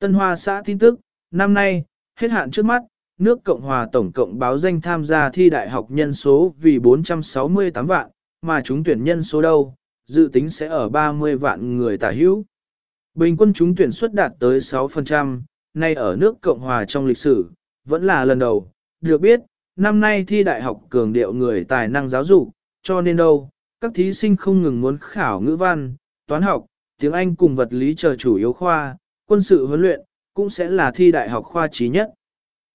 Tân Hoa xã tin tức, năm nay, hết hạn trước mắt, nước Cộng hòa tổng cộng báo danh tham gia thi đại học nhân số vì 468 vạn, mà chúng tuyển nhân số đâu, dự tính sẽ ở 30 vạn người tả hữu. Bình quân chúng tuyển suất đạt tới 6%, nay ở nước Cộng hòa trong lịch sử, vẫn là lần đầu. Được biết, năm nay thi đại học cường điệu người tài năng giáo dục, cho nên đâu, các thí sinh không ngừng muốn khảo ngữ văn, toán học, tiếng Anh cùng vật lý chờ chủ yếu khoa, quân sự huấn luyện, cũng sẽ là thi đại học khoa trí nhất.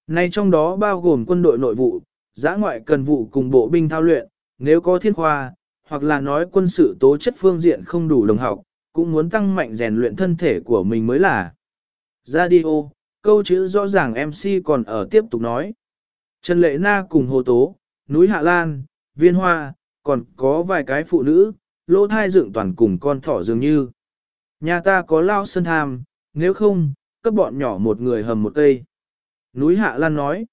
Nay trong đó bao gồm quân đội nội vụ, giã ngoại cần vụ cùng bộ binh thao luyện, nếu có thiên khoa, hoặc là nói quân sự tố chất phương diện không đủ đồng học, cũng muốn tăng mạnh rèn luyện thân thể của mình mới là. Radio, câu chữ rõ ràng MC còn ở tiếp tục nói. Trần Lệ Na cùng Hồ Tố, núi Hạ Lan, Viên Hoa, còn có vài cái phụ nữ, lỗ thai dựng toàn cùng con thỏ dường như. Nhà ta có lao sân tham, nếu không, cấp bọn nhỏ một người hầm một cây. Núi Hạ Lan nói.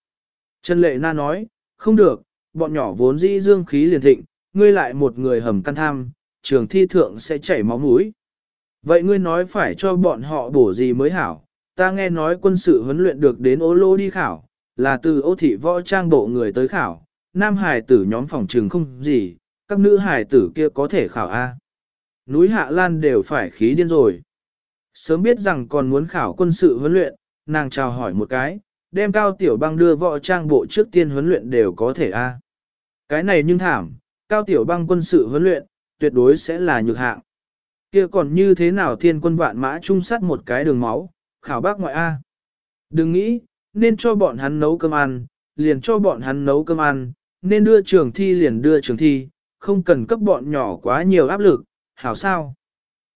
Trần Lệ Na nói, không được, bọn nhỏ vốn dĩ dương khí liền thịnh, ngươi lại một người hầm căn tham, trường thi thượng sẽ chảy máu mũi. Vậy ngươi nói phải cho bọn họ bổ gì mới hảo? Ta nghe nói quân sự huấn luyện được đến ô lô đi khảo, là từ ô thị võ trang bộ người tới khảo, nam hải tử nhóm phòng trường không gì, các nữ hải tử kia có thể khảo A. Núi Hạ Lan đều phải khí điên rồi. Sớm biết rằng còn muốn khảo quân sự huấn luyện, nàng chào hỏi một cái, đem cao tiểu băng đưa võ trang bộ trước tiên huấn luyện đều có thể A. Cái này nhưng thảm, cao tiểu băng quân sự huấn luyện, tuyệt đối sẽ là nhược hạng. Kia còn như thế nào thiên quân vạn mã trung sát một cái đường máu, khảo bác ngoại A. Đừng nghĩ, nên cho bọn hắn nấu cơm ăn, liền cho bọn hắn nấu cơm ăn, nên đưa trường thi liền đưa trường thi, không cần cấp bọn nhỏ quá nhiều áp lực, hảo sao?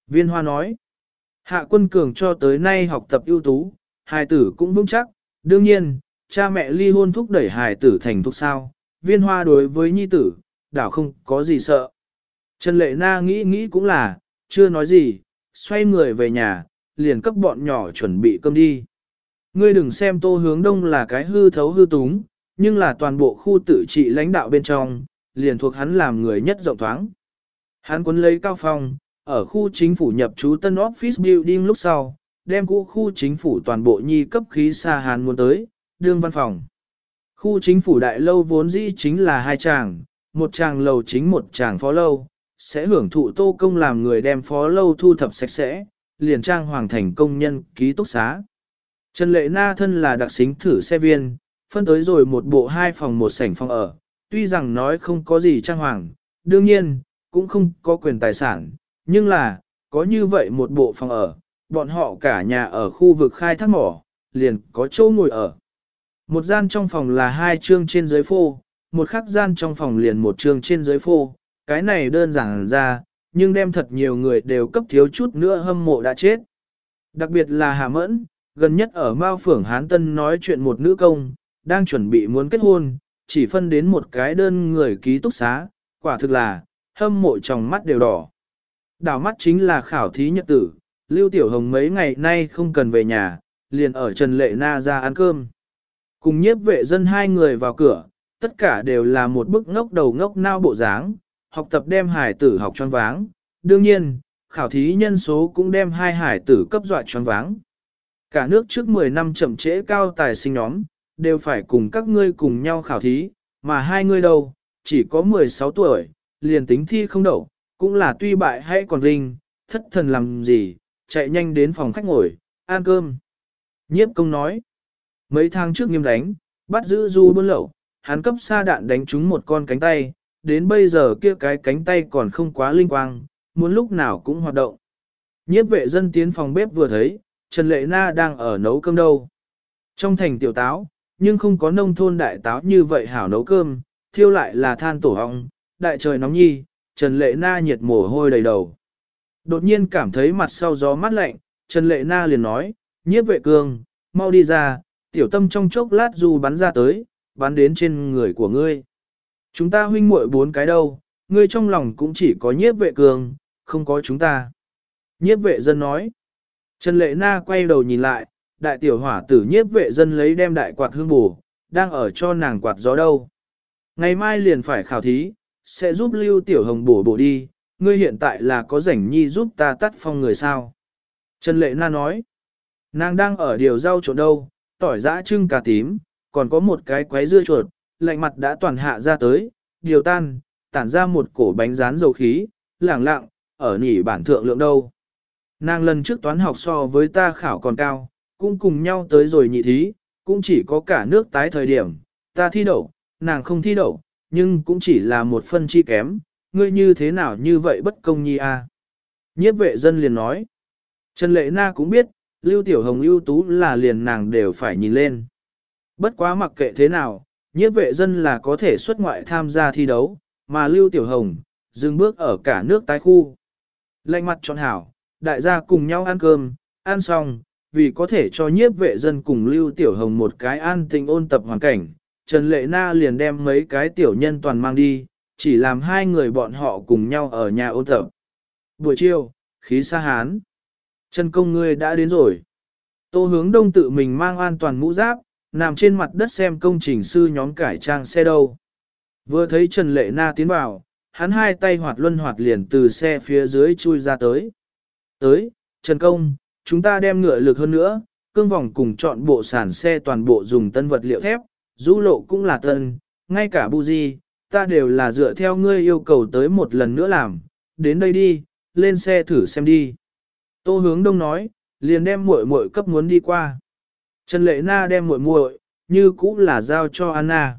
Viên Hoa nói, hạ quân cường cho tới nay học tập ưu tú, hài tử cũng vững chắc, đương nhiên, cha mẹ ly hôn thúc đẩy hài tử thành thúc sao, viên hoa đối với nhi tử, đảo không có gì sợ. Trần Lệ Na nghĩ nghĩ cũng là, chưa nói gì, xoay người về nhà, liền cấp bọn nhỏ chuẩn bị cơm đi. Ngươi đừng xem tô hướng đông là cái hư thấu hư túng, nhưng là toàn bộ khu tự trị lãnh đạo bên trong, liền thuộc hắn làm người nhất rộng thoáng. Hắn quấn lấy cao phong, ở khu chính phủ nhập trú tân office building lúc sau, đem cũ khu chính phủ toàn bộ nhi cấp khí xa hàn muốn tới, đương văn phòng. Khu chính phủ đại lâu vốn dĩ chính là hai chàng, một chàng lầu chính một chàng phó lâu, sẽ hưởng thụ tô công làm người đem phó lâu thu thập sạch sẽ, liền trang hoàng thành công nhân ký túc xá. Trần Lệ Na thân là đặc xính thử xe viên, phân tới rồi một bộ hai phòng một sảnh phòng ở, tuy rằng nói không có gì trang hoàng, đương nhiên, cũng không có quyền tài sản, nhưng là, có như vậy một bộ phòng ở, bọn họ cả nhà ở khu vực khai thác mỏ, liền có chỗ ngồi ở. Một gian trong phòng là hai chương trên dưới phô, một khắc gian trong phòng liền một chương trên dưới phô, cái này đơn giản ra, nhưng đem thật nhiều người đều cấp thiếu chút nữa hâm mộ đã chết. Đặc biệt là Hà Mẫn, gần nhất ở Mao Phưởng Hán Tân nói chuyện một nữ công, đang chuẩn bị muốn kết hôn, chỉ phân đến một cái đơn người ký túc xá, quả thực là, hâm mộ trong mắt đều đỏ. Đảo mắt chính là khảo thí nhật tử, Lưu Tiểu Hồng mấy ngày nay không cần về nhà, liền ở Trần Lệ Na ra ăn cơm. Cùng nhiếp vệ dân hai người vào cửa, tất cả đều là một bức ngốc đầu ngốc nao bộ dáng, học tập đem hải tử học tròn váng. Đương nhiên, khảo thí nhân số cũng đem hai hải tử cấp dọa tròn váng. Cả nước trước 10 năm chậm trễ cao tài sinh nhóm, đều phải cùng các ngươi cùng nhau khảo thí, mà hai ngươi đâu, chỉ có 16 tuổi, liền tính thi không đậu, cũng là tuy bại hay còn linh, thất thần làm gì, chạy nhanh đến phòng khách ngồi, ăn cơm. Nhiếp công nói, mấy tháng trước nghiêm đánh, bắt giữ du buôn lậu, hắn cấp xa đạn đánh trúng một con cánh tay, đến bây giờ kia cái cánh tay còn không quá linh quang, muốn lúc nào cũng hoạt động. Nhiếp vệ dân tiến phòng bếp vừa thấy, Trần Lệ Na đang ở nấu cơm đâu. Trong thành tiểu táo, nhưng không có nông thôn đại táo như vậy hảo nấu cơm, thiêu lại là than tổ hong, đại trời nóng nhi, Trần Lệ Na nhiệt mồ hôi đầy đầu. Đột nhiên cảm thấy mặt sau gió mát lạnh, Trần Lệ Na liền nói, nhiếp vệ cương, mau đi ra, tiểu tâm trong chốc lát dù bắn ra tới, bắn đến trên người của ngươi. Chúng ta huynh muội bốn cái đâu, ngươi trong lòng cũng chỉ có nhiếp vệ cương, không có chúng ta. Nhiếp vệ dân nói. Trần Lệ Na quay đầu nhìn lại, đại tiểu hỏa tử nhiếp vệ dân lấy đem đại quạt hương bù, đang ở cho nàng quạt gió đâu. Ngày mai liền phải khảo thí, sẽ giúp lưu tiểu hồng bổ bổ đi, ngươi hiện tại là có rảnh nhi giúp ta tắt phong người sao. Trần Lệ Na nói. Nàng đang ở điều rau trộn đâu, tỏi giã trưng cà tím, còn có một cái quấy dưa chuột, lạnh mặt đã toàn hạ ra tới, điều tan, tản ra một cổ bánh rán dầu khí, lẳng lặng, ở nỉ bản thượng lượng đâu. Nàng lần trước toán học so với ta khảo còn cao, cũng cùng nhau tới rồi nhị thí, cũng chỉ có cả nước tái thời điểm, ta thi đậu, nàng không thi đậu, nhưng cũng chỉ là một phân chi kém, ngươi như thế nào như vậy bất công nhi a? Nhiếp vệ dân liền nói. Trần Lệ Na cũng biết, Lưu Tiểu Hồng ưu tú là liền nàng đều phải nhìn lên. Bất quá mặc kệ thế nào, nhiếp vệ dân là có thể xuất ngoại tham gia thi đấu, mà Lưu Tiểu Hồng, dừng bước ở cả nước tái khu. Lạnh mặt trọn hảo, đại gia cùng nhau ăn cơm, ăn xong, vì có thể cho nhiếp vệ dân cùng Lưu Tiểu Hồng một cái an tình ôn tập hoàn cảnh, Trần Lệ Na liền đem mấy cái tiểu nhân toàn mang đi, chỉ làm hai người bọn họ cùng nhau ở nhà ôn tập. Buổi chiều, khí xa hán. Trần công ngươi đã đến rồi. Tô hướng đông tự mình mang an toàn mũ giáp, nằm trên mặt đất xem công trình sư nhóm cải trang xe đâu. Vừa thấy Trần Lệ Na tiến vào, hắn hai tay hoạt luân hoạt liền từ xe phía dưới chui ra tới. Tới, Trần Công, chúng ta đem ngựa lực hơn nữa, cương vòng cùng chọn bộ sản xe toàn bộ dùng tân vật liệu thép, du lộ cũng là tân, ngay cả buji, ta đều là dựa theo ngươi yêu cầu tới một lần nữa làm, đến đây đi, lên xe thử xem đi. Tô hướng đông nói, liền đem muội muội cấp muốn đi qua. Trần Lệ Na đem muội muội, như cũ là giao cho Anna.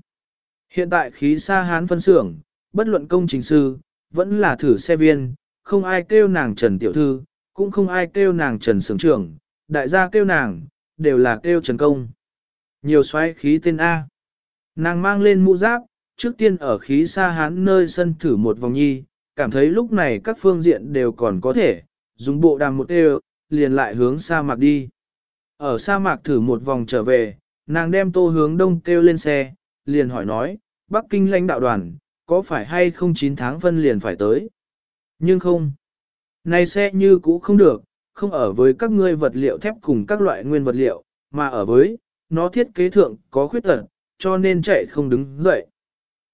Hiện tại khí xa hán phân xưởng, bất luận công trình sư, vẫn là thử xe viên, không ai kêu nàng Trần Tiểu Thư, cũng không ai kêu nàng Trần Sưởng Trưởng, đại gia kêu nàng, đều là kêu Trần Công. Nhiều xoáy khí tên A. Nàng mang lên mũ giáp, trước tiên ở khí xa hán nơi sân thử một vòng nhi, cảm thấy lúc này các phương diện đều còn có thể, dùng bộ đàm một đều, liền lại hướng sa mạc đi. Ở sa mạc thử một vòng trở về, nàng đem tô hướng đông kêu lên xe, liền hỏi nói, Bắc Kinh lãnh đạo đoàn, có phải hay không 9 tháng phân liền phải tới? Nhưng không. Này xe như cũ không được, không ở với các ngươi vật liệu thép cùng các loại nguyên vật liệu, mà ở với, nó thiết kế thượng có khuyết tật, cho nên chạy không đứng dậy.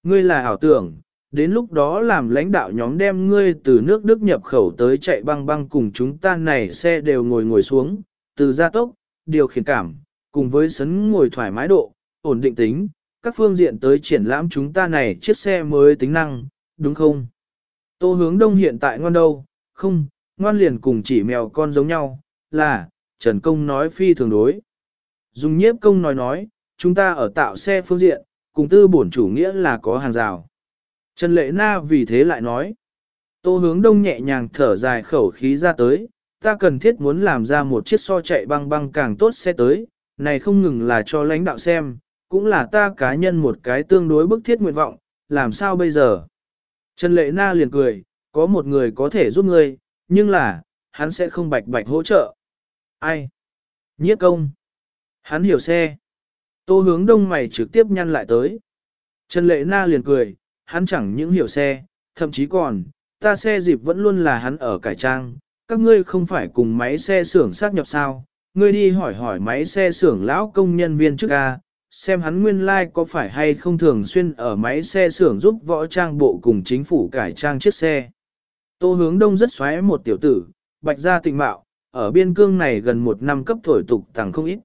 Ngươi là ảo tưởng, đến lúc đó làm lãnh đạo nhóm đem ngươi từ nước Đức nhập khẩu tới chạy băng băng cùng chúng ta này xe đều ngồi ngồi xuống, từ gia tốc, điều khiển cảm, cùng với sấn ngồi thoải mái độ, ổn định tính, các phương diện tới triển lãm chúng ta này chiếc xe mới tính năng, đúng không? Tô hướng đông hiện tại ngoan đâu, không, ngoan liền cùng chỉ mèo con giống nhau, là, Trần Công nói phi thường đối. Dùng nhiếp công nói nói, chúng ta ở tạo xe phương diện, cùng tư bổn chủ nghĩa là có hàng rào. Trần Lệ Na vì thế lại nói, Tô hướng đông nhẹ nhàng thở dài khẩu khí ra tới, ta cần thiết muốn làm ra một chiếc so chạy băng băng càng tốt xe tới, này không ngừng là cho lãnh đạo xem, cũng là ta cá nhân một cái tương đối bức thiết nguyện vọng, làm sao bây giờ? Trần Lệ Na liền cười, có một người có thể giúp ngươi, nhưng là, hắn sẽ không bạch bạch hỗ trợ. Ai? Nhiếp công. Hắn hiểu xe. Tô hướng đông mày trực tiếp nhăn lại tới. Trần Lệ Na liền cười, hắn chẳng những hiểu xe, thậm chí còn, ta xe dịp vẫn luôn là hắn ở cải trang, các ngươi không phải cùng máy xe xưởng sát nhập sao, ngươi đi hỏi hỏi máy xe xưởng lão công nhân viên trước A, xem hắn nguyên lai like có phải hay không thường xuyên ở máy xe xưởng giúp võ trang bộ cùng chính phủ cải trang chiếc xe. Tô hướng đông rất xoáy một tiểu tử, bạch gia tình mạo, ở biên cương này gần một năm cấp thổi tục tăng không ít.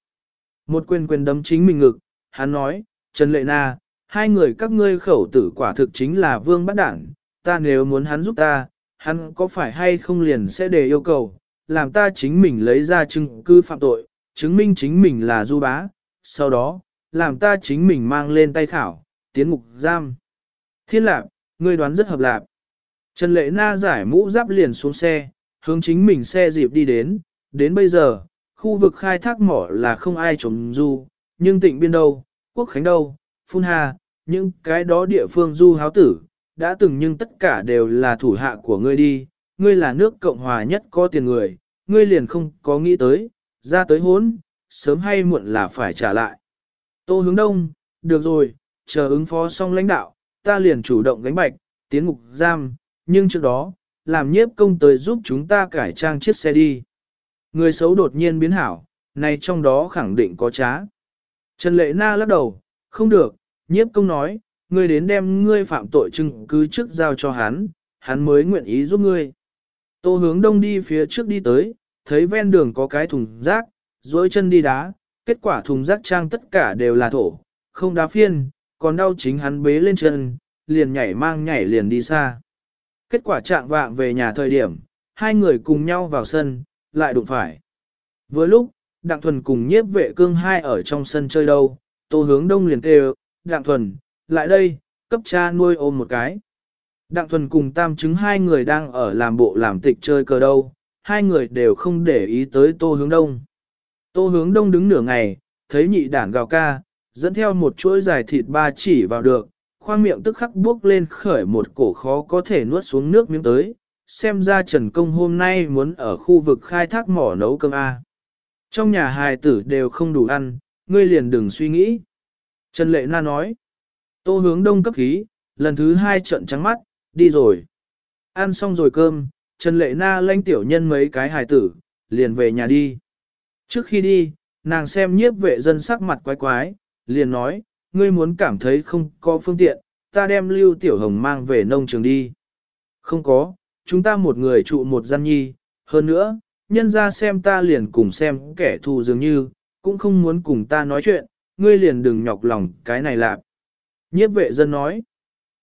Một quyền quyền đấm chính mình ngực, hắn nói, Trần Lệ Na, hai người các ngươi khẩu tử quả thực chính là vương bắt đảng, ta nếu muốn hắn giúp ta, hắn có phải hay không liền sẽ đề yêu cầu, làm ta chính mình lấy ra chứng cứ phạm tội, chứng minh chính mình là du bá, sau đó, làm ta chính mình mang lên tay khảo, tiến ngục giam. Thiên lạc, ngươi đoán rất hợp lạc. Trần Lệ Na giải mũ giáp liền xuống xe, hướng chính mình xe dịp đi đến, đến bây giờ, khu vực khai thác mỏ là không ai trồng du, nhưng tỉnh biên đâu, quốc khánh đâu, phun hà, những cái đó địa phương du háo tử, đã từng nhưng tất cả đều là thủ hạ của ngươi đi, ngươi là nước Cộng Hòa nhất có tiền người, ngươi liền không có nghĩ tới, ra tới hốn, sớm hay muộn là phải trả lại. Tô hướng đông, được rồi, chờ ứng phó xong lãnh đạo, ta liền chủ động gánh bạch, tiến ngục giam, nhưng trước đó, làm nhiếp công tới giúp chúng ta cải trang chiếc xe đi. Người xấu đột nhiên biến hảo, này trong đó khẳng định có trá. Trần Lệ Na lắc đầu, không được, nhiếp công nói, ngươi đến đem ngươi phạm tội chứng cứ trước giao cho hắn, hắn mới nguyện ý giúp ngươi. Tô hướng đông đi phía trước đi tới, thấy ven đường có cái thùng rác, dối chân đi đá, kết quả thùng rác trang tất cả đều là thổ, không đá phiên, còn đau chính hắn bế lên chân, liền nhảy mang nhảy liền đi xa. Kết quả trạng vạng về nhà thời điểm, hai người cùng nhau vào sân, lại đụng phải. Vừa lúc, Đặng Thuần cùng nhiếp vệ cương hai ở trong sân chơi đâu, tô hướng đông liền kêu, Đặng Thuần, lại đây, cấp cha nuôi ôm một cái. Đặng Thuần cùng tam chứng hai người đang ở làm bộ làm tịch chơi cờ đâu, hai người đều không để ý tới tô hướng đông. Tô hướng đông đứng nửa ngày, thấy nhị đản gào ca, dẫn theo một chuỗi dài thịt ba chỉ vào được, khoang miệng tức khắc bước lên khởi một cổ khó có thể nuốt xuống nước miếng tới, xem ra Trần Công hôm nay muốn ở khu vực khai thác mỏ nấu cơm A. Trong nhà hài tử đều không đủ ăn, ngươi liền đừng suy nghĩ. Trần Lệ Na nói, tô hướng đông cấp khí, lần thứ hai trận trắng mắt, đi rồi. Ăn xong rồi cơm, Trần Lệ Na lanh tiểu nhân mấy cái hài tử, liền về nhà đi. Trước khi đi, nàng xem nhiếp vệ dân sắc mặt quái quái, liền nói, ngươi muốn cảm thấy không có phương tiện, ta đem Lưu Tiểu Hồng mang về nông trường đi. Không có, chúng ta một người trụ một gian nhi, hơn nữa, nhân ra xem ta liền cùng xem kẻ thù dường như, cũng không muốn cùng ta nói chuyện, ngươi liền đừng nhọc lòng cái này lạp. Nhiếp vệ dân nói,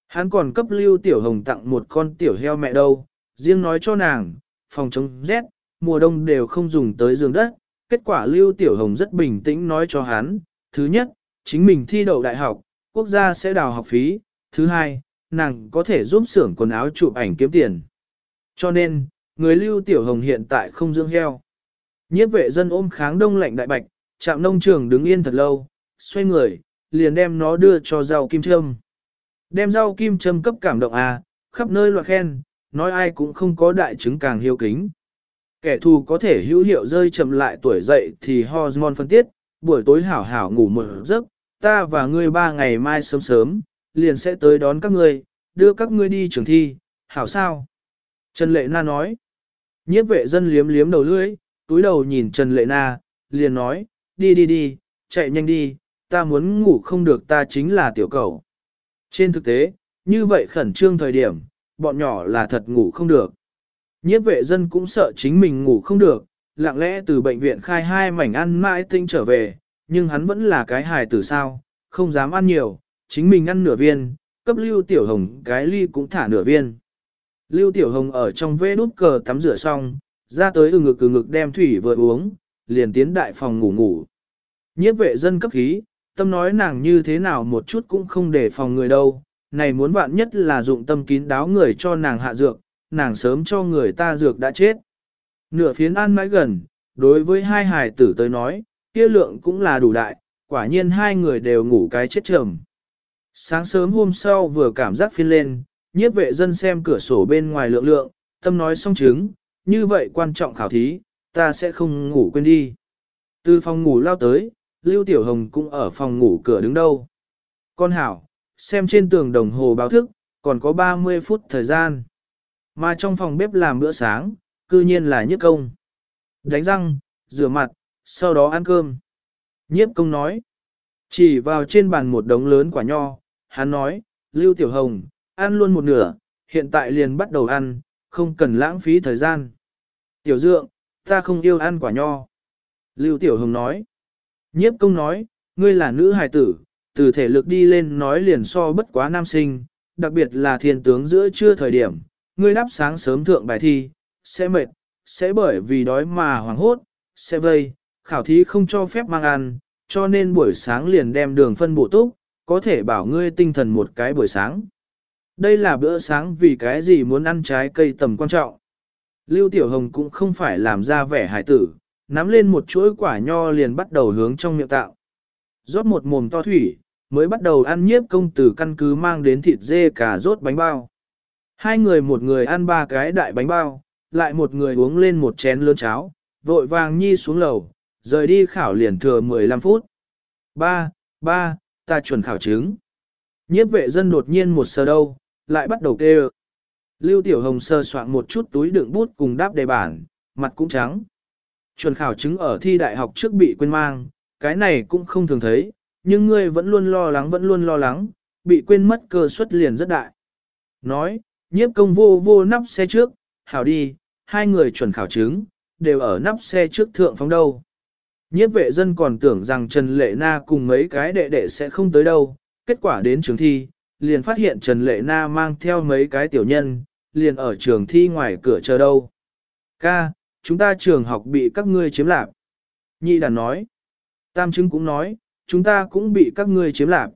hắn còn cấp Lưu Tiểu Hồng tặng một con tiểu heo mẹ đâu, riêng nói cho nàng, phòng chống rét, mùa đông đều không dùng tới giường đất, kết quả Lưu Tiểu Hồng rất bình tĩnh nói cho hắn, thứ nhất, chính mình thi đậu đại học, quốc gia sẽ đào học phí, thứ hai, nàng có thể giúp xưởng quần áo chụp ảnh kiếm tiền. Cho nên, người Lưu Tiểu Hồng hiện tại không dưỡng heo. Nhiếp vệ dân ôm kháng đông lạnh đại bạch, chạm nông trường đứng yên thật lâu, xoay người, liền đem nó đưa cho rau kim châm. Đem rau kim châm cấp cảm động à, khắp nơi loạt khen, nói ai cũng không có đại chứng càng hiếu kính. Kẻ thù có thể hữu hiệu rơi chậm lại tuổi dậy thì hormone phân tiết, buổi tối hảo hảo ngủ một giấc, ta và ngươi ba ngày mai sớm sớm, liền sẽ tới đón các ngươi, đưa các ngươi đi trường thi, hảo sao? Trần Lệ Na nói. Nhiếp vệ dân liếm liếm đầu lưỡi, túi đầu nhìn Trần Lệ Na, liền nói, đi đi đi, chạy nhanh đi, ta muốn ngủ không được ta chính là tiểu cầu. Trên thực tế, như vậy khẩn trương thời điểm, bọn nhỏ là thật ngủ không được. Nhiếp vệ dân cũng sợ chính mình ngủ không được, lặng lẽ từ bệnh viện khai hai mảnh ăn mãi tinh trở về, nhưng hắn vẫn là cái hài tử sao, không dám ăn nhiều, chính mình ăn nửa viên, cấp Lưu Tiểu Hồng cái ly cũng thả nửa viên. Lưu Tiểu Hồng ở trong vê đút cờ tắm rửa xong, ra tới ừ ngực ừ ngực đem thủy vừa uống, liền tiến đại phòng ngủ ngủ. Nhiếp vệ dân cấp khí, tâm nói nàng như thế nào một chút cũng không để phòng người đâu, này muốn vạn nhất là dụng tâm kín đáo người cho nàng hạ dược, nàng sớm cho người ta dược đã chết. Nửa phiến an mãi gần, đối với hai hài tử tới nói, kia lượng cũng là đủ đại, quả nhiên hai người đều ngủ cái chết trầm. Sáng sớm hôm sau vừa cảm giác phiên lên, nhiếp vệ dân xem cửa sổ bên ngoài lượng lượng, tâm nói xong chứng, như vậy quan trọng khảo thí, ta sẽ không ngủ quên đi. Từ phòng ngủ lao tới, Lưu Tiểu Hồng cũng ở phòng ngủ cửa đứng đâu. Con hảo, xem trên tường đồng hồ báo thức, còn có 30 phút thời gian. Mà trong phòng bếp làm bữa sáng, cư nhiên là nhiếp công. Đánh răng, rửa mặt, sau đó ăn cơm. Nhiếp công nói, chỉ vào trên bàn một đống lớn quả nho, hắn nói, Lưu Tiểu Hồng, ăn luôn một nửa, hiện tại liền bắt đầu ăn, không cần lãng phí thời gian. Tiểu Dượng, ta không yêu ăn quả nho. Lưu Tiểu Hồng nói, nhiếp công nói, ngươi là nữ hài tử, từ thể lực đi lên nói liền so bất quá nam sinh, đặc biệt là thiên tướng giữa trưa thời điểm, ngươi đáp sáng sớm thượng bài thi, sẽ mệt, sẽ bởi vì đói mà hoảng hốt, sẽ vây, khảo thí không cho phép mang ăn, cho nên buổi sáng liền đem đường phân bổ túc, có thể bảo ngươi tinh thần một cái buổi sáng. Đây là bữa sáng vì cái gì muốn ăn trái cây tầm quan trọng. Lưu Tiểu Hồng cũng không phải làm ra vẻ hải tử, nắm lên một chuỗi quả nho liền bắt đầu hướng trong miệng tạo. rót một mồm to thủy, mới bắt đầu ăn nhiếp công tử căn cứ mang đến thịt dê cà rốt bánh bao. Hai người một người ăn ba cái đại bánh bao, lại một người uống lên một chén lớn cháo, vội vàng nhi xuống lầu, rời đi khảo liền thừa 15 phút. Ba, ba, ta chuẩn khảo chứng. Nhiếp vệ dân đột nhiên một sờ đâu, lại bắt đầu kêu. Lưu Tiểu Hồng sơ soạn một chút túi đựng bút cùng đáp đề bản, mặt cũng trắng. Chuẩn khảo chứng ở thi đại học trước bị quên mang, cái này cũng không thường thấy, nhưng ngươi vẫn luôn lo lắng vẫn luôn lo lắng, bị quên mất cơ suất liền rất đại. Nói, nhiếp công vô vô nắp xe trước, hảo đi, hai người chuẩn khảo chứng, đều ở nắp xe trước thượng phóng đâu. Nhiếp vệ dân còn tưởng rằng Trần Lệ Na cùng mấy cái đệ đệ sẽ không tới đâu, kết quả đến trường thi, liền phát hiện Trần Lệ Na mang theo mấy cái tiểu nhân, liền ở trường thi ngoài cửa chờ đâu. Ca, chúng ta trường học bị các ngươi chiếm lạc. Nhị đàn nói. Tam chứng cũng nói, chúng ta cũng bị các ngươi chiếm lạc.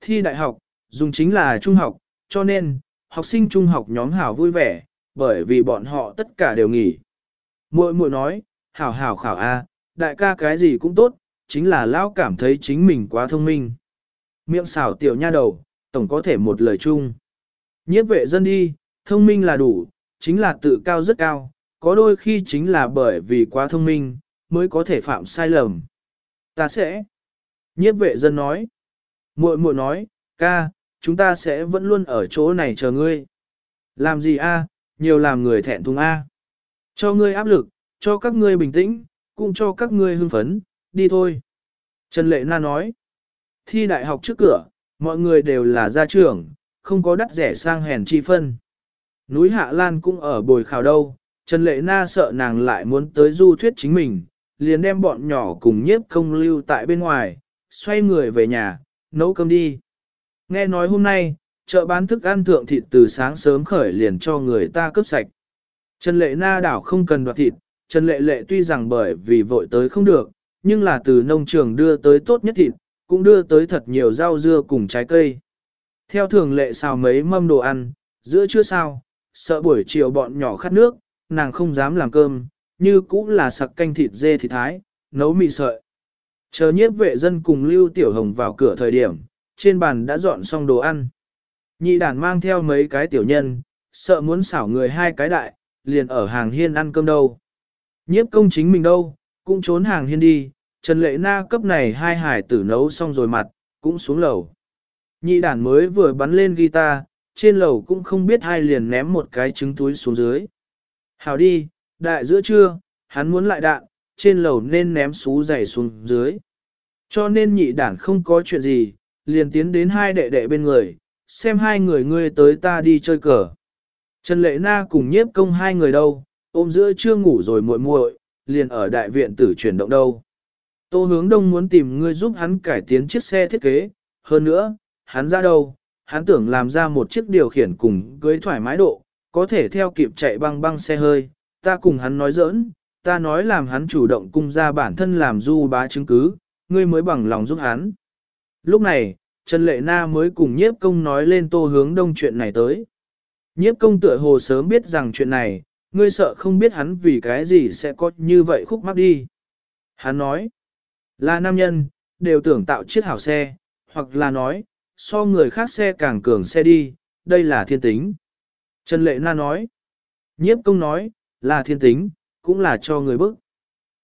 Thi đại học, dùng chính là trung học, cho nên, học sinh trung học nhóm hảo vui vẻ, bởi vì bọn họ tất cả đều nghỉ. Muội muội nói, hảo hảo khảo a, đại ca cái gì cũng tốt, chính là lão cảm thấy chính mình quá thông minh. Miệng xảo tiểu nha đầu, tổng có thể một lời chung. Nhiếp vệ dân đi, thông minh là đủ, chính là tự cao rất cao, có đôi khi chính là bởi vì quá thông minh, mới có thể phạm sai lầm. Ta sẽ. Nhiếp vệ dân nói. muội muội nói, ca, chúng ta sẽ vẫn luôn ở chỗ này chờ ngươi. Làm gì a? nhiều làm người thẹn thùng a. Cho ngươi áp lực, cho các ngươi bình tĩnh, cũng cho các ngươi hưng phấn, đi thôi. Trần Lệ Na nói. Thi đại học trước cửa, mọi người đều là gia trưởng, không có đắt rẻ sang hèn chi phân. Núi Hạ Lan cũng ở bồi khảo đâu, Trần Lệ Na sợ nàng lại muốn tới du thuyết chính mình, liền đem bọn nhỏ cùng nhiếp công lưu tại bên ngoài, xoay người về nhà, nấu cơm đi. Nghe nói hôm nay, chợ bán thức ăn thượng thịt từ sáng sớm khởi liền cho người ta cướp sạch. Trần Lệ Na đảo không cần đoạt thịt, Trần Lệ Lệ tuy rằng bởi vì vội tới không được, nhưng là từ nông trường đưa tới tốt nhất thịt, cũng đưa tới thật nhiều rau dưa cùng trái cây. Theo thường lệ xào mấy mâm đồ ăn, giữa trưa sao, sợ buổi chiều bọn nhỏ khát nước, nàng không dám làm cơm, như cũng là sặc canh thịt dê thịt thái, nấu mì sợi. Chờ nhiếp vệ dân cùng Lưu Tiểu Hồng vào cửa thời điểm, trên bàn đã dọn xong đồ ăn. Nhị đàn mang theo mấy cái tiểu nhân, sợ muốn xảo người hai cái đại, liền ở hàng hiên ăn cơm đâu. Nhiếp công chính mình đâu, cũng trốn hàng hiên đi, Trần Lệ Na cấp này hai hải tử nấu xong rồi mặt, cũng xuống lầu. Nhị đàn mới vừa bắn lên guitar, trên lầu cũng không biết hai liền ném một cái trứng túi xuống dưới. Hào đi, đại giữa trưa, hắn muốn lại đạn, trên lầu nên ném xú dày xuống dưới. Cho nên nhị đản không có chuyện gì, liền tiến đến hai đệ đệ bên người, xem hai người ngươi tới ta đi chơi cờ. Trần Lệ Na cùng nhiếp công hai người đâu, ôm giữa chưa ngủ rồi muội muội, liền ở đại viện tử chuyển động đâu. Tô hướng đông muốn tìm ngươi giúp hắn cải tiến chiếc xe thiết kế, hơn nữa, hắn ra đâu, hắn tưởng làm ra một chiếc điều khiển cùng cưới thoải mái độ, có thể theo kịp chạy băng băng xe hơi, ta cùng hắn nói giỡn, ta nói làm hắn chủ động cung ra bản thân làm du bá chứng cứ, ngươi mới bằng lòng giúp hắn. Lúc này, Trần Lệ Na mới cùng nhiếp công nói lên tô hướng đông chuyện này tới. Nhiếp công tựa hồ sớm biết rằng chuyện này, ngươi sợ không biết hắn vì cái gì sẽ có như vậy khúc mắc đi. Hắn nói, là nam nhân, đều tưởng tạo chiếc hảo xe, hoặc là nói, so người khác xe càng cường xe đi, đây là thiên tính. Trần Lệ Na nói, nhiếp công nói, là thiên tính, cũng là cho người bức.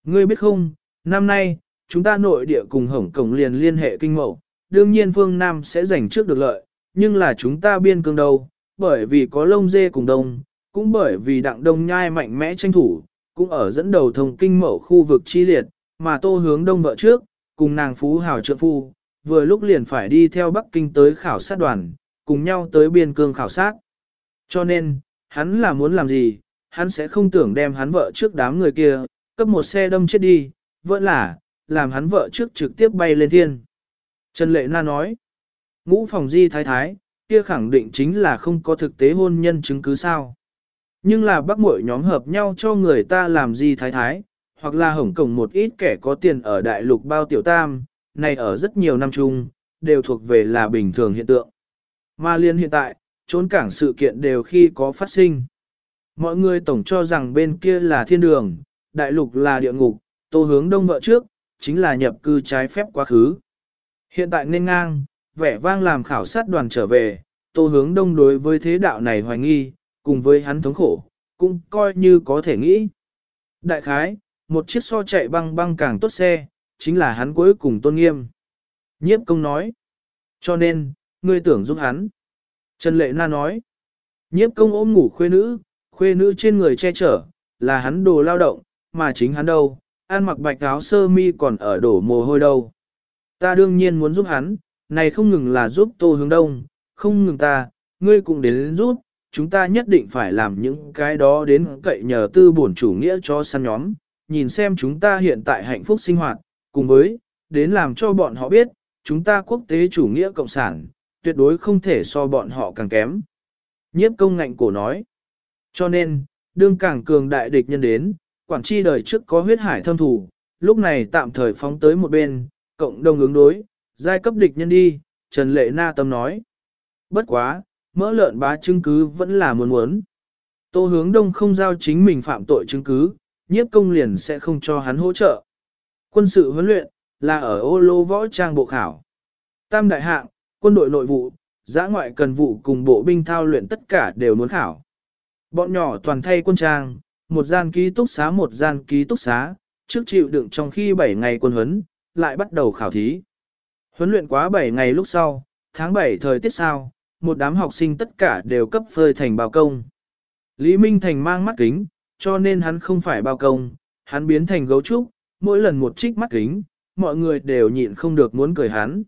Ngươi biết không, năm nay, chúng ta nội địa cùng Hồng Cổng liền liên hệ kinh mậu, đương nhiên phương Nam sẽ giành trước được lợi, nhưng là chúng ta biên cương đâu, bởi vì có lông dê cùng đông, cũng bởi vì đặng đông nhai mạnh mẽ tranh thủ, cũng ở dẫn đầu thông kinh mậu khu vực chi liệt, mà tô hướng đông vợ trước, cùng nàng phú hào trợ phu, vừa lúc liền phải đi theo Bắc Kinh tới khảo sát đoàn, cùng nhau tới biên cương khảo sát. Cho nên, hắn là muốn làm gì, hắn sẽ không tưởng đem hắn vợ trước đám người kia, cấp một xe đâm chết đi, vẫn là, làm hắn vợ trước trực tiếp bay lên thiên. Trần Lệ Na nói, ngũ phòng di thái thái, kia khẳng định chính là không có thực tế hôn nhân chứng cứ sao. Nhưng là bác muội nhóm hợp nhau cho người ta làm gì thái thái, hoặc là Hồng cổng một ít kẻ có tiền ở đại lục bao tiểu tam, này ở rất nhiều năm chung, đều thuộc về là bình thường hiện tượng. Mà liên hiện tại, trốn cảng sự kiện đều khi có phát sinh. Mọi người tổng cho rằng bên kia là thiên đường, đại lục là địa ngục, tô hướng đông vợ trước, chính là nhập cư trái phép quá khứ. Hiện tại nên ngang, vẻ vang làm khảo sát đoàn trở về, tô hướng đông đối với thế đạo này hoài nghi, cùng với hắn thống khổ, cũng coi như có thể nghĩ. Đại khái, một chiếc so chạy băng băng càng tốt xe, chính là hắn cuối cùng tôn nghiêm. Nhiếp công nói, cho nên, ngươi tưởng giúp hắn. Trần Lệ Na nói, nhiếp công ôm ngủ khuê nữ, khuê nữ trên người che chở, là hắn đồ lao động, mà chính hắn đâu, ăn mặc bạch áo sơ mi còn ở đổ mồ hôi đâu. Ta đương nhiên muốn giúp hắn, này không ngừng là giúp tô hướng đông, không ngừng ta, ngươi cũng đến giúp, chúng ta nhất định phải làm những cái đó đến cậy nhờ tư bổn chủ nghĩa cho săn nhóm, nhìn xem chúng ta hiện tại hạnh phúc sinh hoạt, cùng với, đến làm cho bọn họ biết, chúng ta quốc tế chủ nghĩa cộng sản, tuyệt đối không thể so bọn họ càng kém. Nhiếp công ngạnh cổ nói. Cho nên, đương càng cường đại địch nhân đến, quản chi đời trước có huyết hải thâm thủ, lúc này tạm thời phóng tới một bên, cộng đồng ứng đối, giai cấp địch nhân đi, Trần Lệ Na tâm nói. Bất quá, mỡ lợn bá chứng cứ vẫn là muốn muốn. Tô hướng đông không giao chính mình phạm tội chứng cứ, nhiếp công liền sẽ không cho hắn hỗ trợ. Quân sự huấn luyện, là ở ô lô võ trang bộ khảo. Tam đại hạng, quân đội nội vụ, giã ngoại cần vụ cùng bộ binh thao luyện tất cả đều muốn khảo. Bọn nhỏ toàn thay quân trang, một gian ký túc xá một gian ký túc xá, trước chịu đựng trong khi 7 ngày quân huấn, lại bắt đầu khảo thí. Huấn luyện quá 7 ngày lúc sau, tháng 7 thời tiết sao, một đám học sinh tất cả đều cấp phơi thành bao công. Lý Minh Thành mang mắt kính, cho nên hắn không phải bao công, hắn biến thành gấu trúc, mỗi lần một trích mắt kính, mọi người đều nhịn không được muốn cười hắn.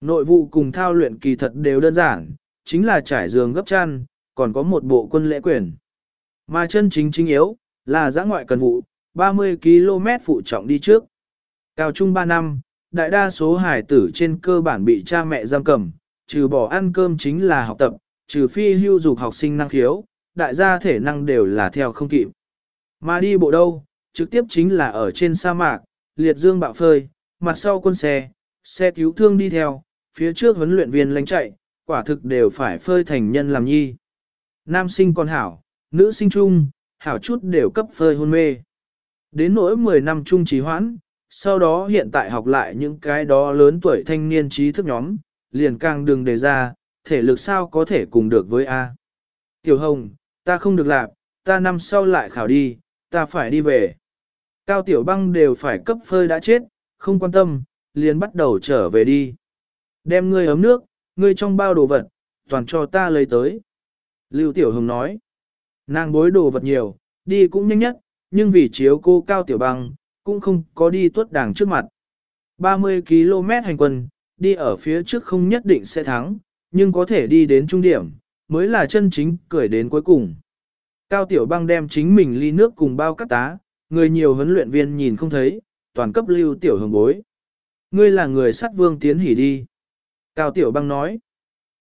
Nội vụ cùng thao luyện kỳ thật đều đơn giản, chính là trải giường gấp chăn, còn có một bộ quân lễ quyền. Mà chân chính chính yếu, là giã ngoại cần vụ, 30 km phụ trọng đi trước. Cao trung 3 năm, đại đa số hải tử trên cơ bản bị cha mẹ giam cầm, trừ bỏ ăn cơm chính là học tập, trừ phi hưu dục học sinh năng khiếu, đại gia thể năng đều là theo không kịp. Mà đi bộ đâu, trực tiếp chính là ở trên sa mạc, liệt dương bạo phơi, mặt sau quân xe, xe cứu thương đi theo, phía trước huấn luyện viên lánh chạy, quả thực đều phải phơi thành nhân làm nhi. Nam sinh còn hảo, nữ sinh chung, hảo chút đều cấp phơi hôn mê. Đến nỗi 10 năm chung trí hoãn, sau đó hiện tại học lại những cái đó lớn tuổi thanh niên trí thức nhóm, liền càng đừng đề ra, thể lực sao có thể cùng được với A. Tiểu Hồng, ta không được làm, ta năm sau lại khảo đi, ta phải đi về. Cao Tiểu Băng đều phải cấp phơi đã chết, không quan tâm, liền bắt đầu trở về đi. Đem ngươi ấm nước, ngươi trong bao đồ vật, toàn cho ta lấy tới. Lưu Tiểu Hồng nói, nàng bối đồ vật nhiều, đi cũng nhanh nhất, nhưng vì chiếu cô Cao Tiểu Băng, cũng không có đi tuất đảng trước mặt. 30 km hành quân, đi ở phía trước không nhất định sẽ thắng, nhưng có thể đi đến trung điểm, mới là chân chính cười đến cuối cùng. Cao Tiểu Băng đem chính mình ly nước cùng bao cắt tá, người nhiều huấn luyện viên nhìn không thấy, toàn cấp lưu Tiểu Hồng bối. Ngươi là người sát vương tiến hỉ đi. Cao Tiểu Băng nói.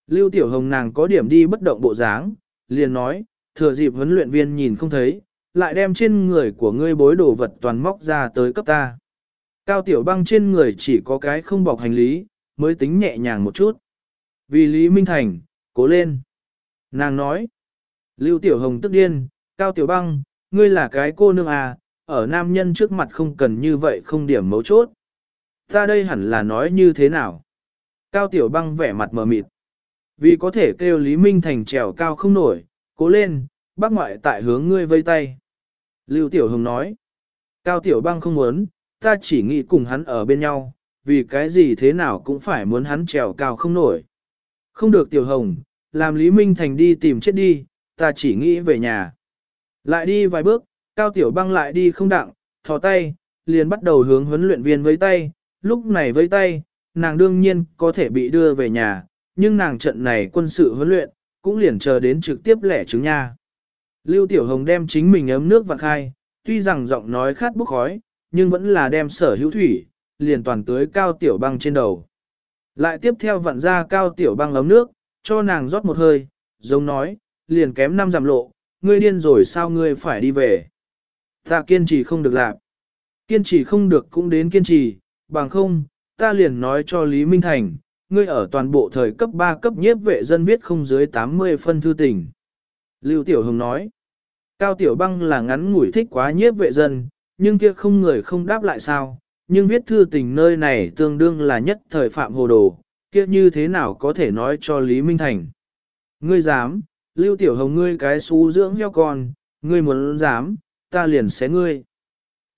Lưu Tiểu Hồng nàng có điểm đi bất động bộ dáng, liền nói, thừa dịp huấn luyện viên nhìn không thấy, lại đem trên người của ngươi bối đồ vật toàn móc ra tới cấp ta. Cao Tiểu Băng trên người chỉ có cái không bọc hành lý, mới tính nhẹ nhàng một chút. Vì Lý Minh Thành, cố lên. Nàng nói, Lưu Tiểu Hồng tức điên, Cao Tiểu Băng, ngươi là cái cô nương à, ở nam nhân trước mặt không cần như vậy không điểm mấu chốt. Ta đây hẳn là nói như thế nào? Cao Tiểu Băng vẻ mặt mờ mịt. Vì có thể kêu Lý Minh Thành trèo cao không nổi, cố lên, bác ngoại tại hướng ngươi vây tay. Lưu Tiểu Hồng nói. Cao Tiểu Băng không muốn, ta chỉ nghĩ cùng hắn ở bên nhau, vì cái gì thế nào cũng phải muốn hắn trèo cao không nổi. Không được Tiểu Hồng, làm Lý Minh Thành đi tìm chết đi, ta chỉ nghĩ về nhà. Lại đi vài bước, Cao Tiểu Băng lại đi không đặng, thò tay, liền bắt đầu hướng huấn luyện viên với tay, lúc này với tay, nàng đương nhiên có thể bị đưa về nhà, nhưng nàng trận này quân sự huấn luyện, cũng liền chờ đến trực tiếp lẻ trứng nha. Lưu Tiểu Hồng đem chính mình ấm nước vặn khai, tuy rằng giọng nói khát bốc khói, nhưng vẫn là đem sở hữu thủy, liền toàn tưới cao tiểu băng trên đầu. Lại tiếp theo vặn ra cao tiểu băng ấm nước, cho nàng rót một hơi, giống nói, liền kém năm giảm lộ, ngươi điên rồi sao ngươi phải đi về. Ta kiên trì không được làm. Kiên trì không được cũng đến kiên trì, bằng không, ta liền nói cho Lý Minh Thành, ngươi ở toàn bộ thời cấp 3 cấp nhiếp vệ dân viết không dưới 80 phân thư tình. Lưu Tiểu Hồng nói, Cao Tiểu Băng là ngắn ngủi thích quá nhiếp vệ dân, nhưng kia không người không đáp lại sao, nhưng viết thư tình nơi này tương đương là nhất thời phạm hồ đồ, kia như thế nào có thể nói cho Lý Minh Thành. Ngươi dám, Lưu Tiểu Hồng ngươi cái xú dưỡng heo con, ngươi muốn dám, ta liền xé ngươi.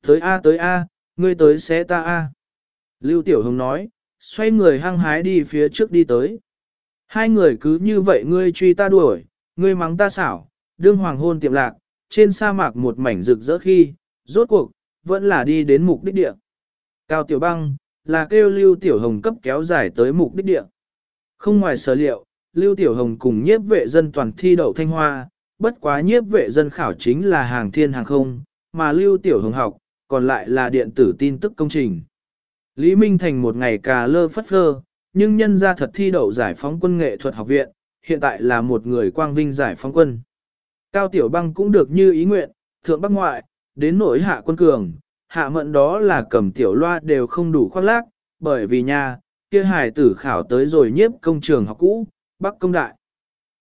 Tới A tới A, ngươi tới xé ta A. Lưu Tiểu Hồng nói, xoay người hăng hái đi phía trước đi tới. Hai người cứ như vậy ngươi truy ta đuổi, ngươi mắng ta xảo, đương hoàng hôn tiệm lạc, trên sa mạc một mảnh rực rỡ khi, rốt cuộc, vẫn là đi đến mục đích địa. Cao Tiểu Băng, là kêu Lưu Tiểu Hồng cấp kéo dài tới mục đích địa. Không ngoài sở liệu, Lưu Tiểu Hồng cùng nhiếp vệ dân toàn thi đậu thanh hoa, bất quá nhiếp vệ dân khảo chính là hàng thiên hàng không, mà Lưu Tiểu Hồng học, còn lại là điện tử tin tức công trình. Lý Minh Thành một ngày cà lơ phất phơ, nhưng nhân ra thật thi đậu giải phóng quân nghệ thuật học viện, hiện tại là một người quang vinh giải phóng quân. Cao Tiểu Băng cũng được như ý nguyện, thượng bắc ngoại, đến nỗi hạ quân cường, hạ mận đó là cầm tiểu loa đều không đủ khoác lác, bởi vì nha, kia hải tử khảo tới rồi nhiếp công trường học cũ, bắc công đại.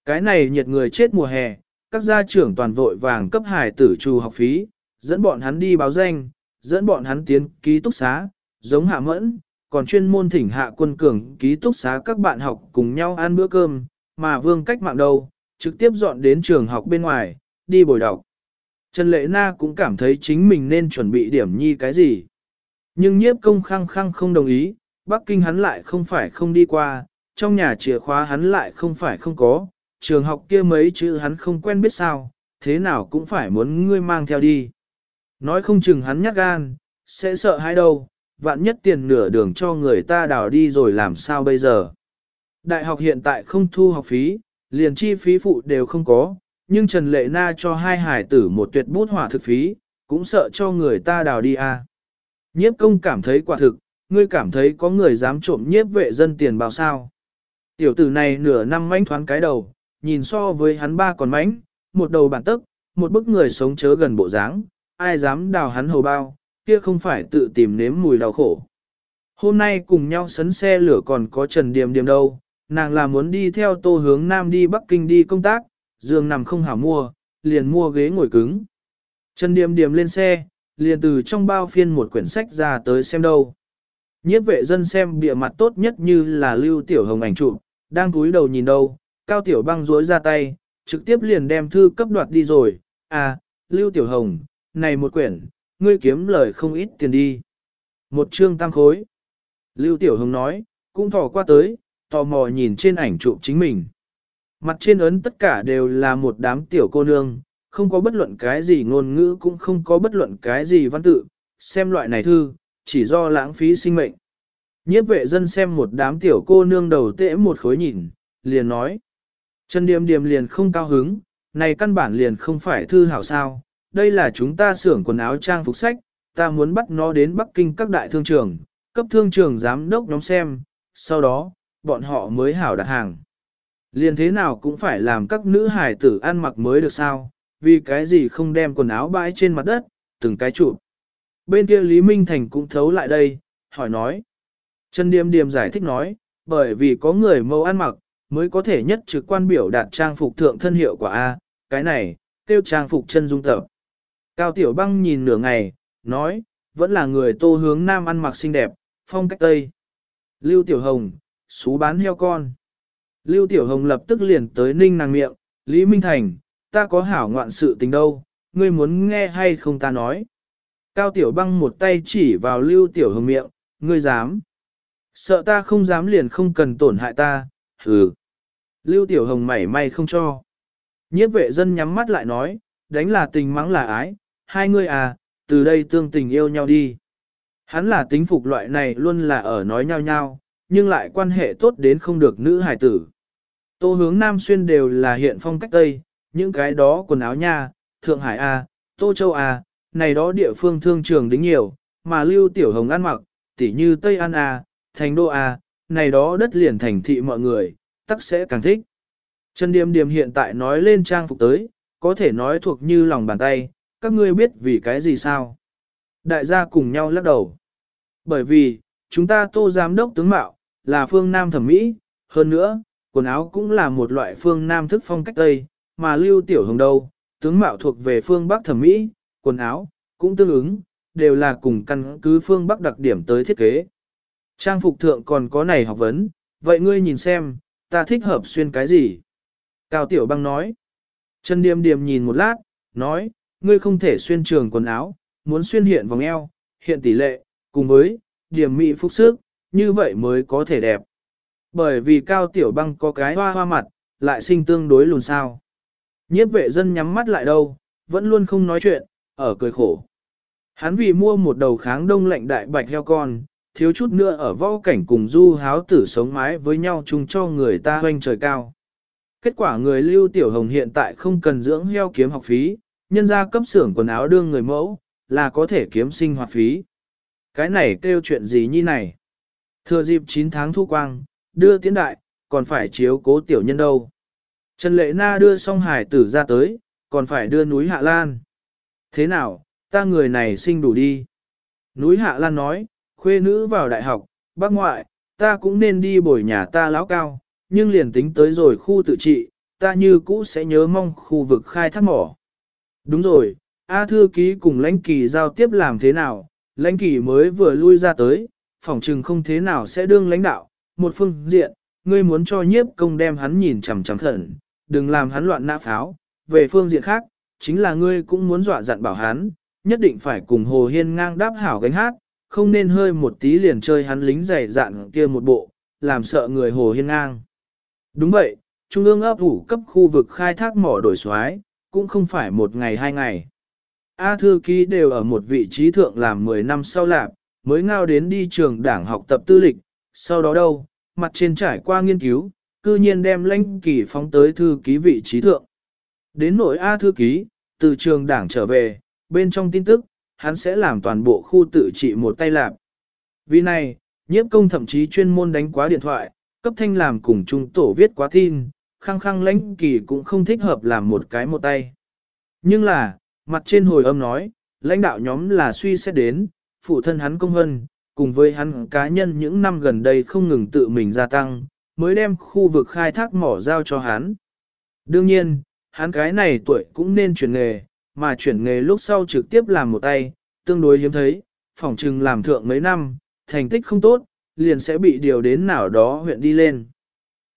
Cái này nhiệt người chết mùa hè, các gia trưởng toàn vội vàng cấp hải tử trù học phí, dẫn bọn hắn đi báo danh, dẫn bọn hắn tiến ký túc xá, giống hạ mẫn, còn chuyên môn thỉnh hạ quân cường ký túc xá các bạn học cùng nhau ăn bữa cơm, mà vương cách mạng đâu, trực tiếp dọn đến trường học bên ngoài, đi bồi đọc. Trần Lệ Na cũng cảm thấy chính mình nên chuẩn bị điểm nhi cái gì. Nhưng nhiếp công khăng khăng không đồng ý, Bắc Kinh hắn lại không phải không đi qua, trong nhà chìa khóa hắn lại không phải không có, trường học kia mấy chữ hắn không quen biết sao, thế nào cũng phải muốn ngươi mang theo đi. Nói không chừng hắn nhát gan, sẽ sợ hai đâu, vạn nhất tiền nửa đường cho người ta đào đi rồi làm sao bây giờ. Đại học hiện tại không thu học phí, liền chi phí phụ đều không có, nhưng Trần Lệ Na cho hai hải tử một tuyệt bút hỏa thực phí, cũng sợ cho người ta đào đi à. Nhiếp công cảm thấy quả thực, ngươi cảm thấy có người dám trộm nhiếp vệ dân tiền bao sao. Tiểu tử này nửa năm manh thoáng cái đầu, nhìn so với hắn ba còn mánh, một đầu bản tức, một bức người sống chớ gần bộ dáng, ai dám đào hắn hầu bao, kia không phải tự tìm nếm mùi đau khổ. Hôm nay cùng nhau sấn xe lửa còn có Trần Điềm Điềm đâu, nàng là muốn đi theo tô hướng Nam đi Bắc Kinh đi công tác, giường nằm không hảo mua, liền mua ghế ngồi cứng. Trần Điềm Điềm lên xe, liền từ trong bao phiên một quyển sách ra tới xem đâu. Nhiếp vệ dân xem bìa mặt tốt nhất như là Lưu Tiểu Hồng ảnh chụp, đang cúi đầu nhìn đâu, Cao Tiểu Băng rối ra tay, trực tiếp liền đem thư cấp đoạt đi rồi. À, Lưu Tiểu Hồng, này một quyển, ngươi kiếm lời không ít tiền đi. Một chương tăng khối. Lưu Tiểu Hồng nói, cũng thò qua tới, tò mò nhìn trên ảnh chụp chính mình. Mặt trên ấn tất cả đều là một đám tiểu cô nương, không có bất luận cái gì ngôn ngữ cũng không có bất luận cái gì văn tự, xem loại này thư, chỉ do lãng phí sinh mệnh. Nhiếp vệ dân xem một đám tiểu cô nương đầu tễ một khối nhìn, liền nói. Trần Điềm Điềm liền không cao hứng, này căn bản liền không phải thư hảo sao, đây là chúng ta xưởng quần áo trang phục sách, ta muốn bắt nó đến Bắc Kinh các đại thương trường, cấp thương trường giám đốc nhóm xem, sau đó, bọn họ mới hảo đặt hàng. Liền thế nào cũng phải làm các nữ hải tử ăn mặc mới được sao, vì cái gì không đem quần áo bãi trên mặt đất, từng cái chụp. Bên kia Lý Minh Thành cũng thấu lại đây, hỏi nói. Trần Điềm Điềm giải thích nói, bởi vì có người mâu ăn mặc, mới có thể nhất trực quan biểu đạt trang phục thượng thân hiệu quả A, cái này, tiêu trang phục chân dung tập. Cao Tiểu Băng nhìn nửa ngày, nói, vẫn là người tô hướng nam ăn mặc xinh đẹp, phong cách tây. Lưu Tiểu Hồng, xú bán heo con. Lưu Tiểu Hồng lập tức liền tới ninh nàng miệng, Lý Minh Thành, ta có hảo ngoạn sự tình đâu, ngươi muốn nghe hay không ta nói. Cao Tiểu Băng một tay chỉ vào Lưu Tiểu Hồng miệng, ngươi dám. Sợ ta không dám liền không cần tổn hại ta, hừ. Lưu Tiểu Hồng mảy may không cho. Nhiếp vệ dân nhắm mắt lại nói, đánh là tình mắng là ái, hai ngươi à, từ đây tương tình yêu nhau đi. Hắn là tính phục loại này luôn là ở nói nhau nhau, nhưng lại quan hệ tốt đến không được nữ hài tử. Tô hướng Nam Xuyên đều là hiện phong cách Tây, những cái đó quần áo nha, Thượng Hải A, Tô Châu A, này đó địa phương thương trường đính nhiều, mà Lưu Tiểu Hồng ăn mặc, tỉ như Tây An A, Thành Đô A, này đó đất liền thành thị mọi người, tắc sẽ càng thích. Trần Điềm Điềm hiện tại nói lên trang phục tới, có thể nói thuộc như lòng bàn tay, các ngươi biết vì cái gì sao? Đại gia cùng nhau lắc đầu. Bởi vì, chúng ta tô giám đốc tướng mạo, là phương Nam thẩm mỹ, hơn nữa, quần áo cũng là một loại phương Nam thức phong cách Tây, mà lưu tiểu hồng đâu, tướng mạo thuộc về phương Bắc thẩm mỹ, quần áo, cũng tương ứng, đều là cùng căn cứ phương Bắc đặc điểm tới thiết kế. Trang phục thượng còn có này học vấn, vậy ngươi nhìn xem, ta thích hợp xuyên cái gì? Cao Tiểu Băng nói. Trần Điềm Điềm nhìn một lát, nói, ngươi không thể xuyên trường quần áo, muốn xuyên hiện vòng eo, hiện tỷ lệ, cùng với, điểm mỹ phúc sức, như vậy mới có thể đẹp. Bởi vì Cao Tiểu Băng có cái hoa hoa mặt, lại sinh tương đối lùn sao. Nhiếp vệ dân nhắm mắt lại đâu, vẫn luôn không nói chuyện, ở cười khổ. Hắn vì mua một đầu kháng đông lạnh đại bạch heo con, thiếu chút nữa ở võ cảnh cùng du háo tử sống mái với nhau chung cho người ta hoanh trời cao. Kết quả người lưu tiểu hồng hiện tại không cần dưỡng heo kiếm học phí, nhân ra cấp xưởng quần áo đương người mẫu, là có thể kiếm sinh hoạt phí. cái này kêu chuyện gì như này. Thừa dịp 9 tháng thu quang, đưa tiến đại, còn phải chiếu cố tiểu nhân đâu. Trần Lệ Na đưa song hải tử ra tới, còn phải đưa núi Hạ Lan. Thế nào, ta người này sinh đủ đi. Núi Hạ Lan nói, khuê nữ vào đại học, bác ngoại, ta cũng nên đi bồi nhà ta lão cao, nhưng liền tính tới rồi khu tự trị, ta như cũ sẽ nhớ mong khu vực khai thác mỏ. Đúng rồi, A thư ký cùng lãnh kỳ giao tiếp làm thế nào, lãnh kỳ mới vừa lui ra tới, phỏng chừng không thế nào sẽ đương lãnh đạo, một phương diện, ngươi muốn cho nhiếp công đem hắn nhìn chằm chằm thận, đừng làm hắn loạn nã pháo, về phương diện khác, chính là ngươi cũng muốn dọa dặn bảo hắn, nhất định phải cùng Hồ Hiên ngang đáp hảo gánh hát, không nên hơi một tí liền chơi hắn lính dày dạn kia một bộ, làm sợ người Hồ Hiên ngang. Đúng vậy, Trung ương ấp ủ cấp khu vực khai thác mỏ đổi xoái, cũng không phải một ngày hai ngày. A thư ký đều ở một vị trí thượng làm 10 năm sau lạc, mới ngao đến đi trường đảng học tập tư lịch, sau đó đâu, mặt trên trải qua nghiên cứu, cư nhiên đem lãnh kỳ phóng tới thư ký vị trí thượng. Đến nội A thư ký, từ trường đảng trở về, bên trong tin tức, hắn sẽ làm toàn bộ khu tự trị một tay lạp. Vì này, nhiếp công thậm chí chuyên môn đánh quá điện thoại, cấp thanh làm cùng trung tổ viết quá tin, khăng khăng lãnh kỳ cũng không thích hợp làm một cái một tay. Nhưng là, mặt trên hồi âm nói, lãnh đạo nhóm là suy xét đến, phụ thân hắn công hân, cùng với hắn cá nhân những năm gần đây không ngừng tự mình gia tăng, mới đem khu vực khai thác mỏ giao cho hắn. Đương nhiên, hắn cái này tuổi cũng nên chuyển nghề, mà chuyển nghề lúc sau trực tiếp làm một tay, tương đối hiếm thấy, phỏng trừng làm thượng mấy năm, thành tích không tốt, liền sẽ bị điều đến nào đó huyện đi lên.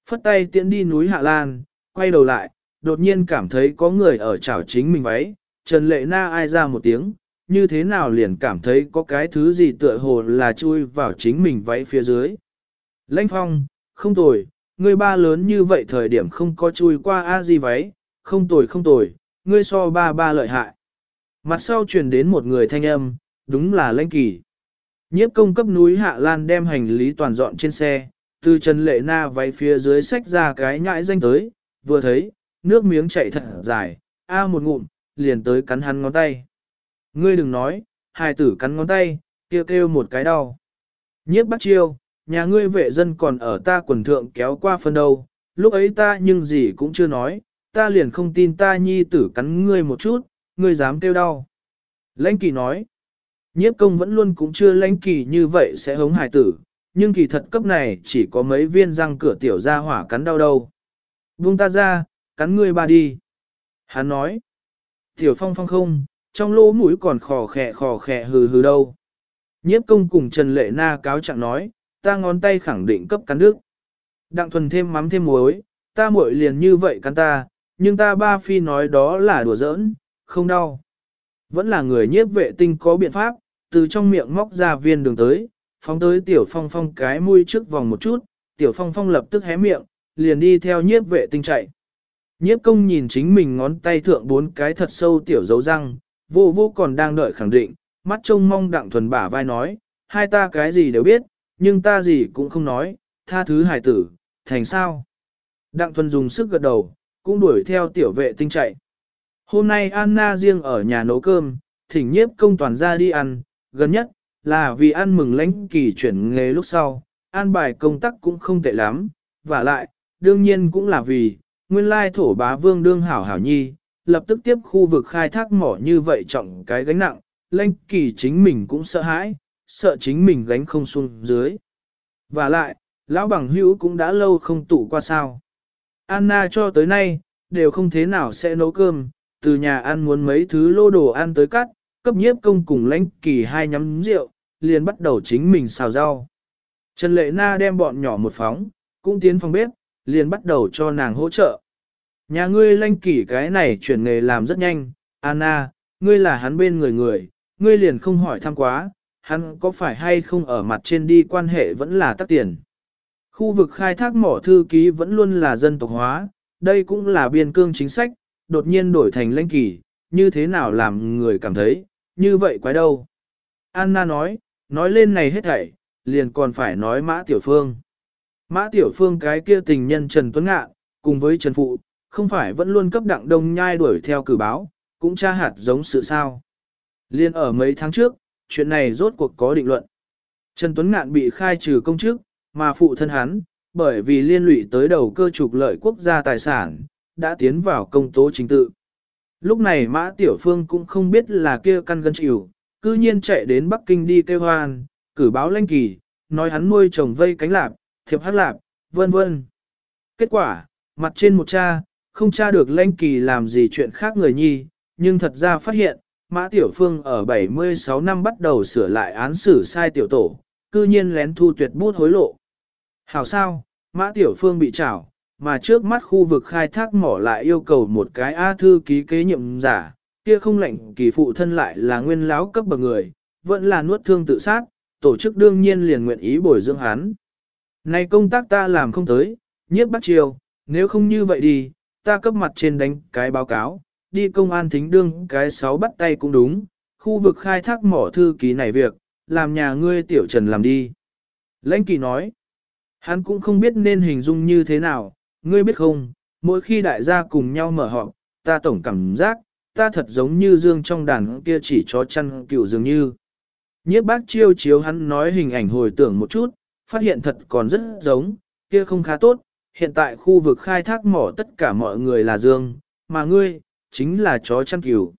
Phất tay tiễn đi núi Hạ Lan, quay đầu lại, đột nhiên cảm thấy có người ở chảo chính mình váy, Trần Lệ Na ai ra một tiếng, như thế nào liền cảm thấy có cái thứ gì tựa hồ là chui vào chính mình váy phía dưới. Lãnh phong, không tồi, ngươi ba lớn như vậy thời điểm không có chui qua a gì váy, không tồi không tồi, ngươi so ba ba lợi hại. Mặt sau truyền đến một người thanh âm, đúng là lãnh kỳ. Nhiếp công cấp núi Hạ Lan đem hành lý toàn dọn trên xe, từ Trần Lệ Na váy phía dưới sách ra cái nhãi danh tới, vừa thấy, nước miếng chảy thật dài, a một ngụm, liền tới cắn hắn ngón tay. Ngươi đừng nói, hài tử cắn ngón tay, kêu kêu một cái đau. Nhiếp bắt chiêu, nhà ngươi vệ dân còn ở ta quần thượng kéo qua phân đâu, lúc ấy ta nhưng gì cũng chưa nói, ta liền không tin ta nhi tử cắn ngươi một chút, ngươi dám kêu đau. Lãnh kỳ nói, nhiếp công vẫn luôn cũng chưa lãnh kỳ như vậy sẽ hống hài tử, nhưng kỳ thật cấp này chỉ có mấy viên răng cửa tiểu ra hỏa cắn đau đâu. Buông ta ra, cắn ngươi ba đi. Hắn nói, tiểu phong phong không, trong lỗ mũi còn khò khẹ khò khẹ hừ hừ đâu. Nhiếp công cùng Trần Lệ Na cáo trạng nói, ta ngón tay khẳng định cấp cắn nước. Đặng thuần thêm mắm thêm muối, ta muội liền như vậy cắn ta, nhưng ta ba phi nói đó là đùa giỡn, không đau. Vẫn là người nhiếp vệ tinh có biện pháp, từ trong miệng móc ra viên đường tới, phóng tới tiểu phong phong cái mũi trước vòng một chút, tiểu phong phong lập tức hé miệng, liền đi theo nhiếp vệ tinh chạy. Nhiếp công nhìn chính mình ngón tay thượng bốn cái thật sâu tiểu dấu răng, vô vô còn đang đợi khẳng định, mắt trông mong đặng thuần bả vai nói, hai ta cái gì đều biết, nhưng ta gì cũng không nói, tha thứ hải tử, thành sao. Đặng thuần dùng sức gật đầu, cũng đuổi theo tiểu vệ tinh chạy. Hôm nay Anna riêng ở nhà nấu cơm, thỉnh nhiếp công toàn ra đi ăn, gần nhất, là vì ăn mừng lãnh kỳ chuyển nghề lúc sau, an bài công tác cũng không tệ lắm, và lại, đương nhiên cũng là vì, nguyên lai thổ bá vương đương hảo hảo nhi, lập tức tiếp khu vực khai thác mỏ như vậy trọng cái gánh nặng, lãnh kỳ chính mình cũng sợ hãi, sợ chính mình gánh không xuống dưới. Và lại, lão bằng hữu cũng đã lâu không tụ qua sao. Anna cho tới nay, đều không thế nào sẽ nấu cơm, từ nhà ăn muốn mấy thứ lô đồ ăn tới cắt, cấp nhiếp công cùng lãnh kỳ hai nhắm rượu, liền bắt đầu chính mình xào rau. Trần Lệ Na đem bọn nhỏ một phóng, cũng tiến phòng bếp, liền bắt đầu cho nàng hỗ trợ. Nhà ngươi lãnh kỷ cái này chuyển nghề làm rất nhanh, Anna, ngươi là hắn bên người người, ngươi liền không hỏi thăm quá, hắn có phải hay không ở mặt trên đi quan hệ vẫn là tắc tiền. Khu vực khai thác mỏ thư ký vẫn luôn là dân tộc hóa, đây cũng là biên cương chính sách, đột nhiên đổi thành lãnh kỳ, như thế nào làm người cảm thấy, như vậy quái đâu. Anna nói, nói lên này hết thảy, liền còn phải nói Mã Tiểu Phương. Mã Tiểu Phương cái kia tình nhân Trần Tuấn Ngạ, cùng với Trần Phụ, không phải vẫn luôn cấp đặng đông nhai đuổi theo cử báo, cũng tra hạt giống sự sao. Liên ở mấy tháng trước, chuyện này rốt cuộc có định luận. Trần Tuấn Ngạn bị khai trừ công chức, mà phụ thân hắn, bởi vì liên lụy tới đầu cơ trục lợi quốc gia tài sản, đã tiến vào công tố chính tự. Lúc này Mã Tiểu Phương cũng không biết là kia căn gân chịu, cư nhiên chạy đến Bắc Kinh đi kêu hoan, cử báo lanh kỳ, nói hắn nuôi chồng vây cánh lạp, thiệp hát lạp, vân vân. Kết quả, mặt trên một cha, không tra được lanh kỳ làm gì chuyện khác người nhi, nhưng thật ra phát hiện, Mã Tiểu Phương ở 76 năm bắt đầu sửa lại án xử sai tiểu tổ, cư nhiên lén thu tuyệt bút hối lộ. Hảo sao, Mã Tiểu Phương bị trảo, mà trước mắt khu vực khai thác mỏ lại yêu cầu một cái A thư ký kế nhiệm giả, kia không lệnh kỳ phụ thân lại là nguyên lão cấp bậc người, vẫn là nuốt thương tự sát, tổ chức đương nhiên liền nguyện ý bồi dưỡng hắn. Này công tác ta làm không tới, nhiếp bắt chiều, nếu không như vậy đi, ta cấp mặt trên đánh cái báo cáo, đi công an thính đương cái sáu bắt tay cũng đúng, khu vực khai thác mỏ thư ký này việc, làm nhà ngươi tiểu trần làm đi. Lãnh kỳ nói, hắn cũng không biết nên hình dung như thế nào, ngươi biết không, mỗi khi đại gia cùng nhau mở họp, ta tổng cảm giác, ta thật giống như dương trong đàn kia chỉ chó chăn cựu dường như. Nhiếp bác chiêu chiếu hắn nói hình ảnh hồi tưởng một chút, phát hiện thật còn rất giống, kia không khá tốt, hiện tại khu vực khai thác mỏ tất cả mọi người là dương, mà ngươi, chính là chó chăn cừu.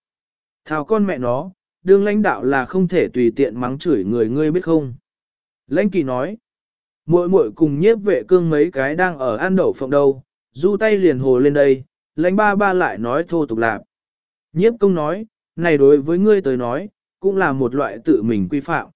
Thảo con mẹ nó, đương lãnh đạo là không thể tùy tiện mắng chửi người ngươi biết không. Lãnh kỳ nói, muội muội cùng nhiếp vệ cương mấy cái đang ở ăn đậu phộng đâu, du tay liền hồ lên đây, lãnh ba ba lại nói thô tục lạp. Nhiếp công nói, này đối với ngươi tới nói, cũng là một loại tự mình quy phạm.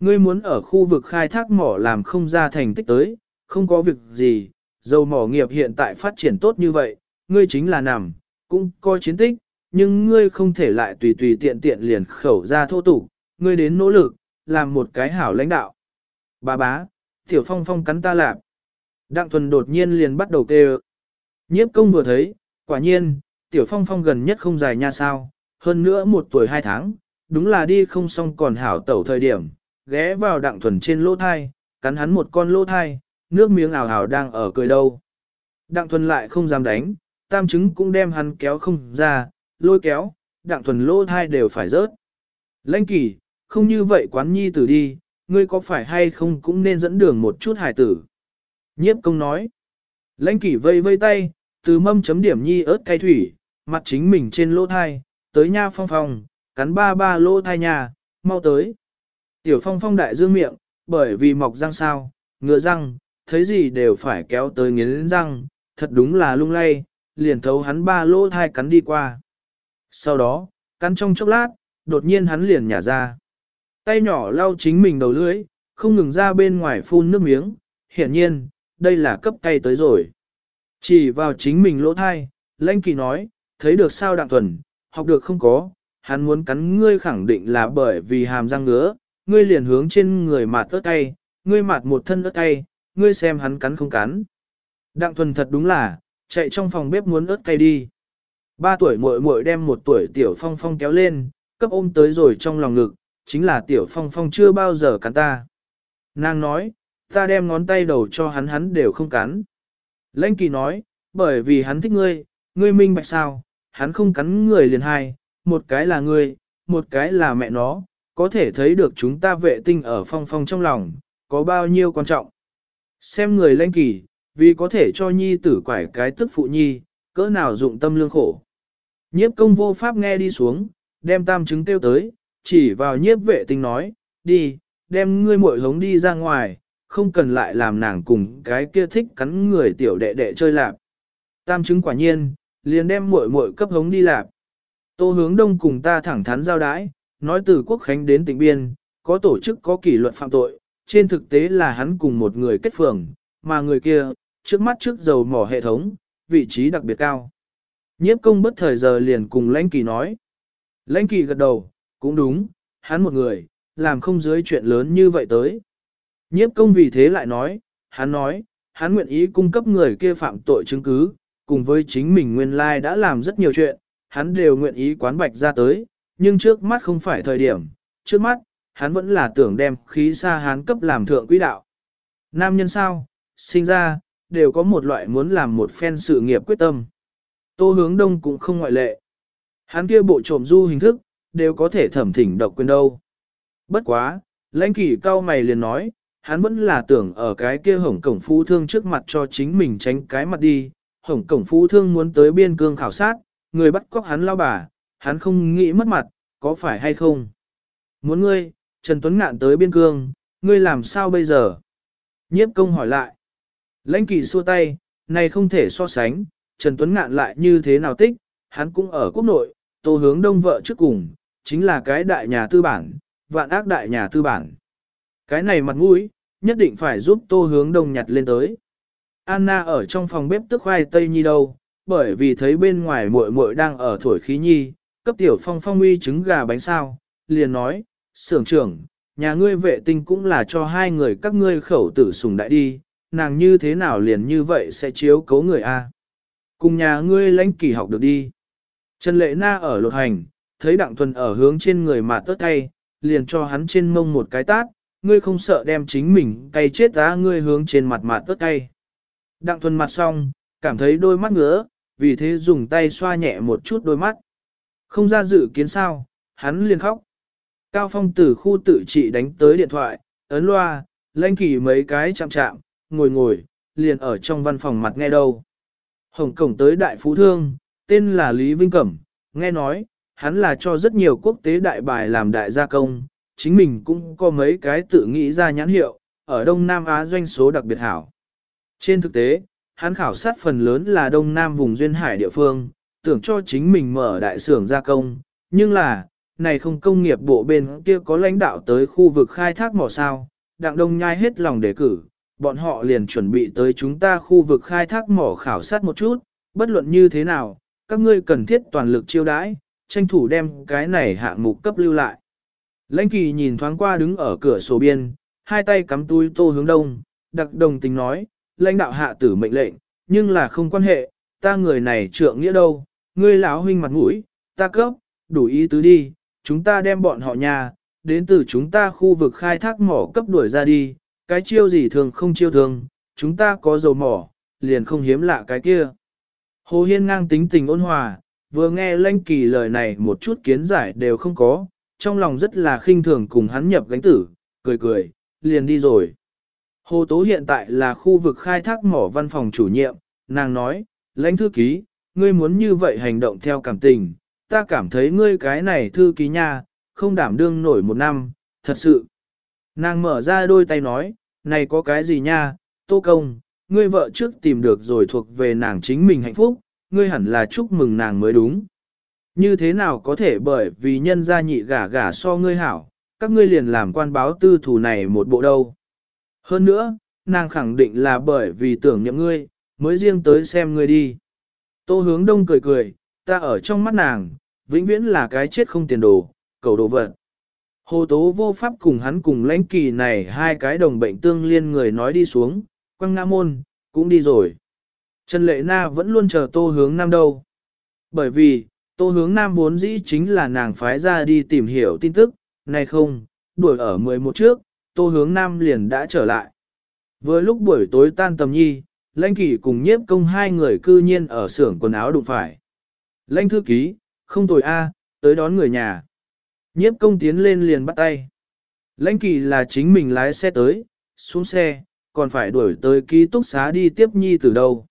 Ngươi muốn ở khu vực khai thác mỏ làm không ra thành tích tới, không có việc gì, dầu mỏ nghiệp hiện tại phát triển tốt như vậy, ngươi chính là nằm, cũng có chiến tích, nhưng ngươi không thể lại tùy tùy tiện tiện liền khẩu ra thô tục, ngươi đến nỗ lực, làm một cái hảo lãnh đạo. Bà bá, tiểu phong phong cắn ta lạp. Đặng thuần đột nhiên liền bắt đầu kêu. Nhiếp công vừa thấy, quả nhiên, tiểu phong phong gần nhất không dài nha sao, hơn nữa một tuổi hai tháng, đúng là đi không xong còn hảo tẩu thời điểm, ghé vào đặng thuần trên lỗ thai, cắn hắn một con lỗ thai, nước miếng ảo ảo đang ở cười đâu. Đặng thuần lại không dám đánh, tam chứng cũng đem hắn kéo không ra, lôi kéo, đặng thuần lỗ thai đều phải rớt. Lãnh kỳ, không như vậy quán nhi tử đi, ngươi có phải hay không cũng nên dẫn đường một chút hài tử. Nhiếp công nói. Lãnh kỳ vây vây tay, từ mâm chấm điểm nhi ớt cay thủy, mặt chính mình trên lỗ thai, tới nha phong phong, cắn ba ba lỗ thai nhà, mau tới. Tiểu phong phong đại dương miệng, bởi vì mọc răng sao, ngựa răng, thấy gì đều phải kéo tới nghiến răng, thật đúng là lung lay, liền thấu hắn ba lỗ thai cắn đi qua. Sau đó, cắn trong chốc lát, đột nhiên hắn liền nhả ra. Tay nhỏ lau chính mình đầu lưỡi, không ngừng ra bên ngoài phun nước miếng, hiển nhiên, đây là cấp cay tới rồi. Chỉ vào chính mình lỗ thai, lãnh kỳ nói, thấy được sao đặng thuần, học được không có, hắn muốn cắn ngươi khẳng định là bởi vì hàm răng ngứa, ngươi liền hướng trên người mạt ớt cay, ngươi mạt một thân ớt cay, ngươi xem hắn cắn không cắn. Đặng thuần thật đúng là, chạy trong phòng bếp muốn ớt cay đi. Ba tuổi muội muội đem một tuổi tiểu phong phong kéo lên, cấp ôm tới rồi trong lòng ngực, chính là tiểu phong phong chưa bao giờ cắn ta. Nàng nói, ta đem ngón tay đầu cho hắn hắn đều không cắn. Lãnh kỳ nói, bởi vì hắn thích ngươi, ngươi minh bạch sao, hắn không cắn người liền hai, một cái là ngươi, một cái là mẹ nó, có thể thấy được chúng ta vệ tinh ở phong phong trong lòng, có bao nhiêu quan trọng. Xem người lanh kỳ, vì có thể cho nhi tử quải cái tức phụ nhi, cỡ nào dụng tâm lương khổ. Nhiếp công vô pháp nghe đi xuống, đem tam chứng tiêu tới, chỉ vào nhiếp vệ tinh nói, đi, đem ngươi muội hống đi ra ngoài, không cần lại làm nàng cùng cái kia thích cắn người tiểu đệ đệ chơi lạp. Tam chứng quả nhiên, liền đem muội muội cấp hống đi lạp. Tô hướng đông cùng ta thẳng thắn giao đái, nói từ quốc khánh đến tỉnh biên, có tổ chức có kỷ luật phạm tội, trên thực tế là hắn cùng một người kết phường, mà người kia, trước mắt trước dầu mỏ hệ thống, vị trí đặc biệt cao. Nhiếp công bất thời giờ liền cùng lãnh kỳ nói. Lãnh kỳ gật đầu, cũng đúng, hắn một người, làm không dưới chuyện lớn như vậy tới. Nhiếp công vì thế lại nói, hắn nói, hắn nguyện ý cung cấp người kia phạm tội chứng cứ, cùng với chính mình nguyên lai đã làm rất nhiều chuyện, hắn đều nguyện ý quán bạch ra tới, nhưng trước mắt không phải thời điểm, trước mắt, hắn vẫn là tưởng đem khí xa hắn cấp làm thượng quỹ đạo. Nam nhân sao, sinh ra, đều có một loại muốn làm một phen sự nghiệp quyết tâm. Tô hướng đông cũng không ngoại lệ. Hắn kia bộ trộm du hình thức, đều có thể thẩm thỉnh độc quyền đâu. Bất quá, Lãnh kỷ cao mày liền nói, hắn vẫn là tưởng ở cái kia hổng cổng phú thương trước mặt cho chính mình tránh cái mặt đi. Hổng cổng phú thương muốn tới biên cương khảo sát, người bắt cóc hắn lao bà, hắn không nghĩ mất mặt, có phải hay không? Muốn ngươi, Trần Tuấn Ngạn tới biên cương, ngươi làm sao bây giờ? Nhiếp công hỏi lại. Lãnh kỳ xua tay, này không thể so sánh, Trần Tuấn Ngạn lại như thế nào tích, hắn cũng ở quốc nội, tô hướng đông vợ trước cùng, chính là cái đại nhà tư bản, vạn ác đại nhà tư bản. Cái này mặt mũi, nhất định phải giúp tô hướng đông nhặt lên tới. Anna ở trong phòng bếp tức khoai tây nhi đâu, bởi vì thấy bên ngoài muội muội đang ở thổi khí nhi, cấp tiểu phong phong uy trứng gà bánh sao, liền nói, sưởng trưởng, nhà ngươi vệ tinh cũng là cho hai người các ngươi khẩu tử sùng đại đi, nàng như thế nào liền như vậy sẽ chiếu cấu người a? Cùng nhà ngươi lãnh kỳ học được đi. Trần Lệ Na ở lột hành, thấy Đặng Thuần ở hướng trên người mà tớt tay, liền cho hắn trên mông một cái tát, ngươi không sợ đem chính mình cay chết á ngươi hướng trên mặt mà tớt tay. Đặng Thuần mặt xong, cảm thấy đôi mắt ngứa, vì thế dùng tay xoa nhẹ một chút đôi mắt. Không ra dự kiến sao, hắn liền khóc. Cao Phong từ khu tự trị đánh tới điện thoại, ấn loa, lãnh kỳ mấy cái chạm chạm, ngồi ngồi, liền ở trong văn phòng mặt nghe đâu. Hồng Cổng tới đại phú thương, tên là Lý Vinh Cẩm, nghe nói, hắn là cho rất nhiều quốc tế đại bài làm đại gia công, chính mình cũng có mấy cái tự nghĩ ra nhãn hiệu, ở Đông Nam Á doanh số đặc biệt hảo. Trên thực tế, hắn khảo sát phần lớn là Đông Nam vùng duyên hải địa phương, tưởng cho chính mình mở đại xưởng gia công, nhưng là, này không công nghiệp bộ bên kia có lãnh đạo tới khu vực khai thác mỏ sao, đặng đông nhai hết lòng đề cử, bọn họ liền chuẩn bị tới chúng ta khu vực khai thác mỏ khảo sát một chút, bất luận như thế nào, các ngươi cần thiết toàn lực chiêu đãi, tranh thủ đem cái này hạng mục cấp lưu lại. Lãnh kỳ nhìn thoáng qua đứng ở cửa sổ biên, hai tay cắm túi tô hướng đông, đặc đồng tình nói, lãnh đạo hạ tử mệnh lệnh, nhưng là không quan hệ, ta người này trượng nghĩa đâu, ngươi lão huynh mặt mũi, ta cấp, đủ ý tứ đi, chúng ta đem bọn họ nhà, đến từ chúng ta khu vực khai thác mỏ cấp đuổi ra đi, cái chiêu gì thường không chiêu thường, chúng ta có dầu mỏ, liền không hiếm lạ cái kia. Hồ Hiên ngang tính tình ôn hòa, vừa nghe Lanh Kỳ lời này một chút kiến giải đều không có, trong lòng rất là khinh thường cùng hắn nhập gánh tử, cười cười, liền đi rồi. Hồ Tố hiện tại là khu vực khai thác mỏ văn phòng chủ nhiệm, nàng nói, lãnh thư ký, ngươi muốn như vậy hành động theo cảm tình, ta cảm thấy ngươi cái này thư ký nha, không đảm đương nổi một năm, thật sự. Nàng mở ra đôi tay nói, này có cái gì nha, tô công, ngươi vợ trước tìm được rồi thuộc về nàng chính mình hạnh phúc, ngươi hẳn là chúc mừng nàng mới đúng. Như thế nào có thể bởi vì nhân gia nhị gả gả so ngươi hảo, các ngươi liền làm quan báo tư thủ này một bộ đâu. Hơn nữa, nàng khẳng định là bởi vì tưởng niệm ngươi, mới riêng tới xem ngươi đi. Tô hướng đông cười cười, ta ở trong mắt nàng, vĩnh viễn là cái chết không tiền đồ, cầu đồ vật. Hồ tố vô pháp cùng hắn cùng lãnh kỳ này hai cái đồng bệnh tương liên người nói đi xuống, quăng ngã môn, cũng đi rồi. Trần Lệ Na vẫn luôn chờ tô hướng nam đâu. Bởi vì, tô hướng nam vốn dĩ chính là nàng phái ra đi tìm hiểu tin tức, này không, đuổi ở 11 trước, tô hướng nam liền đã trở lại. Với lúc buổi tối tan tầm nhi, lãnh kỳ cùng nhiếp công hai người cư nhiên ở xưởng quần áo đụng phải. Lãnh thư ký, không tồi a, tới đón người nhà. Nhiếp công tiến lên liền bắt tay. Lãnh kỳ là chính mình lái xe tới, xuống xe, còn phải đuổi tới ký túc xá đi tiếp nhi từ đâu.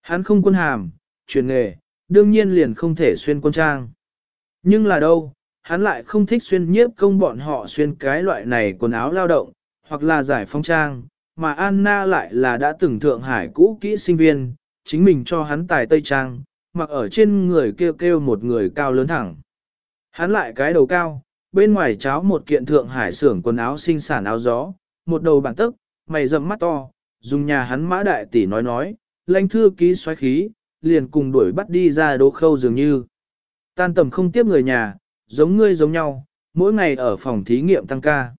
Hắn không quân hàm, truyền nghề, đương nhiên liền không thể xuyên quân trang. Nhưng là đâu, hắn lại không thích xuyên nhiếp công bọn họ xuyên cái loại này quần áo lao động, hoặc là giải phong trang, mà Anna lại là đã từng Thượng Hải cũ kỹ sinh viên, chính mình cho hắn tài tây trang, mặc ở trên người kêu kêu một người cao lớn thẳng. Hắn lại cái đầu cao, bên ngoài cháo một kiện Thượng Hải xưởng quần áo sinh sản áo gió, một đầu bản tức, mày rậm mắt to, dùng nhà hắn mã đại tỷ nói nói, lãnh thư ký xoáy khí, liền cùng đuổi bắt đi ra đỗ khâu dường như. Tan tầm không tiếp người nhà, giống ngươi giống nhau, mỗi ngày ở phòng thí nghiệm tăng ca.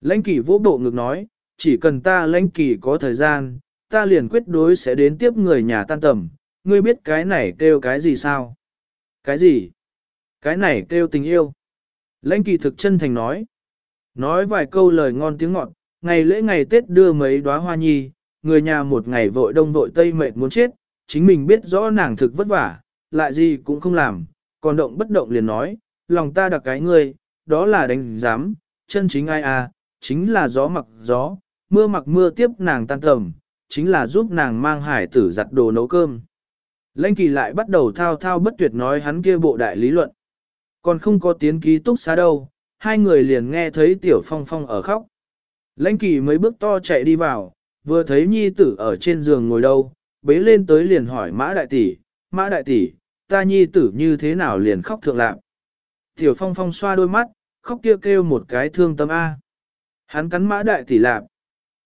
Lãnh kỳ vỗ bộ ngực nói, chỉ cần ta lãnh kỳ có thời gian, ta liền quyết đối sẽ đến tiếp người nhà tan tầm, ngươi biết cái này kêu cái gì sao? Cái gì? Cái này kêu tình yêu. Lãnh kỳ thực chân thành nói. Nói vài câu lời ngon tiếng ngọt, ngày lễ ngày Tết đưa mấy đóa hoa nhi, người nhà một ngày vội đông vội tây mệt muốn chết, chính mình biết rõ nàng thực vất vả, lại gì cũng không làm, còn động bất động liền nói, lòng ta đặc cái ngươi, đó là đánh giám, chân chính ai à, Chính là gió mặc gió, mưa mặc mưa tiếp nàng tan tầm, chính là giúp nàng mang hải tử giặt đồ nấu cơm. Lãnh kỳ lại bắt đầu thao thao bất tuyệt nói hắn kia bộ đại lý luận. Còn không có tiến ký túc xá đâu, hai người liền nghe thấy tiểu phong phong ở khóc. Lãnh kỳ mấy bước to chạy đi vào, vừa thấy nhi tử ở trên giường ngồi đâu, bế lên tới liền hỏi mã đại tỷ, mã đại tỷ, ta nhi tử như thế nào liền khóc thượng lạc. Tiểu phong phong xoa đôi mắt, khóc kia kêu, kêu một cái thương tâm A. Hắn cắn mã đại tỷ lạp.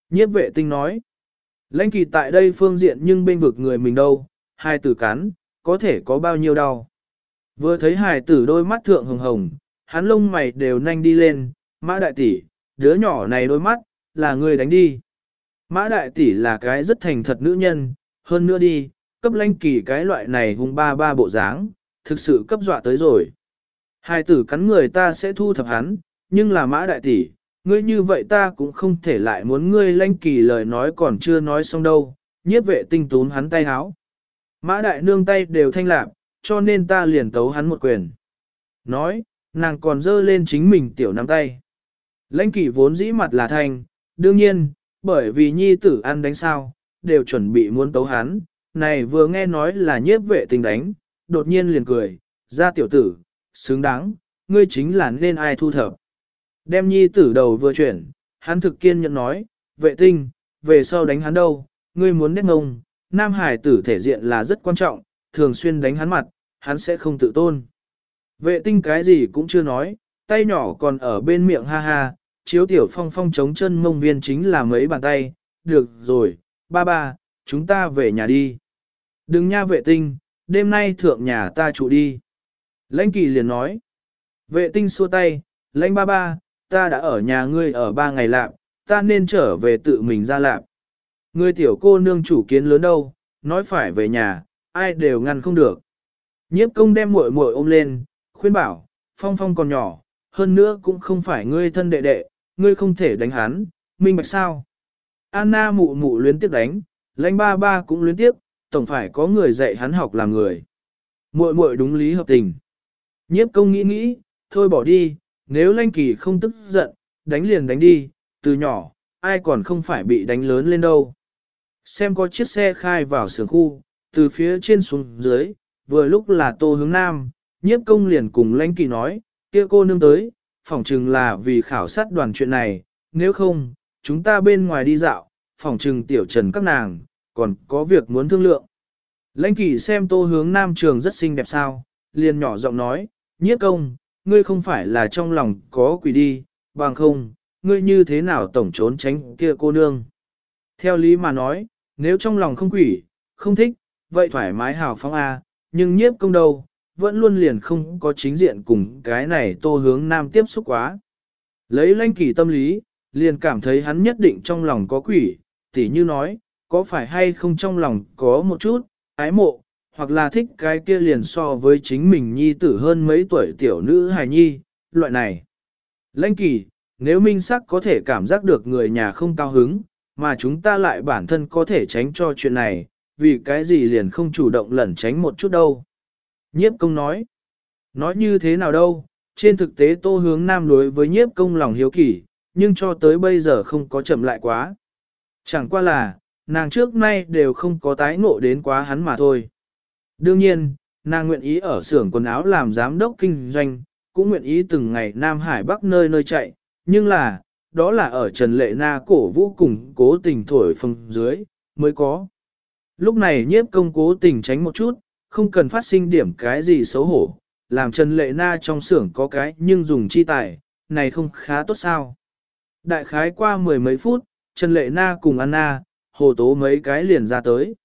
Nhiếp vệ tinh nói. Lãnh kỳ tại đây phương diện nhưng bên vực người mình đâu, hai tử cắn, có thể có bao nhiêu đau. Vừa thấy hài tử đôi mắt thượng hồng hồng, hắn lông mày đều nhanh đi lên, mã đại tỷ, đứa nhỏ này đôi mắt, là người đánh đi. Mã đại tỷ là cái rất thành thật nữ nhân, hơn nữa đi, cấp lãnh kỳ cái loại này hung ba ba bộ dáng, thực sự cấp dọa tới rồi. Hai tử cắn người ta sẽ thu thập hắn, nhưng là mã đại tỷ, ngươi như vậy ta cũng không thể lại muốn ngươi lãnh kỳ lời nói còn chưa nói xong đâu, nhiếp vệ tinh tún hắn tay háo. Mã đại nương tay đều thanh lạc, cho nên ta liền tấu hắn một quyền. Nói, nàng còn dơ lên chính mình tiểu nắm tay. Lãnh kỷ vốn dĩ mặt là thanh, đương nhiên, bởi vì nhi tử ăn đánh sao, đều chuẩn bị muốn tấu hắn, này vừa nghe nói là nhiếp vệ tình đánh, đột nhiên liền cười, ra tiểu tử, xứng đáng, ngươi chính là nên ai thu thập. Đem nhi tử đầu vừa chuyển, hắn thực kiên nhận nói, vệ tinh, về sau đánh hắn đâu, ngươi muốn nét ngông, nam hải tử thể diện là rất quan trọng, thường xuyên đánh hắn mặt, hắn sẽ không tự tôn. Vệ tinh cái gì cũng chưa nói, tay nhỏ còn ở bên miệng ha ha, chiếu tiểu phong phong chống chân mông viên chính là mấy bàn tay, được rồi, ba ba, chúng ta về nhà đi. Đừng nha vệ tinh, đêm nay thượng nhà ta trụ đi. Lãnh kỳ liền nói. Vệ tinh xua tay, lãnh ba ba, ta đã ở nhà ngươi ở ba ngày lạp, ta nên trở về tự mình ra lạp. Ngươi tiểu cô nương chủ kiến lớn đâu, nói phải về nhà, ai đều ngăn không được. Nhiếp công đem muội muội ôm lên, khuyên bảo, phong phong còn nhỏ, hơn nữa cũng không phải ngươi thân đệ đệ, ngươi không thể đánh hắn, minh bạch sao. Anna mụ mụ luyến tiếp đánh, lãnh ba ba cũng luyến tiếp, tổng phải có người dạy hắn học làm người. Muội muội đúng lý hợp tình. Nhiếp công nghĩ nghĩ, thôi bỏ đi, nếu lãnh kỳ không tức giận, đánh liền đánh đi, từ nhỏ, ai còn không phải bị đánh lớn lên đâu. Xem có chiếc xe khai vào sườn khu, từ phía trên xuống dưới, vừa lúc là tô hướng nam, nhiếp công liền cùng lãnh kỳ nói, kia cô nương tới, phỏng chừng là vì khảo sát đoàn chuyện này, nếu không, chúng ta bên ngoài đi dạo, phỏng chừng tiểu trần các nàng, còn có việc muốn thương lượng. Lãnh kỳ xem tô hướng nam trường rất xinh đẹp sao, liền nhỏ giọng nói, nhiếp công, ngươi không phải là trong lòng có quỷ đi, bằng không, ngươi như thế nào tổng trốn tránh kia cô nương. Theo lý mà nói, nếu trong lòng không quỷ, không thích, vậy thoải mái hào phóng A, nhưng nhiếp công đâu, vẫn luôn liền không có chính diện cùng cái này tô hướng nam tiếp xúc quá. Lấy lanh kỳ tâm lý, liền cảm thấy hắn nhất định trong lòng có quỷ, tỉ như nói, có phải hay không trong lòng có một chút, ái mộ, hoặc là thích cái kia liền so với chính mình nhi tử hơn mấy tuổi tiểu nữ hài nhi, loại này. Lãnh kỳ, nếu minh sắc có thể cảm giác được người nhà không cao hứng, mà chúng ta lại bản thân có thể tránh cho chuyện này, vì cái gì liền không chủ động lẩn tránh một chút đâu. Nhiếp công nói, nói như thế nào đâu, trên thực tế tô hướng nam đối với nhiếp công lòng hiếu kỳ, nhưng cho tới bây giờ không có chậm lại quá. Chẳng qua là, nàng trước nay đều không có tái ngộ đến quá hắn mà thôi. Đương nhiên, nàng nguyện ý ở xưởng quần áo làm giám đốc kinh doanh, cũng nguyện ý từng ngày Nam Hải Bắc nơi nơi chạy, nhưng là, đó là ở Trần Lệ Na cổ vũ cùng cố tình thổi phồng dưới, mới có. Lúc này nhiếp công cố tình tránh một chút, không cần phát sinh điểm cái gì xấu hổ, làm Trần Lệ Na trong xưởng có cái nhưng dùng chi tài, này không khá tốt sao. Đại khái qua mười mấy phút, Trần Lệ Na cùng Anna, hồ tố mấy cái liền ra tới.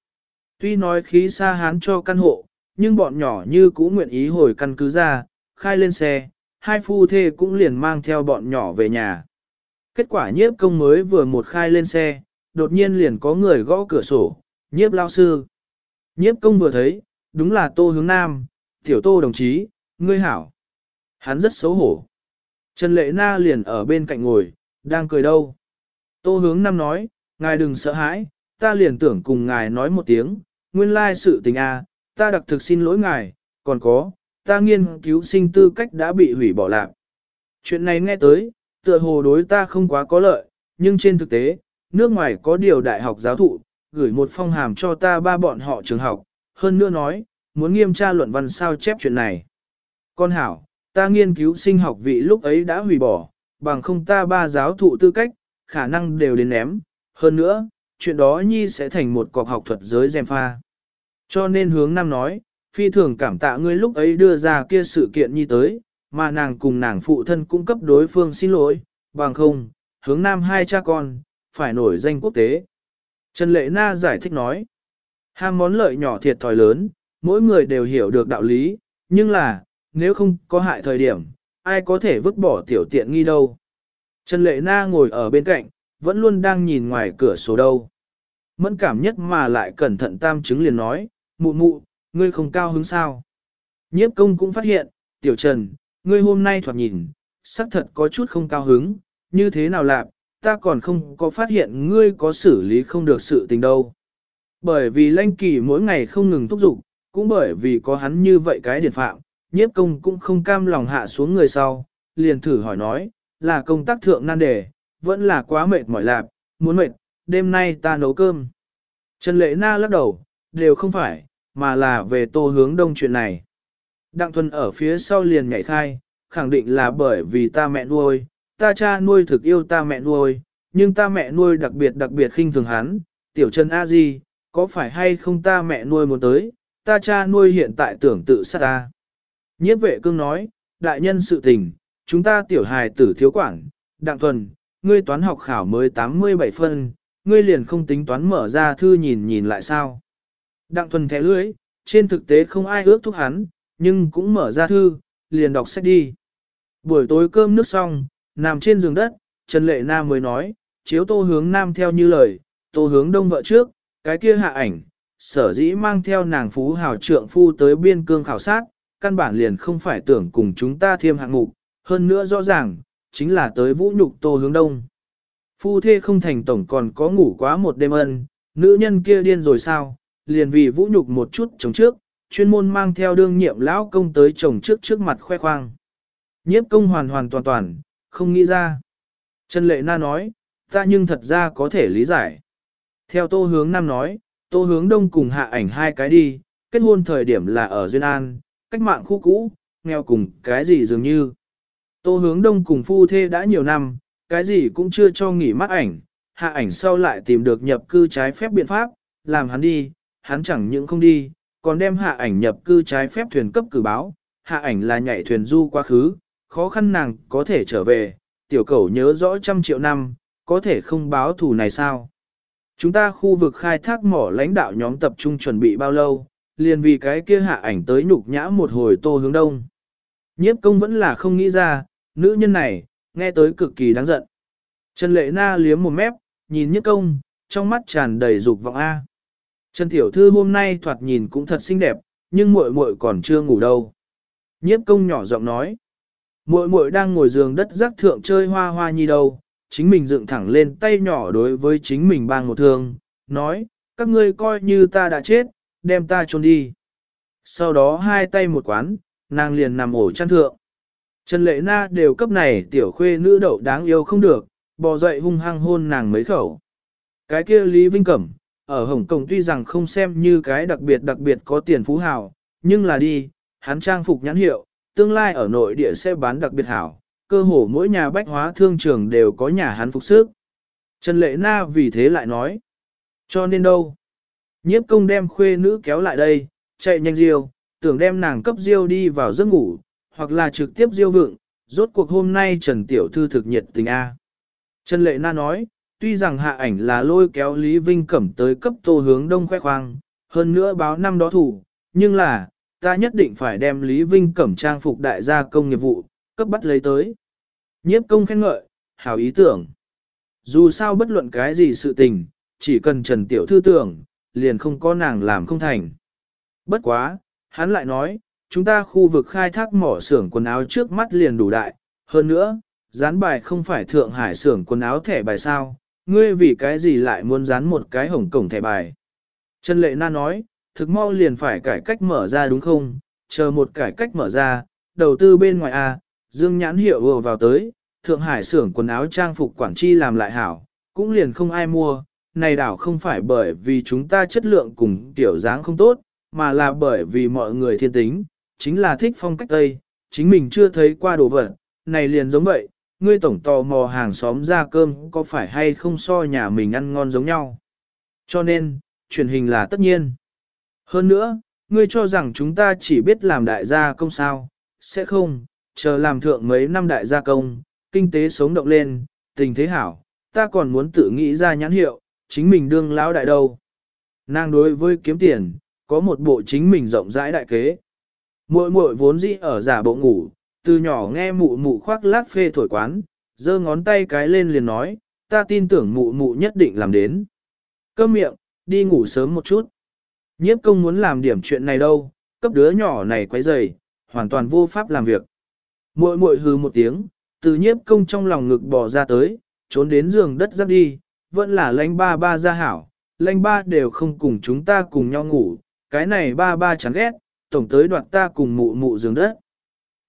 Tuy nói khí xa hán cho căn hộ, nhưng bọn nhỏ như cũng nguyện ý hồi căn cứ ra, khai lên xe, hai phu thê cũng liền mang theo bọn nhỏ về nhà. Kết quả nhiếp công mới vừa một khai lên xe, đột nhiên liền có người gõ cửa sổ, nhiếp lao sư. Nhiếp công vừa thấy, đúng là tô hướng nam, tiểu tô đồng chí, ngươi hảo. Hắn rất xấu hổ. Trần Lệ Na liền ở bên cạnh ngồi, đang cười đâu. Tô hướng nam nói, ngài đừng sợ hãi, ta liền tưởng cùng ngài nói một tiếng, nguyên lai sự tình a, ta đặc thực xin lỗi ngài, còn có, ta nghiên cứu sinh tư cách đã bị hủy bỏ lạc. Chuyện này nghe tới, tựa hồ đối ta không quá có lợi, nhưng trên thực tế, nước ngoài có điều đại học giáo thụ, gửi một phong hàm cho ta ba bọn họ trường học, hơn nữa nói, muốn nghiêm tra luận văn sao chép chuyện này. Con hảo, ta nghiên cứu sinh học vị lúc ấy đã hủy bỏ, bằng không ta ba giáo thụ tư cách, khả năng đều đến ném. Hơn nữa, chuyện đó nhi sẽ thành một cọc học thuật giới dèm pha. Cho nên hướng nam nói, phi thường cảm tạ ngươi lúc ấy đưa ra kia sự kiện nhi tới, mà nàng cùng nàng phụ thân cung cấp đối phương xin lỗi, bằng không, hướng nam hai cha con, phải nổi danh quốc tế. Trần Lệ Na giải thích nói, ham món lợi nhỏ thiệt thòi lớn, mỗi người đều hiểu được đạo lý, nhưng là, nếu không có hại thời điểm, ai có thể vứt bỏ tiểu tiện nghi đâu. Trần Lệ Na ngồi ở bên cạnh, vẫn luôn đang nhìn ngoài cửa sổ đâu. Mẫn cảm nhất mà lại cẩn thận tam chứng liền nói, mụ mụ, ngươi không cao hứng sao. Nhiếp công cũng phát hiện, tiểu trần, ngươi hôm nay thoạt nhìn, xác thật có chút không cao hứng, như thế nào lạc, ta còn không có phát hiện ngươi có xử lý không được sự tình đâu. Bởi vì lanh kỳ mỗi ngày không ngừng thúc giục, cũng bởi vì có hắn như vậy cái điển phạm, nhiếp công cũng không cam lòng hạ xuống người sau, liền thử hỏi nói, là công tác thượng nan đề, vẫn là quá mệt mỏi lạp, muốn mệt, đêm nay ta nấu cơm. Trần Lệ Na lắc đầu, đều không phải, mà là về tô hướng đông chuyện này. Đặng Thuần ở phía sau liền nhảy khai, khẳng định là bởi vì ta mẹ nuôi, ta cha nuôi thực yêu ta mẹ nuôi, nhưng ta mẹ nuôi đặc biệt đặc biệt khinh thường hắn, tiểu Trần A Di, có phải hay không ta mẹ nuôi muốn tới, ta cha nuôi hiện tại tưởng tự sát ta. Nhiếp vệ cương nói, đại nhân sự tình, chúng ta tiểu hài tử thiếu quản, đặng thuần, ngươi toán học khảo mới 87 phân, ngươi liền không tính toán mở ra thư nhìn nhìn lại sao. Đặng thuần thẻ lưới, trên thực tế không ai ước thúc hắn, nhưng cũng mở ra thư, liền đọc sách đi. Buổi tối cơm nước xong, nằm trên giường đất, Trần Lệ Nam mới nói, chiếu tô hướng nam theo như lời, tô hướng đông vợ trước, cái kia hạ ảnh, sở dĩ mang theo nàng phú hào trượng phu tới biên cương khảo sát, căn bản liền không phải tưởng cùng chúng ta thêm hạng mục, hơn nữa rõ ràng, chính là tới vũ nhục tô hướng đông. Phu thê không thành tổng còn có ngủ quá một đêm ân, nữ nhân kia điên rồi sao, liền vì vũ nhục một chút chống trước, chuyên môn mang theo đương nhiệm lão công tới chồng trước trước mặt khoe khoang. Nhiếp công hoàn hoàn toàn toàn, không nghĩ ra. Trần Lệ Na nói, ta nhưng thật ra có thể lý giải. Theo tô hướng nam nói, tô hướng đông cùng hạ ảnh hai cái đi, kết hôn thời điểm là ở Duyên An, cách mạng khu cũ, nghèo cùng cái gì dường như. Tô hướng đông cùng phu thê đã nhiều năm, cái gì cũng chưa cho nghỉ mắt ảnh, hạ ảnh sau lại tìm được nhập cư trái phép biện pháp, làm hắn đi, hắn chẳng những không đi, còn đem hạ ảnh nhập cư trái phép thuyền cấp cử báo, hạ ảnh là nhảy thuyền du quá khứ, khó khăn nàng có thể trở về, tiểu cầu nhớ rõ trăm triệu năm, có thể không báo thù này sao? Chúng ta khu vực khai thác mỏ lãnh đạo nhóm tập trung chuẩn bị bao lâu, liền vì cái kia hạ ảnh tới nhục nhã một hồi tô hướng đông. Nhiếp công vẫn là không nghĩ ra, nữ nhân này, nghe tới cực kỳ đáng giận. Trần Lệ Na liếm một mép, nhìn nhiếp công, trong mắt tràn đầy dục vọng A. Trần Tiểu Thư hôm nay thoạt nhìn cũng thật xinh đẹp, nhưng muội muội còn chưa ngủ đâu. Nhiếp công nhỏ giọng nói. Muội muội đang ngồi giường đất rác thượng chơi hoa hoa nhi đâu, chính mình dựng thẳng lên tay nhỏ đối với chính mình bang một thương, nói, các ngươi coi như ta đã chết, đem ta trốn đi. Sau đó hai tay một quán, nàng liền nằm ổ chăn thượng. Trần Lệ Na đều cấp này tiểu khuê nữ đậu đáng yêu không được, bò dậy hung hăng hôn nàng mấy khẩu. Cái kia Lý Vinh Cẩm, ở Hồng Kông tuy rằng không xem như cái đặc biệt đặc biệt có tiền phú hào, nhưng là đi, hắn trang phục nhãn hiệu, tương lai ở nội địa sẽ bán đặc biệt hảo, cơ hồ mỗi nhà bách hóa thương trường đều có nhà hắn phục sức. Trần Lệ Na vì thế lại nói, cho nên đâu? Nhiếp công đem khuê nữ kéo lại đây, chạy nhanh riêu, tưởng đem nàng cấp riêu đi vào giấc ngủ, hoặc là trực tiếp riêu vượng, rốt cuộc hôm nay Trần Tiểu Thư thực nhiệt tình A. Trần Lệ Na nói, tuy rằng hạ ảnh là lôi kéo Lý Vinh Cẩm tới cấp tô hướng đông khoe khoang, hơn nữa báo năm đó thủ, nhưng là, ta nhất định phải đem Lý Vinh Cẩm trang phục đại gia công nghiệp vụ, cấp bắt lấy tới. Nhiếp công khen ngợi, hảo ý tưởng. Dù sao bất luận cái gì sự tình, chỉ cần Trần Tiểu Thư tưởng, liền không có nàng làm không thành. Bất quá, hắn lại nói, chúng ta khu vực khai thác mỏ xưởng quần áo trước mắt liền đủ đại, hơn nữa, dán bài không phải Thượng Hải xưởng quần áo thẻ bài sao, ngươi vì cái gì lại muốn dán một cái hồng cổng thẻ bài. Trần Lệ Na nói, thực mau liền phải cải cách mở ra đúng không, chờ một cải cách mở ra, đầu tư bên ngoài A, dương nhãn hiệu vừa vào tới, Thượng Hải xưởng quần áo trang phục quản chi làm lại hảo, cũng liền không ai mua, này đảo không phải bởi vì chúng ta chất lượng cùng tiểu dáng không tốt, mà là bởi vì mọi người thiên tính, chính là thích phong cách Tây, chính mình chưa thấy qua đồ vật, này liền giống vậy, ngươi tổng tò mò hàng xóm ra cơm có phải hay không so nhà mình ăn ngon giống nhau. Cho nên, truyền hình là tất nhiên. Hơn nữa, ngươi cho rằng chúng ta chỉ biết làm đại gia công sao, sẽ không, chờ làm thượng mấy năm đại gia công, kinh tế sống động lên, tình thế hảo, ta còn muốn tự nghĩ ra nhãn hiệu, chính mình đương lão đại đâu. Nàng đối với kiếm tiền, có một bộ chính mình rộng rãi đại kế. Muội muội vốn dĩ ở giả bộ ngủ, từ nhỏ nghe mụ mụ khoác lác phê thổi quán, giơ ngón tay cái lên liền nói, ta tin tưởng mụ mụ nhất định làm đến. Cơm miệng, đi ngủ sớm một chút. Nhiếp công muốn làm điểm chuyện này đâu, cấp đứa nhỏ này quấy rầy, hoàn toàn vô pháp làm việc. Muội muội hừ một tiếng, từ nhiếp công trong lòng ngực bò ra tới, trốn đến giường đất giáp đi, vẫn là lãnh ba ba ra hảo, lãnh ba đều không cùng chúng ta cùng nhau ngủ, cái này ba ba chán ghét, tổng tới đoạt ta cùng mụ mụ giường đất.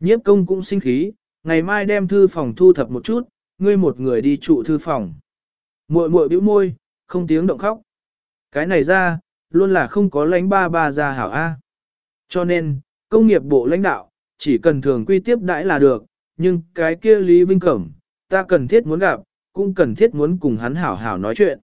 Nhiếp công cũng sinh khí, ngày mai đem thư phòng thu thập một chút, ngươi một người đi trụ thư phòng. Muội muội bĩu môi, không tiếng động khóc. Cái này ra, luôn là không có lãnh ba ba ra hảo A. Cho nên, công nghiệp bộ lãnh đạo, chỉ cần thường quy tiếp đãi là được, nhưng cái kia Lý Vinh Cẩm, ta cần thiết muốn gặp, cũng cần thiết muốn cùng hắn hảo hảo nói chuyện.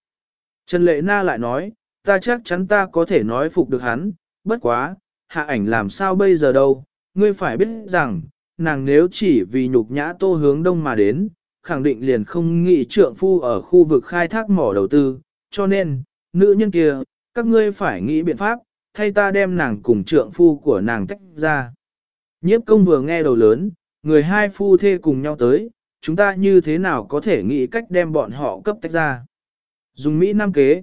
Trần Lệ Na lại nói, ta chắc chắn ta có thể nói phục được hắn, bất quá, hạ ảnh làm sao bây giờ đâu, ngươi phải biết rằng, nàng nếu chỉ vì nhục nhã tô hướng đông mà đến, khẳng định liền không nghĩ trượng phu ở khu vực khai thác mỏ đầu tư, cho nên, nữ nhân kia, các ngươi phải nghĩ biện pháp, thay ta đem nàng cùng trượng phu của nàng tách ra. Nhiếp công vừa nghe đầu lớn, người hai phu thê cùng nhau tới, chúng ta như thế nào có thể nghĩ cách đem bọn họ cấp tách ra. Dùng Mỹ Nam kế.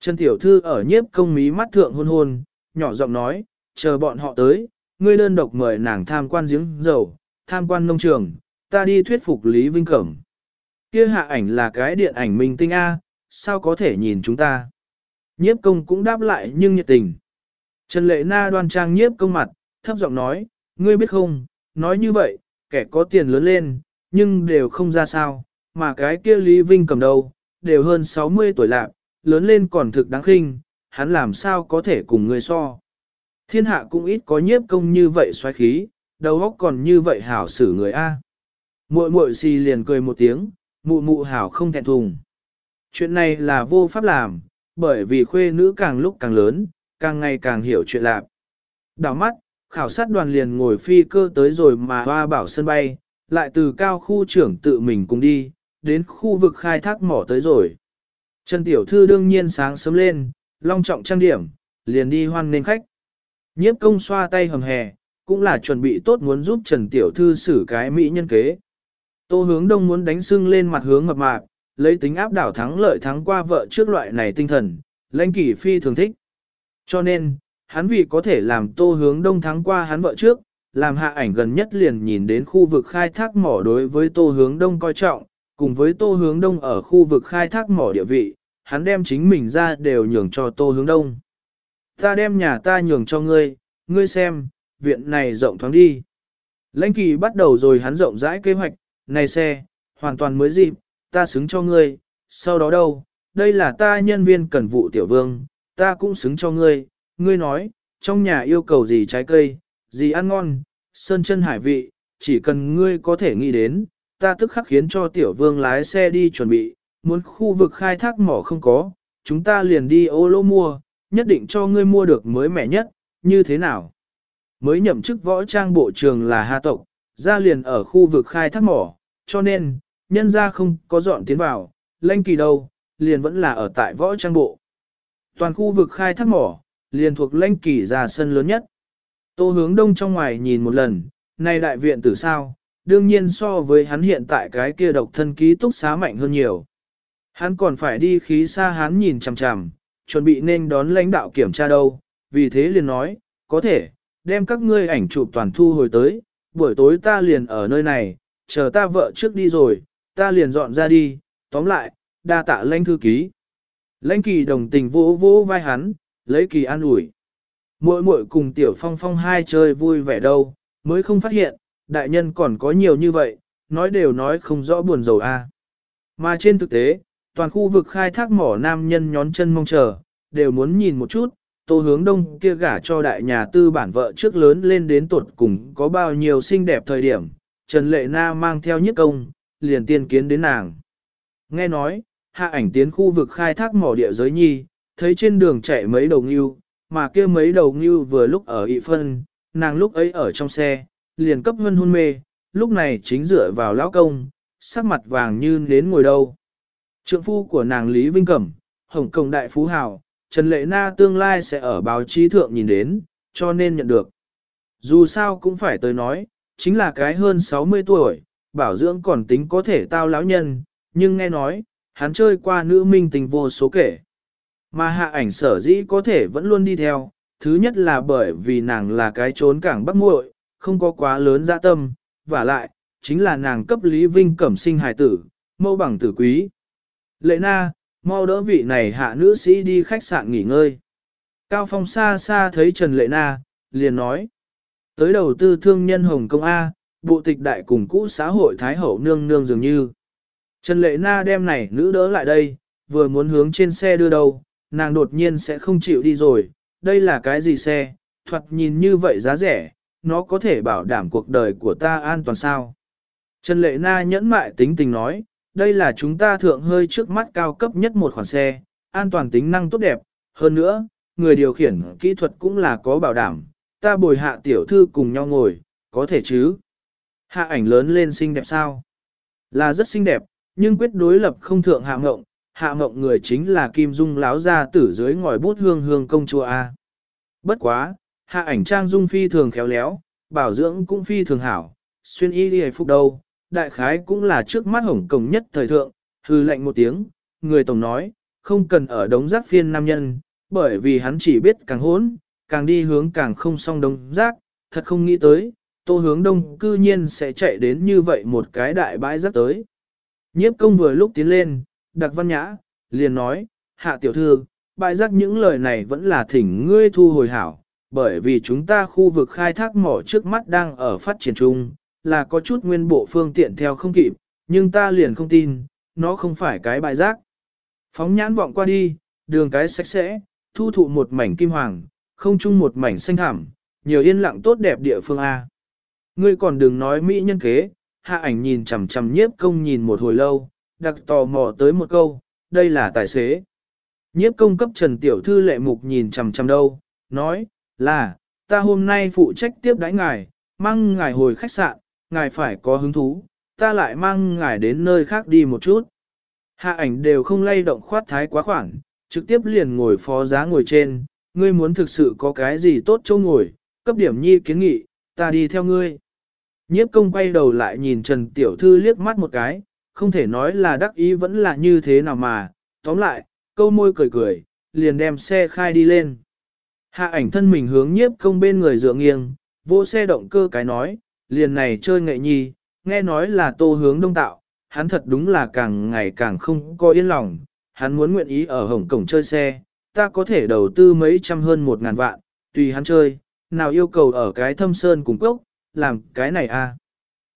Trần Tiểu Thư ở nhiếp công mí mắt thượng hôn hôn, nhỏ giọng nói, chờ bọn họ tới, ngươi đơn độc mời nàng tham quan giếng dầu, tham quan nông trường, ta đi thuyết phục Lý Vinh Cẩm. Kia hạ ảnh là cái điện ảnh minh tinh A, sao có thể nhìn chúng ta? Nhiếp công cũng đáp lại nhưng nhiệt tình. Trần Lệ Na đoan trang nhiếp công mặt, thấp giọng nói, ngươi biết không, nói như vậy, kẻ có tiền lớn lên, nhưng đều không ra sao, mà cái kia Lý Vinh cầm đầu, đều hơn 60 tuổi lạc, lớn lên còn thực đáng khinh, hắn làm sao có thể cùng ngươi so. Thiên hạ cũng ít có nhiếp công như vậy xoáy khí, đầu óc còn như vậy hảo xử người A. Muội muội xì liền cười một tiếng, mụ mụ hảo không thẹn thùng. Chuyện này là vô pháp làm, bởi vì khuê nữ càng lúc càng lớn, càng ngày càng hiểu chuyện lạc. Đảo mắt, khảo sát đoàn liền ngồi phi cơ tới rồi mà hoa bảo sân bay, lại từ cao khu trưởng tự mình cùng đi, đến khu vực khai thác mỏ tới rồi. Trần Tiểu Thư đương nhiên sáng sớm lên, long trọng trang điểm, liền đi hoan nên khách. Nhiếp công xoa tay hầm hè, cũng là chuẩn bị tốt muốn giúp Trần Tiểu Thư xử cái mỹ nhân kế. Tô hướng đông muốn đánh sưng lên mặt hướng mập mạp, lấy tính áp đảo thắng lợi thắng qua vợ trước loại này tinh thần, lãnh kỷ phi thường thích. Cho nên, hắn vì có thể làm tô hướng đông thắng qua hắn vợ trước, làm hạ ảnh gần nhất liền nhìn đến khu vực khai thác mỏ đối với tô hướng đông coi trọng, cùng với tô hướng đông ở khu vực khai thác mỏ địa vị, hắn đem chính mình ra đều nhường cho tô hướng đông. Ta đem nhà ta nhường cho ngươi, ngươi xem, viện này rộng thoáng đi. Lãnh kỳ bắt đầu rồi hắn rộng rãi kế hoạch, này xe, hoàn toàn mới dịp, ta xứng cho ngươi, sau đó đâu, đây là ta nhân viên cần vụ tiểu vương, ta cũng xứng cho ngươi, ngươi nói, trong nhà yêu cầu gì trái cây, gì ăn ngon, sơn chân hải vị, chỉ cần ngươi có thể nghĩ đến, ta tức khắc khiến cho tiểu vương lái xe đi chuẩn bị, muốn khu vực khai thác mỏ không có, chúng ta liền đi ô lô mua, nhất định cho ngươi mua được mới mẻ nhất, như thế nào? Mới nhậm chức võ trang bộ trường là Hà Tộc, ra liền ở khu vực khai thác mỏ, cho nên, nhân ra không có dọn tiến vào, lanh kỳ đâu, liền vẫn là ở tại võ trang bộ. Toàn khu vực khai thác mỏ, liền thuộc lanh kỳ ra sân lớn nhất. Tô hướng đông trong ngoài nhìn một lần, này đại viện tử sao, đương nhiên so với hắn hiện tại cái kia độc thân ký túc xá mạnh hơn nhiều. Hắn còn phải đi khí xa hắn nhìn chằm chằm, chuẩn bị nên đón lãnh đạo kiểm tra đâu, vì thế liền nói, có thể, đem các ngươi ảnh chụp toàn thu hồi tới, buổi tối ta liền ở nơi này, chờ ta vợ trước đi rồi, ta liền dọn ra đi, tóm lại, đa tạ lãnh thư ký. Lãnh kỳ đồng tình vỗ vỗ vai hắn, lấy kỳ an ủi. Muội muội cùng tiểu phong phong hai chơi vui vẻ đâu, mới không phát hiện, đại nhân còn có nhiều như vậy, nói đều nói không rõ buồn rầu a. Mà trên thực tế, toàn khu vực khai thác mỏ nam nhân nhón chân mong chờ, đều muốn nhìn một chút, tô hướng đông kia gả cho đại nhà tư bản vợ trước lớn lên đến tuột cùng có bao nhiêu xinh đẹp thời điểm, Trần Lệ Na mang theo nhất công, liền tiên kiến đến nàng. Nghe nói, hạ ảnh tiến khu vực khai thác mỏ địa giới nhi, thấy trên đường chạy mấy đầu ngưu, mà kia mấy đầu ngưu vừa lúc ở ị phân, nàng lúc ấy ở trong xe, liền cấp hân hôn mê, lúc này chính dựa vào lão công, sắc mặt vàng như đến ngồi đâu. Trượng phu của nàng Lý Vinh Cẩm, Hồng Kông Đại Phú Hào, Trần Lệ Na tương lai sẽ ở báo chí thượng nhìn đến, cho nên nhận được. Dù sao cũng phải tới nói, chính là cái hơn 60 tuổi, bảo dưỡng còn tính có thể tao lão nhân, nhưng nghe nói, hắn chơi qua nữ minh tình vô số kể. Mà hạ ảnh sở dĩ có thể vẫn luôn đi theo, thứ nhất là bởi vì nàng là cái trốn cảng bắc muội, không có quá lớn dạ tâm, và lại, chính là nàng cấp Lý Vinh cẩm sinh hài tử, mâu bằng tử quý. Lệ na, mau đỡ vị này hạ nữ sĩ đi khách sạn nghỉ ngơi. Cao Phong xa xa thấy Trần Lệ Na, liền nói. Tới đầu tư thương nhân Hồng Kông A, bộ tịch đại cùng cũ xã hội Thái Hậu nương nương dường như. Trần Lệ Na đem này nữ đỡ lại đây, vừa muốn hướng trên xe đưa đâu, nàng đột nhiên sẽ không chịu đi rồi, đây là cái gì xe, thoạt nhìn như vậy giá rẻ, nó có thể bảo đảm cuộc đời của ta an toàn sao. Trần Lệ Na nhẫn mại tính tình nói, đây là chúng ta thượng hơi trước mắt cao cấp nhất một khoản xe, an toàn tính năng tốt đẹp, hơn nữa, người điều khiển kỹ thuật cũng là có bảo đảm, ta bồi hạ tiểu thư cùng nhau ngồi, có thể chứ. Hạ ảnh lớn lên xinh đẹp sao? Là rất xinh đẹp, nhưng quyết đối lập không thượng hạ ngộng, hạ ngộng người chính là Kim Dung láo ra tử dưới ngòi bút hương hương công chúa A. Bất quá, hạ ảnh trang dung phi thường khéo léo, bảo dưỡng cũng phi thường hảo, xuyên y đi phục đâu, đại khái cũng là trước mắt Hồng cổng nhất thời thượng, hư lệnh một tiếng, người tổng nói, không cần ở đống rác phiên nam nhân, bởi vì hắn chỉ biết càng hốn, càng đi hướng càng không song đống rác, thật không nghĩ tới, tô hướng đông cư nhiên sẽ chạy đến như vậy một cái đại bãi rác tới. Nhiếp công vừa lúc tiến lên, đặc văn nhã, liền nói, hạ tiểu thư, bãi rác những lời này vẫn là thỉnh ngươi thu hồi hảo, bởi vì chúng ta khu vực khai thác mỏ trước mắt đang ở phát triển chung, là có chút nguyên bộ phương tiện theo không kịp, nhưng ta liền không tin, nó không phải cái bài rác. Phóng nhãn vọng qua đi, đường cái sạch sẽ, thu thụ một mảnh kim hoàng, không chung một mảnh xanh thẳm, nhiều yên lặng tốt đẹp địa phương A. Ngươi còn đừng nói mỹ nhân kế, hạ ảnh nhìn chằm chằm nhiếp công nhìn một hồi lâu, đặc tò mò tới một câu, đây là tài xế. Nhiếp công cấp Trần Tiểu Thư lệ mục nhìn chằm chằm đâu, nói, là, ta hôm nay phụ trách tiếp đãi ngài, mang ngài hồi khách sạn, ngài phải có hứng thú, ta lại mang ngài đến nơi khác đi một chút. Hạ ảnh đều không lay động khoát thái quá khoảng, trực tiếp liền ngồi phó giá ngồi trên, ngươi muốn thực sự có cái gì tốt châu ngồi, cấp điểm nhi kiến nghị, ta đi theo ngươi. Nhiếp công quay đầu lại nhìn Trần Tiểu Thư liếc mắt một cái, không thể nói là đắc ý vẫn là như thế nào mà, tóm lại, câu môi cười cười, liền đem xe khai đi lên. Hạ ảnh thân mình hướng nhiếp công bên người dựa nghiêng, vô xe động cơ cái nói, liền này chơi nghệ nhi, nghe nói là tô hướng đông tạo, hắn thật đúng là càng ngày càng không có yên lòng, hắn muốn nguyện ý ở Hồng Cổng chơi xe, ta có thể đầu tư mấy trăm hơn một ngàn vạn, tùy hắn chơi, nào yêu cầu ở cái thâm sơn cùng cốc, làm cái này à.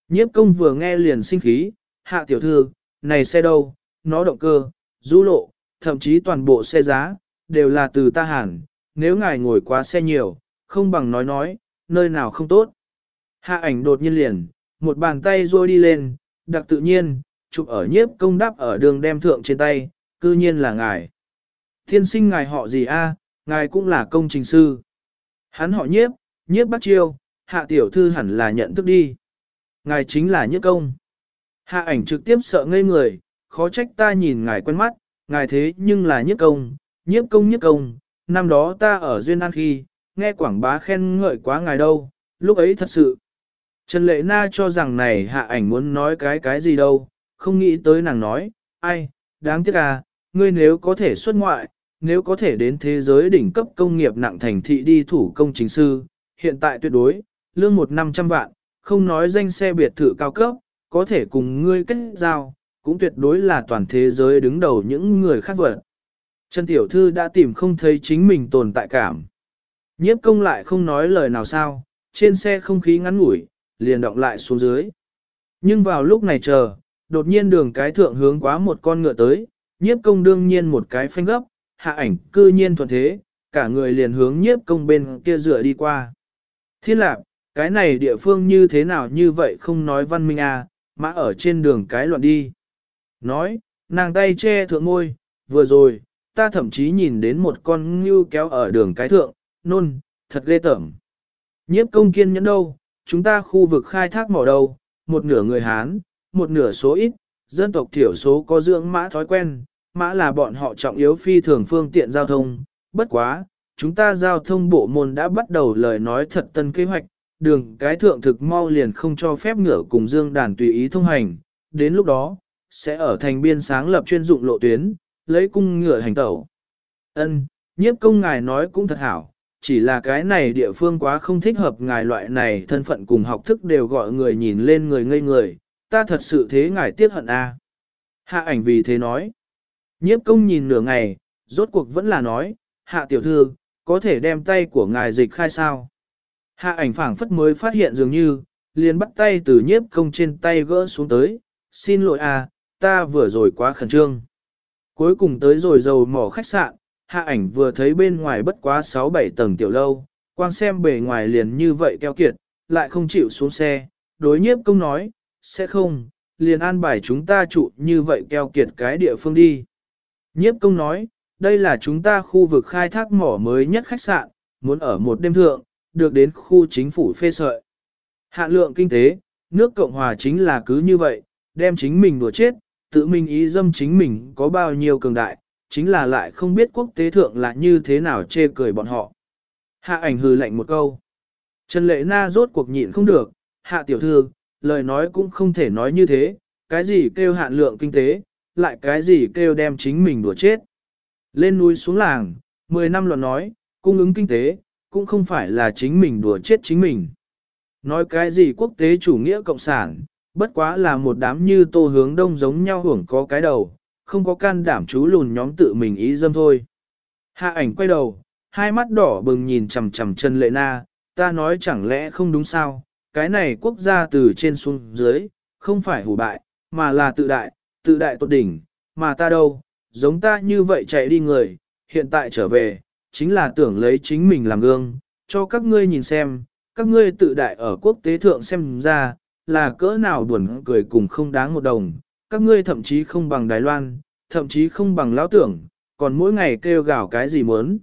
Nhiếp công vừa nghe liền sinh khí, hạ tiểu thư, này xe đâu, nó động cơ, du lộ, thậm chí toàn bộ xe giá, đều là từ ta hẳn, nếu ngài ngồi quá xe nhiều, không bằng nói nói, nơi nào không tốt. Hạ ảnh đột nhiên liền, một bàn tay rôi đi lên, đặc tự nhiên, chụp ở nhiếp công đáp ở đường đem thượng trên tay, cư nhiên là ngài. Thiên sinh ngài họ gì a? ngài cũng là công trình sư. Hắn họ nhiếp, nhiếp bắt chiêu, hạ tiểu thư hẳn là nhận thức đi. Ngài chính là nhiếp công. Hạ ảnh trực tiếp sợ ngây người, khó trách ta nhìn ngài quen mắt, ngài thế nhưng là nhiếp công, nhiếp công nhiếp công, năm đó ta ở Duyên An khi, nghe quảng bá khen ngợi quá ngài đâu, lúc ấy thật sự. Trần Lệ Na cho rằng này hạ ảnh muốn nói cái cái gì đâu, không nghĩ tới nàng nói, ai, đáng tiếc à, ngươi nếu có thể xuất ngoại, nếu có thể đến thế giới đỉnh cấp công nghiệp nặng thành thị đi thủ công chính sư, hiện tại tuyệt đối, lương một năm trăm vạn, không nói danh xe biệt thự cao cấp, có thể cùng ngươi kết giao, cũng tuyệt đối là toàn thế giới đứng đầu những người khác vật. Trần Tiểu Thư đã tìm không thấy chính mình tồn tại cảm. Nhiếp công lại không nói lời nào sao, trên xe không khí ngắn ngủi, liền động lại xuống dưới. Nhưng vào lúc này chờ, đột nhiên đường cái thượng hướng quá một con ngựa tới, nhiếp công đương nhiên một cái phanh gấp, hạ ảnh cư nhiên thuận thế, cả người liền hướng nhiếp công bên kia dựa đi qua. Thiên lạc, cái này địa phương như thế nào như vậy không nói văn minh à, mà ở trên đường cái loạn đi. Nói, nàng tay che thượng ngôi, vừa rồi, ta thậm chí nhìn đến một con ngưu kéo ở đường cái thượng, nôn, thật ghê tởm. Nhiếp công kiên nhẫn đâu, chúng ta khu vực khai thác mỏ đâu, một nửa người Hán, một nửa số ít, dân tộc thiểu số có dưỡng mã thói quen, mã là bọn họ trọng yếu phi thường phương tiện giao thông, bất quá, chúng ta giao thông bộ môn đã bắt đầu lời nói thật tân kế hoạch, đường cái thượng thực mau liền không cho phép ngựa cùng dương đàn tùy ý thông hành, đến lúc đó, sẽ ở thành biên sáng lập chuyên dụng lộ tuyến, lấy cung ngựa hành tẩu. Ân, nhiếp công ngài nói cũng thật hảo, chỉ là cái này địa phương quá không thích hợp ngài loại này thân phận cùng học thức đều gọi người nhìn lên người ngây người, ta thật sự thế ngài tiếc hận a. Hạ ảnh vì thế nói. Nhiếp công nhìn nửa ngày, rốt cuộc vẫn là nói, hạ tiểu thư, có thể đem tay của ngài dịch khai sao. Hạ ảnh phảng phất mới phát hiện dường như, liền bắt tay từ nhiếp công trên tay gỡ xuống tới, xin lỗi à ta vừa rồi quá khẩn trương. Cuối cùng tới rồi dầu mỏ khách sạn, hạ ảnh vừa thấy bên ngoài bất quá 6-7 tầng tiểu lâu, quang xem bề ngoài liền như vậy keo kiệt, lại không chịu xuống xe, đối nhiếp công nói, sẽ không, liền an bài chúng ta trụ như vậy keo kiệt cái địa phương đi. Nhiếp công nói, đây là chúng ta khu vực khai thác mỏ mới nhất khách sạn, muốn ở một đêm thượng, được đến khu chính phủ phê sợi. Hạ lượng kinh tế, nước Cộng Hòa chính là cứ như vậy, đem chính mình đùa chết, tự mình ý dâm chính mình có bao nhiêu cường đại, chính là lại không biết quốc tế thượng là như thế nào chê cười bọn họ. Hạ ảnh hừ lạnh một câu. Trần Lệ Na rốt cuộc nhịn không được, hạ tiểu thư, lời nói cũng không thể nói như thế, cái gì kêu hạn lượng kinh tế, lại cái gì kêu đem chính mình đùa chết. Lên núi xuống làng, 10 năm luận nói, cung ứng kinh tế, cũng không phải là chính mình đùa chết chính mình. Nói cái gì quốc tế chủ nghĩa cộng sản, bất quá là một đám như tô hướng đông giống nhau hưởng có cái đầu, không có can đảm chú lùn nhóm tự mình ý dâm thôi. Hạ ảnh quay đầu, hai mắt đỏ bừng nhìn chằm chằm Trần Lệ Na, ta nói chẳng lẽ không đúng sao, cái này quốc gia từ trên xuống dưới, không phải hủ bại, mà là tự đại, tự đại tốt đỉnh, mà ta đâu, giống ta như vậy chạy đi người, hiện tại trở về, chính là tưởng lấy chính mình làm gương, cho các ngươi nhìn xem, các ngươi tự đại ở quốc tế thượng xem ra, là cỡ nào buồn cười cùng không đáng một đồng, các ngươi thậm chí không bằng Đài Loan, thậm chí không bằng lão tưởng, còn mỗi ngày kêu gào cái gì muốn.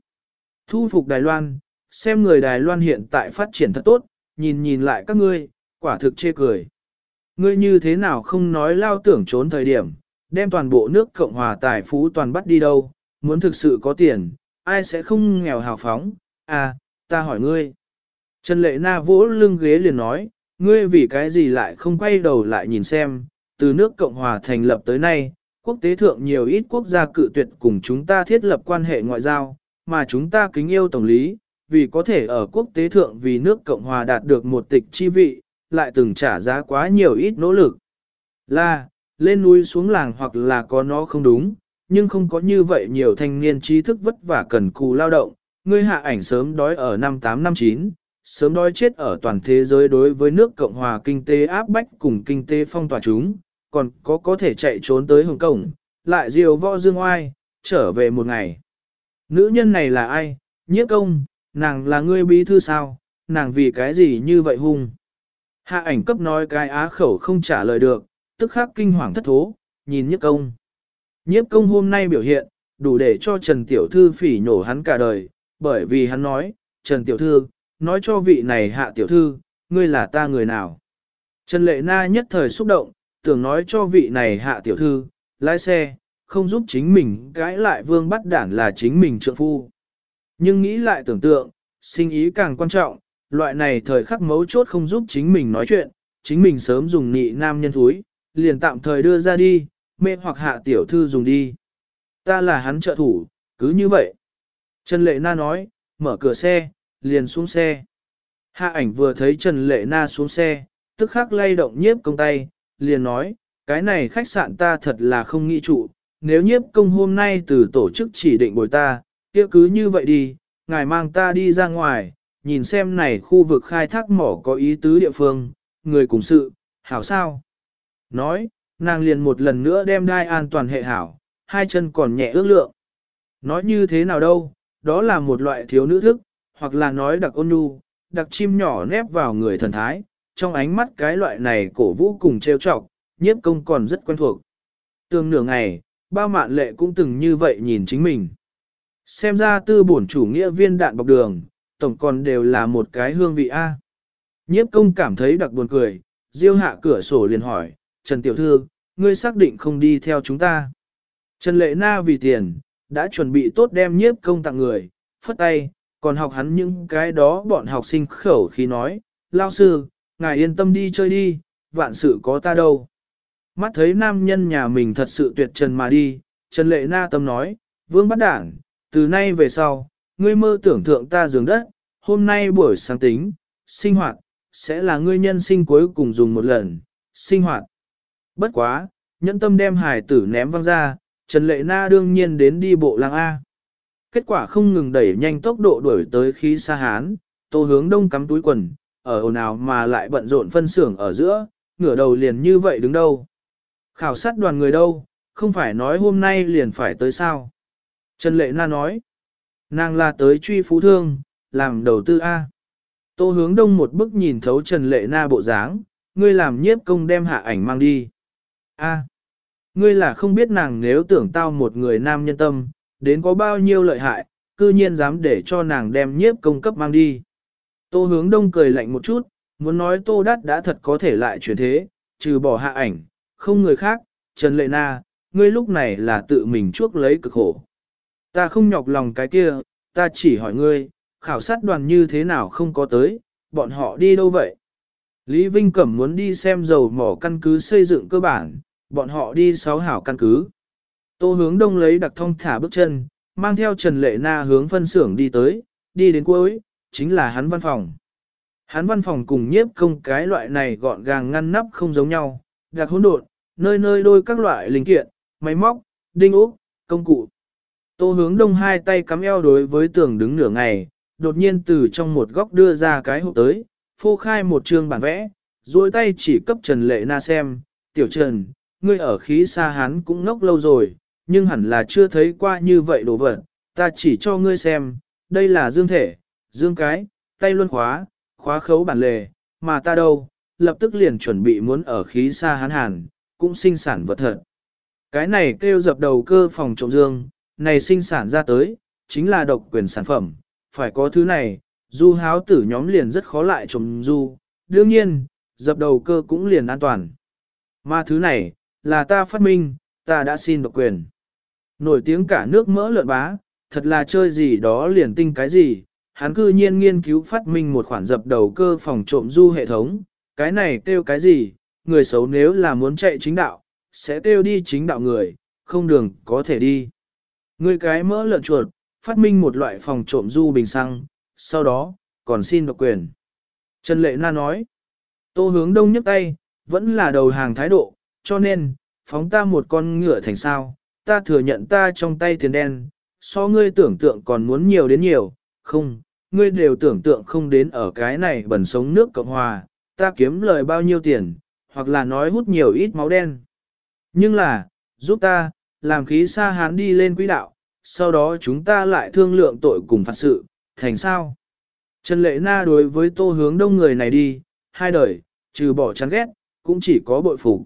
Thu phục Đài Loan, xem người Đài Loan hiện tại phát triển thật tốt, nhìn nhìn lại các ngươi, quả thực chê cười. Ngươi như thế nào không nói lao tưởng trốn thời điểm, đem toàn bộ nước Cộng hòa tài phú toàn bắt đi đâu, muốn thực sự có tiền, ai sẽ không nghèo hào phóng, à, ta hỏi ngươi. Trần Lệ Na vỗ lưng ghế liền nói, ngươi vì cái gì lại không quay đầu lại nhìn xem, từ nước Cộng hòa thành lập tới nay, quốc tế thượng nhiều ít quốc gia cự tuyệt cùng chúng ta thiết lập quan hệ ngoại giao, mà chúng ta kính yêu tổng lý, vì có thể ở quốc tế thượng vì nước Cộng hòa đạt được một tịch chi vị, lại từng trả giá quá nhiều ít nỗ lực. Là, lên núi xuống làng hoặc là có nó không đúng, nhưng không có như vậy nhiều thanh niên trí thức vất vả cần cù lao động, ngươi hạ ảnh sớm đói ở năm 8 năm 9, sớm đói chết ở toàn thế giới đối với nước Cộng hòa kinh tế áp bách cùng kinh tế phong tỏa chúng, còn có có thể chạy trốn tới Hồng Kông, lại diều võ dương oai, trở về một ngày. Nữ nhân này là ai? Nhiếp công, nàng là ngươi bí thư sao? Nàng vì cái gì như vậy hung? Hạ ảnh cấp nói cái á khẩu không trả lời được, tức khắc kinh hoàng thất thố, nhìn nhiếp công. Nhiếp công hôm nay biểu hiện, đủ để cho Trần Tiểu Thư phỉ nhổ hắn cả đời, bởi vì hắn nói, Trần Tiểu Thư, nói cho vị này hạ Tiểu Thư, ngươi là ta người nào. Trần Lệ Na nhất thời xúc động, tưởng nói cho vị này hạ Tiểu Thư, lái xe, không giúp chính mình gãi lại vương bắt đản là chính mình trượng phu. Nhưng nghĩ lại tưởng tượng, sinh ý càng quan trọng, loại này thời khắc mấu chốt không giúp chính mình nói chuyện, chính mình sớm dùng nị nam nhân thúi, liền tạm thời đưa ra đi, mê hoặc hạ tiểu thư dùng đi. Ta là hắn trợ thủ, cứ như vậy. Trần Lệ Na nói, mở cửa xe, liền xuống xe. Hạ ảnh vừa thấy Trần Lệ Na xuống xe, tức khắc lay động nhiếp công tay, liền nói, cái này khách sạn ta thật là không nghĩ trụ, nếu nhiếp công hôm nay từ tổ chức chỉ định bồi ta, kia cứ như vậy đi, ngài mang ta đi ra ngoài, nhìn xem này khu vực khai thác mỏ có ý tứ địa phương, người cùng sự, hảo sao. Nói, nàng liền một lần nữa đem đai an toàn hệ hảo, hai chân còn nhẹ ước lượng. Nói như thế nào đâu, đó là một loại thiếu nữ thức, hoặc là nói đặc ôn nhu, đặc chim nhỏ nép vào người thần thái, trong ánh mắt cái loại này cổ vũ cùng trêu chọc, nhiếp công còn rất quen thuộc. Tương nửa ngày, bao mạn lệ cũng từng như vậy nhìn chính mình. Xem ra tư bổn chủ nghĩa viên đạn bọc đường, tổng còn đều là một cái hương vị A. Nhiếp công cảm thấy đặc buồn cười, diêu hạ cửa sổ liền hỏi, Trần Tiểu Thư, ngươi xác định không đi theo chúng ta. Trần Lệ Na vì tiền, đã chuẩn bị tốt đem nhiếp công tặng người, phất tay, còn học hắn những cái đó bọn học sinh khẩu khi nói, lao sư, ngài yên tâm đi chơi đi, vạn sự có ta đâu. Mắt thấy nam nhân nhà mình thật sự tuyệt trần mà đi, Trần Lệ Na tâm nói, vương bắt đảng, từ nay về sau, ngươi mơ tưởng thượng ta giường đất, hôm nay buổi sáng tính, sinh hoạt, sẽ là ngươi nhân sinh cuối cùng dùng một lần, sinh hoạt. Bất quá, nhẫn tâm đem hải tử ném văng ra, Trần Lệ Na đương nhiên đến đi bộ làng A. Kết quả không ngừng đẩy nhanh tốc độ đuổi tới khí xa hán, tô hướng đông cắm túi quần, ở ồn ào mà lại bận rộn phân xưởng ở giữa, ngửa đầu liền như vậy đứng đâu. Khảo sát đoàn người đâu, không phải nói hôm nay liền phải tới sao. Trần Lệ Na nói, nàng là tới truy phú thương, làm đầu tư A. Tô hướng đông một bức nhìn thấu Trần Lệ Na bộ dáng, ngươi làm nhiếp công đem hạ ảnh mang đi. A. Ngươi là không biết nàng nếu tưởng tao một người nam nhân tâm, đến có bao nhiêu lợi hại, cư nhiên dám để cho nàng đem nhiếp công cấp mang đi. Tô hướng đông cười lạnh một chút, muốn nói tô đắt đã thật có thể lại chuyển thế, trừ bỏ hạ ảnh, không người khác, Trần Lệ Na, ngươi lúc này là tự mình chuốc lấy cực khổ. Ta không nhọc lòng cái kia, ta chỉ hỏi ngươi, khảo sát đoàn như thế nào không có tới, bọn họ đi đâu vậy? Lý Vinh Cẩm muốn đi xem dầu mỏ căn cứ xây dựng cơ bản, bọn họ đi sáu hảo căn cứ. Tô hướng đông lấy đặc thông thả bước chân, mang theo Trần Lệ Na hướng phân xưởng đi tới, đi đến cuối, chính là hắn văn phòng. Hắn văn phòng cùng nhiếp công cái loại này gọn gàng ngăn nắp không giống nhau, gạc hỗn độn, nơi nơi đôi các loại linh kiện, máy móc, đinh ốc, công cụ. Tô hướng đông hai tay cắm eo đối với tường đứng nửa ngày, đột nhiên từ trong một góc đưa ra cái hộp tới, phô khai một chương bản vẽ, duỗi tay chỉ cấp Trần Lệ Na xem, tiểu Trần, ngươi ở khí xa hắn cũng ngốc lâu rồi, nhưng hẳn là chưa thấy qua như vậy đồ vật, ta chỉ cho ngươi xem, đây là dương thể, dương cái, tay luân khóa, khóa khấu bản lề, mà ta đâu, lập tức liền chuẩn bị muốn ở khí xa hán hàn, cũng sinh sản vật thật. Cái này kêu dập đầu cơ phòng trộm dương, này sinh sản ra tới, chính là độc quyền sản phẩm, phải có thứ này, du háo tử nhóm liền rất khó lại trộm du, đương nhiên, dập đầu cơ cũng liền an toàn. Mà thứ này, là ta phát minh, ta đã xin độc quyền. Nổi tiếng cả nước mỡ lợn bá, thật là chơi gì đó liền tinh cái gì, hắn cư nhiên nghiên cứu phát minh một khoản dập đầu cơ phòng trộm du hệ thống, cái này kêu cái gì, người xấu nếu là muốn chạy chính đạo, sẽ kêu đi chính đạo người, không đường có thể đi. Người cái mỡ lợn chuột, phát minh một loại phòng trộm du bình xăng, sau đó, còn xin độc quyền. Trần Lệ Na nói, tô hướng đông nhấc tay, vẫn là đầu hàng thái độ, cho nên, phóng ta một con ngựa thành sao, ta thừa nhận ta trong tay tiền đen, so ngươi tưởng tượng còn muốn nhiều đến nhiều, không, ngươi đều tưởng tượng không đến ở cái này bẩn sống nước Cộng Hòa, ta kiếm lời bao nhiêu tiền, hoặc là nói hút nhiều ít máu đen. Nhưng là, giúp ta, làm khí xa hán đi lên quỹ đạo, sau đó chúng ta lại thương lượng tội cùng phạt sự, thành sao? Trần Lệ Na đối với tô hướng đông người này đi, hai đời, trừ bỏ chán ghét, cũng chỉ có bội phục.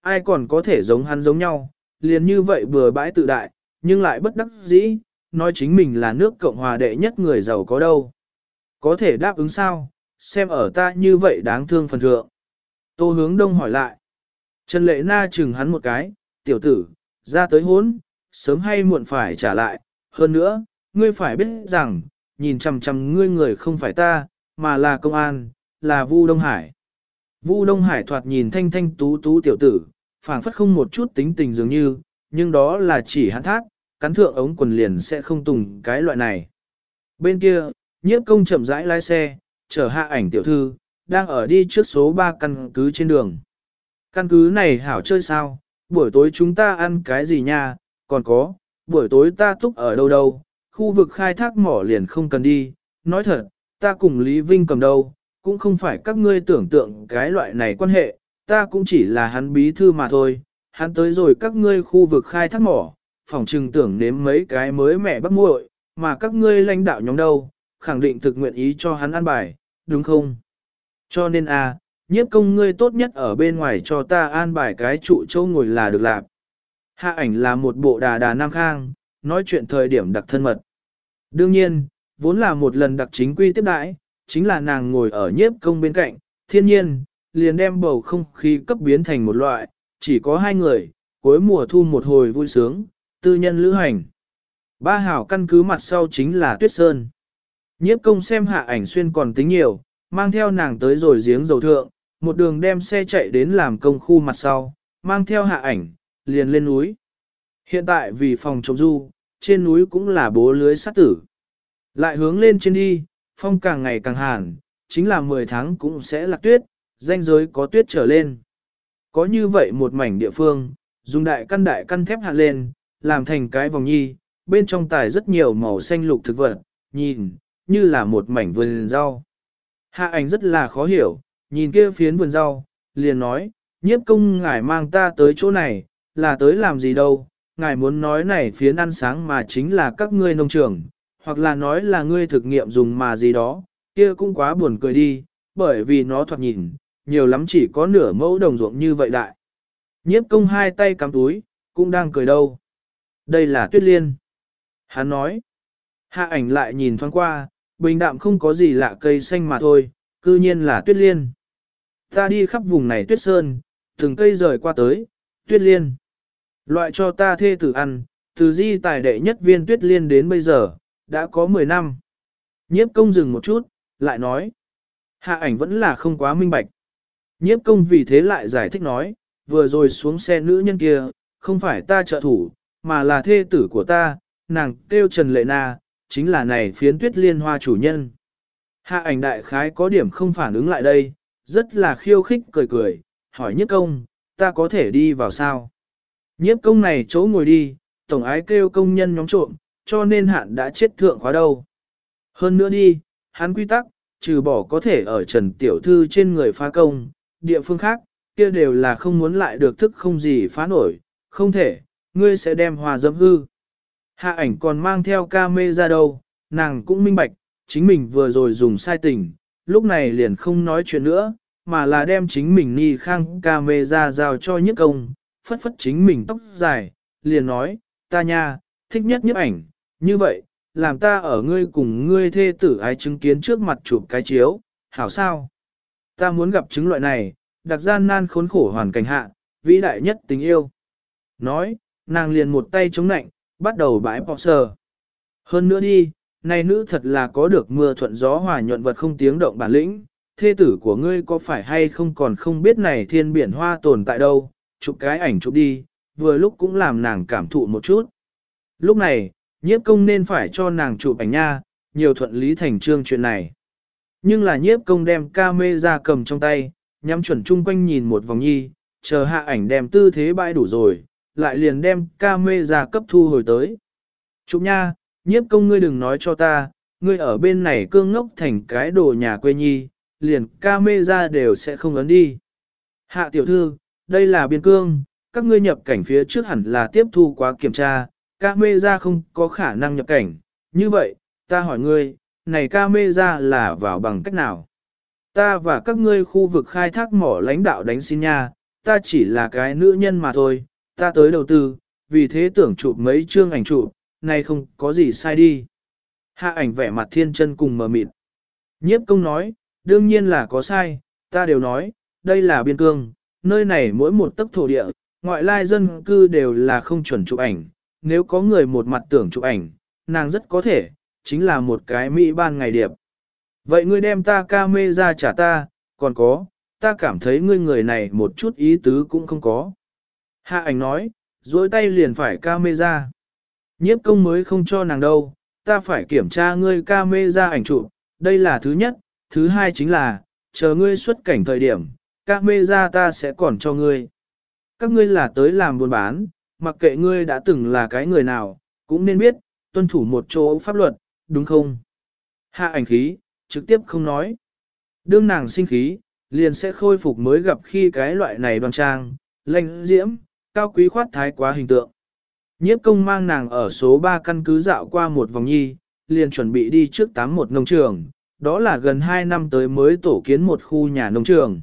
Ai còn có thể giống hắn giống nhau, liền như vậy bừa bãi tự đại, nhưng lại bất đắc dĩ, nói chính mình là nước Cộng hòa đệ nhất người giàu có đâu. Có thể đáp ứng sao, xem ở ta như vậy đáng thương phần thượng. Tô hướng đông hỏi lại. Trần Lệ Na chừng hắn một cái, tiểu tử, ra tới hốn, sớm hay muộn phải trả lại. Hơn nữa, ngươi phải biết rằng, nhìn chằm chằm ngươi người không phải ta, mà là công an, là Vu Đông Hải. Vu Đông Hải thoạt nhìn thanh thanh tú tú tiểu tử, phảng phất không một chút tính tình dường như, nhưng đó là chỉ hắn thác, cắn thượng ống quần liền sẽ không tùng cái loại này. Bên kia, nhiếp công chậm rãi lái xe, chở hạ ảnh tiểu thư, đang ở đi trước số 3 căn cứ trên đường. Căn cứ này hảo chơi sao, buổi tối chúng ta ăn cái gì nha, còn có, buổi tối ta túc ở đâu đâu, khu vực khai thác mỏ liền không cần đi, nói thật, ta cùng Lý Vinh cầm đâu, cũng không phải các ngươi tưởng tượng cái loại này quan hệ, Ta cũng chỉ là hắn bí thư mà thôi, hắn tới rồi các ngươi khu vực khai thác mỏ, phòng trừng tưởng nếm mấy cái mới mẹ bắt muội, mà các ngươi lãnh đạo nhóm đâu, khẳng định thực nguyện ý cho hắn ăn bài, đúng không? Cho nên a, à, nhiếp công ngươi tốt nhất ở bên ngoài cho ta an bài cái trụ châu ngồi là được làm. Hạ ảnh là một bộ đà đà nam khang, nói chuyện thời điểm đặc thân mật. Đương nhiên, vốn là một lần đặc chính quy tiếp đãi, chính là nàng ngồi ở nhiếp công bên cạnh, thiên nhiên, liền đem bầu không khí cấp biến thành một loại, chỉ có hai người, cuối mùa thu một hồi vui sướng, tư nhân lữ hành. Ba hảo căn cứ mặt sau chính là Tuyết Sơn. Nhiếp công xem hạ ảnh xuyên còn tính nhiều, mang theo nàng tới rồi giếng dầu thượng, một đường đem xe chạy đến làm công khu mặt sau, mang theo hạ ảnh, liền lên núi. Hiện tại vì phòng chống du, trên núi cũng là bố lưới sát tử. Lại hướng lên trên đi, phong càng ngày càng hàn, chính là 10 tháng cũng sẽ là tuyết, danh giới có tuyết trở lên. Có như vậy một mảnh địa phương, dùng đại căn đại căn thép hạ lên, làm thành cái vòng nhi, bên trong tài rất nhiều màu xanh lục thực vật, nhìn, như là một mảnh vườn rau. Hạ ảnh rất là khó hiểu, nhìn kia phiến vườn rau, liền nói, nhiếp công ngài mang ta tới chỗ này, là tới làm gì đâu, ngài muốn nói này phiến ăn sáng mà chính là các ngươi nông trường, hoặc là nói là ngươi thực nghiệm dùng mà gì đó, kia cũng quá buồn cười đi, bởi vì nó thoạt nhìn, nhiều lắm chỉ có nửa mẫu đồng ruộng như vậy đại. Nhiếp công hai tay cắm túi, cũng đang cười đâu. Đây là tuyết liên. Hắn nói. Hạ ảnh lại nhìn thoáng qua, bình đạm không có gì lạ cây xanh mà thôi, cư nhiên là tuyết liên. Ta đi khắp vùng này tuyết sơn, từng cây rời qua tới, tuyết liên. Loại cho ta thê tử ăn, từ di tài đệ nhất viên tuyết liên đến bây giờ, đã có 10 năm. Nhiếp công dừng một chút, lại nói. Hạ ảnh vẫn là không quá minh bạch. Nhiếp công vì thế lại giải thích nói, vừa rồi xuống xe nữ nhân kia, không phải ta trợ thủ, mà là thê tử của ta, nàng kêu Trần Lệ Na, chính là này phiến tuyết liên hoa chủ nhân. Hạ ảnh đại khái có điểm không phản ứng lại đây, rất là khiêu khích cười cười, hỏi nhiếp công, ta có thể đi vào sao? Nhiếp công này chỗ ngồi đi, tổng ái kêu công nhân nhóm trộm, cho nên hạn đã chết thượng khóa đâu. Hơn nữa đi, hắn quy tắc, trừ bỏ có thể ở Trần Tiểu Thư trên người phá công, địa phương khác, kia đều là không muốn lại được thức không gì phá nổi, không thể, ngươi sẽ đem hòa dâm hư. Hạ ảnh còn mang theo ca mê ra đâu, nàng cũng minh bạch, chính mình vừa rồi dùng sai tình, lúc này liền không nói chuyện nữa, mà là đem chính mình ni khang ca mê ra giao cho nhất công, phất phất chính mình tóc dài, liền nói, ta nha, thích nhất nhức ảnh, như vậy, làm ta ở ngươi cùng ngươi thê tử ái chứng kiến trước mặt chụp cái chiếu, hảo sao? Ta muốn gặp chứng loại này, đặc gian nan khốn khổ hoàn cảnh hạ, vĩ đại nhất tình yêu. Nói, nàng liền một tay chống nạnh, bắt đầu bãi bọ sờ. Hơn nữa đi, này nữ thật là có được mưa thuận gió hòa nhuận vật không tiếng động bản lĩnh, thê tử của ngươi có phải hay không còn không biết này thiên biển hoa tồn tại đâu, chụp cái ảnh chụp đi, vừa lúc cũng làm nàng cảm thụ một chút. Lúc này, nhiếp công nên phải cho nàng chụp ảnh nha, nhiều thuận lý thành trương chuyện này. Nhưng là nhiếp công đem ca mê ra cầm trong tay, nhắm chuẩn chung quanh nhìn một vòng nhi, chờ hạ ảnh đem tư thế bãi đủ rồi, lại liền đem ca mê ra cấp thu hồi tới. Chụp nha, nhiếp công ngươi đừng nói cho ta, ngươi ở bên này cương ngốc thành cái đồ nhà quê nhi, liền ca mê ra đều sẽ không ấn đi. Hạ tiểu thư, đây là biên cương, các ngươi nhập cảnh phía trước hẳn là tiếp thu quá kiểm tra, ca mê ra không có khả năng nhập cảnh. Như vậy, ta hỏi ngươi, này ca mê ra là vào bằng cách nào? Ta và các ngươi khu vực khai thác mỏ lãnh đạo đánh xin nha, ta chỉ là cái nữ nhân mà thôi, ta tới đầu tư, vì thế tưởng chụp mấy chương ảnh chụp, này không có gì sai đi. Hạ ảnh vẻ mặt thiên chân cùng mờ mịt. Nhiếp công nói, đương nhiên là có sai, ta đều nói, đây là biên cương, nơi này mỗi một tấc thổ địa, ngoại lai dân cư đều là không chuẩn chụp ảnh, nếu có người một mặt tưởng chụp ảnh, nàng rất có thể, chính là một cái mỹ ban ngày điệp. Vậy ngươi đem ta ca mê ra trả ta, còn có, ta cảm thấy ngươi người này một chút ý tứ cũng không có. Hạ ảnh nói, duỗi tay liền phải ca mê ra. Nhiếp công mới không cho nàng đâu, ta phải kiểm tra ngươi ca mê ra ảnh chụp, đây là thứ nhất, thứ hai chính là, chờ ngươi xuất cảnh thời điểm, ca mê ra ta sẽ còn cho ngươi. Các ngươi là tới làm buôn bán, mặc kệ ngươi đã từng là cái người nào, cũng nên biết, tuân thủ một chỗ pháp luật, đúng không? Hạ ảnh khí, trực tiếp không nói. Đương nàng sinh khí, liền sẽ khôi phục mới gặp khi cái loại này đoan trang, lanh diễm, cao quý khoát thái quá hình tượng. Nhiếp công mang nàng ở số 3 căn cứ dạo qua một vòng nhi, liền chuẩn bị đi trước 81 nông trường, đó là gần 2 năm tới mới tổ kiến một khu nhà nông trường.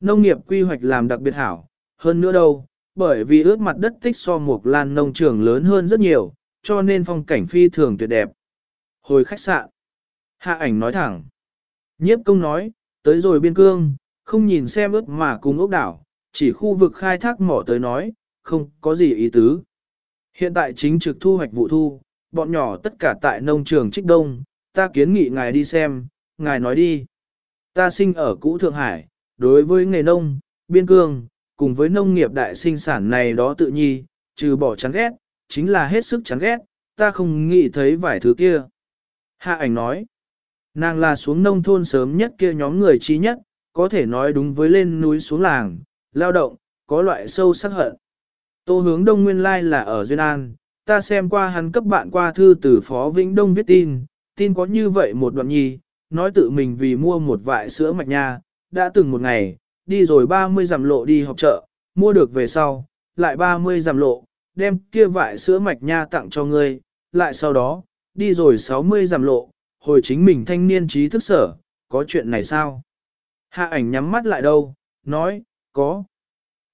Nông nghiệp quy hoạch làm đặc biệt hảo, hơn nữa đâu, bởi vì ướt mặt đất tích so một lan nông trường lớn hơn rất nhiều, cho nên phong cảnh phi thường tuyệt đẹp. Hồi khách sạn, hạ ảnh nói thẳng. Nhiếp công nói, tới rồi biên cương, không nhìn xem ướt mà cùng ốc đảo, chỉ khu vực khai thác mỏ tới nói, không có gì ý tứ. Hiện tại chính trực thu hoạch vụ thu, bọn nhỏ tất cả tại nông trường trích đông, ta kiến nghị ngài đi xem, ngài nói đi. Ta sinh ở cũ Thượng Hải, đối với nghề nông, biên cương, cùng với nông nghiệp đại sinh sản này đó tự nhi, trừ bỏ chán ghét, chính là hết sức chán ghét, ta không nghĩ thấy vài thứ kia. Hạ ảnh nói, nàng là xuống nông thôn sớm nhất kia nhóm người trí nhất, có thể nói đúng với lên núi xuống làng, lao động, có loại sâu sắc hận. Tô hướng đông nguyên lai là ở Duyên An, ta xem qua hắn cấp bạn qua thư từ Phó Vĩnh Đông viết tin, tin có như vậy một đoạn nhi, nói tự mình vì mua một vại sữa mạch nha, đã từng một ngày, đi rồi 30 dặm lộ đi học chợ, mua được về sau, lại 30 dặm lộ, đem kia vại sữa mạch nha tặng cho ngươi, lại sau đó, đi rồi 60 dặm lộ, hồi chính mình thanh niên trí thức sở, có chuyện này sao? Hạ ảnh nhắm mắt lại đâu, nói, có.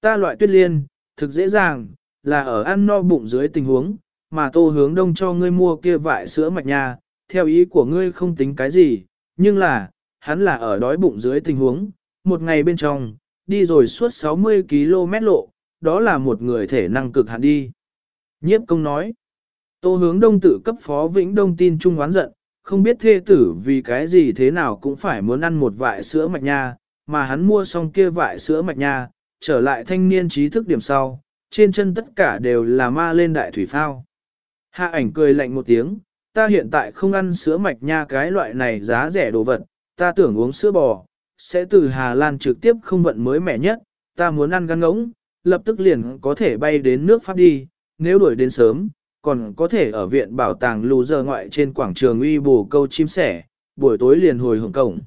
Ta loại tuyết liên, thực dễ dàng, là ở ăn no bụng dưới tình huống, mà tô hướng đông cho ngươi mua kia vại sữa mạch nha, theo ý của ngươi không tính cái gì, nhưng là, hắn là ở đói bụng dưới tình huống, một ngày bên trong, đi rồi suốt 60 km lộ, đó là một người thể năng cực hạn đi. Nhiếp công nói, tô hướng đông tử cấp phó vĩnh đông tin trung oán giận, không biết thê tử vì cái gì thế nào cũng phải muốn ăn một vại sữa mạch nha, mà hắn mua xong kia vại sữa mạch nha, trở lại thanh niên trí thức điểm sau, trên chân tất cả đều là ma lên đại thủy phao. Hạ ảnh cười lạnh một tiếng, ta hiện tại không ăn sữa mạch nha cái loại này giá rẻ đồ vật, ta tưởng uống sữa bò, sẽ từ Hà Lan trực tiếp không vận mới mẻ nhất, ta muốn ăn gan ngỗng, lập tức liền có thể bay đến nước Pháp đi, nếu đuổi đến sớm, còn có thể ở viện bảo tàng lù giờ ngoại trên quảng trường uy bù câu chim sẻ, buổi tối liền hồi hưởng cổng.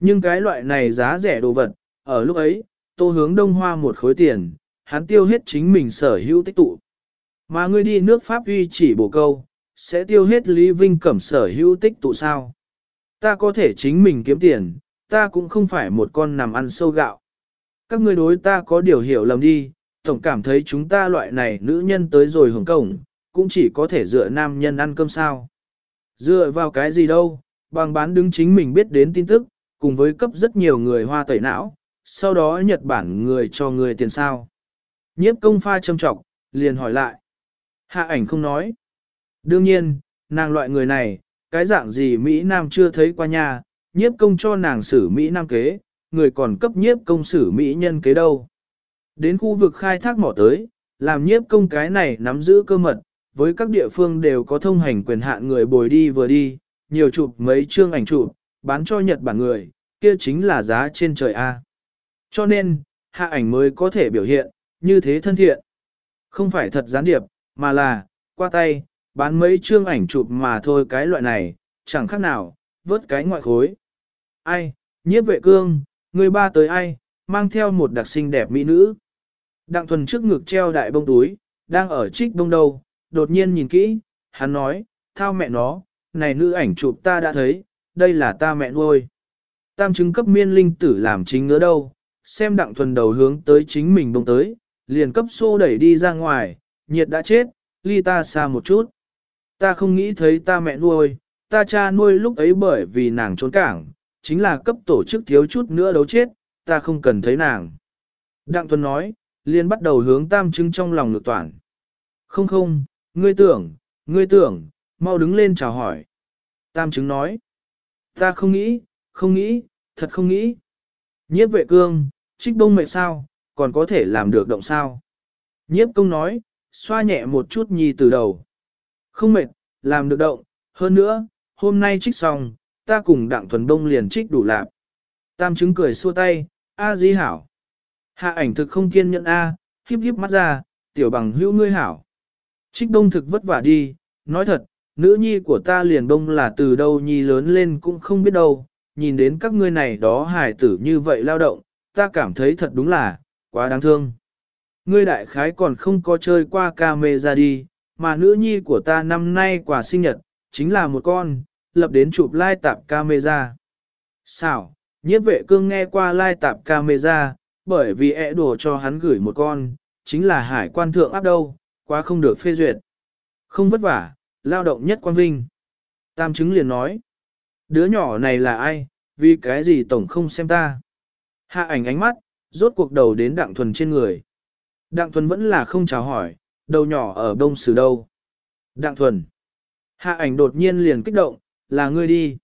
Nhưng cái loại này giá rẻ đồ vật, ở lúc ấy, tô hướng đông hoa một khối tiền, hắn tiêu hết chính mình sở hữu tích tụ. Mà ngươi đi nước Pháp uy chỉ bổ câu, sẽ tiêu hết Lý Vinh Cẩm sở hữu tích tụ sao. Ta có thể chính mình kiếm tiền, ta cũng không phải một con nằm ăn sâu gạo. Các ngươi đối ta có điều hiểu lầm đi, tổng cảm thấy chúng ta loại này nữ nhân tới rồi hưởng cổng, cũng chỉ có thể dựa nam nhân ăn cơm sao. Dựa vào cái gì đâu, bằng bán đứng chính mình biết đến tin tức, cùng với cấp rất nhiều người hoa tẩy não, sau đó Nhật Bản người cho người tiền sao. Nhiếp công pha châm trọng, liền hỏi lại. Hạ ảnh không nói. Đương nhiên, nàng loại người này, cái dạng gì Mỹ Nam chưa thấy qua nhà, nhiếp công cho nàng xử Mỹ Nam kế, người còn cấp nhiếp công xử Mỹ nhân kế đâu. Đến khu vực khai thác mỏ tới, làm nhiếp công cái này nắm giữ cơ mật, với các địa phương đều có thông hành quyền hạn người bồi đi vừa đi, nhiều chụp mấy chương ảnh chụp, bán cho Nhật Bản người, kia chính là giá trên trời A. Cho nên, hạ ảnh mới có thể biểu hiện, như thế thân thiện. Không phải thật gián điệp, mà là, qua tay, bán mấy chương ảnh chụp mà thôi cái loại này, chẳng khác nào, vớt cái ngoại khối. Ai, nhiếp vệ cương, người ba tới ai, mang theo một đặc sinh đẹp mỹ nữ. Đặng thuần trước ngực treo đại bông túi, đang ở trích bông đầu, đột nhiên nhìn kỹ, hắn nói, thao mẹ nó, này nữ ảnh chụp ta đã thấy, đây là ta mẹ nuôi. Tam chứng cấp miên linh tử làm chính ngứa đâu, xem đặng thuần đầu hướng tới chính mình bông tới, liền cấp xô đẩy đi ra ngoài, nhiệt đã chết, ly ta xa một chút. Ta không nghĩ thấy ta mẹ nuôi, ta cha nuôi lúc ấy bởi vì nàng trốn cảng, chính là cấp tổ chức thiếu chút nữa đấu chết, ta không cần thấy nàng. Đặng Thuần nói, liền bắt đầu hướng tam chứng trong lòng lực toàn. Không không, ngươi tưởng, ngươi tưởng, mau đứng lên chào hỏi. Tam chứng nói, ta không nghĩ, không nghĩ, thật không nghĩ. Nhiếp vệ cương, trích đông mệt sao, còn có thể làm được động sao. Nhiếp công nói, xoa nhẹ một chút nhi từ đầu. Không mệt, làm được động, hơn nữa, hôm nay trích xong, ta cùng đặng thuần đông liền trích đủ lạp. Tam chứng cười xua tay, a di hảo. Hạ ảnh thực không kiên nhẫn a, híp híp mắt ra, tiểu bằng hữu ngươi hảo. Trích đông thực vất vả đi, nói thật, nữ nhi của ta liền đông là từ đâu nhi lớn lên cũng không biết đâu, nhìn đến các ngươi này đó hài tử như vậy lao động, ta cảm thấy thật đúng là, quá đáng thương. Ngươi đại khái còn không có chơi qua ca mê ra đi, mà nữ nhi của ta năm nay quả sinh nhật, chính là một con, lập đến chụp lai tạp camera. Xảo, nhiếp vệ cương nghe qua lai tạp camera, bởi vì ẹ đùa cho hắn gửi một con, chính là hải quan thượng áp đâu, quá không được phê duyệt. Không vất vả, lao động nhất quan vinh. Tam chứng liền nói, đứa nhỏ này là ai, vì cái gì tổng không xem ta. Hạ ảnh ánh mắt, rốt cuộc đầu đến đặng thuần trên người. Đặng thuần vẫn là không chào hỏi, đầu nhỏ ở đông sử đâu. Đặng thuần. Hạ ảnh đột nhiên liền kích động, là ngươi đi.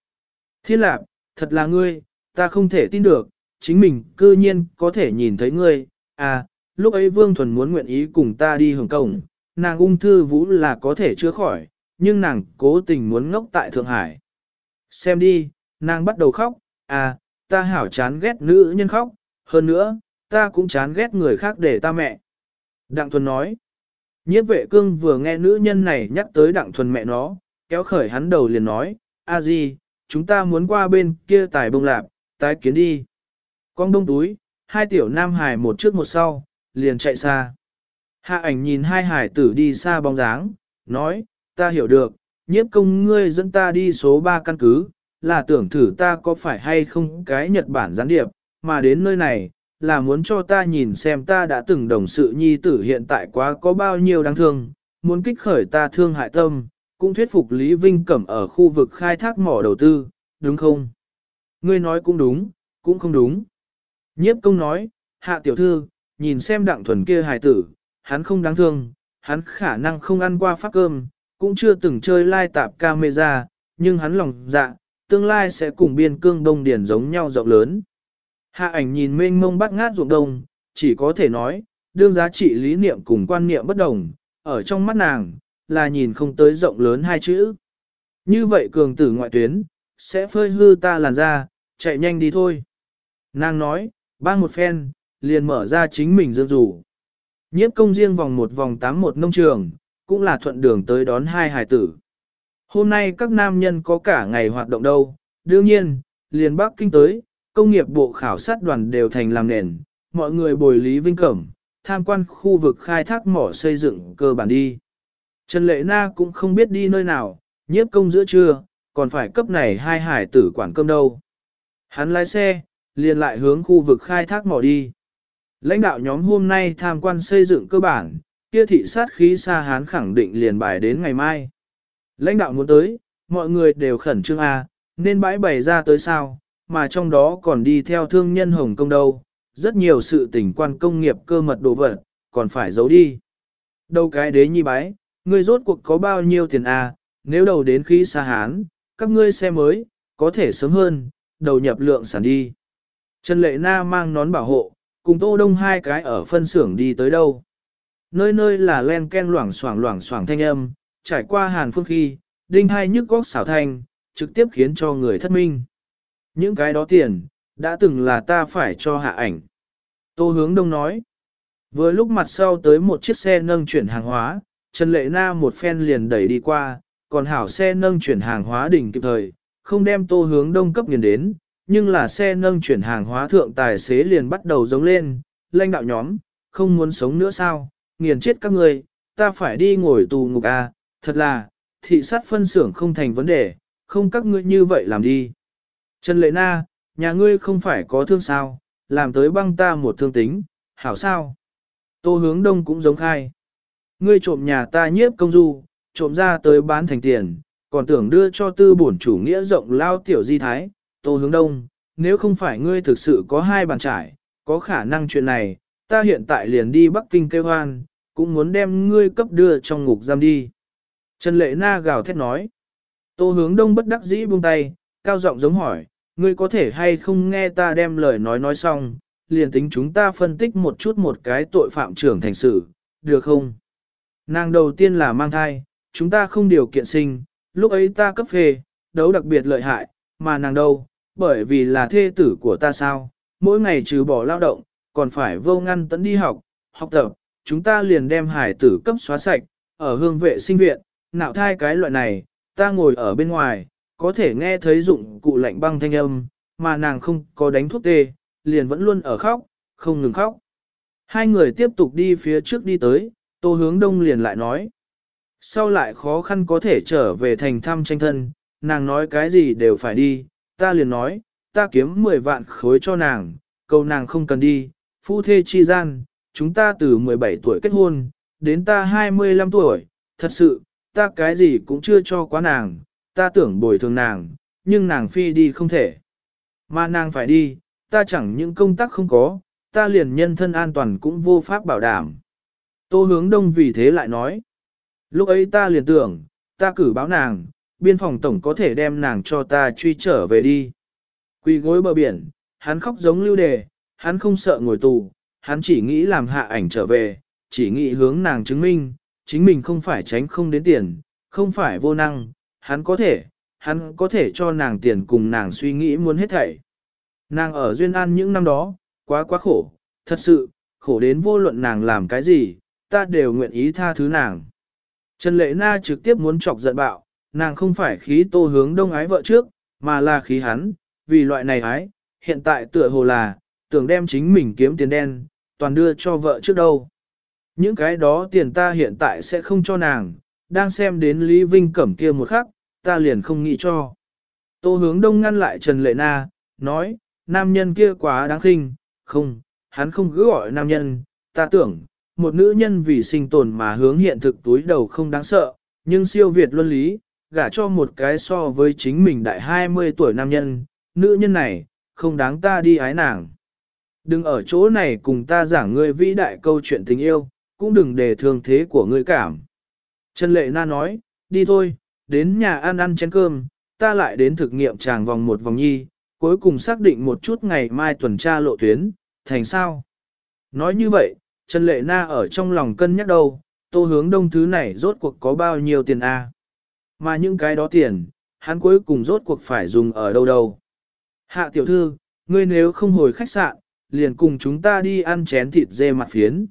Thiên lạc, thật là ngươi, ta không thể tin được, chính mình cư nhiên có thể nhìn thấy ngươi. À, lúc ấy Vương Thuần muốn nguyện ý cùng ta đi Hồng cổng nàng ung thư vũ là có thể chữa khỏi, nhưng nàng cố tình muốn ngốc tại Thượng Hải. Xem đi, nàng bắt đầu khóc, à, ta hảo chán ghét nữ nhân khóc, hơn nữa, ta cũng chán ghét người khác để ta mẹ. Đặng Thuần nói, nhiếp vệ cương vừa nghe nữ nhân này nhắc tới Đặng Thuần mẹ nó, kéo khởi hắn đầu liền nói, a gì, chúng ta muốn qua bên kia tài bông lạp, tái kiến đi. Con đông túi, hai tiểu nam hải một trước một sau, liền chạy xa. Hạ ảnh nhìn hai hải tử đi xa bóng dáng, nói, ta hiểu được, nhiếp công ngươi dẫn ta đi số 3 căn cứ, là tưởng thử ta có phải hay không cái Nhật Bản gián điệp, mà đến nơi này, là muốn cho ta nhìn xem ta đã từng đồng sự nhi tử hiện tại quá có bao nhiêu đáng thương, muốn kích khởi ta thương hại tâm, cũng thuyết phục Lý Vinh Cẩm ở khu vực khai thác mỏ đầu tư, đúng không? Ngươi nói cũng đúng, cũng không đúng. Nhiếp công nói, hạ tiểu thư, nhìn xem đặng thuần kia hài tử, hắn không đáng thương, hắn khả năng không ăn qua phát cơm, cũng chưa từng chơi lai tạp camera, nhưng hắn lòng dạ, tương lai sẽ cùng biên cương đông điển giống nhau rộng lớn. Hạ ảnh nhìn mênh mông bắt ngát ruộng đông, chỉ có thể nói, đương giá trị lý niệm cùng quan niệm bất đồng, ở trong mắt nàng, là nhìn không tới rộng lớn hai chữ. Như vậy cường tử ngoại tuyến, sẽ phơi hư ta làn ra, chạy nhanh đi thôi. Nàng nói, bang một phen, liền mở ra chính mình dương rủ. Nhiếp công riêng vòng một vòng tám một nông trường, cũng là thuận đường tới đón hai hải tử. Hôm nay các nam nhân có cả ngày hoạt động đâu, đương nhiên, liền Bắc Kinh tới, công nghiệp bộ khảo sát đoàn đều thành làm nền, mọi người bồi lý vinh cẩm, tham quan khu vực khai thác mỏ xây dựng cơ bản đi. Trần Lệ Na cũng không biết đi nơi nào, nhiếp công giữa trưa, còn phải cấp này hai hải tử quản cơm đâu. Hắn lái xe, liền lại hướng khu vực khai thác mỏ đi. Lãnh đạo nhóm hôm nay tham quan xây dựng cơ bản, kia thị sát khí xa hán khẳng định liền bài đến ngày mai. Lãnh đạo muốn tới, mọi người đều khẩn trương A, nên bãi bày ra tới sao, mà trong đó còn đi theo thương nhân Hồng Công đâu, rất nhiều sự tình quan công nghiệp cơ mật đồ vật, còn phải giấu đi. Đâu cái đế nhi bái, ngươi rốt cuộc có bao nhiêu tiền A, nếu đầu đến khí xa hán, các ngươi xe mới, có thể sớm hơn, đầu nhập lượng sản đi. Trần Lệ Na mang nón bảo hộ, cùng Tô Đông hai cái ở phân xưởng đi tới đâu. Nơi nơi là len ken loảng xoảng loảng xoảng thanh âm, trải qua hàn phương khi, đinh hai nhức góc xảo thanh, trực tiếp khiến cho người thất minh. Những cái đó tiền, đã từng là ta phải cho hạ ảnh. Tô hướng đông nói. Vừa lúc mặt sau tới một chiếc xe nâng chuyển hàng hóa, Trần Lệ Na một phen liền đẩy đi qua, còn hảo xe nâng chuyển hàng hóa đỉnh kịp thời, không đem tô hướng đông cấp nghiền đến, nhưng là xe nâng chuyển hàng hóa thượng tài xế liền bắt đầu giống lên, lãnh đạo nhóm, không muốn sống nữa sao, nghiền chết các người, ta phải đi ngồi tù ngục à, thật là, thị sát phân xưởng không thành vấn đề, không các ngươi như vậy làm đi. Trần Lệ Na, nhà ngươi không phải có thương sao, làm tới băng ta một thương tính, hảo sao. Tô hướng đông cũng giống khai. Ngươi trộm nhà ta nhiếp công du, trộm ra tới bán thành tiền, còn tưởng đưa cho tư bổn chủ nghĩa rộng lao tiểu di thái, tô hướng đông, nếu không phải ngươi thực sự có hai bàn trải, có khả năng chuyện này, ta hiện tại liền đi Bắc Kinh kêu hoan, cũng muốn đem ngươi cấp đưa trong ngục giam đi. Trần Lệ Na gào thét nói, tô hướng đông bất đắc dĩ buông tay, cao giọng giống hỏi, ngươi có thể hay không nghe ta đem lời nói nói xong, liền tính chúng ta phân tích một chút một cái tội phạm trưởng thành sự, được không? Nàng đầu tiên là mang thai, chúng ta không điều kiện sinh, lúc ấy ta cấp phê, đấu đặc biệt lợi hại, mà nàng đâu, bởi vì là thê tử của ta sao, mỗi ngày trừ bỏ lao động, còn phải vô ngăn tấn đi học, học tập, chúng ta liền đem hải tử cấp xóa sạch, ở hương vệ sinh viện, nạo thai cái loại này, ta ngồi ở bên ngoài, có thể nghe thấy dụng cụ lạnh băng thanh âm, mà nàng không có đánh thuốc tê, liền vẫn luôn ở khóc, không ngừng khóc. Hai người tiếp tục đi phía trước đi tới, tô hướng đông liền lại nói. Sau lại khó khăn có thể trở về thành thăm tranh thân, nàng nói cái gì đều phải đi, ta liền nói, ta kiếm 10 vạn khối cho nàng, cầu nàng không cần đi, phu thê chi gian, chúng ta từ 17 tuổi kết hôn, đến ta 25 tuổi, thật sự, ta cái gì cũng chưa cho quá nàng, ta tưởng bồi thường nàng, nhưng nàng phi đi không thể. Mà nàng phải đi, ta chẳng những công tác không có, ta liền nhân thân an toàn cũng vô pháp bảo đảm. Tô hướng đông vì thế lại nói, lúc ấy ta liền tưởng, ta cử báo nàng, biên phòng tổng có thể đem nàng cho ta truy trở về đi. Quỳ gối bờ biển, hắn khóc giống lưu đề, hắn không sợ ngồi tù, hắn chỉ nghĩ làm hạ ảnh trở về, chỉ nghĩ hướng nàng chứng minh, chính mình không phải tránh không đến tiền, không phải vô năng, hắn có thể, hắn có thể cho nàng tiền cùng nàng suy nghĩ muốn hết thảy. Nàng ở Duyên An những năm đó, quá quá khổ, thật sự, khổ đến vô luận nàng làm cái gì, ta đều nguyện ý tha thứ nàng. Trần Lệ Na trực tiếp muốn chọc giận bạo, nàng không phải khí tô hướng đông ái vợ trước, mà là khí hắn, vì loại này ái, hiện tại tựa hồ là, tưởng đem chính mình kiếm tiền đen, toàn đưa cho vợ trước đâu. Những cái đó tiền ta hiện tại sẽ không cho nàng, đang xem đến Lý Vinh Cẩm kia một khắc, ta liền không nghĩ cho. Tô hướng đông ngăn lại Trần Lệ Na, nói, nam nhân kia quá đáng khinh, không, hắn không cứ gọi nam nhân, ta tưởng, một nữ nhân vì sinh tồn mà hướng hiện thực túi đầu không đáng sợ, nhưng siêu việt luân lý, gả cho một cái so với chính mình đại 20 tuổi nam nhân, nữ nhân này, không đáng ta đi ái nàng. Đừng ở chỗ này cùng ta giảng ngươi vĩ đại câu chuyện tình yêu, cũng đừng để thương thế của ngươi cảm. Trần Lệ Na nói, đi thôi, đến nhà ăn ăn chén cơm, ta lại đến thực nghiệm tràng vòng một vòng nhi, cuối cùng xác định một chút ngày mai tuần tra lộ tuyến, thành sao. Nói như vậy, Trần Lệ Na ở trong lòng cân nhắc đâu, tô hướng đông thứ này rốt cuộc có bao nhiêu tiền a Mà những cái đó tiền, hắn cuối cùng rốt cuộc phải dùng ở đâu đâu. Hạ tiểu thư, ngươi nếu không hồi khách sạn, liền cùng chúng ta đi ăn chén thịt dê mặt phiến.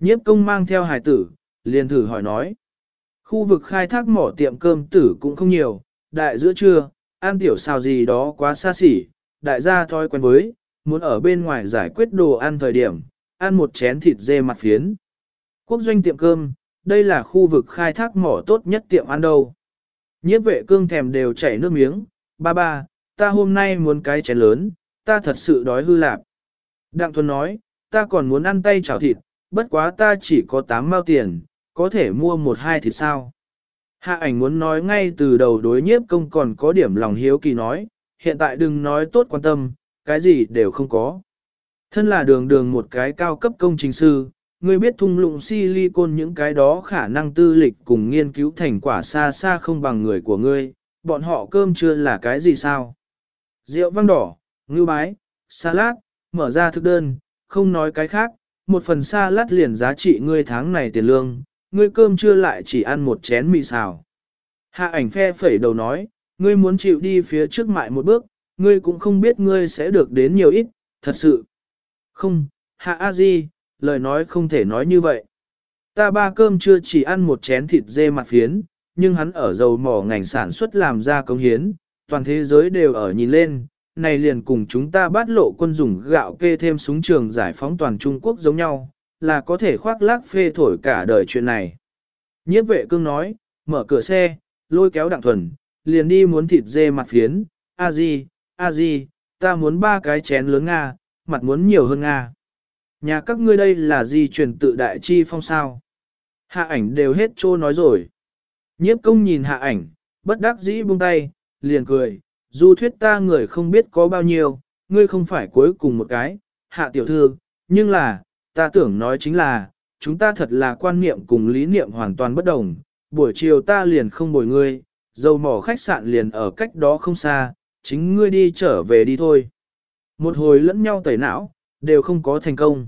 Nhiếp công mang theo hải tử, liền thử hỏi nói. Khu vực khai thác mỏ tiệm cơm tử cũng không nhiều, đại giữa trưa, ăn tiểu xào gì đó quá xa xỉ, đại gia thói quen với, muốn ở bên ngoài giải quyết đồ ăn thời điểm, ăn một chén thịt dê mặt phiến. Quốc doanh tiệm cơm, đây là khu vực khai thác mỏ tốt nhất tiệm ăn đâu. Nhiếp vệ cương thèm đều chảy nước miếng, ba ba, ta hôm nay muốn cái chén lớn, ta thật sự đói hư lạp. Đặng Thuần nói, ta còn muốn ăn tay chảo thịt, bất quá ta chỉ có 8 mao tiền, có thể mua một hai thịt sao. Hạ ảnh muốn nói ngay từ đầu đối nhiếp công còn có điểm lòng hiếu kỳ nói, hiện tại đừng nói tốt quan tâm, cái gì đều không có. Thân là đường đường một cái cao cấp công trình sư, ngươi biết thung lũng silicon những cái đó khả năng tư lịch cùng nghiên cứu thành quả xa xa không bằng người của ngươi, bọn họ cơm chưa là cái gì sao? Rượu vang đỏ, ngư bái, salad, mở ra thức đơn, không nói cái khác, một phần xa lát liền giá trị ngươi tháng này tiền lương, ngươi cơm chưa lại chỉ ăn một chén mì xào. Hạ ảnh phe phẩy đầu nói, ngươi muốn chịu đi phía trước mại một bước, ngươi cũng không biết ngươi sẽ được đến nhiều ít, thật sự. Không, hạ a di, lời nói không thể nói như vậy. Ta ba cơm chưa chỉ ăn một chén thịt dê mặt phiến, nhưng hắn ở dầu mỏ ngành sản xuất làm ra công hiến, toàn thế giới đều ở nhìn lên, này liền cùng chúng ta bắt lộ quân dùng gạo kê thêm súng trường giải phóng toàn Trung Quốc giống nhau, là có thể khoác lác phê thổi cả đời chuyện này. Nhiếp vệ cương nói, mở cửa xe, lôi kéo đặng thuần, liền đi muốn thịt dê mặt phiến, a di, a di, ta muốn ba cái chén lớn Nga, mặt muốn nhiều hơn Nga. Nhà các ngươi đây là gì truyền tự đại chi phong sao? Hạ ảnh đều hết trô nói rồi. Nhiếp công nhìn hạ ảnh, bất đắc dĩ buông tay, liền cười, du thuyết ta người không biết có bao nhiêu, ngươi không phải cuối cùng một cái, hạ tiểu thư, nhưng là, ta tưởng nói chính là, chúng ta thật là quan niệm cùng lý niệm hoàn toàn bất đồng, buổi chiều ta liền không bồi ngươi, dầu mỏ khách sạn liền ở cách đó không xa, chính ngươi đi trở về đi thôi. Một hồi lẫn nhau tẩy não, đều không có thành công.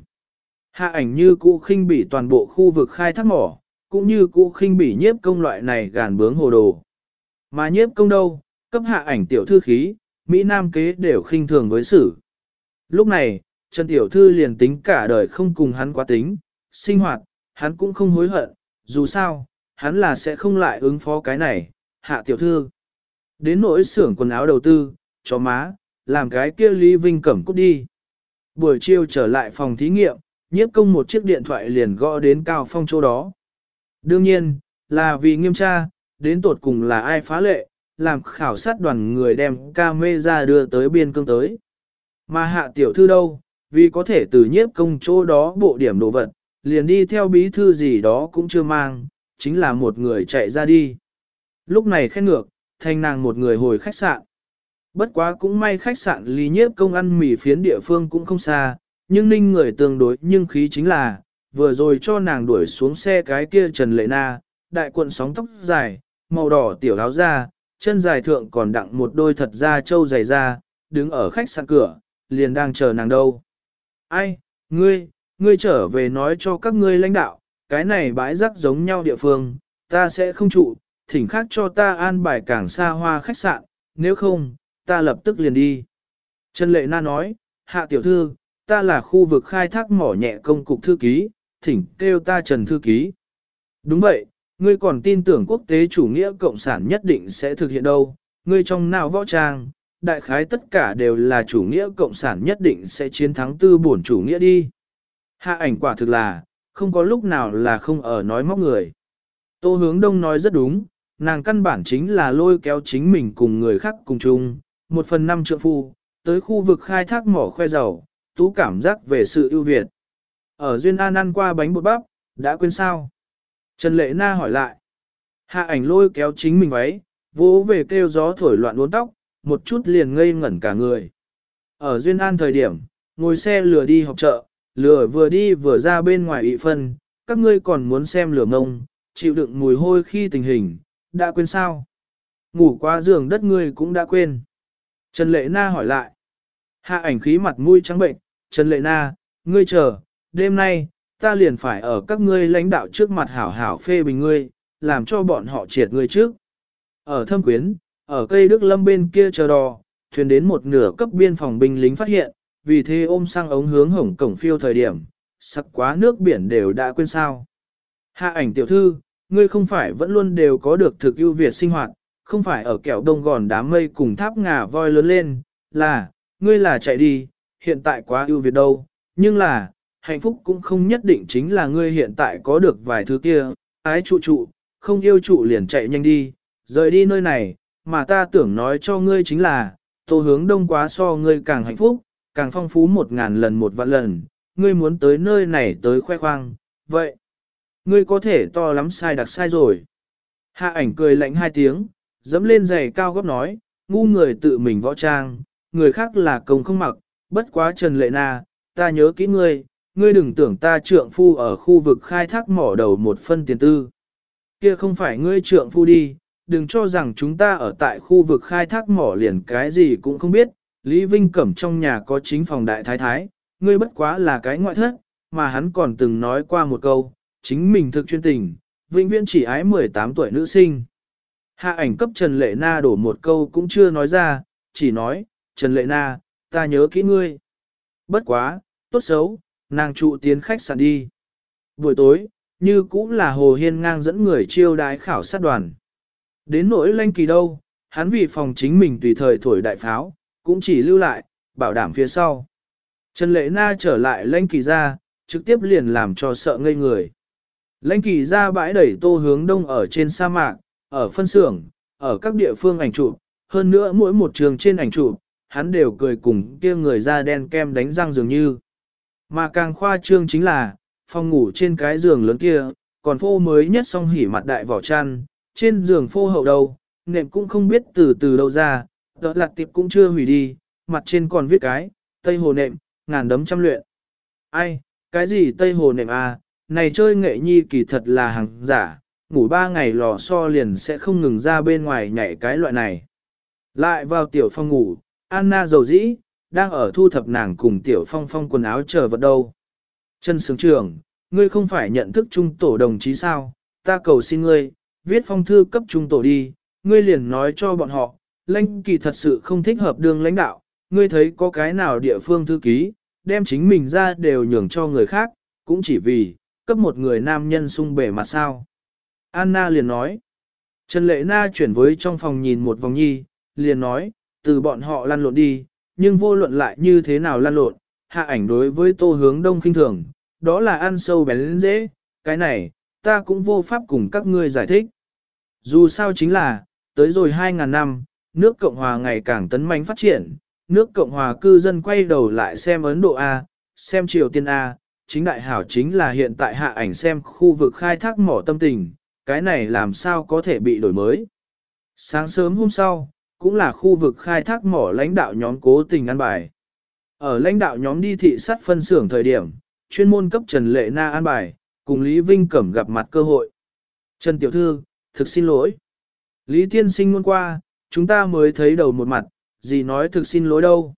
Hạ ảnh như cũ khinh bỉ toàn bộ khu vực khai thác mỏ, cũng như cũ khinh bỉ nhiếp công loại này gàn bướng hồ đồ. Mà nhiếp công đâu, cấp hạ ảnh tiểu thư khí, Mỹ Nam kế đều khinh thường với xử. Lúc này, Trần Tiểu Thư liền tính cả đời không cùng hắn quá tính, sinh hoạt, hắn cũng không hối hận, dù sao, hắn là sẽ không lại ứng phó cái này, hạ Tiểu Thư. Đến nỗi xưởng quần áo đầu tư, cho má, làm cái kia Lý Vinh Cẩm cút đi. Buổi chiều trở lại phòng thí nghiệm, nhiếp công một chiếc điện thoại liền gõ đến Cao Phong chỗ đó. Đương nhiên, là vì nghiêm tra, đến tột cùng là ai phá lệ, làm khảo sát đoàn người đem ca mê ra đưa tới biên cương tới. Mà hạ tiểu thư đâu, vì có thể từ nhiếp công chỗ đó bộ điểm đồ vật, liền đi theo bí thư gì đó cũng chưa mang, chính là một người chạy ra đi. Lúc này khen ngược, thành nàng một người hồi khách sạn. Bất quá cũng may khách sạn lý nhiếp công ăn mì phiến địa phương cũng không xa, nhưng ninh người tương đối nhưng khí chính là, vừa rồi cho nàng đuổi xuống xe cái kia Trần Lệ Na, đại cuộn sóng tóc dài, màu đỏ tiểu áo ra chân dài thượng còn đặng một đôi thật da trâu dày da, đứng ở khách sạn cửa, liền đang chờ nàng đâu. Ai, ngươi, ngươi trở về nói cho các ngươi lãnh đạo, cái này bãi rác giống nhau địa phương, ta sẽ không trụ, thỉnh khác cho ta an bài cảng xa hoa khách sạn, nếu không, ta lập tức liền đi. Trần Lệ Na nói, hạ tiểu thư, ta là khu vực khai thác mỏ nhẹ công cục thư ký, thỉnh kêu ta Trần Thư Ký. Đúng vậy, ngươi còn tin tưởng quốc tế chủ nghĩa cộng sản nhất định sẽ thực hiện đâu, ngươi trong nào võ trang, đại khái tất cả đều là chủ nghĩa cộng sản nhất định sẽ chiến thắng tư bổn chủ nghĩa đi. Hạ ảnh quả thực là, không có lúc nào là không ở nói móc người. Tô hướng đông nói rất đúng, nàng căn bản chính là lôi kéo chính mình cùng người khác cùng chung, một phần năm trượng phu, tới khu vực khai thác mỏ khoe dầu, tú cảm giác về sự ưu việt. Ở Duyên An ăn qua bánh bột bắp, đã quên sao? Trần Lệ Na hỏi lại. Hạ ảnh lôi kéo chính mình váy, vỗ về kêu gió thổi loạn uốn tóc, một chút liền ngây ngẩn cả người. Ở Duyên An thời điểm, ngồi xe lừa đi học chợ, lừa vừa đi vừa ra bên ngoài ị phân, các ngươi còn muốn xem lửa ngông, chịu đựng mùi hôi khi tình hình, đã quên sao? Ngủ qua giường đất ngươi cũng đã quên. Trần Lệ Na hỏi lại. Hạ ảnh khí mặt mũi trắng bệnh, Trần Lệ Na, ngươi chờ, đêm nay, ta liền phải ở các ngươi lãnh đạo trước mặt hảo hảo phê bình ngươi, làm cho bọn họ triệt ngươi trước. Ở thâm quyến, ở cây đức lâm bên kia chờ đò, thuyền đến một nửa cấp biên phòng binh lính phát hiện, vì thế ôm sang ống hướng hổng cổng phiêu thời điểm, sắc quá nước biển đều đã quên sao. Hạ ảnh tiểu thư, ngươi không phải vẫn luôn đều có được thực ưu việt sinh hoạt, không phải ở kẹo đông gòn đám mây cùng tháp ngà voi lớn lên, là, ngươi là chạy đi, hiện tại quá ưu việt đâu, nhưng là, hạnh phúc cũng không nhất định chính là ngươi hiện tại có được vài thứ kia, ái trụ trụ, không yêu trụ liền chạy nhanh đi, rời đi nơi này, mà ta tưởng nói cho ngươi chính là, tô hướng đông quá so ngươi càng hạnh phúc, càng phong phú một ngàn lần một vạn lần, ngươi muốn tới nơi này tới khoe khoang, vậy, ngươi có thể to lắm sai đặc sai rồi. Hạ ảnh cười lạnh hai tiếng, dẫm lên giày cao gấp nói, ngu người tự mình võ trang, người khác là công không mặc, bất quá Trần Lệ Na, ta nhớ kỹ ngươi, ngươi đừng tưởng ta trượng phu ở khu vực khai thác mỏ đầu một phân tiền tư. Kia không phải ngươi trượng phu đi, đừng cho rằng chúng ta ở tại khu vực khai thác mỏ liền cái gì cũng không biết, Lý Vinh Cẩm trong nhà có chính phòng đại thái thái, ngươi bất quá là cái ngoại thất, mà hắn còn từng nói qua một câu, chính mình thực chuyên tình, vĩnh viễn chỉ ái 18 tuổi nữ sinh. Hạ ảnh cấp Trần Lệ Na đổ một câu cũng chưa nói ra, chỉ nói, Trần Lệ Na, ta nhớ kỹ ngươi. Bất quá, tốt xấu, nàng trụ tiến khách sạn đi. Buổi tối, như cũng là Hồ Hiên ngang dẫn người chiêu đái khảo sát đoàn. Đến nỗi lanh kỳ đâu, hắn vì phòng chính mình tùy thời thổi đại pháo, cũng chỉ lưu lại, bảo đảm phía sau. Trần Lệ Na trở lại lanh kỳ ra, trực tiếp liền làm cho sợ ngây người. Lãnh kỳ ra bãi đẩy tô hướng đông ở trên sa mạc, ở phân xưởng, ở các địa phương ảnh chụp, hơn nữa mỗi một trường trên ảnh chụp, hắn đều cười cùng kia người da đen kem đánh răng dường như. Mà càng khoa trương chính là, phòng ngủ trên cái giường lớn kia, còn phô mới nhất song hỉ mặt đại vỏ chăn, trên giường phô hậu đầu, nệm cũng không biết từ từ đâu ra, đỡ lạt tiệp cũng chưa hủy đi, mặt trên còn viết cái, Tây Hồ nệm, ngàn đấm trăm luyện. Ai, cái gì Tây Hồ nệm à, này chơi nghệ nhi kỳ thật là hàng giả, ngủ ba ngày lò so liền sẽ không ngừng ra bên ngoài nhảy cái loại này. Lại vào tiểu phòng ngủ, Anna dầu dĩ, đang ở thu thập nàng cùng tiểu phong phong quần áo chờ vật đâu. Chân sướng trưởng, ngươi không phải nhận thức trung tổ đồng chí sao, ta cầu xin ngươi, viết phong thư cấp trung tổ đi, ngươi liền nói cho bọn họ, lãnh kỳ thật sự không thích hợp đường lãnh đạo, ngươi thấy có cái nào địa phương thư ký, đem chính mình ra đều nhường cho người khác, cũng chỉ vì, cấp một người nam nhân sung bể mặt sao. Anna liền nói, Trần Lệ Na chuyển với trong phòng nhìn một vòng nhi, liền nói, từ bọn họ lăn lộn đi, nhưng vô luận lại như thế nào lan lộn, hạ ảnh đối với tô hướng đông khinh thường, đó là ăn sâu bén dễ, cái này, ta cũng vô pháp cùng các ngươi giải thích. Dù sao chính là, tới rồi 2.000 năm, nước Cộng Hòa ngày càng tấn mạnh phát triển, nước Cộng Hòa cư dân quay đầu lại xem Ấn Độ A, xem Triều Tiên A, chính đại hảo chính là hiện tại hạ ảnh xem khu vực khai thác mỏ tâm tình, cái này làm sao có thể bị đổi mới. Sáng sớm hôm sau, cũng là khu vực khai thác mỏ lãnh đạo nhóm cố tình ăn bài. Ở lãnh đạo nhóm đi thị sát phân xưởng thời điểm, chuyên môn cấp Trần Lệ Na an bài, cùng Lý Vinh Cẩm gặp mặt cơ hội. Trần Tiểu Thư, thực xin lỗi. Lý Tiên Sinh luôn qua, chúng ta mới thấy đầu một mặt, gì nói thực xin lỗi đâu.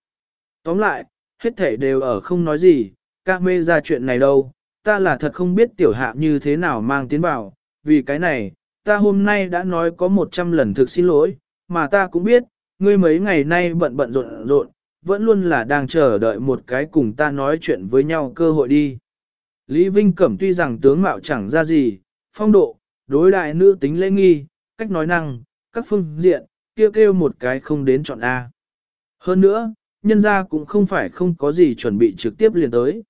Tóm lại, hết thể đều ở không nói gì, ca mê ra chuyện này đâu, ta là thật không biết tiểu hạ như thế nào mang tiến vào, vì cái này, ta hôm nay đã nói có một trăm lần thực xin lỗi, mà ta cũng biết, ngươi mấy ngày nay bận bận rộn rộn, vẫn luôn là đang chờ đợi một cái cùng ta nói chuyện với nhau cơ hội đi. Lý Vinh Cẩm tuy rằng tướng mạo chẳng ra gì, phong độ, đối đại nữ tính lễ nghi, cách nói năng, các phương diện, kêu kêu một cái không đến chọn A. Hơn nữa, nhân ra cũng không phải không có gì chuẩn bị trực tiếp liền tới.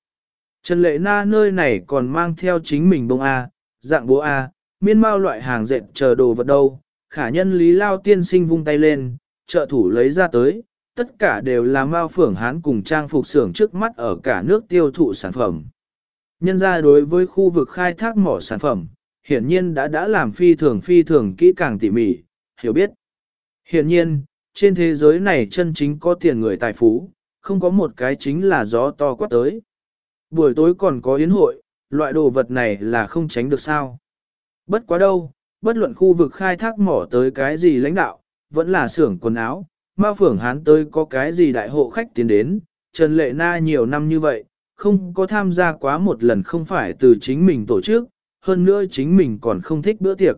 Trần Lệ Na nơi này còn mang theo chính mình bông A, dạng bố A, miên mao loại hàng dệt chờ đồ vật đâu. Khả nhân Lý Lao tiên sinh vung tay lên, trợ thủ lấy ra tới, tất cả đều là mao phưởng hán cùng trang phục xưởng trước mắt ở cả nước tiêu thụ sản phẩm. Nhân ra đối với khu vực khai thác mỏ sản phẩm, hiển nhiên đã đã làm phi thường phi thường kỹ càng tỉ mỉ, hiểu biết. Hiển nhiên, trên thế giới này chân chính có tiền người tài phú, không có một cái chính là gió to quát tới. Buổi tối còn có yến hội, loại đồ vật này là không tránh được sao. Bất quá đâu, bất luận khu vực khai thác mỏ tới cái gì lãnh đạo, vẫn là xưởng quần áo, ma phưởng hán tới có cái gì đại hộ khách tiến đến, Trần Lệ Na nhiều năm như vậy, không có tham gia quá một lần không phải từ chính mình tổ chức, hơn nữa chính mình còn không thích bữa tiệc.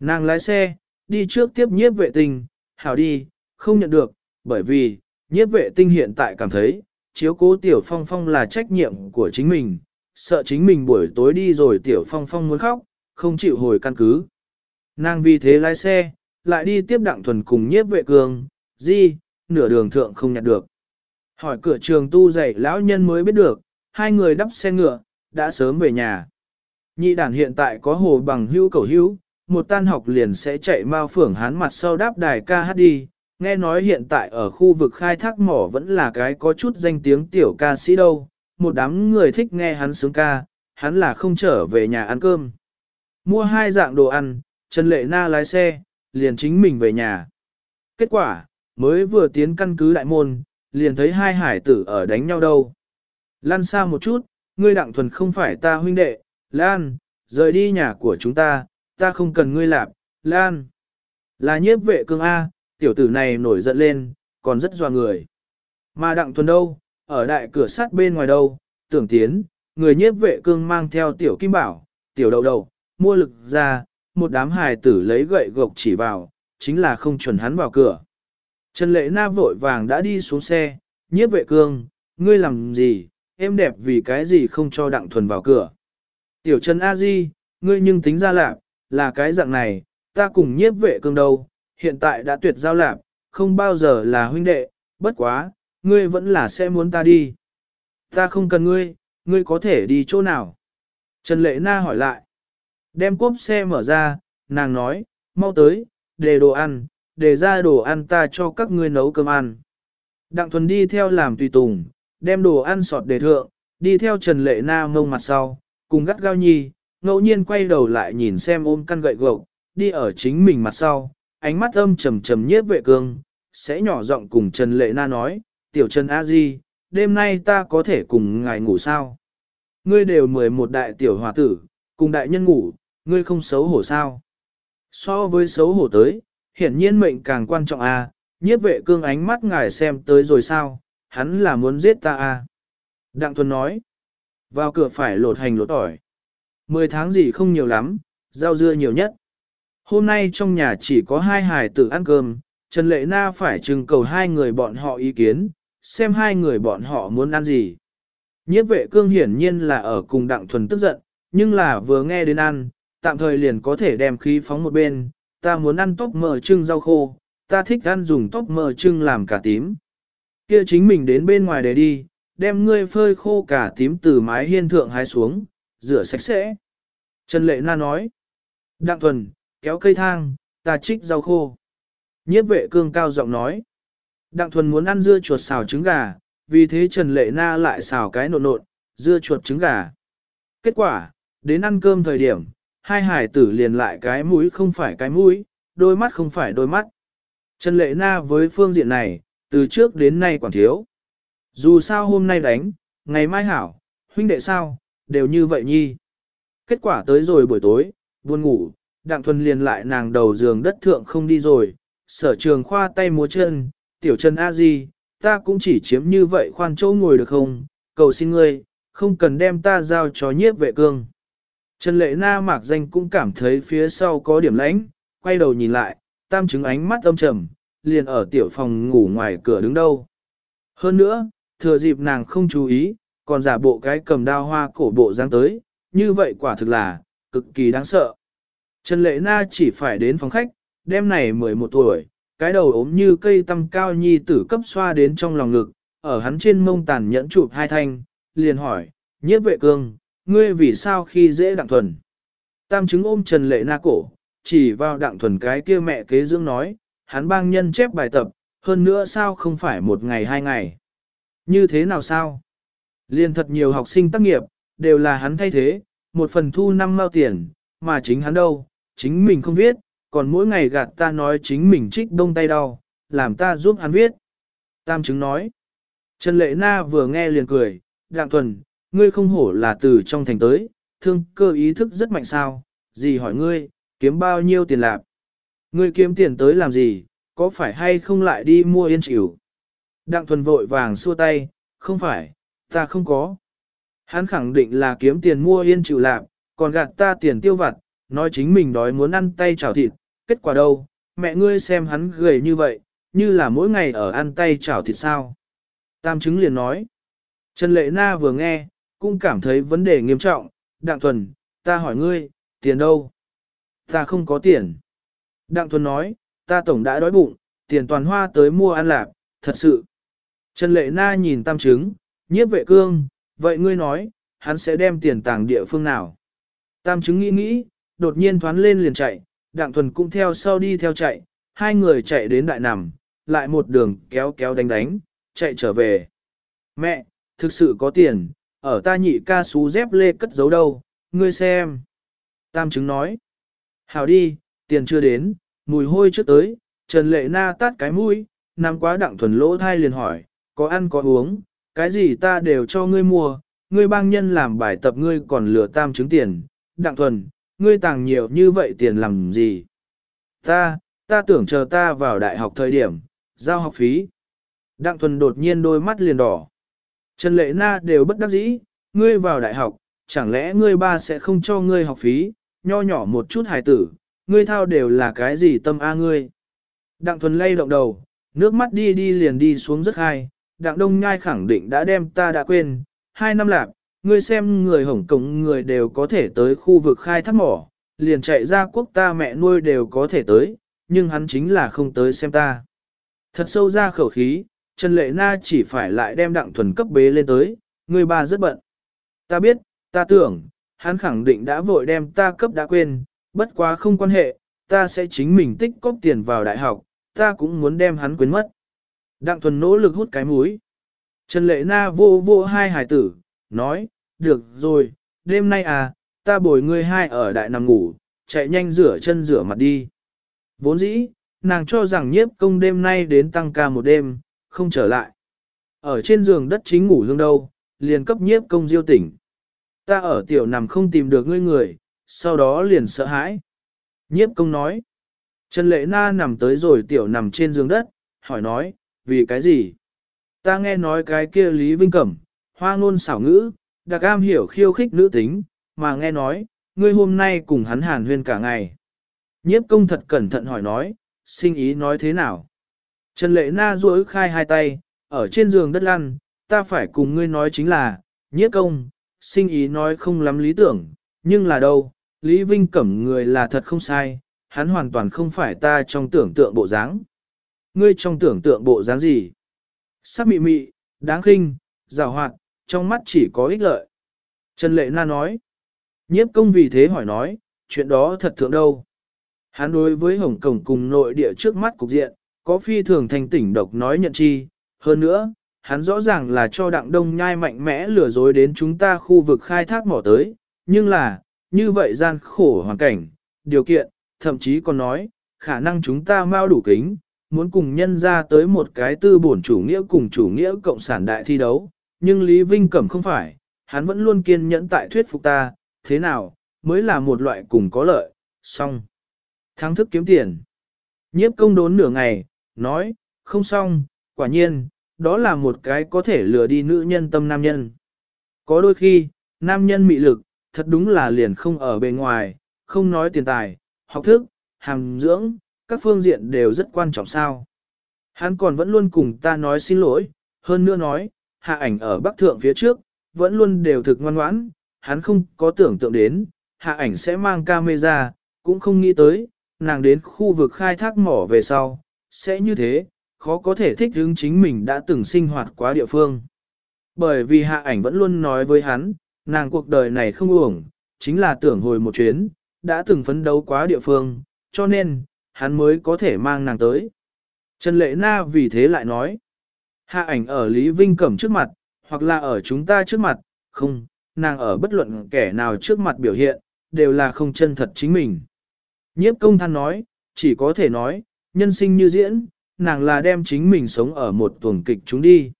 Nàng lái xe, đi trước tiếp nhiếp vệ tinh, hảo đi, không nhận được, bởi vì, nhiếp vệ tinh hiện tại cảm thấy, chiếu cố tiểu phong phong là trách nhiệm của chính mình, sợ chính mình buổi tối đi rồi tiểu phong phong muốn khóc, không chịu hồi căn cứ. Nàng vì thế lái xe, lại đi tiếp đặng thuần cùng nhiếp vệ cường, di, nửa đường thượng không nhặt được. Hỏi cửa trường tu dạy lão nhân mới biết được, hai người đắp xe ngựa, đã sớm về nhà. Nhị đàn hiện tại có hồ bằng hữu cầu hữu, một tan học liền sẽ chạy mau phưởng hán mặt sau đáp đài ca hát đi. Nghe nói hiện tại ở khu vực khai thác mỏ vẫn là cái có chút danh tiếng tiểu ca sĩ đâu, một đám người thích nghe hắn sướng ca, hắn là không trở về nhà ăn cơm. Mua hai dạng đồ ăn, Trần Lệ Na lái xe, liền chính mình về nhà. Kết quả, mới vừa tiến căn cứ đại môn, liền thấy hai hải tử ở đánh nhau đâu. Lan xa một chút, ngươi đặng thuần không phải ta huynh đệ, Lan, rời đi nhà của chúng ta, ta không cần ngươi lạp, Lan. Là nhiếp vệ cương A, tiểu tử này nổi giận lên, còn rất doa người. Mà đặng thuần đâu, ở đại cửa sắt bên ngoài đâu, tưởng tiến, người nhiếp vệ cương mang theo tiểu kim bảo, tiểu đầu đầu, mua lực ra, một đám hài tử lấy gậy gộc chỉ vào, chính là không chuẩn hắn vào cửa. Trần Lệ Na vội vàng đã đi xuống xe, nhiếp vệ cương, ngươi làm gì, em đẹp vì cái gì không cho đặng thuần vào cửa. Tiểu Trần A Di, ngươi nhưng tính ra lạc, là cái dạng này, ta cùng nhiếp vệ cương đâu, hiện tại đã tuyệt giao lạc, không bao giờ là huynh đệ, bất quá, ngươi vẫn là sẽ muốn ta đi. Ta không cần ngươi, ngươi có thể đi chỗ nào? Trần Lệ Na hỏi lại. Đem cốp xe mở ra, nàng nói, mau tới, để đồ ăn, để ra đồ ăn ta cho các ngươi nấu cơm ăn. Đặng Thuần đi theo làm tùy tùng, đem đồ ăn sọt để thượng, đi theo Trần Lệ Na ngông mặt sau, cùng gắt gao nhi, ngẫu nhiên quay đầu lại nhìn xem ôm căn gậy gộc, đi ở chính mình mặt sau, ánh mắt âm trầm trầm nhiếp vệ cương, sẽ nhỏ giọng cùng Trần Lệ Na nói, tiểu Trần A Di, đêm nay ta có thể cùng ngài ngủ sao? Ngươi đều mười một đại tiểu hòa tử, cùng đại nhân ngủ, ngươi không xấu hổ sao? So với xấu hổ tới, hiển nhiên mệnh càng quan trọng a. À, nhiếp vệ cương ánh mắt ngài xem tới rồi sao, hắn là muốn giết ta a. À. Đặng Thuần nói, vào cửa phải lột hành lột tỏi. Mười tháng gì không nhiều lắm, rau dưa nhiều nhất. Hôm nay trong nhà chỉ có hai hài tử ăn cơm, Trần Lệ Na phải trừng cầu hai người bọn họ ý kiến, xem hai người bọn họ muốn ăn gì. Nhiếp vệ cương hiển nhiên là ở cùng Đặng Thuần tức giận, nhưng là vừa nghe đến ăn, tạm thời liền có thể đem khí phóng một bên, ta muốn ăn tóc mỡ trưng rau khô, ta thích ăn dùng tóc mỡ trưng làm cả tím. kia chính mình đến bên ngoài để đi, đem ngươi phơi khô cả tím từ mái hiên thượng hái xuống, rửa sạch sẽ. Trần Lệ Na nói, Đặng Thuần, kéo cây thang, ta trích rau khô. Nhiếp vệ cương cao giọng nói, Đặng Thuần muốn ăn dưa chuột xào trứng gà, vì thế Trần Lệ Na lại xào cái nộn nộn, dưa chuột trứng gà. Kết quả, đến ăn cơm thời điểm, hai hải tử liền lại cái mũi không phải cái mũi, đôi mắt không phải đôi mắt. Trần Lệ Na với phương diện này, từ trước đến nay quản thiếu. Dù sao hôm nay đánh, ngày mai hảo, huynh đệ sao, đều như vậy nhi. Kết quả tới rồi buổi tối, buồn ngủ, đặng thuần liền lại nàng đầu giường đất thượng không đi rồi, sở trường khoa tay múa chân, tiểu chân a di, ta cũng chỉ chiếm như vậy khoan chỗ ngồi được không, cầu xin ngươi, không cần đem ta giao cho nhiếp vệ cương. Trần lệ na mạc danh cũng cảm thấy phía sau có điểm lãnh, quay đầu nhìn lại, tam chứng ánh mắt âm trầm, liền ở tiểu phòng ngủ ngoài cửa đứng đâu. Hơn nữa, thừa dịp nàng không chú ý, còn giả bộ cái cầm đao hoa cổ bộ dáng tới, như vậy quả thực là, cực kỳ đáng sợ. Trần Lệ Na chỉ phải đến phòng khách, đêm này 11 tuổi, cái đầu ốm như cây tăm cao nhi tử cấp xoa đến trong lòng ngực, ở hắn trên mông tàn nhẫn chụp hai thanh, liền hỏi, nhiếp vệ cương, ngươi vì sao khi dễ đặng thuần? Tam chứng ôm Trần Lệ Na cổ, chỉ vào đặng thuần cái kia mẹ kế dưỡng nói, hắn bang nhân chép bài tập, hơn nữa sao không phải một ngày hai ngày. Như thế nào sao? Liên thật nhiều học sinh tác nghiệp, đều là hắn thay thế, một phần thu năm mao tiền, mà chính hắn đâu, chính mình không viết, còn mỗi ngày gạt ta nói chính mình trích đông tay đau, làm ta giúp hắn viết. Tam chứng nói. Trần Lệ Na vừa nghe liền cười, Đặng Thuần, ngươi không hổ là từ trong thành tới, thương cơ ý thức rất mạnh sao, gì hỏi ngươi, kiếm bao nhiêu tiền lạc. Ngươi kiếm tiền tới làm gì, có phải hay không lại đi mua yên chịu? Đặng thuần vội vàng xua tay, không phải, ta không có. Hắn khẳng định là kiếm tiền mua yên chịu lạc, còn gạt ta tiền tiêu vặt, nói chính mình đói muốn ăn tay chảo thịt, kết quả đâu, mẹ ngươi xem hắn gầy như vậy, như là mỗi ngày ở ăn tay chảo thịt sao. Tam chứng liền nói, Trần Lệ Na vừa nghe, cũng cảm thấy vấn đề nghiêm trọng, Đặng Thuần, ta hỏi ngươi, tiền đâu? Ta không có tiền. Đặng Thuần nói, ta tổng đã đói bụng, tiền toàn hoa tới mua ăn lạc, thật sự. Trần Lệ Na nhìn tam chứng, nhiếp vệ cương, vậy ngươi nói, hắn sẽ đem tiền tàng địa phương nào? Tam chứng nghĩ nghĩ, đột nhiên thoán lên liền chạy, Đặng Thuần cũng theo sau đi theo chạy, hai người chạy đến đại nằm, lại một đường kéo kéo đánh đánh, chạy trở về. Mẹ, thực sự có tiền, ở ta nhị ca xú dép lê cất giấu đâu, ngươi xem. Tam chứng nói, hảo đi, tiền chưa đến, mùi hôi trước tới, Trần Lệ Na tát cái mũi, nằm quá đặng thuần lỗ thai liền hỏi, có ăn có uống, cái gì ta đều cho ngươi mua, ngươi bang nhân làm bài tập ngươi còn lừa tam chứng tiền, đặng thuần, ngươi tàng nhiều như vậy tiền làm gì? Ta, ta tưởng chờ ta vào đại học thời điểm, giao học phí. Đặng thuần đột nhiên đôi mắt liền đỏ. Trần Lệ Na đều bất đắc dĩ, ngươi vào đại học, chẳng lẽ ngươi ba sẽ không cho ngươi học phí, nho nhỏ một chút hài tử, ngươi thao đều là cái gì tâm a ngươi. Đặng thuần lay động đầu, nước mắt đi đi liền đi xuống rất hay. đặng đông nhai khẳng định đã đem ta đã quên, hai năm lạc, ngươi xem người Hồng Kông người đều có thể tới khu vực khai thác mỏ, liền chạy ra quốc ta mẹ nuôi đều có thể tới, nhưng hắn chính là không tới xem ta. Thật sâu ra khẩu khí, Trần Lệ Na chỉ phải lại đem đặng thuần cấp bế lên tới, người ba rất bận. Ta biết, ta tưởng, hắn khẳng định đã vội đem ta cấp đã quên, bất quá không quan hệ, ta sẽ chính mình tích cóp tiền vào đại học, ta cũng muốn đem hắn quên mất. Đặng thuần nỗ lực hút cái mũi. Trần Lệ Na vô vô hai hải tử, nói, được rồi, đêm nay à, ta bồi ngươi hai ở đại nằm ngủ, chạy nhanh rửa chân rửa mặt đi. Vốn dĩ, nàng cho rằng nhiếp công đêm nay đến tăng ca một đêm, không trở lại. Ở trên giường đất chính ngủ hương đâu, liền cấp nhiếp công diêu tỉnh. Ta ở tiểu nằm không tìm được ngươi người, sau đó liền sợ hãi. Nhiếp công nói. Trần Lệ Na nằm tới rồi tiểu nằm trên giường đất, hỏi nói, vì cái gì? Ta nghe nói cái kia Lý Vinh Cẩm, hoa ngôn xảo ngữ, đặc am hiểu khiêu khích nữ tính, mà nghe nói, ngươi hôm nay cùng hắn hàn huyên cả ngày. Nhiếp công thật cẩn thận hỏi nói, sinh ý nói thế nào? Trần Lệ Na duỗi khai hai tay, ở trên giường đất lăn, ta phải cùng ngươi nói chính là, nhiếp công, sinh ý nói không lắm lý tưởng, nhưng là đâu, Lý Vinh Cẩm người là thật không sai, hắn hoàn toàn không phải ta trong tưởng tượng bộ dáng. Ngươi trong tưởng tượng bộ dáng gì? Sắc mị mị, đáng khinh, rào hoạt, trong mắt chỉ có ích lợi. Trần Lệ Na nói. Nhiếp công vì thế hỏi nói, chuyện đó thật thượng đâu. Hắn đối với Hồng Cổng cùng nội địa trước mắt cục diện, có phi thường thành tỉnh độc nói nhận chi. Hơn nữa, hắn rõ ràng là cho đặng đông nhai mạnh mẽ lừa dối đến chúng ta khu vực khai thác mỏ tới. Nhưng là, như vậy gian khổ hoàn cảnh, điều kiện, thậm chí còn nói, khả năng chúng ta mau đủ kính, muốn cùng nhân ra tới một cái tư bổn chủ nghĩa cùng chủ nghĩa cộng sản đại thi đấu, nhưng Lý Vinh Cẩm không phải, hắn vẫn luôn kiên nhẫn tại thuyết phục ta, thế nào, mới là một loại cùng có lợi, xong. Thắng thức kiếm tiền. Nhiếp công đốn nửa ngày, nói, không xong, quả nhiên, đó là một cái có thể lừa đi nữ nhân tâm nam nhân. Có đôi khi, nam nhân mị lực, thật đúng là liền không ở bề ngoài, không nói tiền tài, học thức, hàm dưỡng, các phương diện đều rất quan trọng sao. Hắn còn vẫn luôn cùng ta nói xin lỗi, hơn nữa nói, hạ ảnh ở Bắc Thượng phía trước, vẫn luôn đều thực ngoan ngoãn, hắn không có tưởng tượng đến, hạ ảnh sẽ mang camera, cũng không nghĩ tới, nàng đến khu vực khai thác mỏ về sau, sẽ như thế, khó có thể thích ứng chính mình đã từng sinh hoạt quá địa phương. Bởi vì hạ ảnh vẫn luôn nói với hắn, nàng cuộc đời này không uổng, chính là tưởng hồi một chuyến, đã từng phấn đấu quá địa phương, cho nên, hắn mới có thể mang nàng tới. Trần Lệ Na vì thế lại nói, hạ ảnh ở Lý Vinh Cẩm trước mặt, hoặc là ở chúng ta trước mặt, không, nàng ở bất luận kẻ nào trước mặt biểu hiện, đều là không chân thật chính mình. Nhiếp công than nói, chỉ có thể nói, nhân sinh như diễn, nàng là đem chính mình sống ở một tuần kịch chúng đi.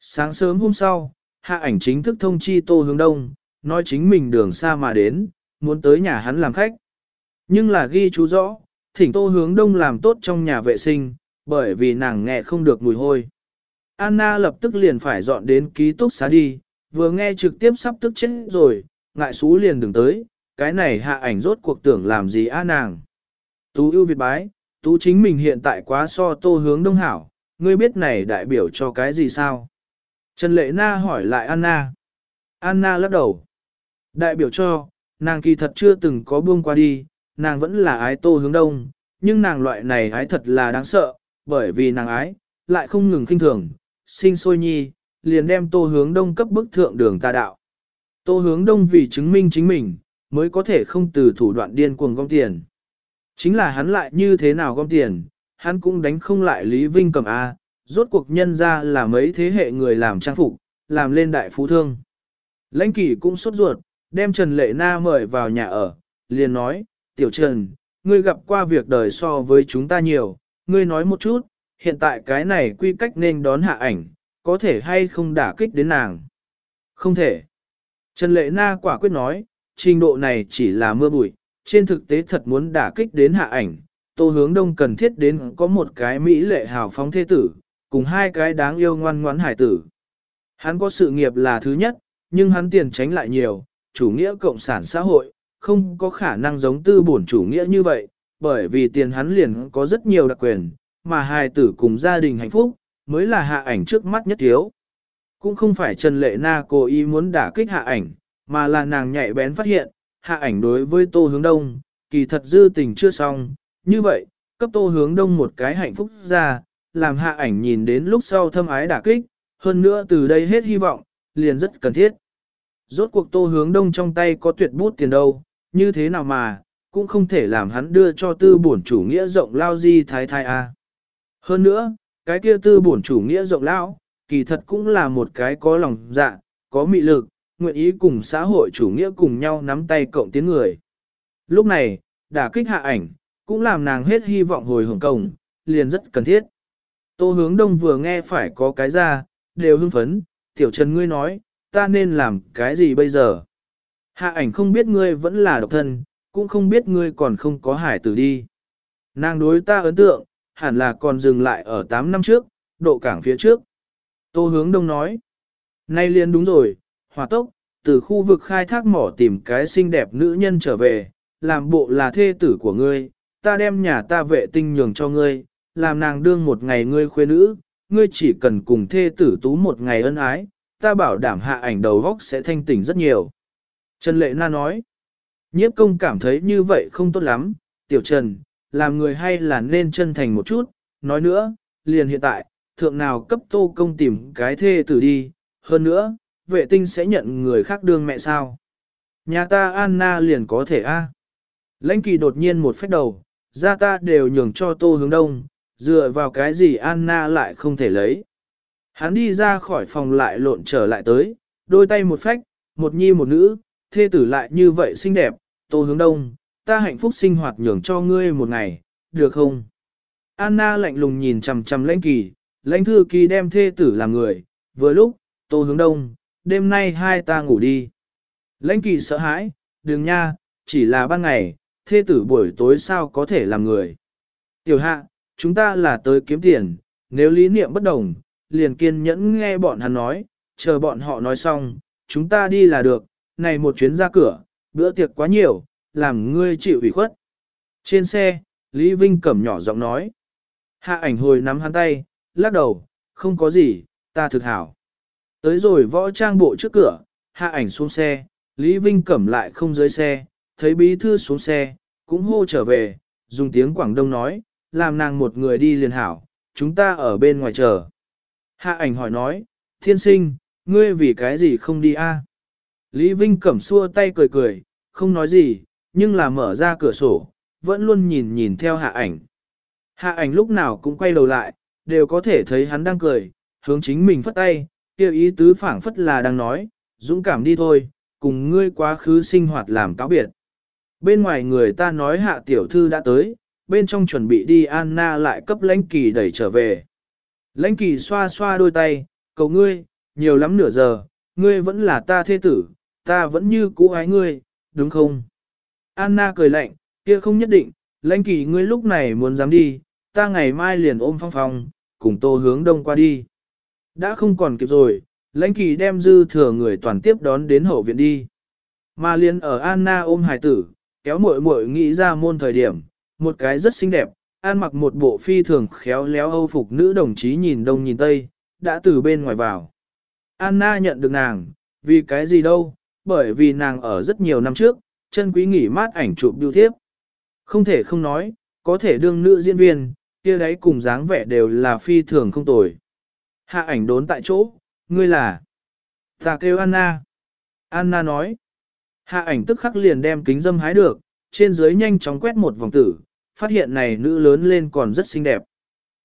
Sáng sớm hôm sau, hạ ảnh chính thức thông chi tô hướng đông, nói chính mình đường xa mà đến, muốn tới nhà hắn làm khách. Nhưng là ghi chú rõ, thỉnh tô hướng đông làm tốt trong nhà vệ sinh, bởi vì nàng nghe không được mùi hôi. Anna lập tức liền phải dọn đến ký túc xá đi, vừa nghe trực tiếp sắp tức chết rồi, ngại xú liền đừng tới, cái này hạ ảnh rốt cuộc tưởng làm gì a nàng. Tú ưu Việt bái, tú chính mình hiện tại quá so tô hướng đông hảo, ngươi biết này đại biểu cho cái gì sao? Trần Lệ Na hỏi lại Anna. Anna lắc đầu. Đại biểu cho, nàng kỳ thật chưa từng có buông qua đi, nàng vẫn là ái tô hướng đông, nhưng nàng loại này ái thật là đáng sợ, bởi vì nàng ái, lại không ngừng khinh thường, sinh sôi nhi, liền đem tô hướng đông cấp bức thượng đường tà đạo. Tô hướng đông vì chứng minh chính mình, mới có thể không từ thủ đoạn điên cuồng gom tiền. Chính là hắn lại như thế nào gom tiền, hắn cũng đánh không lại Lý Vinh cầm A, rốt cuộc nhân ra là mấy thế hệ người làm trang phục, làm lên đại phú thương. Lãnh kỷ cũng sốt ruột, đem Trần Lệ Na mời vào nhà ở, liền nói, Tiểu Trần, ngươi gặp qua việc đời so với chúng ta nhiều, ngươi nói một chút, hiện tại cái này quy cách nên đón hạ ảnh, có thể hay không đả kích đến nàng. Không thể. Trần Lệ Na quả quyết nói, trình độ này chỉ là mưa bụi, trên thực tế thật muốn đả kích đến hạ ảnh, tô hướng đông cần thiết đến có một cái mỹ lệ hào phóng thế tử, cùng hai cái đáng yêu ngoan ngoãn hải tử. Hắn có sự nghiệp là thứ nhất, nhưng hắn tiền tránh lại nhiều, chủ nghĩa cộng sản xã hội, không có khả năng giống tư bổn chủ nghĩa như vậy, bởi vì tiền hắn liền có rất nhiều đặc quyền, mà hài tử cùng gia đình hạnh phúc, mới là hạ ảnh trước mắt nhất thiếu. Cũng không phải Trần Lệ Na cố ý muốn đả kích hạ ảnh, mà là nàng nhạy bén phát hiện, hạ ảnh đối với tô hướng đông, kỳ thật dư tình chưa xong, như vậy, cấp tô hướng đông một cái hạnh phúc ra, làm hạ ảnh nhìn đến lúc sau thâm ái đả kích, hơn nữa từ đây hết hy vọng, liền rất cần thiết. Rốt cuộc tô hướng đông trong tay có tuyệt bút tiền đâu, như thế nào mà, cũng không thể làm hắn đưa cho tư bổn chủ nghĩa rộng lao di thái thái a. Hơn nữa, cái kia tư bổn chủ nghĩa rộng lao, kỳ thật cũng là một cái có lòng dạ, có mị lực, nguyện ý cùng xã hội chủ nghĩa cùng nhau nắm tay cộng tiến người. Lúc này, đả kích hạ ảnh, cũng làm nàng hết hy vọng hồi hưởng công, liền rất cần thiết. Tô hướng đông vừa nghe phải có cái ra, đều hưng phấn, tiểu trần ngươi nói, ta nên làm cái gì bây giờ? Hạ ảnh không biết ngươi vẫn là độc thân, cũng không biết ngươi còn không có hải tử đi. Nàng đối ta ấn tượng, hẳn là còn dừng lại ở 8 năm trước, độ cảng phía trước. Tô hướng đông nói, nay liền đúng rồi, hỏa tốc, từ khu vực khai thác mỏ tìm cái xinh đẹp nữ nhân trở về, làm bộ là thê tử của ngươi, ta đem nhà ta vệ tinh nhường cho ngươi, làm nàng đương một ngày ngươi khuê nữ, ngươi chỉ cần cùng thê tử tú một ngày ân ái, ta bảo đảm hạ ảnh đầu góc sẽ thanh tỉnh rất nhiều. Trần Lệ Na nói, nhiếp công cảm thấy như vậy không tốt lắm, tiểu Trần, làm người hay là nên chân thành một chút, nói nữa, liền hiện tại, thượng nào cấp tô công tìm cái thê tử đi, hơn nữa, vệ tinh sẽ nhận người khác đương mẹ sao. Nhà ta Anna liền có thể a. Lãnh kỳ đột nhiên một phép đầu, ra ta đều nhường cho tô hướng đông, dựa vào cái gì Anna lại không thể lấy. Hắn đi ra khỏi phòng lại lộn trở lại tới, đôi tay một phách, một nhi một nữ, thê tử lại như vậy xinh đẹp, tô hướng đông, ta hạnh phúc sinh hoạt nhường cho ngươi một ngày, được không? Anna lạnh lùng nhìn chằm chằm lãnh kỳ, lãnh thư kỳ đem thê tử làm người, vừa lúc, tô hướng đông, đêm nay hai ta ngủ đi. Lãnh kỳ sợ hãi, đừng nha, chỉ là ban ngày, thê tử buổi tối sao có thể làm người. Tiểu hạ, chúng ta là tới kiếm tiền, nếu lý niệm bất đồng, liền kiên nhẫn nghe bọn hắn nói, chờ bọn họ nói xong, chúng ta đi là được, này một chuyến ra cửa, bữa tiệc quá nhiều, làm ngươi chịu ủy khuất. Trên xe, Lý Vinh cẩm nhỏ giọng nói. Hạ ảnh hồi nắm hắn tay, lắc đầu, không có gì, ta thực hảo. Tới rồi võ trang bộ trước cửa, hạ ảnh xuống xe, Lý Vinh cẩm lại không dưới xe, thấy bí thư xuống xe, cũng hô trở về, dùng tiếng Quảng Đông nói, làm nàng một người đi liền hảo, chúng ta ở bên ngoài chờ. Hạ ảnh hỏi nói, thiên sinh, ngươi vì cái gì không đi a? Lý Vinh cẩm xua tay cười cười, không nói gì, nhưng là mở ra cửa sổ, vẫn luôn nhìn nhìn theo hạ ảnh. Hạ ảnh lúc nào cũng quay đầu lại, đều có thể thấy hắn đang cười, hướng chính mình phất tay, kia ý tứ phảng phất là đang nói, dũng cảm đi thôi, cùng ngươi quá khứ sinh hoạt làm cáo biệt. Bên ngoài người ta nói hạ tiểu thư đã tới, bên trong chuẩn bị đi Anna lại cấp lãnh kỳ đẩy trở về. Lãnh kỳ xoa xoa đôi tay, cầu ngươi, nhiều lắm nửa giờ, ngươi vẫn là ta thế tử, ta vẫn như cũ ái ngươi, đúng không? Anna cười lạnh, kia không nhất định, lãnh kỳ ngươi lúc này muốn dám đi, ta ngày mai liền ôm phong phong, cùng tô hướng đông qua đi. Đã không còn kịp rồi, lãnh kỳ đem dư thừa người toàn tiếp đón đến hậu viện đi. Mà liền ở Anna ôm hài tử, kéo muội muội nghĩ ra môn thời điểm, một cái rất xinh đẹp, an mặc một bộ phi thường khéo léo âu phục nữ đồng chí nhìn đông nhìn tây, đã từ bên ngoài vào. Anna nhận được nàng, vì cái gì đâu, bởi vì nàng ở rất nhiều năm trước, chân quý nghỉ mát ảnh chụp biêu thiếp. Không thể không nói, có thể đương nữ diễn viên, kia đấy cùng dáng vẻ đều là phi thường không tồi. Hạ ảnh đốn tại chỗ, ngươi là... Ta kêu Anna. Anna nói. Hạ ảnh tức khắc liền đem kính dâm hái được, trên dưới nhanh chóng quét một vòng tử, phát hiện này nữ lớn lên còn rất xinh đẹp.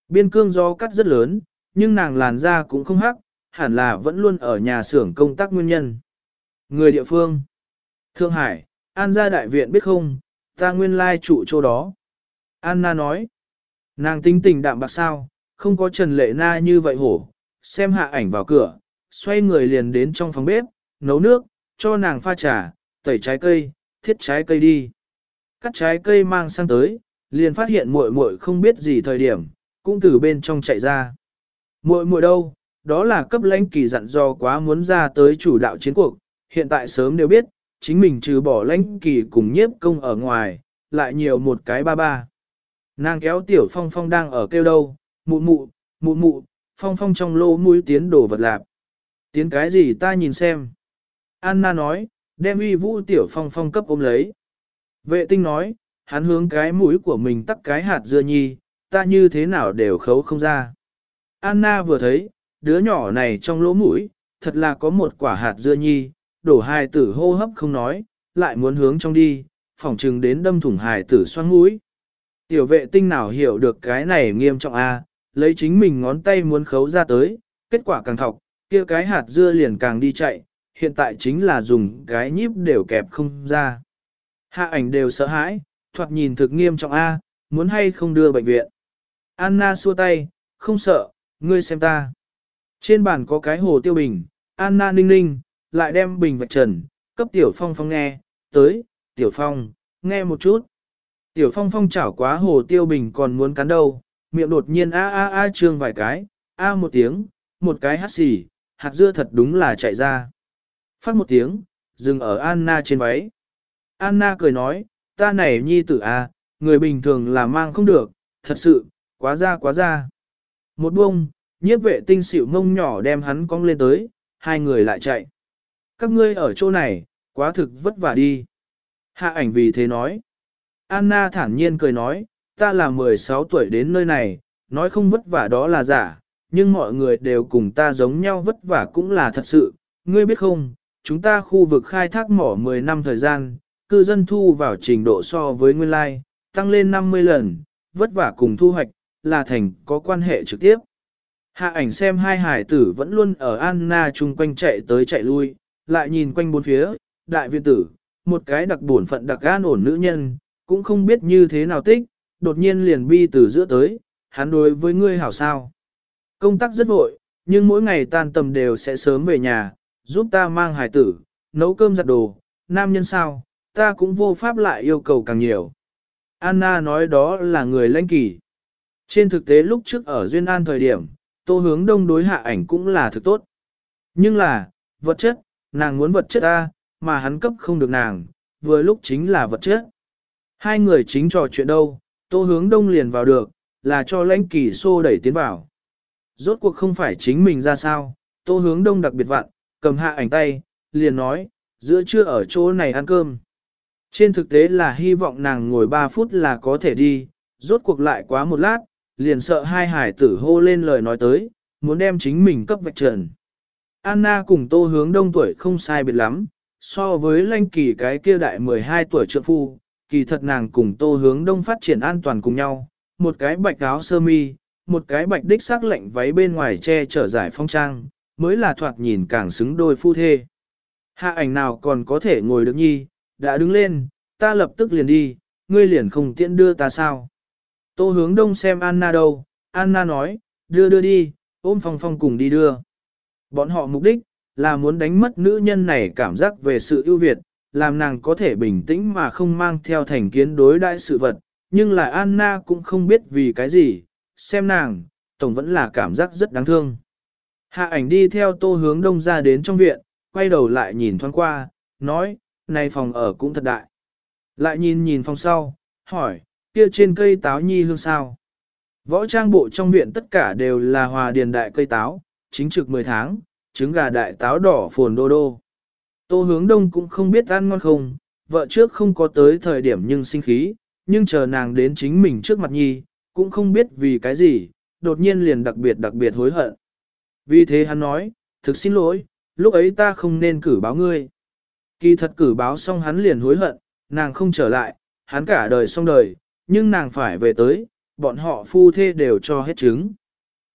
Biên cương do cắt rất lớn, nhưng nàng làn da cũng không hắc, hẳn là vẫn luôn ở nhà xưởng công tác nguyên nhân. Người địa phương. Thượng Hải, An gia đại viện biết không, ta nguyên lai trụ chỗ đó. Anna nói. Nàng tính tình đạm bạc sao, không có Trần Lệ Na như vậy hổ, xem hạ ảnh vào cửa, xoay người liền đến trong phòng bếp, nấu nước, cho nàng pha trà, tẩy trái cây, thiết trái cây đi. Cắt trái cây mang sang tới, liền phát hiện muội muội không biết gì thời điểm, cũng từ bên trong chạy ra. Muội muội đâu, đó là cấp lãnh kỳ dặn do quá muốn ra tới chủ đạo chiến cuộc, hiện tại sớm đều biết, chính mình trừ bỏ lãnh kỳ cùng nhiếp công ở ngoài, lại nhiều một cái ba ba. Nàng kéo tiểu phong phong đang ở kêu đâu, mụ mụ, mụ mụ, phong phong trong lỗ mũi tiến đồ vật lạp. Tiến cái gì ta nhìn xem. Anna nói, đem uy vũ tiểu phong phong cấp ôm lấy. Vệ tinh nói, hắn hướng cái mũi của mình tắt cái hạt dưa nhi, ta như thế nào đều khấu không ra. Anna vừa thấy, đứa nhỏ này trong lỗ mũi, thật là có một quả hạt dưa nhi, đổ hài tử hô hấp không nói, lại muốn hướng trong đi, phỏng chừng đến đâm thủng hài tử xoan mũi. Tiểu vệ tinh nào hiểu được cái này nghiêm trọng a, lấy chính mình ngón tay muốn khấu ra tới, kết quả càng thọc, kia cái hạt dưa liền càng đi chạy, hiện tại chính là dùng cái nhíp đều kẹp không ra. Hạ ảnh đều sợ hãi, thoạt nhìn thực nghiêm trọng a, muốn hay không đưa bệnh viện. Anna xua tay, không sợ, ngươi xem ta. Trên bàn có cái hồ tiêu bình, Anna ninh ninh, lại đem bình vạch trần, cấp tiểu phong phong nghe, tới, tiểu phong, nghe một chút. Tiểu phong phong chảo quá hồ tiêu bình còn muốn cắn đâu, miệng đột nhiên a a a trương vài cái, a một tiếng, một cái hát xì, hạt dưa thật đúng là chạy ra. Phát một tiếng, dừng ở Anna trên váy. Anna cười nói, ta này nhi tử a, người bình thường là mang không được, thật sự, quá ra quá ra. Một bông nhiếp vệ tinh xỉu ngông nhỏ đem hắn cong lên tới, hai người lại chạy. Các ngươi ở chỗ này, quá thực vất vả đi. Hạ ảnh vì thế nói. Anna thản nhiên cười nói, ta là 16 tuổi đến nơi này, nói không vất vả đó là giả, nhưng mọi người đều cùng ta giống nhau vất vả cũng là thật sự. Ngươi biết không, chúng ta khu vực khai thác mỏ 10 năm thời gian, cư dân thu vào trình độ so với nguyên lai, tăng lên 50 lần, vất vả cùng thu hoạch, là thành có quan hệ trực tiếp. Hạ ảnh xem hai hải tử vẫn luôn ở Anna chung quanh chạy tới chạy lui, lại nhìn quanh bốn phía, đại viện tử, một cái đặc buồn phận đặc an ổn nữ nhân, cũng không biết như thế nào tích, đột nhiên liền bi từ giữa tới, hắn đối với ngươi hảo sao. Công tác rất vội, nhưng mỗi ngày tan tầm đều sẽ sớm về nhà, giúp ta mang hải tử, nấu cơm giặt đồ, nam nhân sao, ta cũng vô pháp lại yêu cầu càng nhiều. Anna nói đó là người lãnh kỳ. Trên thực tế lúc trước ở Duyên An thời điểm, tô hướng đông đối hạ ảnh cũng là thực tốt. Nhưng là, vật chất, nàng muốn vật chất ta, mà hắn cấp không được nàng, vừa lúc chính là vật chất. Hai người chính trò chuyện đâu, tô hướng đông liền vào được, là cho lãnh kỳ xô đẩy tiến vào. Rốt cuộc không phải chính mình ra sao, tô hướng đông đặc biệt vặn, cầm hạ ảnh tay, liền nói, giữa trưa ở chỗ này ăn cơm. Trên thực tế là hy vọng nàng ngồi 3 phút là có thể đi, rốt cuộc lại quá một lát, liền sợ hai hải tử hô lên lời nói tới, muốn đem chính mình cấp vạch trần. Anna cùng tô hướng đông tuổi không sai biệt lắm, so với lanh kỳ cái kia đại 12 tuổi trượng phu, kỳ thật nàng cùng tô hướng đông phát triển an toàn cùng nhau, một cái bạch áo sơ mi, một cái bạch đích sắc lệnh váy bên ngoài che chở giải phong trang, mới là thoạt nhìn càng xứng đôi phu thê. Hạ ảnh nào còn có thể ngồi được nhi, đã đứng lên, ta lập tức liền đi, ngươi liền không tiện đưa ta sao. Tô hướng đông xem Anna đâu, Anna nói, đưa đưa đi, ôm phong phong cùng đi đưa. Bọn họ mục đích, là muốn đánh mất nữ nhân này cảm giác về sự ưu việt, làm nàng có thể bình tĩnh mà không mang theo thành kiến đối đại sự vật, nhưng là Anna cũng không biết vì cái gì, xem nàng, tổng vẫn là cảm giác rất đáng thương. Hạ ảnh đi theo tô hướng đông ra đến trong viện, quay đầu lại nhìn thoáng qua, nói, này phòng ở cũng thật đại. Lại nhìn nhìn phòng sau, hỏi, kia trên cây táo nhi hương sao? Võ trang bộ trong viện tất cả đều là hòa điền đại cây táo, chính trực 10 tháng, trứng gà đại táo đỏ phồn đô đô. Tô hướng đông cũng không biết ăn ngon không, vợ trước không có tới thời điểm nhưng sinh khí, nhưng chờ nàng đến chính mình trước mặt nhi, cũng không biết vì cái gì, đột nhiên liền đặc biệt đặc biệt hối hận. Vì thế hắn nói, thực xin lỗi, lúc ấy ta không nên cử báo ngươi. Kỳ thật cử báo xong hắn liền hối hận, nàng không trở lại, hắn cả đời xong đời, nhưng nàng phải về tới, bọn họ phu thê đều cho hết trứng.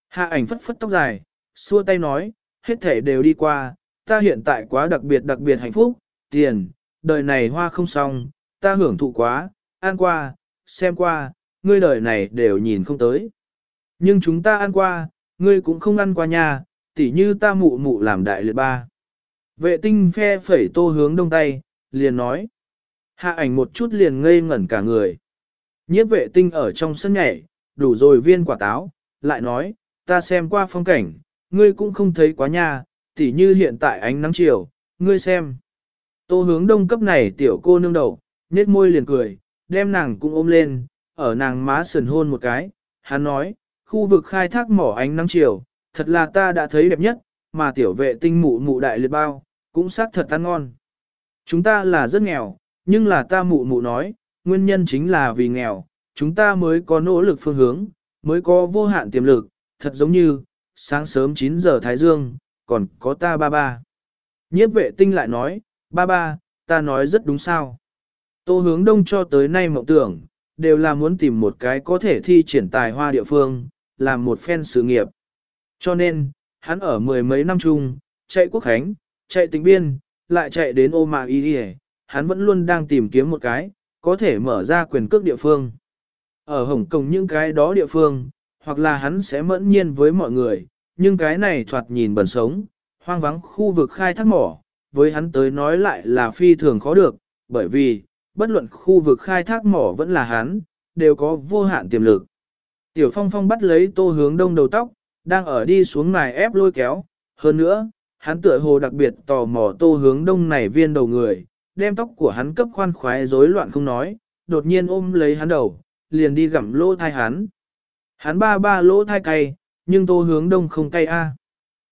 Hạ ảnh phất phất tóc dài, xua tay nói, hết thể đều đi qua, ta hiện tại quá đặc biệt đặc biệt hạnh phúc, tiền, đời này hoa không xong, ta hưởng thụ quá, ăn qua, xem qua, ngươi đời này đều nhìn không tới. Nhưng chúng ta ăn qua, ngươi cũng không ăn qua nhà, tỉ như ta mụ mụ làm đại liệt ba. Vệ tinh phe phẩy tô hướng đông tay, liền nói. Hạ ảnh một chút liền ngây ngẩn cả người. Nhiếp vệ tinh ở trong sân nhảy, đủ rồi viên quả táo, lại nói, ta xem qua phong cảnh, ngươi cũng không thấy quá nha, tỉ như hiện tại ánh nắng chiều, ngươi xem. Tô hướng đông cấp này tiểu cô nương đầu, nết môi liền cười, đem nàng cũng ôm lên, ở nàng má sườn hôn một cái, hắn nói, khu vực khai thác mỏ ánh nắng chiều, thật là ta đã thấy đẹp nhất, mà tiểu vệ tinh mụ mụ đại liệt bao, cũng xác thật ăn ngon. Chúng ta là rất nghèo, nhưng là ta mụ mụ nói, nguyên nhân chính là vì nghèo, chúng ta mới có nỗ lực phương hướng, mới có vô hạn tiềm lực, thật giống như, sáng sớm 9 giờ Thái Dương, còn có ta ba ba. Nhiếp vệ tinh lại nói, ba ba, ta nói rất đúng sao. Tô hướng đông cho tới nay mộng tưởng, đều là muốn tìm một cái có thể thi triển tài hoa địa phương, làm một phen sự nghiệp. Cho nên, hắn ở mười mấy năm chung, chạy quốc khánh, chạy tỉnh biên, lại chạy đến ô mạng y đi hắn vẫn luôn đang tìm kiếm một cái, có thể mở ra quyền cước địa phương. Ở Hồng Kông những cái đó địa phương, hoặc là hắn sẽ mẫn nhiên với mọi người, nhưng cái này thoạt nhìn bẩn sống, hoang vắng khu vực khai thác mỏ, với hắn tới nói lại là phi thường khó được, bởi vì, bất luận khu vực khai thác mỏ vẫn là hắn, đều có vô hạn tiềm lực. Tiểu Phong Phong bắt lấy tô hướng đông đầu tóc, đang ở đi xuống này ép lôi kéo, hơn nữa, hắn tựa hồ đặc biệt tò mò tô hướng đông này viên đầu người, đem tóc của hắn cấp khoan khoái rối loạn không nói, đột nhiên ôm lấy hắn đầu, liền đi gặm lỗ thai hắn. Hắn ba ba lỗ thai cay, nhưng tô hướng đông không cay a.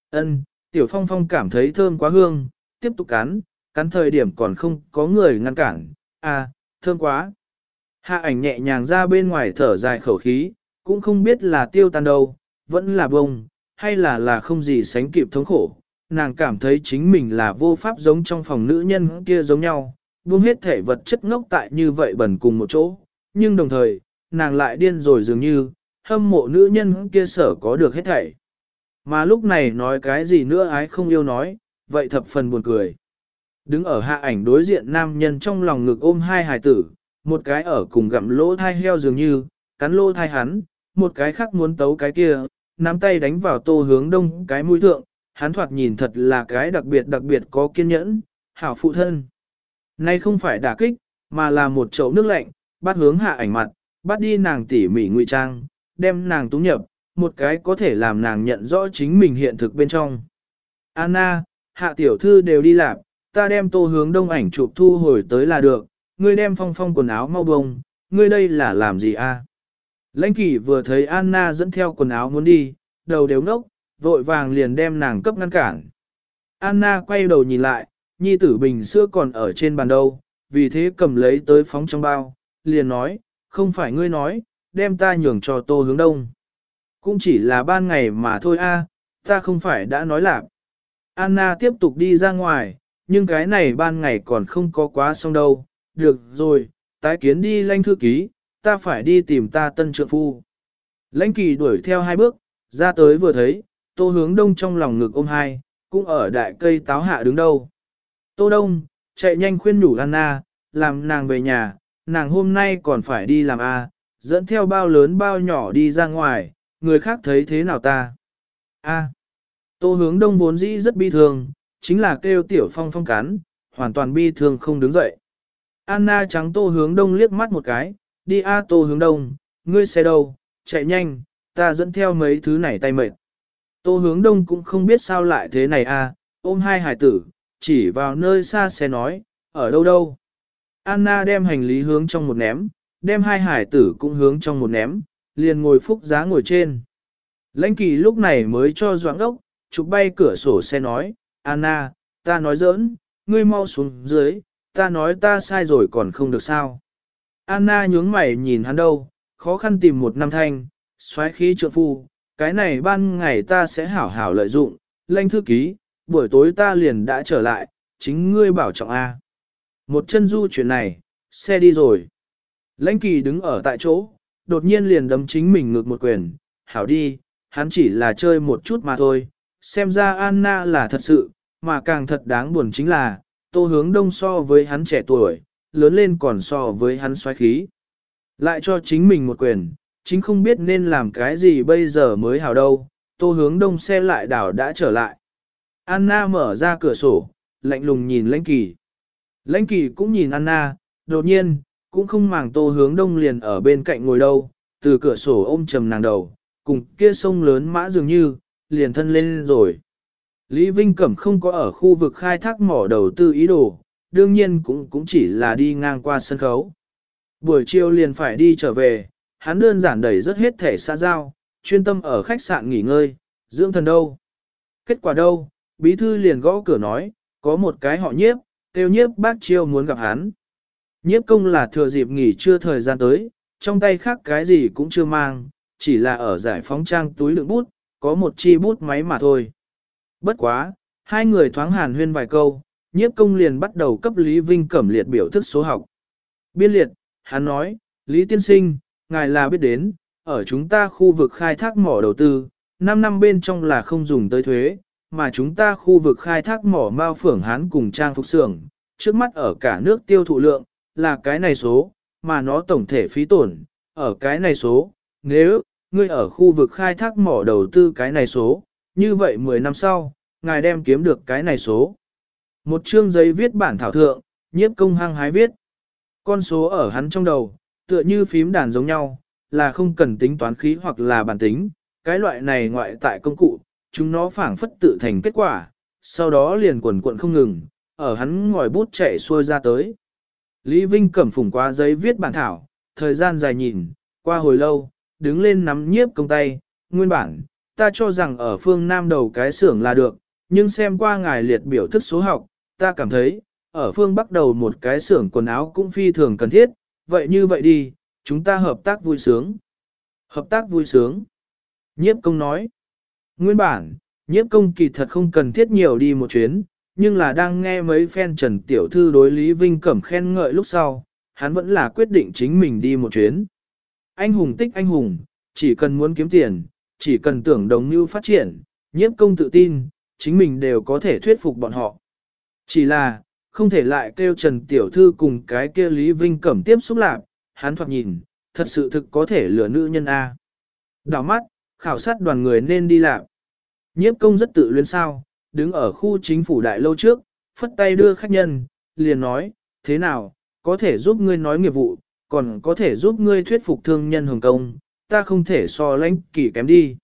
Ân, tiểu phong phong cảm thấy thơm quá hương, tiếp tục cắn, cắn thời điểm còn không có người ngăn cản, a, thơm quá. Hạ ảnh nhẹ nhàng ra bên ngoài thở dài khẩu khí, cũng không biết là tiêu tan đâu, vẫn là bông, hay là là không gì sánh kịp thống khổ, nàng cảm thấy chính mình là vô pháp giống trong phòng nữ nhân kia giống nhau, buông hết thể vật chất ngốc tại như vậy bẩn cùng một chỗ, nhưng đồng thời, nàng lại điên rồi dường như, hâm mộ nữ nhân kia sở có được hết thảy. Mà lúc này nói cái gì nữa ái không yêu nói, vậy thập phần buồn cười. Đứng ở hạ ảnh đối diện nam nhân trong lòng ngực ôm hai hài tử, một cái ở cùng gặm lỗ thai heo dường như, cắn lỗ thai hắn, một cái khác muốn tấu cái kia, nắm tay đánh vào tô hướng đông cái mũi thượng, hắn thoạt nhìn thật là cái đặc biệt đặc biệt có kiên nhẫn, hảo phụ thân. Nay không phải đả kích, mà là một chậu nước lạnh, bắt hướng hạ ảnh mặt, bắt đi nàng tỉ mỉ ngụy trang, đem nàng tú nhập, một cái có thể làm nàng nhận rõ chính mình hiện thực bên trong. Anna, hạ tiểu thư đều đi làm, ta đem tô hướng đông ảnh chụp thu hồi tới là được, ngươi đem phong phong quần áo mau bông, ngươi đây là làm gì a? Lãnh kỷ vừa thấy Anna dẫn theo quần áo muốn đi, đầu đều ngốc, vội vàng liền đem nàng cấp ngăn cản. Anna quay đầu nhìn lại, nhi tử bình xưa còn ở trên bàn đâu, vì thế cầm lấy tới phóng trong bao, liền nói, không phải ngươi nói, đem ta nhường cho tô hướng đông. Cũng chỉ là ban ngày mà thôi a, ta không phải đã nói lạc. Anna tiếp tục đi ra ngoài, nhưng cái này ban ngày còn không có quá xong đâu. Được rồi, tái kiến đi lanh thư ký, ta phải đi tìm ta tân trượng phu. Lãnh kỳ đuổi theo hai bước, ra tới vừa thấy, tô hướng đông trong lòng ngực ôm hai, cũng ở đại cây táo hạ đứng đâu. Tô đông, chạy nhanh khuyên nhủ Anna, làm nàng về nhà, nàng hôm nay còn phải đi làm A, dẫn theo bao lớn bao nhỏ đi ra ngoài, người khác thấy thế nào ta? A. Tô hướng đông vốn dĩ rất bi thương, chính là kêu tiểu phong phong cắn, hoàn toàn bi thương không đứng dậy. Anna trắng tô hướng đông liếc mắt một cái, đi A tô hướng đông, ngươi xe đâu, chạy nhanh, ta dẫn theo mấy thứ này tay mệt. Tô hướng đông cũng không biết sao lại thế này a, ôm hai hải tử, chỉ vào nơi xa xe nói, ở đâu đâu. Anna đem hành lý hướng trong một ném, đem hai hải tử cũng hướng trong một ném, liền ngồi phúc giá ngồi trên. Lãnh kỳ lúc này mới cho doãn ốc, chụp bay cửa sổ xe nói, Anna, ta nói giỡn, ngươi mau xuống dưới, ta nói ta sai rồi còn không được sao. Anna nhướng mày nhìn hắn đâu, khó khăn tìm một năm thanh, xoáy khí trượng phu, cái này ban ngày ta sẽ hảo hảo lợi dụng, lãnh thư ký, buổi tối ta liền đã trở lại, chính ngươi bảo trọng A. Một chân du chuyện này, xe đi rồi. Lãnh kỳ đứng ở tại chỗ, đột nhiên liền đấm chính mình ngược một quyền, hảo đi, hắn chỉ là chơi một chút mà thôi, xem ra Anna là thật sự, mà càng thật đáng buồn chính là, tô hướng đông so với hắn trẻ tuổi, lớn lên còn so với hắn xoáy khí. Lại cho chính mình một quyền, chính không biết nên làm cái gì bây giờ mới hảo đâu, tô hướng đông xe lại đảo đã trở lại. Anna mở ra cửa sổ, lạnh lùng nhìn lãnh kỳ. Lãnh kỳ cũng nhìn Anna, đột nhiên, cũng không màng tô hướng đông liền ở bên cạnh ngồi đâu, từ cửa sổ ôm trầm nàng đầu, cùng kia sông lớn mã dường như, liền thân lên rồi. Lý Vinh Cẩm không có ở khu vực khai thác mỏ đầu tư ý đồ, đương nhiên cũng cũng chỉ là đi ngang qua sân khấu. Buổi chiều liền phải đi trở về, hắn đơn giản đẩy rất hết thể xa giao, chuyên tâm ở khách sạn nghỉ ngơi, dưỡng thần đâu. Kết quả đâu, bí thư liền gõ cửa nói, có một cái họ nhiếp, tiêu nhiếp bác chiêu muốn gặp hắn. Nhiếp công là thừa dịp nghỉ chưa thời gian tới, trong tay khác cái gì cũng chưa mang, chỉ là ở giải phóng trang túi lượng bút, có một chi bút máy mà thôi. Bất quá, hai người thoáng hàn huyên vài câu, nhiếp công liền bắt đầu cấp Lý Vinh Cẩm liệt biểu thức số học. Biên liệt, hắn nói, Lý Tiên Sinh, ngài là biết đến, ở chúng ta khu vực khai thác mỏ đầu tư, 5 năm bên trong là không dùng tới thuế, mà chúng ta khu vực khai thác mỏ mao phưởng hán cùng trang phục xưởng, trước mắt ở cả nước tiêu thụ lượng, là cái này số, mà nó tổng thể phí tổn, ở cái này số, nếu, ngươi ở khu vực khai thác mỏ đầu tư cái này số, như vậy 10 năm sau, ngài đem kiếm được cái này số. Một chương giấy viết bản thảo thượng, nhiếp công hăng hái viết. Con số ở hắn trong đầu, tựa như phím đàn giống nhau, là không cần tính toán khí hoặc là bản tính, cái loại này ngoại tại công cụ, chúng nó phảng phất tự thành kết quả, sau đó liền quần cuộn không ngừng, ở hắn ngòi bút chạy xuôi ra tới. Lý Vinh cẩm phủng qua giấy viết bản thảo, thời gian dài nhìn, qua hồi lâu, đứng lên nắm nhiếp công tay, nguyên bản, ta cho rằng ở phương Nam đầu cái xưởng là được, nhưng xem qua ngài liệt biểu thức số học, ta cảm thấy, ở phương Bắc đầu một cái xưởng quần áo cũng phi thường cần thiết, vậy như vậy đi, chúng ta hợp tác vui sướng. Hợp tác vui sướng. Nhiếp công nói. Nguyên bản, nhiếp công kỳ thật không cần thiết nhiều đi một chuyến, nhưng là đang nghe mấy phen Trần Tiểu Thư đối Lý Vinh Cẩm khen ngợi lúc sau, hắn vẫn là quyết định chính mình đi một chuyến. Anh hùng tích anh hùng, chỉ cần muốn kiếm tiền, chỉ cần tưởng đồng như phát triển, nhiếp công tự tin, chính mình đều có thể thuyết phục bọn họ. Chỉ là, không thể lại kêu Trần Tiểu Thư cùng cái kia Lý Vinh Cẩm tiếp xúc lạc, hắn thoạt nhìn, thật sự thực có thể lừa nữ nhân A. Đảo mắt, khảo sát đoàn người nên đi lạc. Nhiếp công rất tự luyến sao, đứng ở khu chính phủ đại lâu trước, phất tay đưa khách nhân, liền nói, thế nào, có thể giúp ngươi nói nghiệp vụ, còn có thể giúp ngươi thuyết phục thương nhân Hồng Kông, ta không thể so lãnh kỷ kém đi.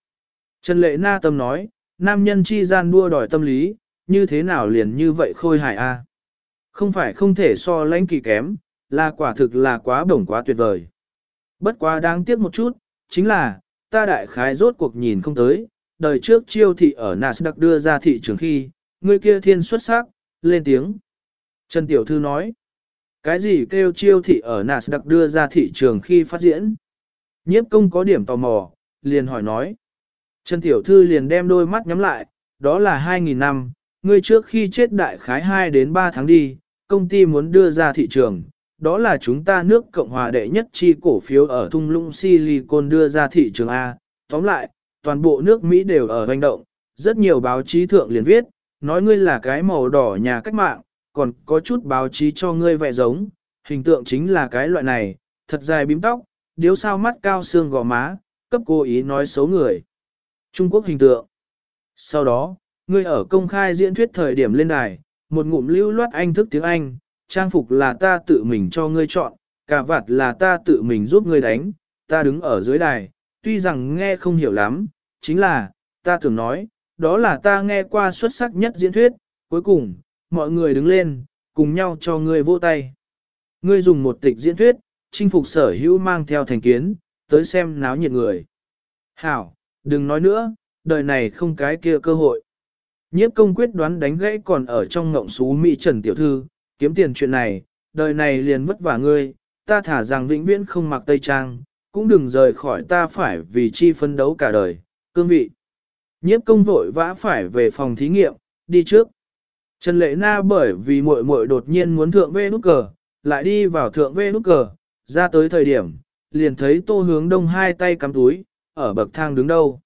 Trần Lệ Na tâm nói, nam nhân chi gian đua đòi tâm lý, như thế nào liền như vậy khôi hài a? Không phải không thể so lãnh kỳ kém, là quả thực là quá bổng quá tuyệt vời. Bất quá đáng tiếc một chút, chính là, ta đại khái rốt cuộc nhìn không tới, đời trước chiêu thị ở Nasdaq đưa ra thị trường khi, người kia thiên xuất sắc, lên tiếng. Trần Tiểu Thư nói, cái gì kêu chiêu thị ở Nasdaq đưa ra thị trường khi phát diễn? Nhiếp công có điểm tò mò, liền hỏi nói. Trần Tiểu Thư liền đem đôi mắt nhắm lại, đó là 2.000 năm, ngươi trước khi chết đại khái 2 đến 3 tháng đi, công ty muốn đưa ra thị trường, đó là chúng ta nước Cộng hòa đệ nhất chi cổ phiếu ở thung lũng Silicon đưa ra thị trường A. Tóm lại, toàn bộ nước Mỹ đều ở hành động, rất nhiều báo chí thượng liền viết, nói ngươi là cái màu đỏ nhà cách mạng, còn có chút báo chí cho ngươi vẽ giống, hình tượng chính là cái loại này, thật dài bím tóc, điếu sao mắt cao xương gò má, cấp cố ý nói xấu người. Trung Quốc hình tượng. Sau đó, ngươi ở công khai diễn thuyết thời điểm lên đài, một ngụm lưu loát anh thức tiếng Anh, trang phục là ta tự mình cho ngươi chọn, cả vạt là ta tự mình giúp ngươi đánh, ta đứng ở dưới đài, tuy rằng nghe không hiểu lắm, chính là, ta tưởng nói, đó là ta nghe qua xuất sắc nhất diễn thuyết, cuối cùng, mọi người đứng lên, cùng nhau cho ngươi vỗ tay. Ngươi dùng một tịch diễn thuyết, chinh phục sở hữu mang theo thành kiến, tới xem náo nhiệt người. Hảo, đừng nói nữa, đời này không cái kia cơ hội. Nhiếp công quyết đoán đánh gãy còn ở trong ngộng xú Mỹ Trần Tiểu Thư, kiếm tiền chuyện này, đời này liền vất vả ngươi, ta thả rằng vĩnh viễn không mặc tây trang, cũng đừng rời khỏi ta phải vì chi phấn đấu cả đời, cương vị. Nhiếp công vội vã phải về phòng thí nghiệm, đi trước. Trần Lệ Na bởi vì muội muội đột nhiên muốn thượng vê nút cờ, lại đi vào thượng vê nút cờ, ra tới thời điểm, liền thấy tô hướng đông hai tay cắm túi, ở bậc thang đứng đâu.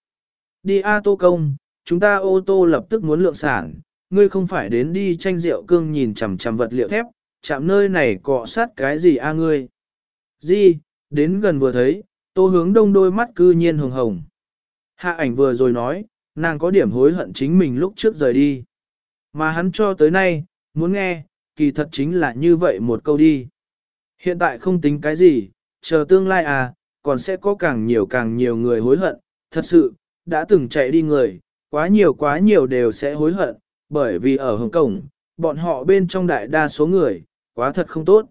Đi A tô công, chúng ta ô tô lập tức muốn lượng sản, ngươi không phải đến đi tranh rượu cương nhìn chằm chằm vật liệu thép, chạm nơi này cọ sát cái gì a ngươi. Di, đến gần vừa thấy, tô hướng đông đôi mắt cư nhiên hồng hồng. Hạ ảnh vừa rồi nói, nàng có điểm hối hận chính mình lúc trước rời đi. Mà hắn cho tới nay, muốn nghe, kỳ thật chính là như vậy một câu đi. Hiện tại không tính cái gì, chờ tương lai à, còn sẽ có càng nhiều càng nhiều người hối hận, thật sự, đã từng chạy đi người, quá nhiều quá nhiều đều sẽ hối hận, bởi vì ở Hồng Kông, bọn họ bên trong đại đa số người, quá thật không tốt.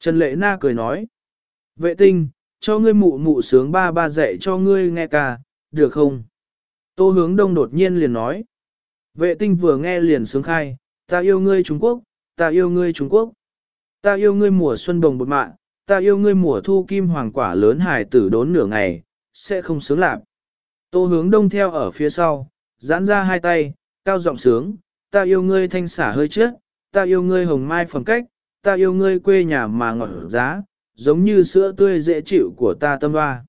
Trần Lệ Na cười nói, vệ tinh, cho ngươi mụ mụ sướng ba ba dạy cho ngươi nghe ca, được không? Tô hướng đông đột nhiên liền nói, vệ tinh vừa nghe liền sướng khai, ta yêu ngươi Trung Quốc, ta yêu ngươi Trung Quốc, ta yêu ngươi mùa xuân đồng bột mạng, ta yêu ngươi mùa thu kim hoàng quả lớn hải tử đốn nửa ngày, sẽ không sướng lạc. Tô hướng đông theo ở phía sau, giãn ra hai tay, cao giọng sướng, ta yêu ngươi thanh xả hơi trước, ta yêu ngươi hồng mai phẩm cách, ta yêu ngươi quê nhà mà ngọt giá, giống như sữa tươi dễ chịu của ta tâm hoa.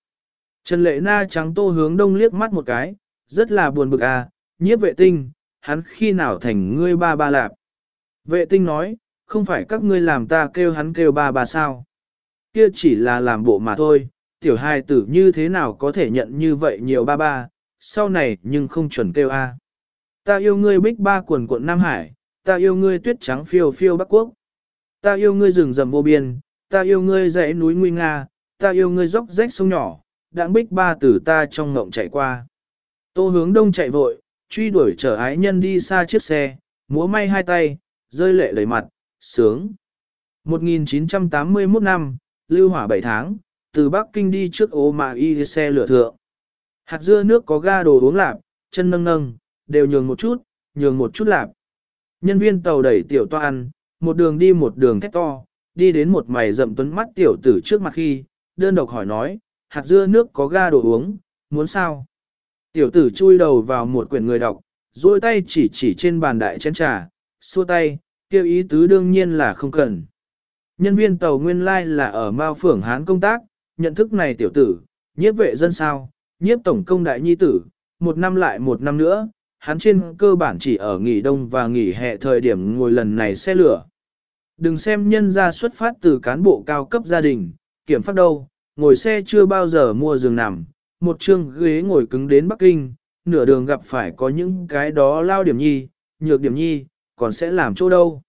Trần lệ na trắng tô hướng đông liếc mắt một cái, rất là buồn bực à, nhiếp vệ tinh, hắn khi nào thành ngươi ba ba lạp. Vệ tinh nói, không phải các ngươi làm ta kêu hắn kêu ba ba sao. Kia chỉ là làm bộ mà thôi, tiểu hài tử như thế nào có thể nhận như vậy nhiều ba ba, sau này nhưng không chuẩn kêu a. Ta yêu ngươi bích ba quần quận Nam Hải, ta yêu ngươi tuyết trắng phiêu phiêu Bắc Quốc. Ta yêu ngươi rừng rầm vô biên, ta yêu ngươi dãy núi nguy nga, ta yêu ngươi dốc rách sông nhỏ, đãng bích ba từ ta trong ngộng chạy qua. Tô hướng đông chạy vội, truy đuổi chở ái nhân đi xa chiếc xe, múa may hai tay, rơi lệ đầy mặt, sướng. 1981 năm, lưu hỏa 7 tháng, từ Bắc Kinh đi trước ô mà y xe lửa thượng. Hạt dưa nước có ga đồ uống lạp, chân nâng nâng, đều nhường một chút, nhường một chút lạp. Nhân viên tàu đẩy tiểu toa ăn, một đường đi một đường thét to, đi đến một mày rậm tuấn mắt tiểu tử trước mặt khi, đơn độc hỏi nói, hạt dưa nước có ga đồ uống, muốn sao? Tiểu tử chui đầu vào một quyển người đọc, duỗi tay chỉ chỉ trên bàn đại chén trà, xua tay, kêu ý tứ đương nhiên là không cần. Nhân viên tàu nguyên lai là ở Mao Phưởng Hán công tác, nhận thức này tiểu tử, nhiếp vệ dân sao, nhiếp tổng công đại nhi tử, một năm lại một năm nữa, hắn trên cơ bản chỉ ở nghỉ đông và nghỉ hè thời điểm ngồi lần này xe lửa. Đừng xem nhân ra xuất phát từ cán bộ cao cấp gia đình, kiểm phát đâu, ngồi xe chưa bao giờ mua giường nằm, một chương ghế ngồi cứng đến Bắc Kinh, nửa đường gặp phải có những cái đó lao điểm nhi, nhược điểm nhi, còn sẽ làm chỗ đâu.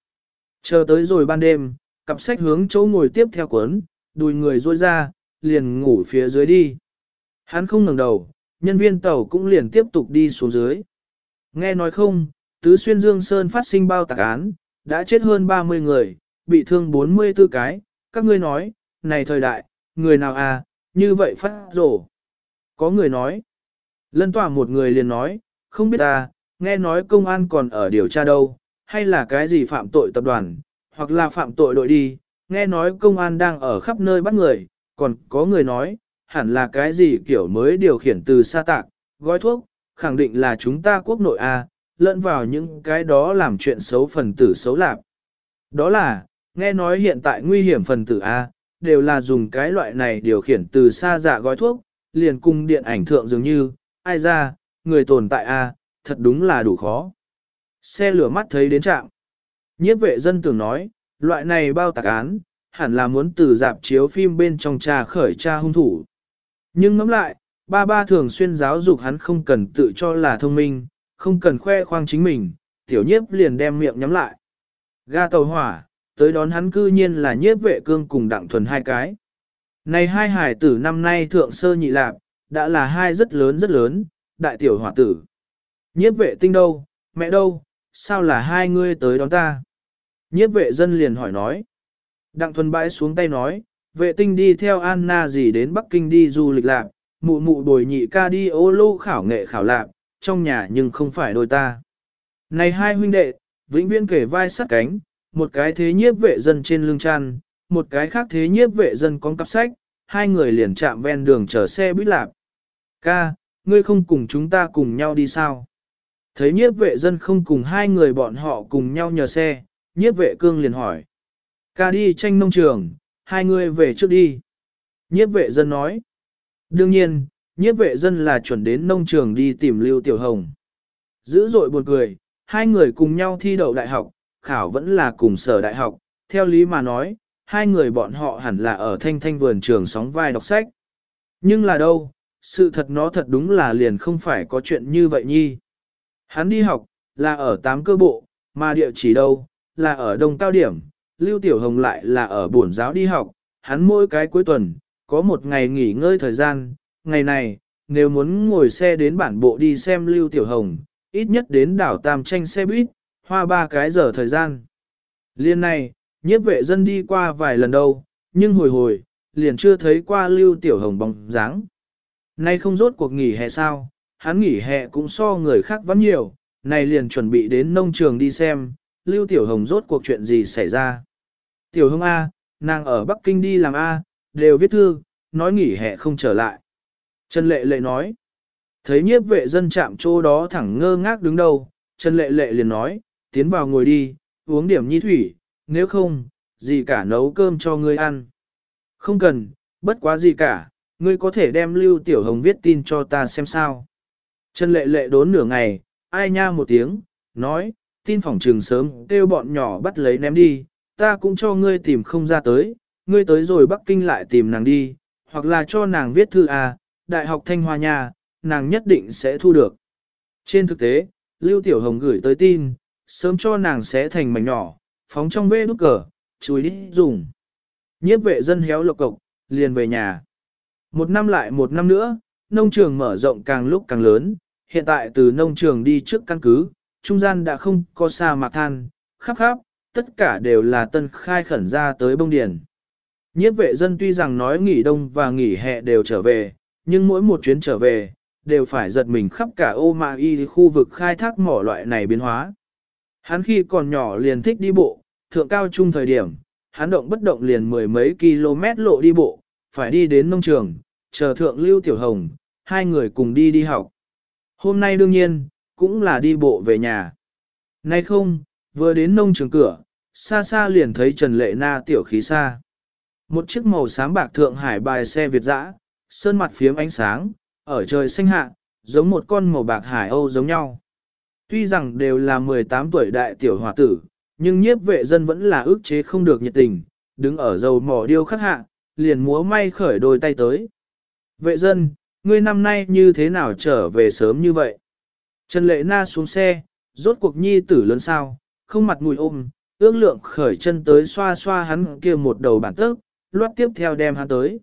Chờ tới rồi ban đêm, cặp sách hướng chỗ ngồi tiếp theo cuốn, đùi người rôi ra, liền ngủ phía dưới đi. Hắn không ngẩng đầu, nhân viên tàu cũng liền tiếp tục đi xuống dưới. Nghe nói không, tứ xuyên dương sơn phát sinh bao tạc án, đã chết hơn 30 người, bị thương 44 cái, các ngươi nói, này thời đại, người nào à, như vậy phát rổ. Có người nói, lân tỏa một người liền nói, không biết ta, nghe nói công an còn ở điều tra đâu, hay là cái gì phạm tội tập đoàn, hoặc là phạm tội đội đi, nghe nói công an đang ở khắp nơi bắt người, còn có người nói, hẳn là cái gì kiểu mới điều khiển từ xa tạc, gói thuốc, khẳng định là chúng ta quốc nội à, lẫn vào những cái đó làm chuyện xấu phần tử xấu lạc. Đó là, nghe nói hiện tại nguy hiểm phần tử A, đều là dùng cái loại này điều khiển từ xa dạ gói thuốc, liền cung điện ảnh thượng dường như, ai ra, người tồn tại A, thật đúng là đủ khó. Xe lửa mắt thấy đến trạm. Nhiếp vệ dân tưởng nói, loại này bao tạc án, hẳn là muốn từ dạp chiếu phim bên trong trà khởi tra hung thủ. Nhưng ngẫm lại, ba ba thường xuyên giáo dục hắn không cần tự cho là thông minh, không cần khoe khoang chính mình, tiểu nhiếp liền đem miệng nhắm lại. Ga tàu hỏa, tới đón hắn cư nhiên là nhiếp vệ cương cùng đặng thuần hai cái. Này hai hải tử năm nay thượng sơ nhị lạp đã là hai rất lớn rất lớn, đại tiểu hỏa tử. Nhiếp vệ tinh đâu, mẹ đâu, sao là hai ngươi tới đón ta? Nhiếp vệ dân liền hỏi nói. Đặng thuần bãi xuống tay nói, vệ tinh đi theo Anna gì đến Bắc Kinh đi du lịch lạc, mụ mụ bồi nhị ca đi ô lô khảo nghệ khảo lạc, trong nhà nhưng không phải đôi ta. Này hai huynh đệ, vĩnh viễn kể vai sát cánh, một cái thế nhiếp vệ dân trên lưng chăn, một cái khác thế nhiếp vệ dân con cặp sách, hai người liền chạm ven đường chờ xe buýt lạc. Ca, ngươi không cùng chúng ta cùng nhau đi sao? Thấy nhiếp vệ dân không cùng hai người bọn họ cùng nhau nhờ xe, nhiếp vệ cương liền hỏi. Ca đi tranh nông trường, hai người về trước đi. Nhiếp vệ dân nói. Đương nhiên, nhiếp vệ dân là chuẩn đến nông trường đi tìm Lưu Tiểu Hồng. Dữ dội buồn cười, hai người cùng nhau thi đậu đại học, khảo vẫn là cùng sở đại học. Theo lý mà nói, hai người bọn họ hẳn là ở thanh thanh vườn trường sóng vai đọc sách. Nhưng là đâu, sự thật nó thật đúng là liền không phải có chuyện như vậy nhi. Hắn đi học, là ở tám cơ bộ, mà địa chỉ đâu, là ở đông cao điểm, Lưu Tiểu Hồng lại là ở buồn giáo đi học, hắn mỗi cái cuối tuần, có một ngày nghỉ ngơi thời gian, ngày này, nếu muốn ngồi xe đến bản bộ đi xem Lưu Tiểu Hồng, ít nhất đến đảo Tam Tranh xe buýt, hoa ba cái giờ thời gian. Liên này, nhiếp vệ dân đi qua vài lần đâu, nhưng hồi hồi, liền chưa thấy qua Lưu Tiểu Hồng bóng dáng. Nay không rốt cuộc nghỉ hè sao, hắn nghỉ hè cũng so người khác vẫn nhiều, này liền chuẩn bị đến nông trường đi xem, Lưu Tiểu Hồng rốt cuộc chuyện gì xảy ra. Tiểu Hồng A, nàng ở Bắc Kinh đi làm A, đều viết thư, nói nghỉ hè không trở lại. Trần Lệ Lệ nói, thấy nhiếp vệ dân chạm chỗ đó thẳng ngơ ngác đứng đầu, Trần Lệ Lệ liền nói, tiến vào ngồi đi, uống điểm nhi thủy, nếu không, gì cả nấu cơm cho ngươi ăn. Không cần, bất quá gì cả, ngươi có thể đem Lưu Tiểu Hồng viết tin cho ta xem sao. Trần Lệ Lệ đốn nửa ngày, ai nha một tiếng, nói, tin phòng trường sớm kêu bọn nhỏ bắt lấy ném đi, ta cũng cho ngươi tìm không ra tới, ngươi tới rồi Bắc Kinh lại tìm nàng đi, hoặc là cho nàng viết thư à, Đại học Thanh Hoa Nha, nàng nhất định sẽ thu được. Trên thực tế, Lưu Tiểu Hồng gửi tới tin, sớm cho nàng sẽ thành mảnh nhỏ, phóng trong bê đút cờ, chui đi dùng. Nhiếp vệ dân héo lộc cộc, liền về nhà. Một năm lại một năm nữa, nông trường mở rộng càng lúc càng lớn, hiện tại từ nông trường đi trước căn cứ, trung gian đã không có xa mạc than, khắp khắp, tất cả đều là tân khai khẩn ra tới bông điền. Nhiếp vệ dân tuy rằng nói nghỉ đông và nghỉ hè đều trở về, nhưng mỗi một chuyến trở về, đều phải giật mình khắp cả ô mạ y khu vực khai thác mỏ loại này biến hóa. Hắn khi còn nhỏ liền thích đi bộ, thượng cao trung thời điểm, hắn động bất động liền mười mấy km lộ đi bộ, phải đi đến nông trường, chờ thượng lưu tiểu hồng, hai người cùng đi đi học. Hôm nay đương nhiên, cũng là đi bộ về nhà. Nay không, vừa đến nông trường cửa, xa xa liền thấy Trần Lệ Na tiểu khí xa. Một chiếc màu xám bạc thượng hải bài xe Việt dã, sơn mặt phiếm ánh sáng, ở trời xanh hạ, giống một con màu bạc hải âu giống nhau. Tuy rằng đều là 18 tuổi đại tiểu hòa tử, nhưng nhiếp vệ dân vẫn là ước chế không được nhiệt tình, đứng ở dầu mỏ điêu khắc hạ, liền múa may khởi đôi tay tới. Vệ dân, ngươi năm nay như thế nào trở về sớm như vậy? Trần Lệ Na xuống xe, rốt cuộc nhi tử lớn sao, không mặt mùi ôm, ước lượng khởi chân tới xoa xoa hắn kia một đầu bản tức, loát tiếp theo đem hắn tới.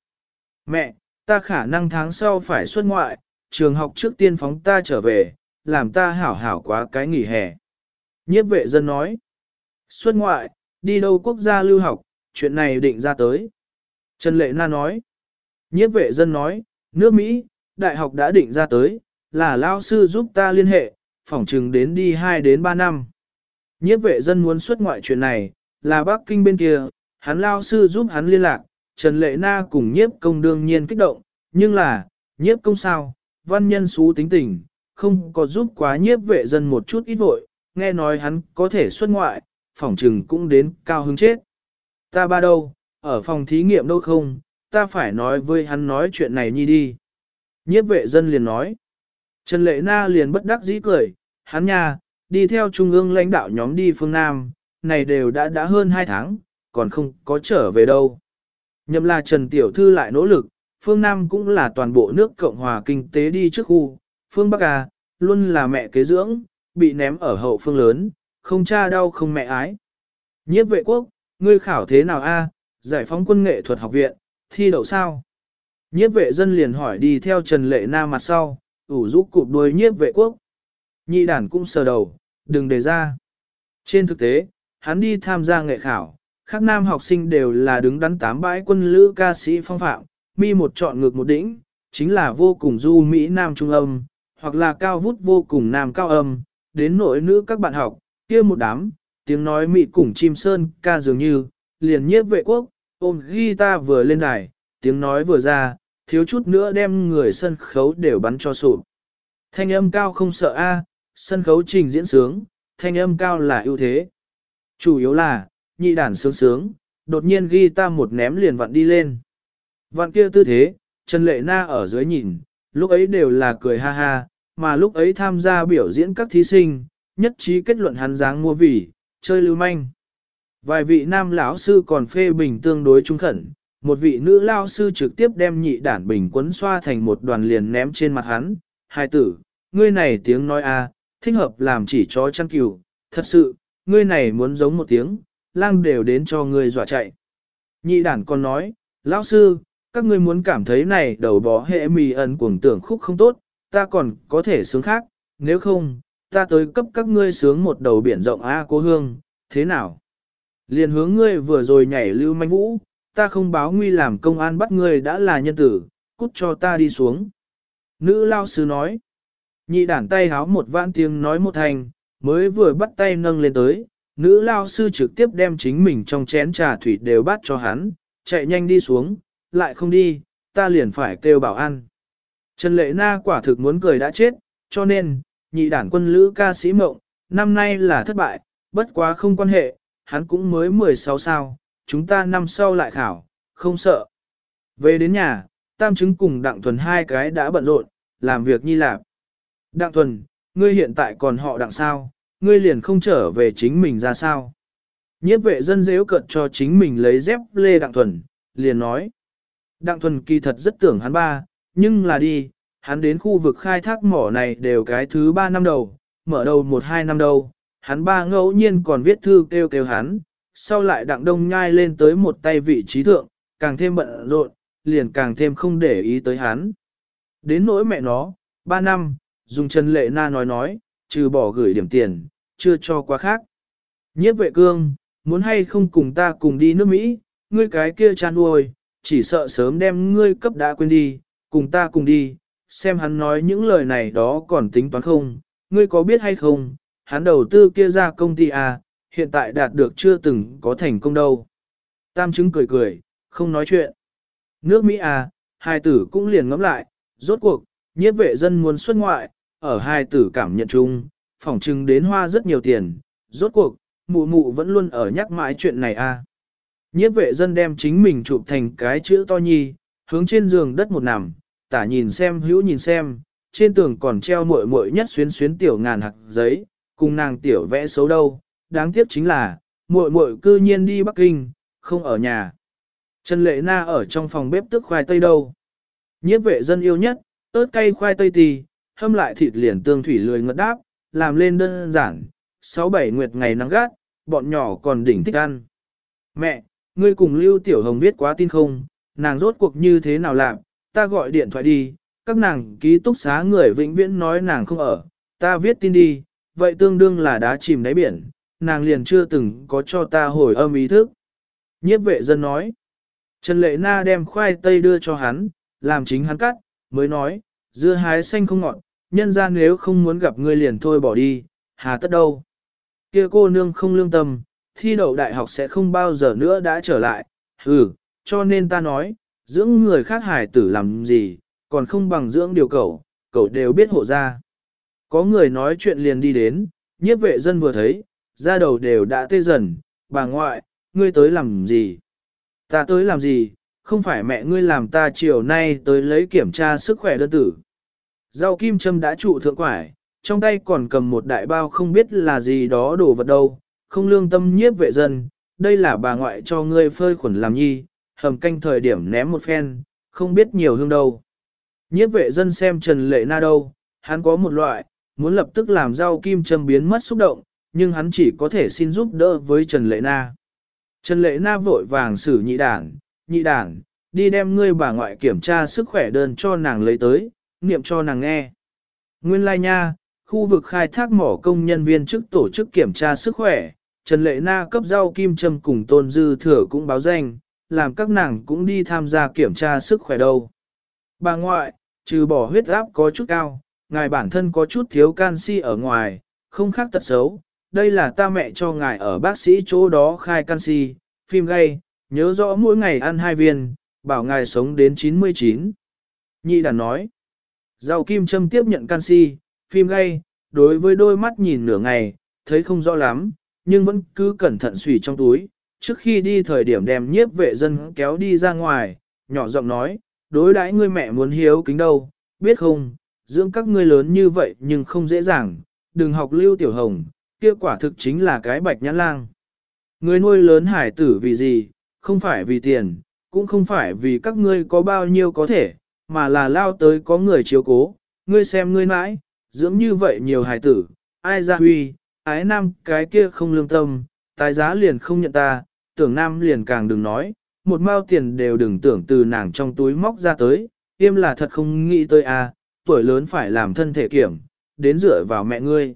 Mẹ, ta khả năng tháng sau phải xuất ngoại, trường học trước tiên phóng ta trở về, làm ta hảo hảo quá cái nghỉ hè. Nhiếp vệ dân nói, xuất ngoại, đi đâu quốc gia lưu học, chuyện này định ra tới. Trần Lệ Na nói, nhiếp vệ dân nói, nước Mỹ, đại học đã định ra tới, là lao sư giúp ta liên hệ, phỏng chừng đến đi 2 đến 3 năm. Nhiếp vệ dân muốn xuất ngoại chuyện này, là Bắc Kinh bên kia, hắn lao sư giúp hắn liên lạc, Trần Lệ Na cùng nhiếp công đương nhiên kích động, nhưng là, nhiếp công sao, văn nhân xú tính tình, không có giúp quá nhiếp vệ dân một chút ít vội, nghe nói hắn có thể xuất ngoại, phỏng trừng cũng đến cao hứng chết. Ta ba đâu, ở phòng thí nghiệm đâu không, ta phải nói với hắn nói chuyện này nhi đi. Nhiếp vệ dân liền nói. Trần Lệ Na liền bất đắc dĩ cười, hắn nha, đi theo trung ương lãnh đạo nhóm đi phương Nam, này đều đã đã hơn 2 tháng, còn không có trở về đâu. Nhậm là Trần Tiểu Thư lại nỗ lực, phương Nam cũng là toàn bộ nước Cộng hòa kinh tế đi trước khu, phương Bắc à, luôn là mẹ kế dưỡng, bị ném ở hậu phương lớn, không cha đau không mẹ ái. Nhiếp vệ quốc, ngươi khảo thế nào a? giải phóng quân nghệ thuật học viện, thi đậu sao? Nhiếp vệ dân liền hỏi đi theo Trần Lệ Na mặt sau, ủ rũ cụp đuôi nhiếp vệ quốc. Nhị đản cũng sờ đầu, đừng đề ra. Trên thực tế, hắn đi tham gia nghệ khảo, các nam học sinh đều là đứng đắn tám bãi quân lữ ca sĩ phong phạm, mi một chọn ngược một đỉnh, chính là vô cùng du Mỹ nam trung âm, hoặc là cao vút vô cùng nam cao âm, đến nội nữ các bạn học, kia một đám, tiếng nói mị cùng chim sơn ca dường như, liền nhiếp vệ quốc, ôm guitar vừa lên đài, tiếng nói vừa ra, thiếu chút nữa đem người sân khấu đều bắn cho sụp. Thanh âm cao không sợ a, sân khấu trình diễn sướng, thanh âm cao là ưu thế. Chủ yếu là, nhị đàn sướng sướng, đột nhiên ghi ta một ném liền vặn đi lên. Vặn kia tư thế, Trần Lệ Na ở dưới nhìn, lúc ấy đều là cười ha ha, mà lúc ấy tham gia biểu diễn các thí sinh, nhất trí kết luận hắn dáng mua vỉ, chơi lưu manh. Vài vị nam lão sư còn phê bình tương đối trung khẩn, một vị nữ lao sư trực tiếp đem nhị đản bình quấn xoa thành một đoàn liền ném trên mặt hắn. Hai tử, ngươi này tiếng nói a, thích hợp làm chỉ chó chăn cừu, thật sự, ngươi này muốn giống một tiếng, lang đều đến cho ngươi dọa chạy. Nhị đản còn nói, lão sư, các ngươi muốn cảm thấy này đầu bó hệ mì ẩn cuồng tưởng khúc không tốt, ta còn có thể sướng khác, nếu không, ta tới cấp các ngươi sướng một đầu biển rộng A cô hương, thế nào? Liền hướng ngươi vừa rồi nhảy lưu manh vũ, ta không báo nguy làm công an bắt ngươi đã là nhân tử, cút cho ta đi xuống. Nữ lao sư nói, nhị đản tay háo một vạn tiếng nói một thành, mới vừa bắt tay nâng lên tới, nữ lao sư trực tiếp đem chính mình trong chén trà thủy đều bắt cho hắn, chạy nhanh đi xuống, lại không đi, ta liền phải kêu bảo an. Trần Lệ Na quả thực muốn cười đã chết, cho nên, nhị đản quân lữ ca sĩ mộng, năm nay là thất bại, bất quá không quan hệ, hắn cũng mới 16 sao, chúng ta năm sau lại khảo, không sợ. Về đến nhà, Tam chứng cùng Đặng Thuần hai cái đã bận rộn, làm việc nhi lạp. Đặng Thuần, ngươi hiện tại còn họ đặng sao, ngươi liền không trở về chính mình ra sao. Nhiếp vệ dân dễu cận cho chính mình lấy dép lê Đặng Thuần, liền nói. Đặng Thuần kỳ thật rất tưởng hắn ba, nhưng là đi, hắn đến khu vực khai thác mỏ này đều cái thứ ba năm đầu, mở đầu một hai năm đầu, hắn ba ngẫu nhiên còn viết thư kêu kêu hắn, sau lại đặng đông nhai lên tới một tay vị trí thượng, càng thêm bận rộn, liền càng thêm không để ý tới hắn. Đến nỗi mẹ nó, ba năm, dùng Trần Lệ Na nói nói, trừ bỏ gửi điểm tiền, chưa cho quá khác. Nhiếp vệ cương, muốn hay không cùng ta cùng đi nước Mỹ, ngươi cái kia chan nuôi, chỉ sợ sớm đem ngươi cấp đã quên đi, cùng ta cùng đi, xem hắn nói những lời này đó còn tính toán không, ngươi có biết hay không, hắn đầu tư kia ra công ty à, hiện tại đạt được chưa từng có thành công đâu. Tam chứng cười cười, không nói chuyện. Nước Mỹ à, hai tử cũng liền ngẫm lại, rốt cuộc, nhiếp vệ dân muốn xuất ngoại, ở hai tử cảm nhận chung, phỏng chừng đến hoa rất nhiều tiền, rốt cuộc, mụ mụ vẫn luôn ở nhắc mãi chuyện này a. À. Nhiếp vệ dân đem chính mình chụp thành cái chữ to nhi, hướng trên giường đất một nằm, tả nhìn xem hữu nhìn xem, trên tường còn treo muội muội nhất xuyến xuyến tiểu ngàn hạt giấy, cùng nàng tiểu vẽ xấu đâu, đáng tiếc chính là, muội muội cư nhiên đi Bắc Kinh, không ở nhà. Trần Lệ Na ở trong phòng bếp tức khoai tây đâu. Nhiếp vệ dân yêu nhất, ớt cay khoai tây tì, hâm lại thịt liền tương thủy lười ngất đáp, làm lên đơn giản, sáu bảy nguyệt ngày nắng gắt, bọn nhỏ còn đỉnh thích ăn. Mẹ, ngươi cùng Lưu Tiểu Hồng viết quá tin không, nàng rốt cuộc như thế nào làm, ta gọi điện thoại đi, các nàng ký túc xá người vĩnh viễn nói nàng không ở, ta viết tin đi, vậy tương đương là đá chìm đáy biển, nàng liền chưa từng có cho ta hồi âm ý thức. Nhiếp vệ dân nói, Trần Lệ Na đem khoai tây đưa cho hắn, làm chính hắn cắt, mới nói, dưa hái xanh không ngọt, nhân ra nếu không muốn gặp ngươi liền thôi bỏ đi, hà tất đâu. Kia cô nương không lương tâm, thi đậu đại học sẽ không bao giờ nữa đã trở lại, ừ, cho nên ta nói, dưỡng người khác hải tử làm gì, còn không bằng dưỡng điều cậu, cậu đều biết hộ ra. Có người nói chuyện liền đi đến, nhiếp vệ dân vừa thấy, ra đầu đều đã tê dần, bà ngoại, ngươi tới làm gì? Ta tới làm gì? Không phải mẹ ngươi làm ta chiều nay tới lấy kiểm tra sức khỏe đơn tử. Rau kim châm đã trụ thượng quải, trong tay còn cầm một đại bao không biết là gì đó đồ vật đâu, không lương tâm nhiếp vệ dân, đây là bà ngoại cho ngươi phơi khuẩn làm nhi, hầm canh thời điểm ném một phen, không biết nhiều hương đâu. Nhiếp vệ dân xem Trần Lệ Na đâu, hắn có một loại, muốn lập tức làm rau kim châm biến mất xúc động, nhưng hắn chỉ có thể xin giúp đỡ với Trần Lệ Na. Trần Lệ Na vội vàng xử nhị đảng, nhị đảng, đi đem ngươi bà ngoại kiểm tra sức khỏe đơn cho nàng lấy tới, niệm cho nàng nghe. Nguyên lai nha, khu vực khai thác mỏ công nhân viên chức tổ chức kiểm tra sức khỏe, Trần Lệ Na cấp rau kim châm cùng tôn dư thừa cũng báo danh, làm các nàng cũng đi tham gia kiểm tra sức khỏe đâu. Bà ngoại, trừ bỏ huyết áp có chút cao, ngài bản thân có chút thiếu canxi ở ngoài, không khác tật xấu. Đây là ta mẹ cho ngài ở bác sĩ chỗ đó khai canxi, phim gay, nhớ rõ mỗi ngày ăn hai viên, bảo ngài sống đến 99. Nhị đàn nói, rau kim châm tiếp nhận canxi, phim gay, đối với đôi mắt nhìn nửa ngày, thấy không rõ lắm, nhưng vẫn cứ cẩn thận xùy trong túi, trước khi đi thời điểm đem nhiếp vệ dân kéo đi ra ngoài, nhỏ giọng nói, đối đãi ngươi mẹ muốn hiếu kính đâu, biết không, dưỡng các ngươi lớn như vậy nhưng không dễ dàng, đừng học lưu tiểu hồng, kia quả thực chính là cái bạch nhãn lang. Người nuôi lớn hải tử vì gì, không phải vì tiền, cũng không phải vì các ngươi có bao nhiêu có thể, mà là lao tới có người chiếu cố, ngươi xem ngươi mãi, dưỡng như vậy nhiều hải tử, ai ra huy, ái nam cái kia không lương tâm, tài giá liền không nhận ta, tưởng nam liền càng đừng nói, một mao tiền đều đừng tưởng từ nàng trong túi móc ra tới, im là thật không nghĩ tới à, tuổi lớn phải làm thân thể kiểm, đến dựa vào mẹ ngươi.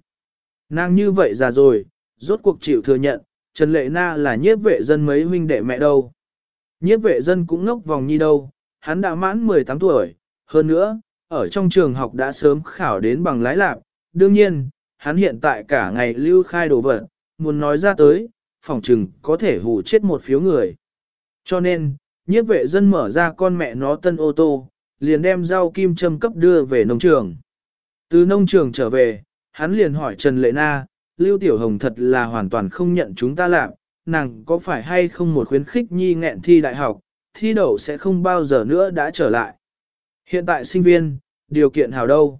Nàng như vậy già rồi, rốt cuộc chịu thừa nhận, Trần Lệ Na là nhiếp vệ dân mấy huynh đệ mẹ đâu. Nhiếp vệ dân cũng ngốc vòng nhi đâu, hắn đã mãn 18 tuổi, hơn nữa, ở trong trường học đã sớm khảo đến bằng lái lạc, đương nhiên, hắn hiện tại cả ngày lưu khai đồ vật, muốn nói ra tới, phòng trừng có thể hù chết một phiếu người. Cho nên, nhiếp vệ dân mở ra con mẹ nó tân ô tô, liền đem rau kim châm cấp đưa về nông trường. Từ nông trường trở về, hắn liền hỏi Trần Lệ Na, Lưu Tiểu Hồng thật là hoàn toàn không nhận chúng ta làm, nàng có phải hay không một khuyến khích nhi nghẹn thi đại học, thi đậu sẽ không bao giờ nữa đã trở lại. Hiện tại sinh viên, điều kiện hào đâu?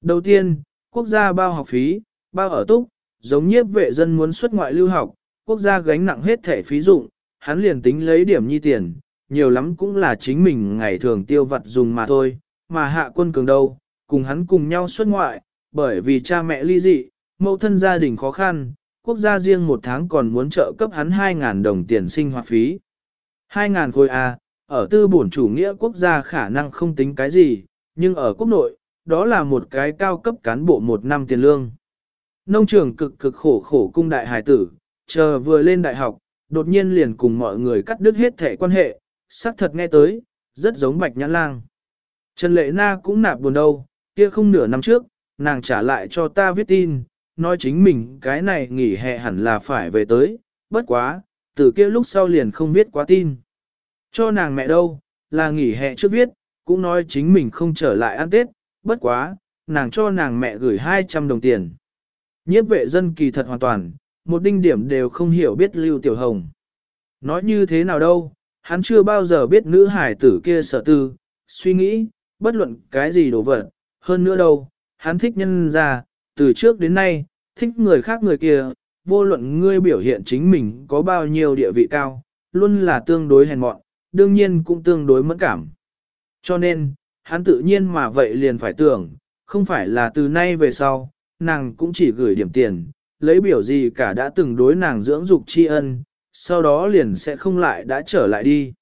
Đầu tiên, quốc gia bao học phí, bao ở túc, giống nhiếp vệ dân muốn xuất ngoại lưu học, quốc gia gánh nặng hết thẻ phí dụng, hắn liền tính lấy điểm nhi tiền, nhiều lắm cũng là chính mình ngày thường tiêu vặt dùng mà thôi, mà hạ quân cường đâu, cùng hắn cùng nhau xuất ngoại, bởi vì cha mẹ ly dị, mẫu thân gia đình khó khăn, quốc gia riêng một tháng còn muốn trợ cấp hắn 2.000 đồng tiền sinh hoạt phí. 2.000 khối A, ở tư bổn chủ nghĩa quốc gia khả năng không tính cái gì, nhưng ở quốc nội, đó là một cái cao cấp cán bộ một năm tiền lương. Nông trường cực cực khổ khổ cung đại hải tử, chờ vừa lên đại học, đột nhiên liền cùng mọi người cắt đứt hết thể quan hệ, xác thật nghe tới, rất giống bạch nhãn lang. Trần Lệ Na cũng nạp buồn đâu, kia không nửa năm trước, nàng trả lại cho ta viết tin, nói chính mình cái này nghỉ hè hẳn là phải về tới, bất quá, từ kia lúc sau liền không viết quá tin. Cho nàng mẹ đâu, là nghỉ hè trước viết, cũng nói chính mình không trở lại ăn Tết, bất quá, nàng cho nàng mẹ gửi 200 đồng tiền. Nhiếp vệ dân kỳ thật hoàn toàn, một đinh điểm đều không hiểu biết Lưu Tiểu Hồng. Nói như thế nào đâu, hắn chưa bao giờ biết nữ hải tử kia sở tư, suy nghĩ, bất luận cái gì đồ vật, hơn nữa đâu, hắn thích nhân ra, từ trước đến nay, thích người khác người kia, vô luận ngươi biểu hiện chính mình có bao nhiêu địa vị cao, luôn là tương đối hèn mọn, đương nhiên cũng tương đối mẫn cảm. Cho nên, hắn tự nhiên mà vậy liền phải tưởng, không phải là từ nay về sau, nàng cũng chỉ gửi điểm tiền, lấy biểu gì cả đã từng đối nàng dưỡng dục tri ân, sau đó liền sẽ không lại đã trở lại đi.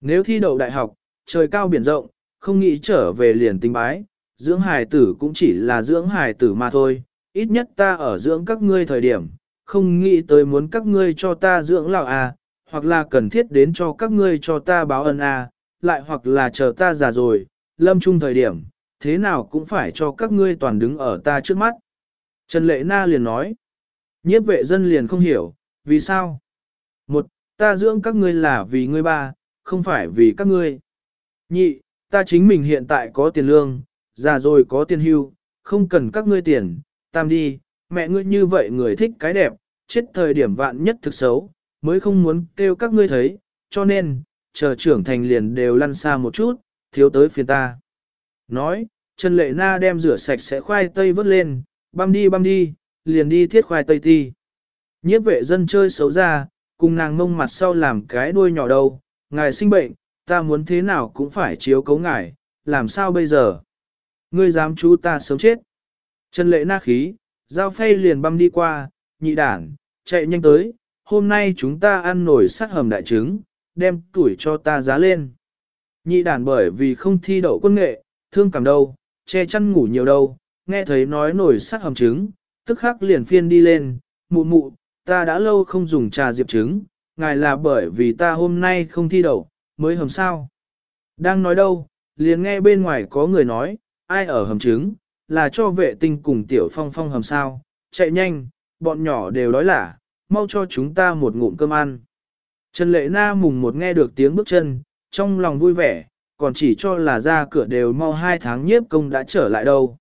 Nếu thi đậu đại học, trời cao biển rộng, không nghĩ trở về liền tinh bái, dưỡng hài tử cũng chỉ là dưỡng hài tử mà thôi, ít nhất ta ở dưỡng các ngươi thời điểm, không nghĩ tới muốn các ngươi cho ta dưỡng lão à, hoặc là cần thiết đến cho các ngươi cho ta báo ân à, lại hoặc là chờ ta già rồi, lâm chung thời điểm, thế nào cũng phải cho các ngươi toàn đứng ở ta trước mắt. Trần Lệ Na liền nói, nhiếp vệ dân liền không hiểu, vì sao? Một, ta dưỡng các ngươi là vì ngươi ba, không phải vì các ngươi. Nhị, ta chính mình hiện tại có tiền lương, già rồi có tiền hưu, không cần các ngươi tiền, tam đi, mẹ ngươi như vậy người thích cái đẹp, chết thời điểm vạn nhất thực xấu, mới không muốn kêu các ngươi thấy, cho nên, chờ trưởng thành liền đều lăn xa một chút, thiếu tới phiền ta. Nói, Trần Lệ Na đem rửa sạch sẽ khoai tây vớt lên, băm đi băm đi, liền đi thiết khoai tây ti. Nhiếp vệ dân chơi xấu ra, cùng nàng mông mặt sau làm cái đuôi nhỏ đầu, ngài sinh bệnh, ta muốn thế nào cũng phải chiếu cấu ngài, làm sao bây giờ? Ngươi dám chú ta sớm chết. Trần lệ na khí, giao phay liền băm đi qua, nhị đản, chạy nhanh tới, hôm nay chúng ta ăn nổi sắt hầm đại trứng, đem tuổi cho ta giá lên. Nhị đàn bởi vì không thi đậu quân nghệ, thương cảm đâu, che chăn ngủ nhiều đâu, nghe thấy nói nổi sắc hầm trứng, tức khắc liền phiên đi lên, mụ mụ, ta đã lâu không dùng trà diệp trứng, ngài là bởi vì ta hôm nay không thi đậu, mới hầm sao. Đang nói đâu, liền nghe bên ngoài có người nói, ai ở hầm trứng, là cho vệ tinh cùng tiểu phong phong hầm sao, chạy nhanh, bọn nhỏ đều đói lả, mau cho chúng ta một ngụm cơm ăn. Trần Lệ Na mùng một nghe được tiếng bước chân, trong lòng vui vẻ, còn chỉ cho là ra cửa đều mau hai tháng nhiếp công đã trở lại đâu.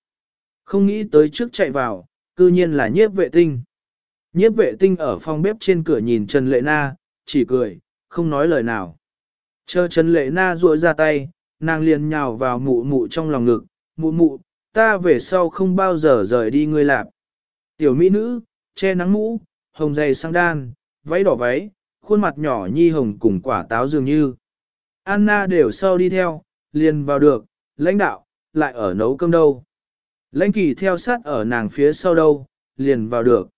Không nghĩ tới trước chạy vào, cư nhiên là nhiếp vệ tinh. Nhiếp vệ tinh ở phòng bếp trên cửa nhìn Trần Lệ Na, chỉ cười, không nói lời nào. Chờ Trần Lệ Na ruội ra tay, nàng liền nhào vào mụ mụ trong lòng ngực, mụ mụ, ta về sau không bao giờ rời đi ngươi lạp. Tiểu mỹ nữ, che nắng mũ, hồng dày sang đan, váy đỏ váy, khuôn mặt nhỏ nhi hồng cùng quả táo dường như. Anna đều sau đi theo, liền vào được, lãnh đạo, lại ở nấu cơm đâu. Lãnh kỳ theo sát ở nàng phía sau đâu, liền vào được.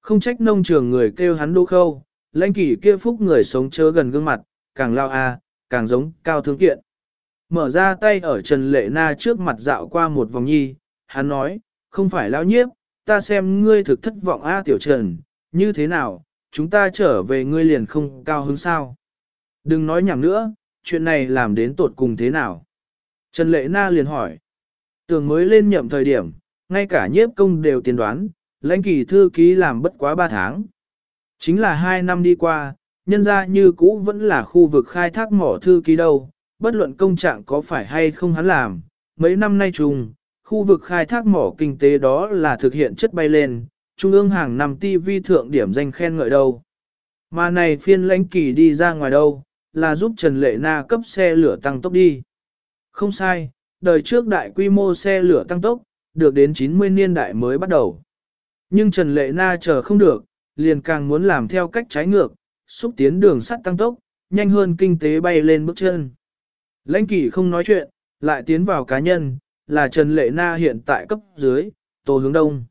Không trách nông trường người kêu hắn đô khâu, lãnh kỳ kia phúc người sống chớ gần gương mặt, càng lao a, càng giống cao thương kiện. Mở ra tay ở Trần Lệ Na trước mặt dạo qua một vòng nhi, hắn nói, không phải lao nhiếp, ta xem ngươi thực thất vọng a tiểu trần, như thế nào, chúng ta trở về ngươi liền không cao hứng sao. Đừng nói nhảm nữa, chuyện này làm đến tột cùng thế nào. Trần Lệ Na liền hỏi, tưởng mới lên nhậm thời điểm, ngay cả nhiếp công đều tiên đoán, lãnh kỳ thư ký làm bất quá 3 tháng. Chính là 2 năm đi qua, nhân ra như cũ vẫn là khu vực khai thác mỏ thư ký đâu, bất luận công trạng có phải hay không hắn làm, mấy năm nay trùng, khu vực khai thác mỏ kinh tế đó là thực hiện chất bay lên, trung ương hàng năm TV thượng điểm danh khen ngợi đâu. Mà này phiên lãnh kỳ đi ra ngoài đâu, là giúp Trần Lệ Na cấp xe lửa tăng tốc đi. Không sai, đời trước đại quy mô xe lửa tăng tốc, được đến 90 niên đại mới bắt đầu. Nhưng Trần Lệ Na chờ không được, liền càng muốn làm theo cách trái ngược, xúc tiến đường sắt tăng tốc, nhanh hơn kinh tế bay lên bước chân. Lãnh kỷ không nói chuyện, lại tiến vào cá nhân, là Trần Lệ Na hiện tại cấp dưới, Tô Hướng Đông.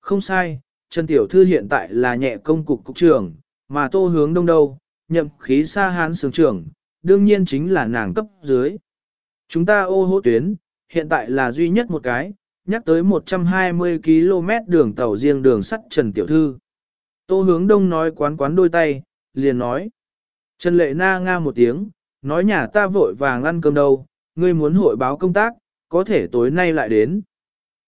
Không sai, Trần Tiểu Thư hiện tại là nhẹ công cục cục trưởng, mà Tô Hướng Đông đâu, nhậm khí xa hán sướng trưởng, đương nhiên chính là nàng cấp dưới. Chúng ta ô hô tuyến, hiện tại là duy nhất một cái, nhắc tới 120 km đường tàu riêng đường sắt Trần Tiểu Thư. Tô Hướng Đông nói quán quán đôi tay, liền nói. Trần Lệ Na nga một tiếng, nói nhà ta vội vàng ăn cơm đâu, ngươi muốn hội báo công tác, có thể tối nay lại đến.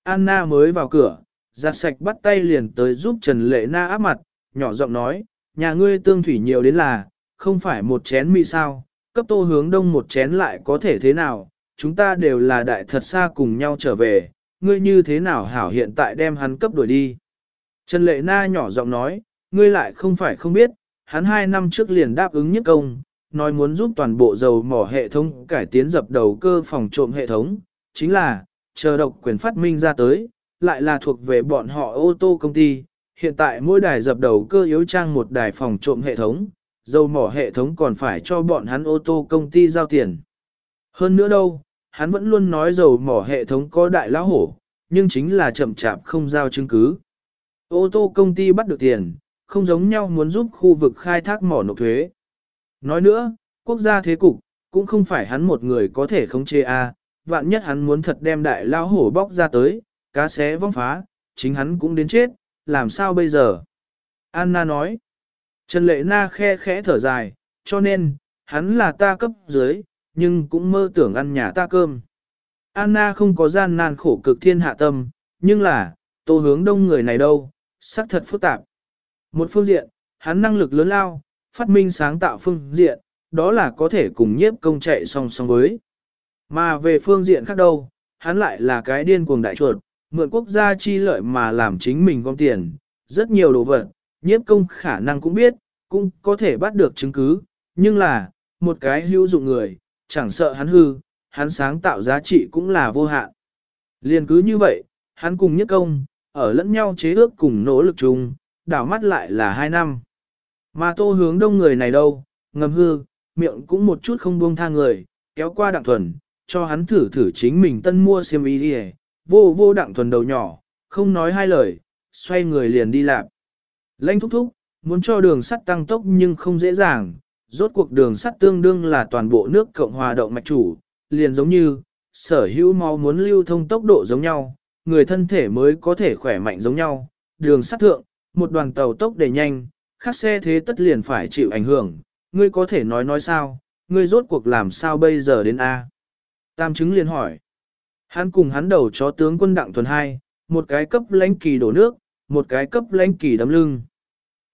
Anna mới vào cửa, giặt sạch bắt tay liền tới giúp Trần Lệ Na áp mặt, nhỏ giọng nói, nhà ngươi tương thủy nhiều đến là, không phải một chén mì sao, cấp tô hướng đông một chén lại có thể thế nào, chúng ta đều là đại thật xa cùng nhau trở về, ngươi như thế nào hảo hiện tại đem hắn cấp đuổi đi. Trần Lệ Na nhỏ giọng nói, ngươi lại không phải không biết, hắn hai năm trước liền đáp ứng nhất công, nói muốn giúp toàn bộ dầu mỏ hệ thống cải tiến dập đầu cơ phòng trộm hệ thống, chính là, chờ độc quyền phát minh ra tới, lại là thuộc về bọn họ ô tô công ty. Hiện tại mỗi đài dập đầu cơ yếu trang một đài phòng trộm hệ thống, dầu mỏ hệ thống còn phải cho bọn hắn ô tô công ty giao tiền. Hơn nữa đâu, hắn vẫn luôn nói dầu mỏ hệ thống có đại lão hổ, nhưng chính là chậm chạp không giao chứng cứ. Ô tô công ty bắt được tiền, không giống nhau muốn giúp khu vực khai thác mỏ nộp thuế. Nói nữa, quốc gia thế cục, cũng không phải hắn một người có thể khống chế a. vạn nhất hắn muốn thật đem đại lão hổ bóc ra tới, cá xé vong phá, chính hắn cũng đến chết, làm sao bây giờ? Anna nói, Trần Lệ Na khe khẽ thở dài, cho nên, hắn là ta cấp dưới, nhưng cũng mơ tưởng ăn nhà ta cơm. Anna không có gian nan khổ cực thiên hạ tâm, nhưng là, tô hướng đông người này đâu, xác thật phức tạp. Một phương diện, hắn năng lực lớn lao, phát minh sáng tạo phương diện, đó là có thể cùng nhiếp công chạy song song với. Mà về phương diện khác đâu, hắn lại là cái điên cuồng đại chuột, mượn quốc gia chi lợi mà làm chính mình gom tiền, rất nhiều đồ vật, nhiếp công khả năng cũng biết, cũng có thể bắt được chứng cứ, nhưng là, một cái hữu dụng người, chẳng sợ hắn hư, hắn sáng tạo giá trị cũng là vô hạn. Liên cứ như vậy, hắn cùng nhất công, ở lẫn nhau chế ước cùng nỗ lực chung, đảo mắt lại là hai năm. Mà tô hướng đông người này đâu, ngầm hư, miệng cũng một chút không buông tha người, kéo qua đặng thuần, cho hắn thử thử chính mình tân mua xiêm y đi vô vô đặng thuần đầu nhỏ, không nói hai lời, xoay người liền đi lạp. Lanh thúc thúc, muốn cho đường sắt tăng tốc nhưng không dễ dàng, rốt cuộc đường sắt tương đương là toàn bộ nước Cộng hòa động mạch chủ, liền giống như, sở hữu máu muốn lưu thông tốc độ giống nhau, người thân thể mới có thể khỏe mạnh giống nhau, đường sắt thượng, một đoàn tàu tốc đầy nhanh, khác xe thế tất liền phải chịu ảnh hưởng, ngươi có thể nói nói sao, ngươi rốt cuộc làm sao bây giờ đến A. Tam chứng liền hỏi. Hắn cùng hắn đầu chó tướng quân đặng tuần hai, một cái cấp lãnh kỳ đổ nước, một cái cấp lãnh kỳ đấm lưng.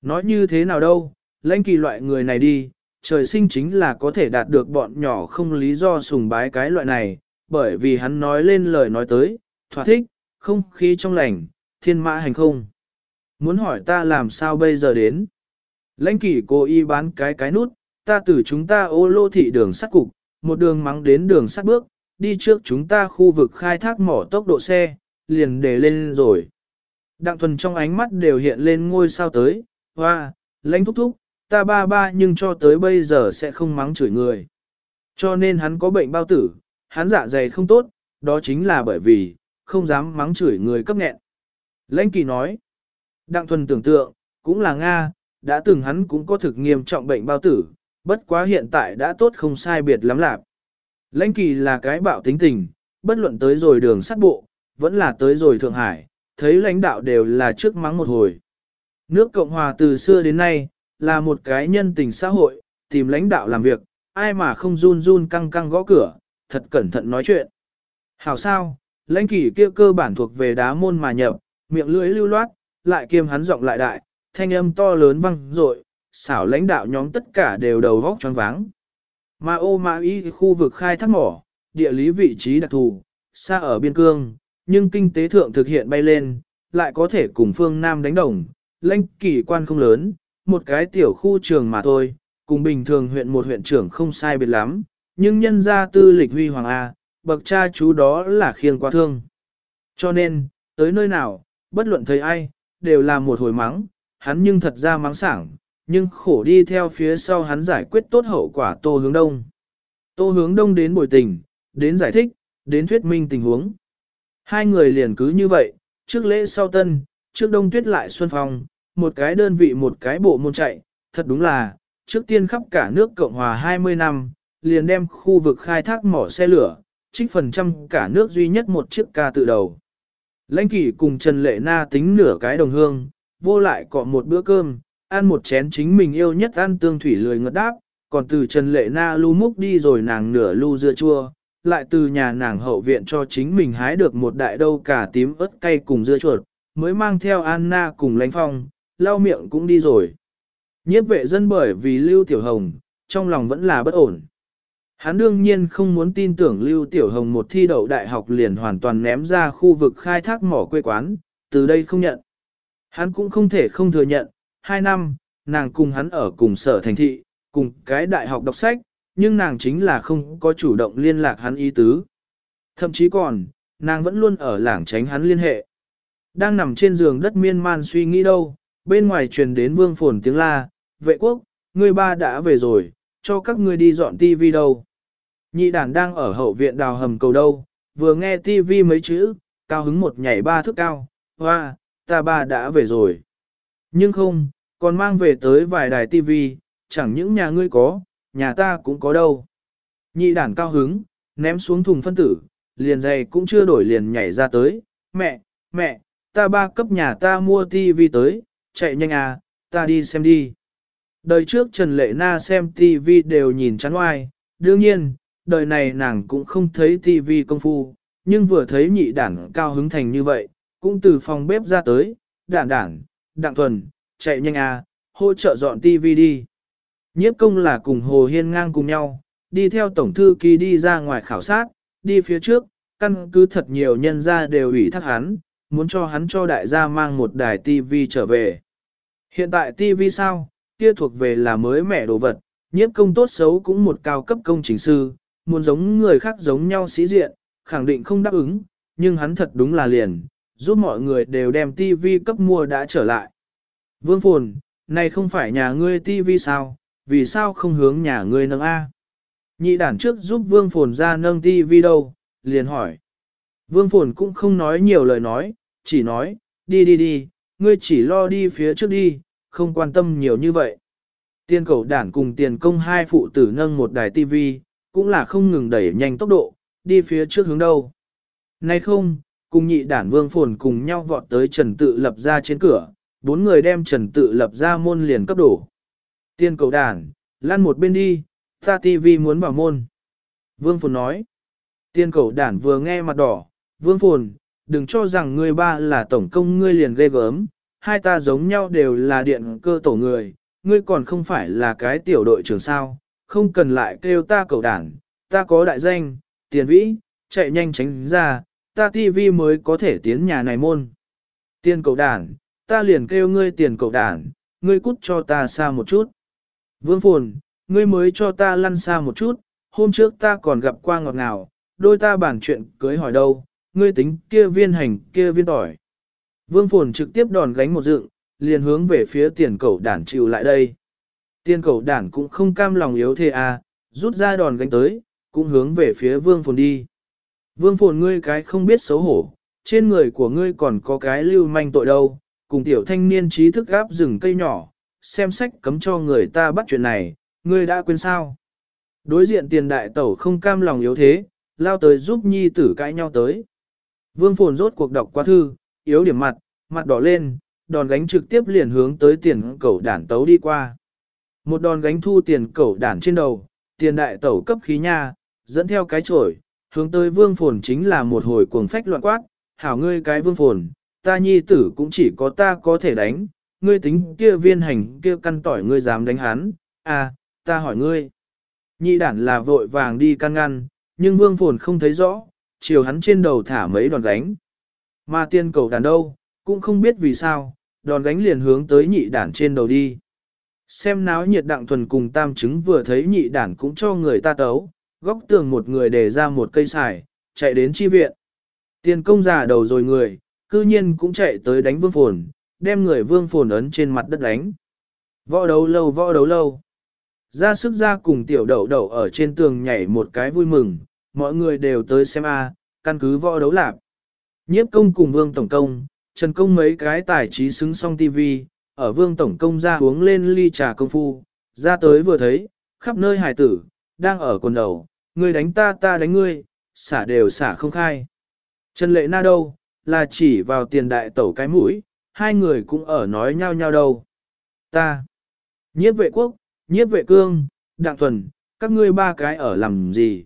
Nói như thế nào đâu, lãnh kỳ loại người này đi, trời sinh chính là có thể đạt được bọn nhỏ không lý do sùng bái cái loại này, bởi vì hắn nói lên lời nói tới, thỏa thích, không khí trong lành, thiên mã hành không. Muốn hỏi ta làm sao bây giờ đến? Lãnh kỷ cô y bán cái cái nút, ta từ chúng ta ô lô thị đường sắt cục, một đường mắng đến đường sắt bước, đi trước chúng ta khu vực khai thác mỏ tốc độ xe, liền để lên rồi. Đặng thuần trong ánh mắt đều hiện lên ngôi sao tới, hoa, lãnh thúc thúc, ta ba ba nhưng cho tới bây giờ sẽ không mắng chửi người. Cho nên hắn có bệnh bao tử, hắn dạ dày không tốt, đó chính là bởi vì, không dám mắng chửi người cấp nghẹn. Lãnh kỳ nói, Đặng thuần tưởng tượng, cũng là Nga, đã từng hắn cũng có thực nghiêm trọng bệnh bao tử, bất quá hiện tại đã tốt không sai biệt lắm lạc. Lãnh kỳ là cái bạo tính tình, bất luận tới rồi đường sắt bộ, vẫn là tới rồi Thượng Hải, thấy lãnh đạo đều là trước mắng một hồi. Nước Cộng Hòa từ xưa đến nay, là một cái nhân tình xã hội, tìm lãnh đạo làm việc, ai mà không run run căng căng gõ cửa, thật cẩn thận nói chuyện. Hảo sao, lãnh kỳ kia cơ bản thuộc về đá môn mà nhập, miệng lưỡi lưu loát, lại kiêm hắn giọng lại đại, thanh âm to lớn vang dội, xảo lãnh đạo nhóm tất cả đều đầu vóc choáng váng. Mà ô ma y khu vực khai thác mỏ, địa lý vị trí đặc thù, xa ở biên cương, nhưng kinh tế thượng thực hiện bay lên, lại có thể cùng phương Nam đánh đồng, lãnh kỳ quan không lớn, một cái tiểu khu trường mà thôi, cùng bình thường huyện một huyện trưởng không sai biệt lắm, nhưng nhân gia tư lịch huy hoàng A, bậc cha chú đó là khiêng quá thương. Cho nên, tới nơi nào, bất luận thấy ai, đều là một hồi mắng, hắn nhưng thật ra mắng sảng, nhưng khổ đi theo phía sau hắn giải quyết tốt hậu quả tô hướng đông. Tô hướng đông đến bồi tình, đến giải thích, đến thuyết minh tình huống. Hai người liền cứ như vậy, trước lễ sau tân, trước đông tuyết lại xuân phong, một cái đơn vị một cái bộ môn chạy, thật đúng là, trước tiên khắp cả nước Cộng Hòa 20 năm, liền đem khu vực khai thác mỏ xe lửa, trích phần trăm cả nước duy nhất một chiếc ca tự đầu. Lãnh kỷ cùng Trần Lệ Na tính nửa cái đồng hương, vô lại cọ một bữa cơm, ăn một chén chính mình yêu nhất ăn tương thủy lười ngợt đáp, còn từ Trần Lệ Na lu múc đi rồi nàng nửa lu dưa chua, lại từ nhà nàng hậu viện cho chính mình hái được một đại đâu cả tím ớt cay cùng dưa chuột, mới mang theo Anna cùng lánh phong, lau miệng cũng đi rồi. Nhiếp vệ dân bởi vì Lưu Tiểu Hồng, trong lòng vẫn là bất ổn. Hắn đương nhiên không muốn tin tưởng Lưu Tiểu Hồng một thi đậu đại học liền hoàn toàn ném ra khu vực khai thác mỏ quê quán, từ đây không nhận. Hắn cũng không thể không thừa nhận, hai năm, nàng cùng hắn ở cùng sở thành thị, cùng cái đại học đọc sách, nhưng nàng chính là không có chủ động liên lạc hắn ý tứ. Thậm chí còn, nàng vẫn luôn ở lảng tránh hắn liên hệ. Đang nằm trên giường đất miên man suy nghĩ đâu, bên ngoài truyền đến vương phồn tiếng la, vệ quốc, người ba đã về rồi, cho các ngươi đi dọn tivi đâu. Nhị đàn đang ở hậu viện đào hầm cầu đâu, vừa nghe tivi mấy chữ, cao hứng một nhảy ba thước cao, hoa, ta ba đã về rồi. Nhưng không, còn mang về tới vài đài tivi, chẳng những nhà ngươi có, nhà ta cũng có đâu. Nhị đàn cao hứng, ném xuống thùng phân tử, liền giày cũng chưa đổi liền nhảy ra tới, mẹ, mẹ, ta ba cấp nhà ta mua tivi tới, chạy nhanh à, ta đi xem đi. Đời trước Trần Lệ Na xem tivi đều nhìn chán oai, đương nhiên, đời này nàng cũng không thấy tivi công phu, nhưng vừa thấy nhị đản cao hứng thành như vậy, cũng từ phòng bếp ra tới, đản đản, đặng thuần, chạy nhanh à, hỗ trợ dọn tivi đi. Nhiếp công là cùng Hồ Hiên ngang cùng nhau, đi theo tổng thư ký đi ra ngoài khảo sát, đi phía trước, căn cứ thật nhiều nhân gia đều ủy thác hắn, muốn cho hắn cho đại gia mang một đài tivi trở về. Hiện tại tivi sao, kia thuộc về là mới mẻ đồ vật, nhiếp công tốt xấu cũng một cao cấp công trình sư, muốn giống người khác giống nhau sĩ diện, khẳng định không đáp ứng, nhưng hắn thật đúng là liền, giúp mọi người đều đem tivi cấp mua đã trở lại. Vương Phồn, này không phải nhà ngươi tivi sao, vì sao không hướng nhà ngươi nâng A? Nhị đản trước giúp Vương Phồn ra nâng tivi đâu, liền hỏi. Vương Phồn cũng không nói nhiều lời nói, chỉ nói, đi đi đi, ngươi chỉ lo đi phía trước đi, không quan tâm nhiều như vậy. Tiên cầu đản cùng tiền công hai phụ tử nâng một đài tivi, cũng là không ngừng đẩy nhanh tốc độ, đi phía trước hướng đâu. Nay không, cùng nhị đản vương phồn cùng nhau vọt tới trần tự lập ra trên cửa, bốn người đem trần tự lập ra môn liền cấp đổ. Tiên cầu đản, lăn một bên đi, ta tivi muốn vào môn. Vương phồn nói. Tiên cầu đản vừa nghe mặt đỏ, vương phồn, đừng cho rằng ngươi ba là tổng công ngươi liền ghê gớm, hai ta giống nhau đều là điện cơ tổ người, ngươi còn không phải là cái tiểu đội trưởng sao, không cần lại kêu ta cầu đản, ta có đại danh, tiền vĩ, chạy nhanh tránh ra, ta tivi mới có thể tiến nhà này môn. tiên cầu đản, ta liền kêu ngươi tiền cậu đản, ngươi cút cho ta xa một chút. Vương Phồn, ngươi mới cho ta lăn xa một chút, hôm trước ta còn gặp qua ngọt ngào, đôi ta bàn chuyện cưới hỏi đâu, ngươi tính kia viên hành kia viên tỏi. Vương Phồn trực tiếp đòn gánh một dựng, liền hướng về phía tiền cậu đản chịu lại đây. Tiền cậu đản cũng không cam lòng yếu thế à, rút ra đòn gánh tới, cũng hướng về phía Vương Phồn đi. Vương Phồn ngươi cái không biết xấu hổ, trên người của ngươi còn có cái lưu manh tội đâu, cùng tiểu thanh niên trí thức gáp rừng cây nhỏ, xem sách cấm cho người ta bắt chuyện này, ngươi đã quên sao. Đối diện tiền đại tẩu không cam lòng yếu thế, lao tới giúp nhi tử cãi nhau tới. Vương Phồn rốt cuộc đọc qua thư, yếu điểm mặt, mặt đỏ lên, đòn gánh trực tiếp liền hướng tới tiền cẩu đản tấu đi qua. Một đòn gánh thu tiền cẩu đản trên đầu, tiền đại tẩu cấp khí nha, dẫn theo cái chổi, hướng tới vương phồn chính là một hồi cuồng phách loạn quát, hảo ngươi cái vương phồn, ta nhi tử cũng chỉ có ta có thể đánh, ngươi tính kia viên hành kia căn tỏi ngươi dám đánh hắn, à, ta hỏi ngươi. Nhị đản là vội vàng đi căn ngăn, nhưng vương phồn không thấy rõ, chiều hắn trên đầu thả mấy đòn gánh. Mà tiên cầu đàn đâu, cũng không biết vì sao, đòn gánh liền hướng tới nhị đản trên đầu đi. Xem náo nhiệt đặng thuần cùng tam chứng vừa thấy nhị đản cũng cho người ta tấu, góc tường một người để ra một cây xài, chạy đến chi viện. Tiền công giả đầu rồi người, cư nhiên cũng chạy tới đánh vương phồn, đem người vương phồn ấn trên mặt đất đánh. Võ đấu lâu võ đấu lâu. Ra sức ra cùng tiểu đậu đậu ở trên tường nhảy một cái vui mừng, mọi người đều tới xem a, căn cứ võ đấu lạp. Nhiếp công cùng vương tổng công, trần công mấy cái tài trí xứng song tivi, ở vương tổng công ra uống lên ly trà công phu, ra tới vừa thấy, khắp nơi hải tử, đang ở quần đầu, người đánh ta ta đánh ngươi, xả đều xả không khai. Trần lệ na đâu, là chỉ vào tiền đại tẩu cái mũi, hai người cũng ở nói nhau nhau đâu. Ta, nhiếp vệ quốc, nhiếp vệ cương, đặng thuần, các ngươi ba cái ở làm gì?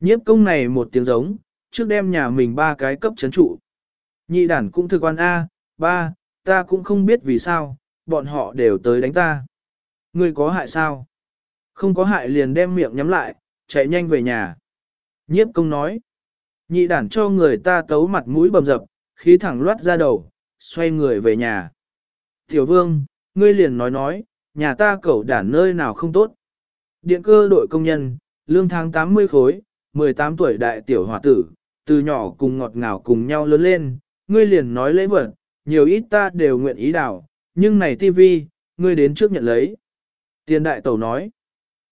Nhiếp công này một tiếng giống, trước đem nhà mình ba cái cấp chấn trụ. Nhị đản cũng thực quan A, ba, ta cũng không biết vì sao, bọn họ đều tới đánh ta. Ngươi có hại sao? Không có hại liền đem miệng nhắm lại, chạy nhanh về nhà. Nhiếp công nói, nhị đản cho người ta tấu mặt mũi bầm dập, khí thẳng loát ra đầu, xoay người về nhà. Tiểu vương, ngươi liền nói nói, nhà ta cẩu đản nơi nào không tốt. Điện cơ đội công nhân, lương tháng 80 khối, 18 tuổi đại tiểu hòa tử, từ nhỏ cùng ngọt ngào cùng nhau lớn lên, ngươi liền nói lễ vật, nhiều ít ta đều nguyện ý đảo, nhưng này tivi, ngươi đến trước nhận lấy. Tiền đại tẩu nói,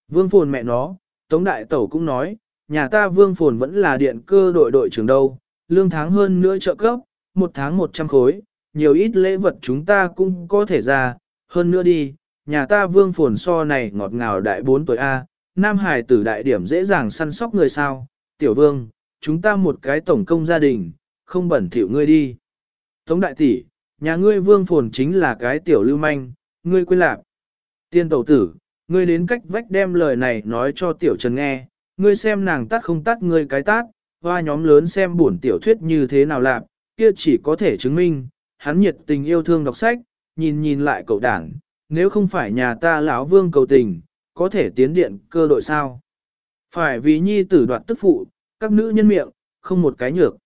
vương phồn mẹ nó, tống đại tẩu cũng nói, nhà ta vương phồn vẫn là điện cơ đội đội trưởng đâu, lương tháng hơn nữa trợ cấp, một tháng 100 khối, nhiều ít lễ vật chúng ta cũng có thể ra, hơn nữa đi, nhà ta vương phồn so này ngọt ngào đại 4 tuổi A, nam hải tử đại điểm dễ dàng săn sóc người sao, tiểu vương, chúng ta một cái tổng công gia đình, không bẩn thỉu ngươi đi. Tống đại tỷ, nhà ngươi vương phồn chính là cái tiểu lưu manh, ngươi quên lạc. Tiên tẩu tử, ngươi đến cách vách đem lời này nói cho tiểu trần nghe, ngươi xem nàng tắt không tắt ngươi cái tát, hoa nhóm lớn xem buồn tiểu thuyết như thế nào lạc, kia chỉ có thể chứng minh, hắn nhiệt tình yêu thương đọc sách, nhìn nhìn lại cậu đảng, nếu không phải nhà ta lão vương cầu tình, có thể tiến điện cơ đội sao. Phải vì nhi tử đoạt tức phụ, các nữ nhân miệng, không một cái nhược.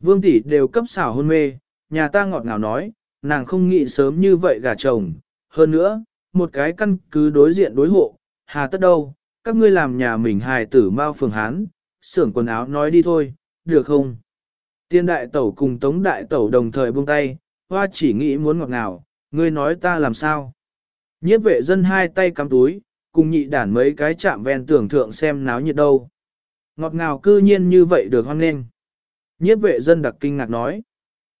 Vương tỷ đều cấp xảo hôn mê, nhà ta ngọt ngào nói, nàng không nghĩ sớm như vậy gả chồng. Hơn nữa, một cái căn cứ đối diện đối hộ, hà tất đâu, các ngươi làm nhà mình hài tử mau phường hán, xưởng quần áo nói đi thôi, được không? Tiên đại tẩu cùng tống đại tẩu đồng thời buông tay, hoa chỉ nghĩ muốn ngọt ngào, ngươi nói ta làm sao? Nhiếp vệ dân hai tay cắm túi, cùng nhị đản mấy cái chạm ven tưởng thượng xem náo nhiệt đâu. Ngọt ngào cư nhiên như vậy được hoan nghênh. Nhiếp vệ dân đặc kinh ngạc nói.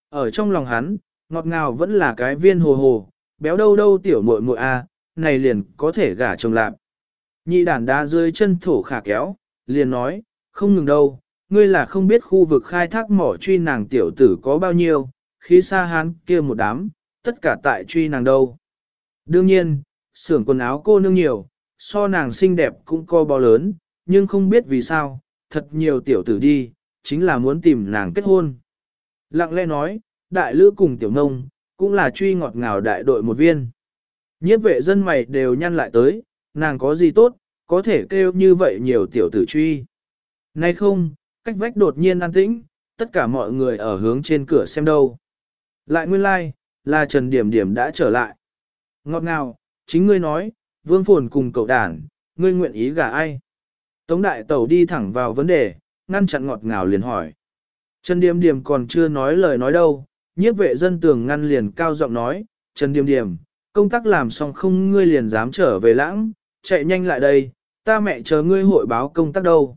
Ở trong lòng hắn, ngọt ngào vẫn là cái viên hồ hồ, béo đâu đâu tiểu muội muội a, này liền có thể gả chồng lạp. Nhị đàn đá dưới chân thổ khả kéo, liền nói, không ngừng đâu, ngươi là không biết khu vực khai thác mỏ truy nàng tiểu tử có bao nhiêu, khí xa hán kia một đám, tất cả tại truy nàng đâu. Đương nhiên, xưởng quần áo cô nương nhiều, so nàng xinh đẹp cũng co bao lớn, nhưng không biết vì sao, thật nhiều tiểu tử đi, chính là muốn tìm nàng kết hôn. Lặng lẽ nói, đại lữ cùng tiểu nông, cũng là truy ngọt ngào đại đội một viên. Nhiếp vệ dân mày đều nhăn lại tới, nàng có gì tốt, có thể kêu như vậy nhiều tiểu tử truy. Nay không, cách vách đột nhiên an tĩnh, tất cả mọi người ở hướng trên cửa xem đâu. Lại nguyên lai, like, là Trần Điểm Điểm đã trở lại. Ngọt ngào, chính ngươi nói, vương phồn cùng cậu đàn, ngươi nguyện ý gả ai? Tống đại tẩu đi thẳng vào vấn đề, ngăn chặn ngọt ngào liền hỏi. Trần Điềm Điềm còn chưa nói lời nói đâu, nhiếp vệ dân tường ngăn liền cao giọng nói, Trần Điềm Điềm, công tác làm xong không ngươi liền dám trở về lãng, chạy nhanh lại đây, ta mẹ chờ ngươi hội báo công tác đâu.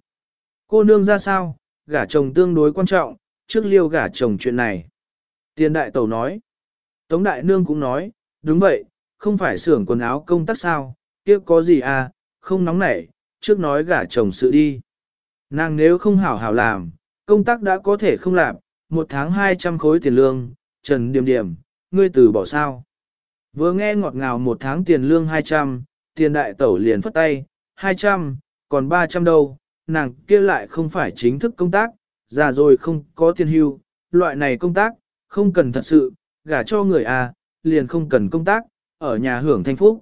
Cô nương ra sao, gả chồng tương đối quan trọng, trước liêu gả chồng chuyện này. Tiền đại tẩu nói, Tống đại nương cũng nói, đúng vậy, không phải xưởng quần áo công tác sao, kia có gì à, không nóng nảy, trước nói gả chồng sự đi. Nàng nếu không hảo hảo làm, công tác đã có thể không làm, một tháng 200 khối tiền lương, trần điểm điểm, ngươi từ bỏ sao. Vừa nghe ngọt ngào một tháng tiền lương 200, tiền đại tẩu liền phất tay, 200, còn 300 đâu, nàng kia lại không phải chính thức công tác, già rồi không có tiền hưu, loại này công tác, không cần thật sự, gả cho người à, liền không cần công tác, ở nhà hưởng thanh phúc.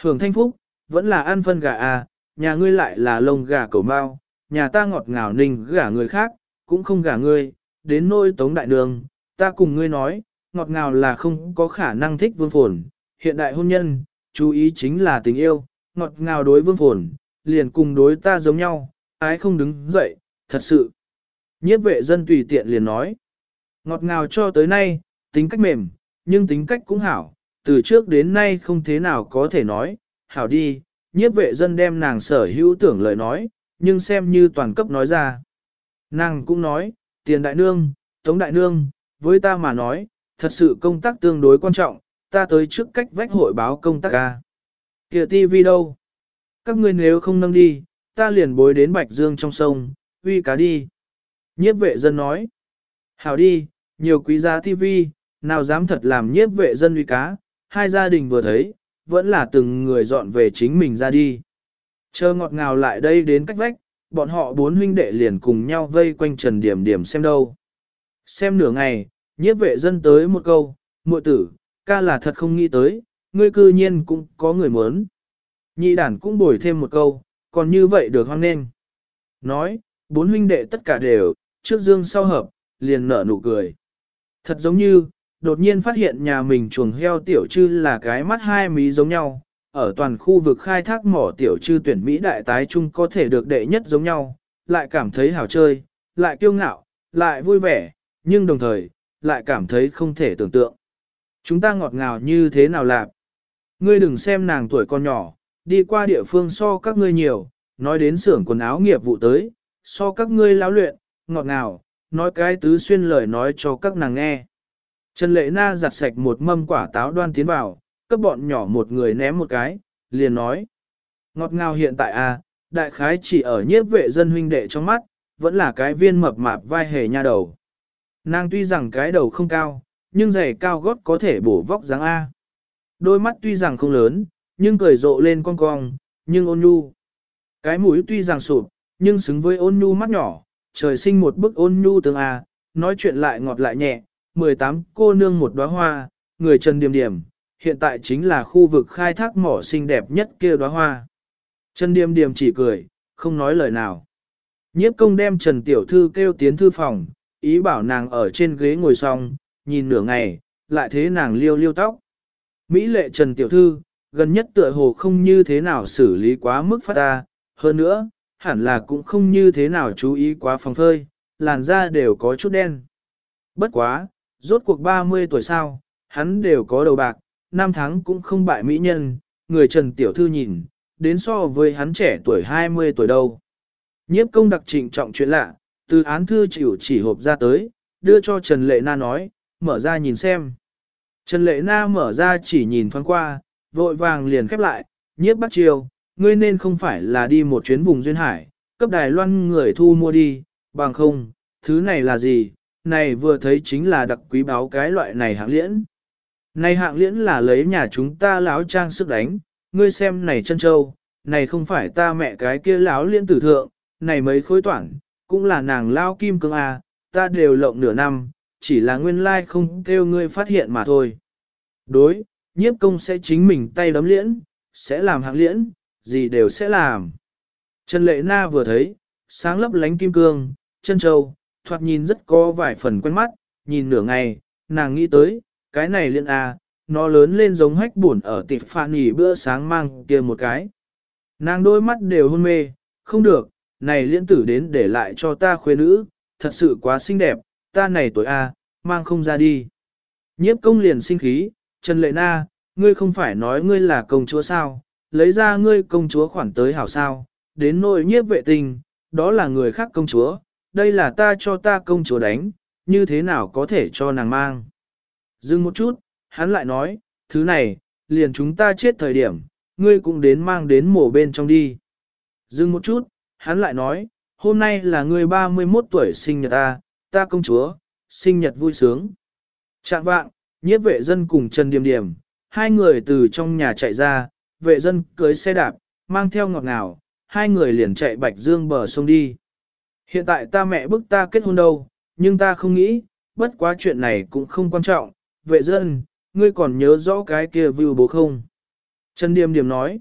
Hưởng thanh phúc, vẫn là ăn phân gà à, nhà ngươi lại là lông gà cầu mau, nhà ta ngọt ngào ninh gả người khác, cũng không gả ngươi, đến nôi tống đại đường, ta cùng ngươi nói, ngọt ngào là không có khả năng thích vương phồn, hiện đại hôn nhân, chú ý chính là tình yêu, ngọt ngào đối vương phồn, liền cùng đối ta giống nhau, ái không đứng dậy, thật sự. Nhiếp vệ dân tùy tiện liền nói, ngọt ngào cho tới nay, tính cách mềm, nhưng tính cách cũng hảo, từ trước đến nay không thế nào có thể nói, hảo đi, nhiếp vệ dân đem nàng sở hữu tưởng lời nói, nhưng xem như toàn cấp nói ra. Nàng cũng nói, tiền đại nương, tống đại nương, với ta mà nói, thật sự công tác tương đối quan trọng, ta tới trước cách vách hội báo công tác ca. Kìa tivi đâu? Các ngươi nếu không nâng đi, ta liền bối đến Bạch Dương trong sông, uy cá đi. Nhiếp vệ dân nói, hảo đi, nhiều quý giá tivi, nào dám thật làm nhiếp vệ dân uy cá, hai gia đình vừa thấy, vẫn là từng người dọn về chính mình ra đi. Chờ ngọt ngào lại đây đến cách vách, bọn họ bốn huynh đệ liền cùng nhau vây quanh Trần Điểm Điểm xem đâu. Xem nửa ngày, nhiếp vệ dân tới một câu, muội tử, ca là thật không nghĩ tới, ngươi cư nhiên cũng có người muốn. Nhị đản cũng bồi thêm một câu, còn như vậy được hoang nên. Nói, bốn huynh đệ tất cả đều, trước dương sau hợp, liền nở nụ cười. Thật giống như, đột nhiên phát hiện nhà mình chuồng heo tiểu trư là cái mắt hai mí giống nhau, ở toàn khu vực khai thác mỏ tiểu trư tuyển Mỹ đại tái trung có thể được đệ nhất giống nhau, lại cảm thấy hào chơi, lại kiêu ngạo, lại vui vẻ, nhưng đồng thời, lại cảm thấy không thể tưởng tượng. Chúng ta ngọt ngào như thế nào lạp, Ngươi đừng xem nàng tuổi con nhỏ, đi qua địa phương so các ngươi nhiều, nói đến xưởng quần áo nghiệp vụ tới, so các ngươi lão luyện, ngọt ngào, nói cái tứ xuyên lời nói cho các nàng nghe. Trần Lệ Na giặt sạch một mâm quả táo đoan tiến vào, cấp bọn nhỏ một người ném một cái, liền nói. Ngọt ngào hiện tại à, đại khái chỉ ở nhiếp vệ dân huynh đệ trong mắt, vẫn là cái viên mập mạp vai hề nha đầu. Nàng tuy rằng cái đầu không cao, nhưng giày cao gót có thể bổ vóc dáng A. Đôi mắt tuy rằng không lớn, nhưng cười rộ lên cong cong, nhưng ôn nhu. Cái mũi tuy rằng sụp, nhưng xứng với ôn nhu mắt nhỏ, trời sinh một bức ôn nhu tương A, nói chuyện lại ngọt lại nhẹ, 18 cô nương một đóa hoa, người Trần Điềm Điềm, hiện tại chính là khu vực khai thác mỏ xinh đẹp nhất kia đóa hoa. Trần Điềm Điềm chỉ cười, không nói lời nào. Nhiếp công đem Trần Tiểu Thư kêu tiến thư phòng, ý bảo nàng ở trên ghế ngồi xong, nhìn nửa ngày, lại thế nàng liêu liêu tóc. Mỹ lệ Trần Tiểu Thư, gần nhất tựa hồ không như thế nào xử lý quá mức phát ta, hơn nữa, hẳn là cũng không như thế nào chú ý quá phòng phơi, làn da đều có chút đen. Bất quá, rốt cuộc 30 tuổi sao, hắn đều có đầu bạc, năm tháng cũng không bại mỹ nhân, người Trần Tiểu Thư nhìn, đến so với hắn trẻ tuổi 20 tuổi đâu. Nhiếp công đặc trịnh trọng chuyện lạ, từ án thư chịu chỉ hộp ra tới, đưa cho Trần Lệ Na nói, mở ra nhìn xem. Trần Lệ Na mở ra chỉ nhìn thoáng qua, vội vàng liền khép lại, nhiếp bắt chiều, ngươi nên không phải là đi một chuyến vùng duyên hải, cấp đài loan người thu mua đi, bằng không, thứ này là gì, này vừa thấy chính là đặc quý báo cái loại này hạng liễn. Này hạng liễn là lấy nhà chúng ta láo trang sức đánh, ngươi xem này chân châu, này không phải ta mẹ cái kia láo liễn tử thượng, này mấy khối toản, cũng là nàng lao kim cương à, ta đều lộng nửa năm, chỉ là nguyên lai không kêu ngươi phát hiện mà thôi. Đối, nhiếp công sẽ chính mình tay đấm liễn, sẽ làm hạng liễn, gì đều sẽ làm. Trần Lệ Na vừa thấy, sáng lấp lánh kim cương, chân châu, thoạt nhìn rất có vài phần quen mắt, nhìn nửa ngày, nàng nghĩ tới, cái này liên A, à, nó lớn lên giống hách buồn ở tịp phạn nghỉ bữa sáng mang kia một cái. Nàng đôi mắt đều hôn mê, không được, này liên tử đến để lại cho ta khuê nữ, thật sự quá xinh đẹp, ta này tuổi A, mang không ra đi. Nhiếp công liền sinh khí, Trần Lệ Na, ngươi không phải nói ngươi là công chúa sao, lấy ra ngươi công chúa khoản tới hảo sao, đến nội nhiếp vệ tình, đó là người khác công chúa, đây là ta cho ta công chúa đánh, như thế nào có thể cho nàng mang. Dừng một chút, hắn lại nói, thứ này, liền chúng ta chết thời điểm, ngươi cũng đến mang đến mổ bên trong đi. Dừng một chút, hắn lại nói, hôm nay là ngươi 31 tuổi sinh nhật ta, ta công chúa, sinh nhật vui sướng. Trạng vạng, nhiếp vệ dân cùng Trần Điềm Điềm, hai người từ trong nhà chạy ra, vệ dân cưới xe đạp, mang theo ngọt ngào, hai người liền chạy Bạch Dương bờ sông đi. Hiện tại ta mẹ bức ta kết hôn đâu, nhưng ta không nghĩ, bất quá chuyện này cũng không quan trọng, vệ dân, ngươi còn nhớ rõ cái kia view bố không? Trần Điềm Điềm nói,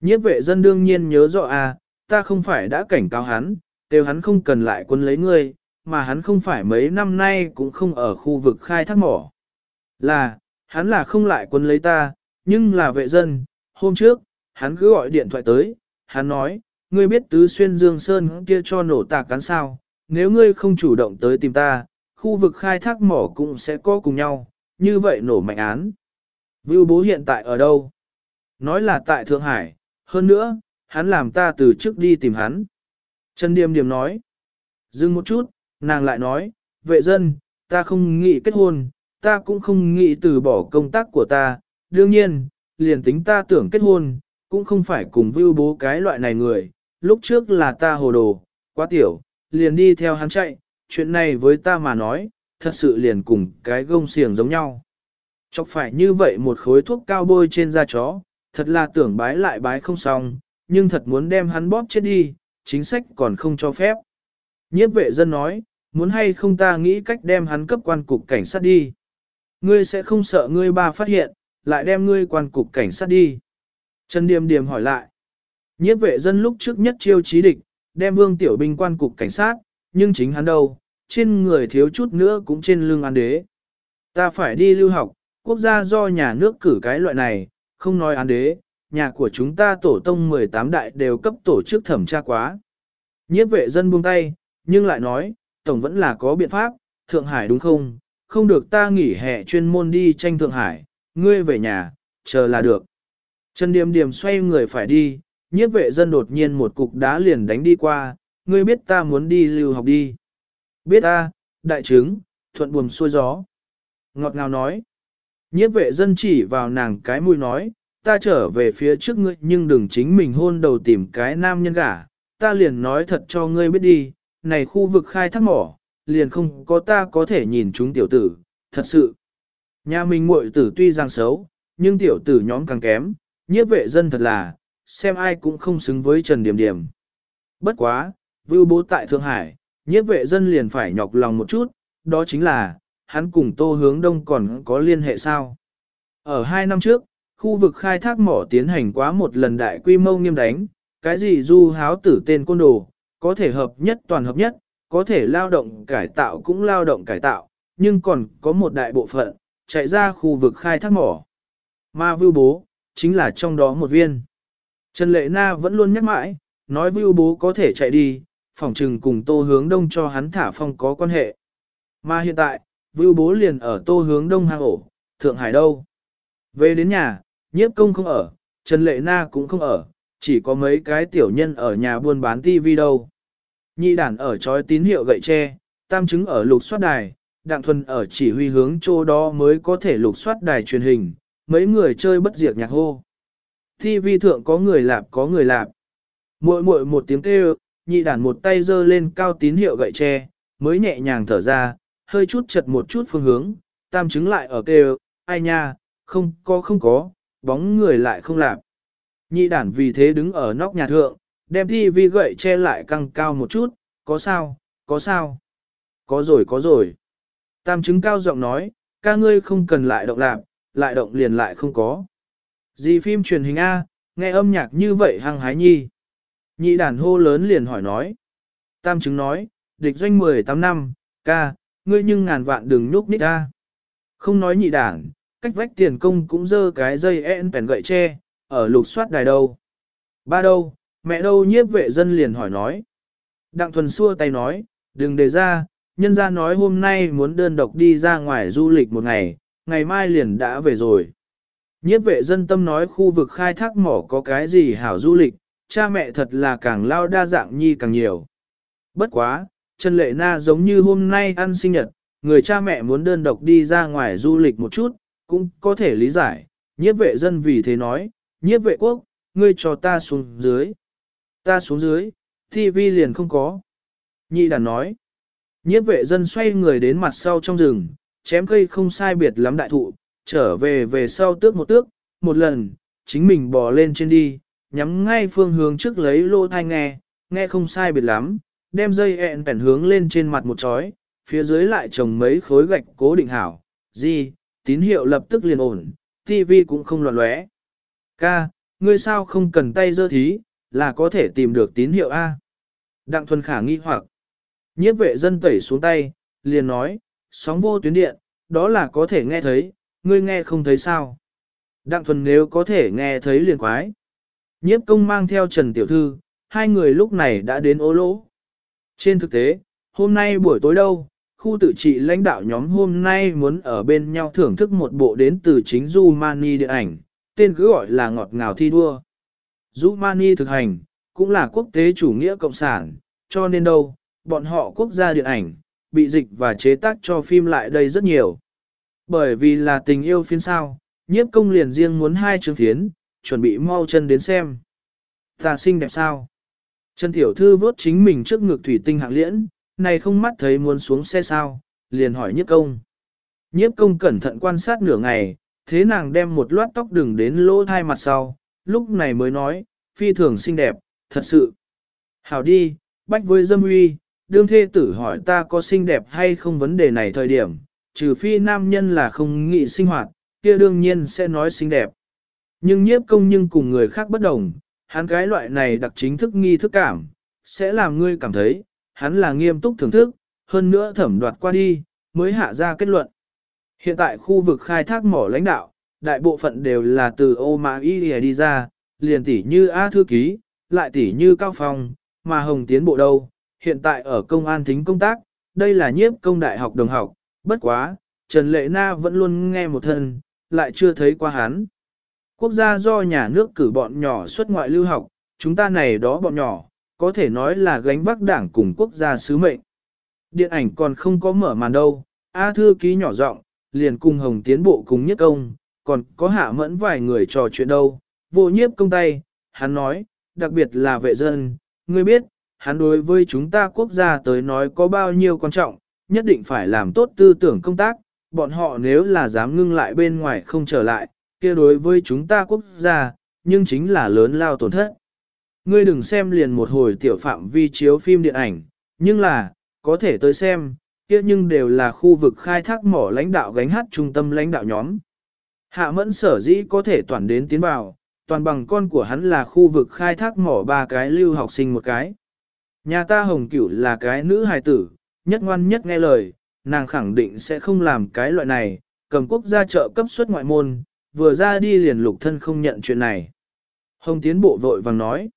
nhiếp vệ dân đương nhiên nhớ rõ à, ta không phải đã cảnh cáo hắn, đều hắn không cần lại quân lấy ngươi, mà hắn không phải mấy năm nay cũng không ở khu vực khai thác mỏ. Là, hắn là không lại quân lấy ta, nhưng là vệ dân, hôm trước, hắn cứ gọi điện thoại tới, hắn nói, ngươi biết tứ xuyên dương sơn kia cho nổ tạc cắn sao, nếu ngươi không chủ động tới tìm ta, khu vực khai thác mỏ cũng sẽ có cùng nhau, như vậy nổ mạnh án. Vưu bố hiện tại ở đâu? Nói là tại Thượng Hải, hơn nữa, hắn làm ta từ trước đi tìm hắn. Trần Điềm Điềm nói. Dừng một chút, nàng lại nói, vệ dân, ta không nghĩ kết hôn, ta cũng không nghĩ từ bỏ công tác của ta, đương nhiên, liền tính ta tưởng kết hôn, cũng không phải cùng vưu bố cái loại này người, lúc trước là ta hồ đồ, quá tiểu, liền đi theo hắn chạy, chuyện này với ta mà nói, thật sự liền cùng cái gông xiềng giống nhau. Chọc phải như vậy một khối thuốc cao bôi trên da chó, thật là tưởng bái lại bái không xong, nhưng thật muốn đem hắn bóp chết đi, chính sách còn không cho phép. Nhiếp vệ dân nói, muốn hay không ta nghĩ cách đem hắn cấp quan cục cảnh sát đi. Ngươi sẽ không sợ ngươi ba phát hiện, lại đem ngươi quan cục cảnh sát đi. Trần Điềm Điềm hỏi lại. Nhiếp vệ dân lúc trước nhất chiêu trí địch, đem vương tiểu binh quan cục cảnh sát, nhưng chính hắn đâu, trên người thiếu chút nữa cũng trên lưng án đế. Ta phải đi lưu học, quốc gia do nhà nước cử cái loại này, không nói án đế, nhà của chúng ta tổ tông 18 đại đều cấp tổ chức thẩm tra quá. Nhiếp vệ dân buông tay, nhưng lại nói, tổng vẫn là có biện pháp, Thượng Hải đúng không? Không được ta nghỉ hè chuyên môn đi tranh Thượng Hải, ngươi về nhà, chờ là được. Trần Điềm Điềm xoay người phải đi, nhiếp vệ dân đột nhiên một cục đá liền đánh đi qua, ngươi biết ta muốn đi lưu học đi. Biết ta, đại trứng, thuận buồm xuôi gió. Ngọt ngào nói. Nhiếp vệ dân chỉ vào nàng cái mũi nói, ta trở về phía trước ngươi nhưng đừng chính mình hôn đầu tìm cái nam nhân gả, ta liền nói thật cho ngươi biết đi, này khu vực khai thác mỏ, liền không có ta có thể nhìn chúng tiểu tử, thật sự. Nhà mình muội tử tuy rằng xấu, nhưng tiểu tử nhóm càng kém, nhiếp vệ dân thật là, xem ai cũng không xứng với Trần Điểm Điểm. Bất quá, vưu bố tại Thượng Hải, nhiếp vệ dân liền phải nhọc lòng một chút, đó chính là, hắn cùng Tô Hướng Đông còn có liên hệ sao. Ở hai năm trước, khu vực khai thác mỏ tiến hành quá một lần đại quy mô nghiêm đánh, cái gì du háo tử tên côn đồ, có thể hợp nhất toàn hợp nhất, có thể lao động cải tạo cũng lao động cải tạo, nhưng còn có một đại bộ phận, chạy ra khu vực khai thác mỏ. Mà vưu bố, chính là trong đó một viên. Trần Lệ Na vẫn luôn nhắc mãi, nói vưu bố có thể chạy đi, phỏng trừng cùng tô hướng đông cho hắn thả phong có quan hệ. Mà hiện tại, vưu bố liền ở tô hướng đông hang ổ, Thượng Hải đâu. Về đến nhà, nhiếp công không ở, Trần Lệ Na cũng không ở, chỉ có mấy cái tiểu nhân ở nhà buôn bán tivi đâu. Nhị đản ở trói tín hiệu gậy tre, tam chứng ở lục soát đài, đặng thuần ở chỉ huy hướng chỗ đó mới có thể lục soát đài truyền hình, mấy người chơi bất diệt nhạc hô. TV thượng có người lạp có người lạp. Muội muội một tiếng kêu, nhị đản một tay giơ lên cao tín hiệu gậy tre, mới nhẹ nhàng thở ra, hơi chút chật một chút phương hướng, tam chứng lại ở kêu, ai nha, không có không có, bóng người lại không lạp. Nhị đản vì thế đứng ở nóc nhà thượng, đem thi vi gậy che lại căng cao một chút, có sao, có sao. Có rồi có rồi. Tam chứng cao giọng nói, ca ngươi không cần lại động lạc, lại động liền lại không có. Gì phim truyền hình A, nghe âm nhạc như vậy hăng hái nhi. Nhị đàn hô lớn liền hỏi nói. Tam chứng nói, địch doanh 18 năm, ca, ngươi nhưng ngàn vạn đừng nhúc nít A. Không nói nhị đàn, cách vách tiền công cũng dơ cái dây en bèn gậy tre, ở lục soát đài đâu. Ba đâu, mẹ đâu nhiếp vệ dân liền hỏi nói. Đặng thuần xua tay nói, đừng đề ra, nhân ra nói hôm nay muốn đơn độc đi ra ngoài du lịch một ngày, ngày mai liền đã về rồi. Nhiếp vệ dân tâm nói khu vực khai thác mỏ có cái gì hảo du lịch, cha mẹ thật là càng lao đa dạng nhi càng nhiều. Bất quá, Trần Lệ Na giống như hôm nay ăn sinh nhật, người cha mẹ muốn đơn độc đi ra ngoài du lịch một chút, cũng có thể lý giải. Nhiếp vệ dân vì thế nói, nhiếp vệ quốc, ngươi cho ta xuống dưới. Ta xuống dưới, TV liền không có. Nhị đàn nói, nhiếp vệ dân xoay người đến mặt sau trong rừng, chém cây không sai biệt lắm đại thụ, trở về về sau tước một tước, một lần, chính mình bò lên trên đi, nhắm ngay phương hướng trước lấy lô thai nghe, nghe không sai biệt lắm, đem dây ẹn bẻn hướng lên trên mặt một chói, phía dưới lại trồng mấy khối gạch cố định hảo, gì, tín hiệu lập tức liền ổn, TV cũng không loạn lóe. Ca, ngươi sao không cần tay dơ thí, là có thể tìm được tín hiệu A. Đặng Thuần Khả nghi hoặc, nhiếp vệ dân tẩy xuống tay, liền nói, sóng vô tuyến điện, đó là có thể nghe thấy, ngươi nghe không thấy sao. Đặng Thuần nếu có thể nghe thấy liền quái. Nhiếp công mang theo Trần Tiểu Thư, hai người lúc này đã đến ô lỗ. Trên thực tế, hôm nay buổi tối đâu, khu tự trị lãnh đạo nhóm hôm nay muốn ở bên nhau thưởng thức một bộ đến từ chính Du Mani điện ảnh, tên cứ gọi là ngọt ngào thi đua. Rumani thực hành, cũng là quốc tế chủ nghĩa cộng sản, cho nên đâu, bọn họ quốc gia điện ảnh, bị dịch và chế tác cho phim lại đây rất nhiều. Bởi vì là tình yêu phiến sao, nhiếp công liền riêng muốn hai chương phiến, chuẩn bị mau chân đến xem. Ta xinh đẹp sao? Trần Tiểu Thư vốt chính mình trước ngực thủy tinh hạng liễn, này không mắt thấy muốn xuống xe sao, liền hỏi nhiếp công. Nhiếp công cẩn thận quan sát nửa ngày, thế nàng đem một loát tóc đừng đến lỗ thai mặt sau, lúc này mới nói, phi thường xinh đẹp, thật sự. Hảo đi, bách với dâm uy, đương thê tử hỏi ta có xinh đẹp hay không vấn đề này thời điểm, trừ phi nam nhân là không nghị sinh hoạt, kia đương nhiên sẽ nói xinh đẹp. Nhưng nhiếp công nhưng cùng người khác bất đồng, Hắn cái loại này đặc chính thức nghi thức cảm, sẽ làm ngươi cảm thấy, hắn là nghiêm túc thưởng thức, hơn nữa thẩm đoạt qua đi, mới hạ ra kết luận. Hiện tại khu vực khai thác mỏ lãnh đạo, đại bộ phận đều là từ ô mã y đi ra, liền tỷ như A thư ký, lại tỷ như cao phong, mà hồng tiến bộ đâu, hiện tại ở công an thính công tác, đây là nhiếp công đại học đồng học, bất quá, Trần Lệ Na vẫn luôn nghe một thân, lại chưa thấy qua hắn. Quốc gia do nhà nước cử bọn nhỏ xuất ngoại lưu học, chúng ta này đó bọn nhỏ, có thể nói là gánh vác đảng cùng quốc gia sứ mệnh. Điện ảnh còn không có mở màn đâu, A thư ký nhỏ giọng liền cùng hồng tiến bộ cùng nhất công, còn có hạ mẫn vài người trò chuyện đâu, vô nhiếp công tay, hắn nói, đặc biệt là vệ dân, ngươi biết, hắn đối với chúng ta quốc gia tới nói có bao nhiêu quan trọng, nhất định phải làm tốt tư tưởng công tác, bọn họ nếu là dám ngưng lại bên ngoài không trở lại, kia đối với chúng ta quốc gia, nhưng chính là lớn lao tổn thất. Ngươi đừng xem liền một hồi tiểu phạm vi chiếu phim điện ảnh, nhưng là, có thể tới xem, kia nhưng đều là khu vực khai thác mỏ lãnh đạo gánh hát trung tâm lãnh đạo nhóm. Hạ mẫn sở dĩ có thể toàn đến tiến vào, toàn bằng con của hắn là khu vực khai thác mỏ ba cái lưu học sinh một cái. Nhà ta hồng cửu là cái nữ hài tử, nhất ngoan nhất nghe lời, nàng khẳng định sẽ không làm cái loại này, cầm quốc gia trợ cấp suất ngoại môn, vừa ra đi liền lục thân không nhận chuyện này. Hồng tiến bộ vội vàng nói.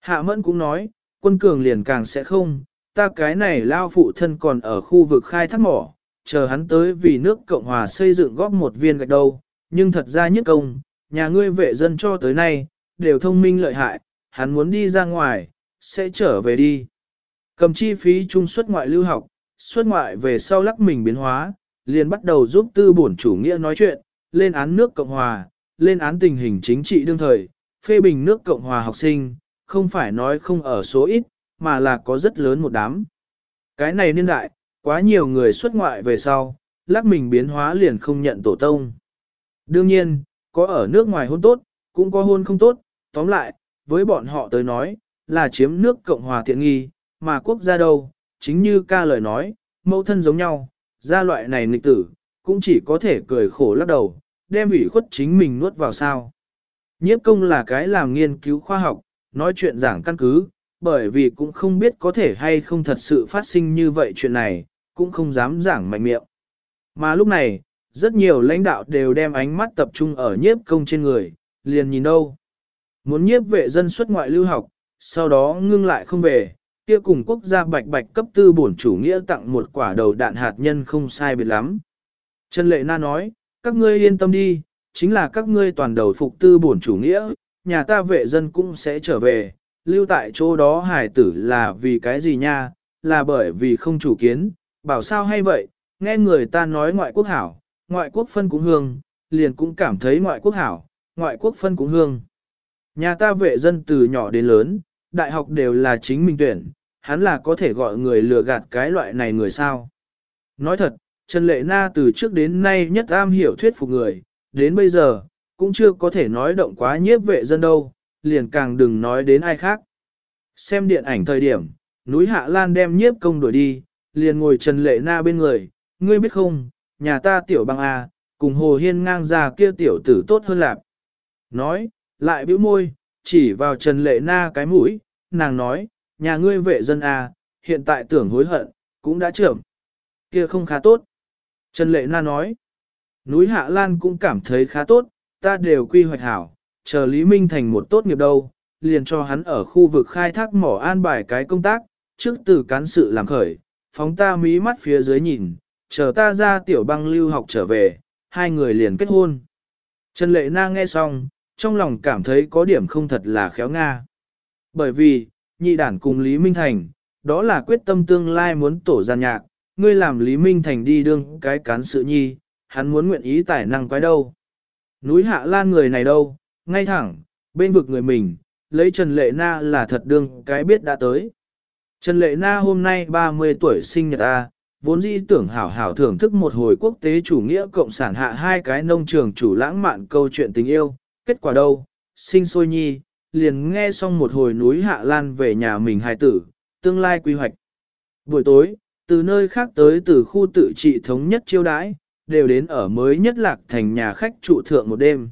Hạ mẫn cũng nói, quân cường liền càng sẽ không, ta cái này lao phụ thân còn ở khu vực khai thác mỏ, chờ hắn tới vì nước Cộng Hòa xây dựng góp một viên gạch đâu, nhưng thật ra nhất công, nhà ngươi vệ dân cho tới nay, đều thông minh lợi hại, hắn muốn đi ra ngoài, sẽ trở về đi. Cầm chi phí trung xuất ngoại lưu học, xuất ngoại về sau lắc mình biến hóa, liền bắt đầu giúp tư bổn chủ nghĩa nói chuyện, lên án nước Cộng Hòa, lên án tình hình chính trị đương thời, phê bình nước Cộng Hòa học sinh, không phải nói không ở số ít, mà là có rất lớn một đám. Cái này niên đại, quá nhiều người xuất ngoại về sau, lắc mình biến hóa liền không nhận tổ tông. Đương nhiên, có ở nước ngoài hôn tốt, cũng có hôn không tốt, tóm lại, với bọn họ tới nói, là chiếm nước Cộng hòa thiện nghi, mà quốc gia đâu, chính như ca lời nói, mẫu thân giống nhau, gia loại này nghịch tử, cũng chỉ có thể cười khổ lắc đầu, đem ủy khuất chính mình nuốt vào sao. Nhiếp công là cái làm nghiên cứu khoa học, nói chuyện giảng căn cứ, bởi vì cũng không biết có thể hay không thật sự phát sinh như vậy chuyện này, cũng không dám giảng mạnh miệng. Mà lúc này, rất nhiều lãnh đạo đều đem ánh mắt tập trung ở nhiếp công trên người, liền nhìn đâu. Muốn nhiếp vệ dân xuất ngoại lưu học, sau đó ngưng lại không về, kia cùng quốc gia bạch bạch cấp tư bổn chủ nghĩa tặng một quả đầu đạn hạt nhân không sai biệt lắm. Trần Lệ Na nói, các ngươi yên tâm đi, chính là các ngươi toàn đầu phục tư bổn chủ nghĩa, nhà ta vệ dân cũng sẽ trở về, lưu tại chỗ đó hải tử là vì cái gì nha, là bởi vì không chủ kiến, bảo sao hay vậy, nghe người ta nói ngoại quốc hảo, ngoại quốc phân cũng hương, liền cũng cảm thấy ngoại quốc hảo, ngoại quốc phân cũng hương. Nhà ta vệ dân từ nhỏ đến lớn, đại học đều là chính mình tuyển, hắn là có thể gọi người lừa gạt cái loại này người sao. Nói thật, Trần Lệ Na từ trước đến nay nhất am hiểu thuyết phục người, đến bây giờ, cũng chưa có thể nói động quá nhiếp vệ dân đâu, liền càng đừng nói đến ai khác. Xem điện ảnh thời điểm, núi Hạ Lan đem nhiếp công đuổi đi, liền ngồi Trần Lệ Na bên người, ngươi biết không, nhà ta tiểu băng A, cùng Hồ Hiên ngang ra kia tiểu tử tốt hơn lạp Nói, lại bĩu môi, chỉ vào Trần Lệ Na cái mũi, nàng nói, nhà ngươi vệ dân A, hiện tại tưởng hối hận, cũng đã trưởng. Kia không khá tốt. Trần Lệ Na nói, núi Hạ Lan cũng cảm thấy khá tốt, ta đều quy hoạch hảo, chờ Lý Minh thành một tốt nghiệp đâu, liền cho hắn ở khu vực khai thác mỏ an bài cái công tác, trước từ cán sự làm khởi, phóng ta mí mắt phía dưới nhìn, chờ ta ra tiểu băng lưu học trở về, hai người liền kết hôn. Trần Lệ Na nghe xong, trong lòng cảm thấy có điểm không thật là khéo Nga. Bởi vì, nhị đản cùng Lý Minh Thành, đó là quyết tâm tương lai muốn tổ gian nhạc, ngươi làm Lý Minh Thành đi đương cái cán sự nhi, hắn muốn nguyện ý tài năng quái đâu. Núi Hạ Lan người này đâu, ngay thẳng, bên vực người mình, lấy Trần Lệ Na là thật đương cái biết đã tới. Trần Lệ Na hôm nay 30 tuổi sinh nhật A, vốn dĩ tưởng hảo hảo thưởng thức một hồi quốc tế chủ nghĩa cộng sản hạ hai cái nông trường chủ lãng mạn câu chuyện tình yêu, kết quả đâu, sinh sôi nhi, liền nghe xong một hồi núi Hạ Lan về nhà mình hài tử, tương lai quy hoạch. Buổi tối, từ nơi khác tới từ khu tự trị thống nhất chiêu đãi, đều đến ở mới nhất lạc thành nhà khách trụ thượng một đêm.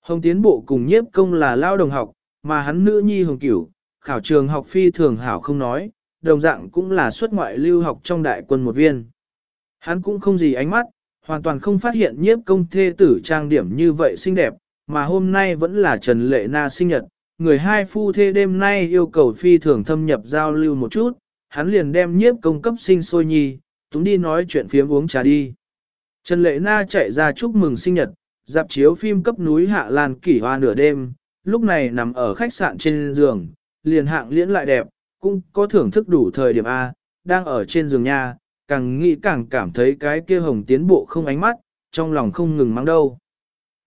Hồng tiến bộ cùng nhiếp công là lao đồng học, Mà hắn nữ nhi hồng cửu, khảo trường học phi thường hảo không nói, đồng dạng cũng là xuất ngoại lưu học trong đại quân một viên. Hắn cũng không gì ánh mắt, hoàn toàn không phát hiện nhiếp công thê tử trang điểm như vậy xinh đẹp, mà hôm nay vẫn là Trần Lệ Na sinh nhật, người hai phu thê đêm nay yêu cầu phi thường thâm nhập giao lưu một chút, hắn liền đem nhiếp công cấp sinh sôi nhi, túng đi nói chuyện phiếm uống trà đi. Trần Lệ Na chạy ra chúc mừng sinh nhật, dạp chiếu phim cấp núi Hạ Lan kỷ hoa nửa đêm, lúc này nằm ở khách sạn trên giường, liền hạng liễn lại đẹp, cũng có thưởng thức đủ thời điểm A, đang ở trên giường nha, càng nghĩ càng cảm thấy cái kia hồng tiến bộ không ánh mắt, trong lòng không ngừng mang đâu.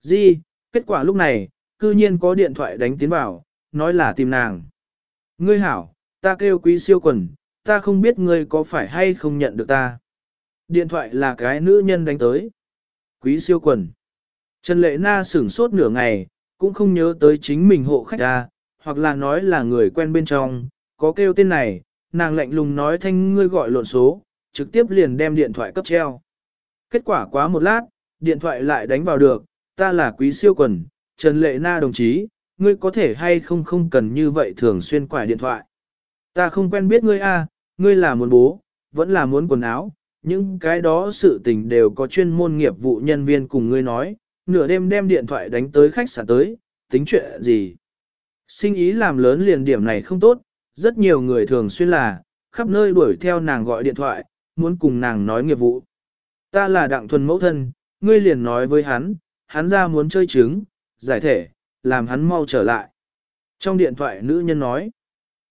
Di, kết quả lúc này, cư nhiên có điện thoại đánh tiến vào, nói là tìm nàng. Ngươi hảo, ta kêu quý siêu quần, ta không biết ngươi có phải hay không nhận được ta. Điện thoại là cái nữ nhân đánh tới. Quý siêu quần. Trần Lệ Na sửng sốt nửa ngày, cũng không nhớ tới chính mình hộ khách ra, hoặc là nói là người quen bên trong, có kêu tên này, nàng lạnh lùng nói thanh ngươi gọi lộn số, trực tiếp liền đem điện thoại cấp treo. Kết quả quá một lát, điện thoại lại đánh vào được, ta là quý siêu quần, Trần Lệ Na đồng chí, ngươi có thể hay không không cần như vậy thường xuyên quải điện thoại. Ta không quen biết ngươi a, ngươi là muốn bố, vẫn là muốn quần áo, những cái đó sự tình đều có chuyên môn nghiệp vụ nhân viên cùng ngươi nói, nửa đêm đem điện thoại đánh tới khách sạn tới, tính chuyện gì. Sinh ý làm lớn liền điểm này không tốt, rất nhiều người thường xuyên là, khắp nơi đuổi theo nàng gọi điện thoại, muốn cùng nàng nói nghiệp vụ. Ta là đặng thuần mẫu thân, ngươi liền nói với hắn, hắn ra muốn chơi trứng, giải thể, làm hắn mau trở lại. Trong điện thoại nữ nhân nói,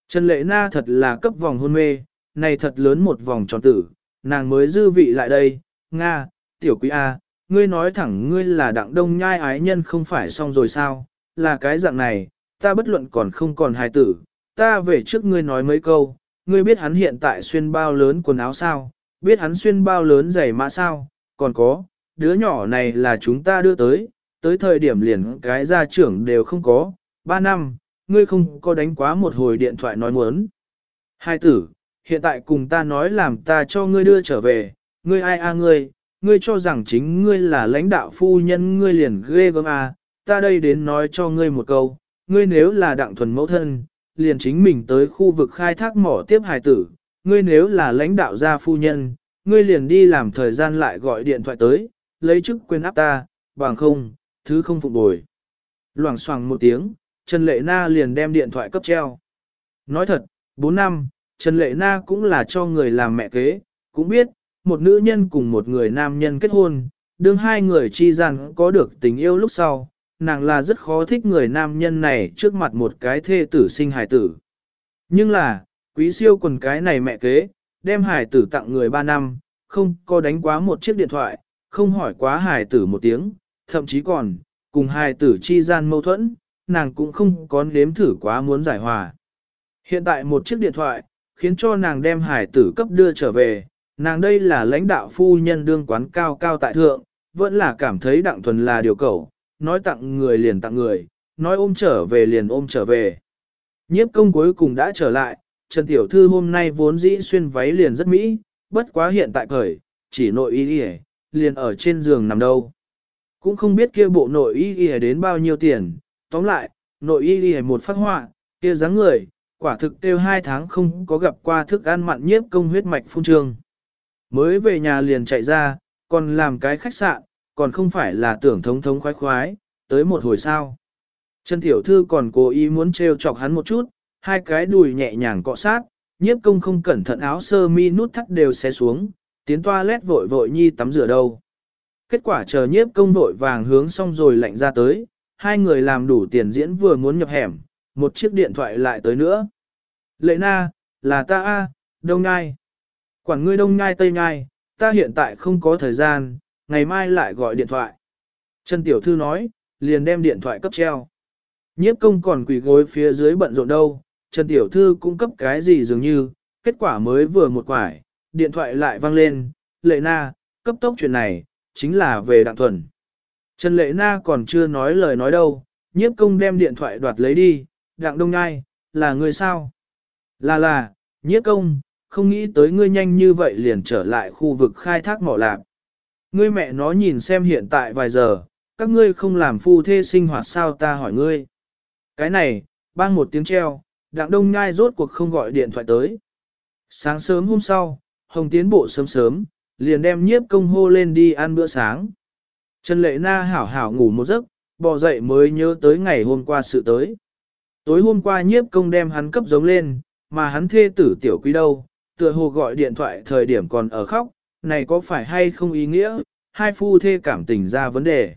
Trần Lệ Na thật là cấp vòng hôn mê, này thật lớn một vòng tròn tử, nàng mới dư vị lại đây, Nga, tiểu quý A, ngươi nói thẳng ngươi là đặng đông nhai ái nhân không phải xong rồi sao, là cái dạng này, ta bất luận còn không còn hài tử, ta về trước ngươi nói mấy câu, ngươi biết hắn hiện tại xuyên bao lớn quần áo sao, biết hắn xuyên bao lớn giày mã sao, còn có, đứa nhỏ này là chúng ta đưa tới, tới thời điểm liền cái gia trưởng đều không có, ba năm, ngươi không có đánh quá một hồi điện thoại nói muốn. Hai tử, hiện tại cùng ta nói làm ta cho ngươi đưa trở về, ngươi ai a ngươi, ngươi cho rằng chính ngươi là lãnh đạo phu nhân ngươi liền ghê gớm à? ta đây đến nói cho ngươi một câu, ngươi nếu là đặng thuần mẫu thân, liền chính mình tới khu vực khai thác mỏ tiếp hài tử, ngươi nếu là lãnh đạo gia phu nhân, ngươi liền đi làm thời gian lại gọi điện thoại tới, lấy chức quyền áp ta, bằng không, thứ không phục bồi. Loảng xoảng một tiếng, Trần Lệ Na liền đem điện thoại cấp treo. Nói thật, 4 năm, Trần Lệ Na cũng là cho người làm mẹ kế, cũng biết, một nữ nhân cùng một người nam nhân kết hôn, đương hai người chi rằng có được tình yêu lúc sau, nàng là rất khó thích người nam nhân này trước mặt một cái thê tử sinh hài tử. Nhưng là, quý siêu quần cái này mẹ kế, đem hài tử tặng người 3 năm, không có đánh quá một chiếc điện thoại, không hỏi quá hài tử một tiếng, thậm chí còn, cùng hài tử chi gian mâu thuẫn, nàng cũng không có nếm thử quá muốn giải hòa. Hiện tại một chiếc điện thoại, khiến cho nàng đem hài tử cấp đưa trở về, nàng đây là lãnh đạo phu nhân đương quán cao cao tại thượng, vẫn là cảm thấy đặng thuần là điều cầu, nói tặng người liền tặng người, nói ôm trở về liền ôm trở về. Nhiếp công cuối cùng đã trở lại, Trần Tiểu Thư hôm nay vốn dĩ xuyên váy liền rất mỹ, bất quá hiện tại cởi, chỉ nội y y liền ở trên giường nằm đâu. Cũng không biết kia bộ nội y y đến bao nhiêu tiền, tóm lại, nội y y một phát họa, kia dáng người, quả thực tiêu hai tháng không có gặp qua thức ăn mặn nhiếp công huyết mạch phun trương. Mới về nhà liền chạy ra, còn làm cái khách sạn, còn không phải là tưởng thống thống khoái khoái, tới một hồi sao. Trần Tiểu Thư còn cố ý muốn trêu chọc hắn một chút, hai cái đùi nhẹ nhàng cọ sát, nhiếp công không cẩn thận áo sơ mi nút thắt đều xé xuống, tiến toilet vội vội nhi tắm rửa đâu. Kết quả chờ nhiếp công vội vàng hướng xong rồi lạnh ra tới, hai người làm đủ tiền diễn vừa muốn nhập hẻm, một chiếc điện thoại lại tới nữa. Lệ na, là ta a, đông ngai. Quản ngươi đông ngai tây ngai, ta hiện tại không có thời gian, ngày mai lại gọi điện thoại. Trần Tiểu Thư nói, liền đem điện thoại cấp treo. Nhiếp công còn quỳ gối phía dưới bận rộn đâu, Trần Tiểu Thư cung cấp cái gì dường như, kết quả mới vừa một quải, điện thoại lại vang lên, lệ na, cấp tốc chuyện này, chính là về đặng thuần. Trần lệ na còn chưa nói lời nói đâu, nhiếp công đem điện thoại đoạt lấy đi, đặng đông ngai, là người sao? Là là, nhiếp công, không nghĩ tới ngươi nhanh như vậy liền trở lại khu vực khai thác mỏ lạc. Ngươi mẹ nó nhìn xem hiện tại vài giờ, các ngươi không làm phu thê sinh hoạt sao ta hỏi ngươi. Cái này, bang một tiếng treo, đặng đông nhai rốt cuộc không gọi điện thoại tới. Sáng sớm hôm sau, Hồng tiến bộ sớm sớm, liền đem nhiếp công hô lên đi ăn bữa sáng. Trần Lệ Na hảo hảo ngủ một giấc, bò dậy mới nhớ tới ngày hôm qua sự tới. Tối hôm qua nhiếp công đem hắn cấp giống lên, mà hắn thê tử tiểu quý đâu, tựa hồ gọi điện thoại thời điểm còn ở khóc, này có phải hay không ý nghĩa, hai phu thê cảm tình ra vấn đề.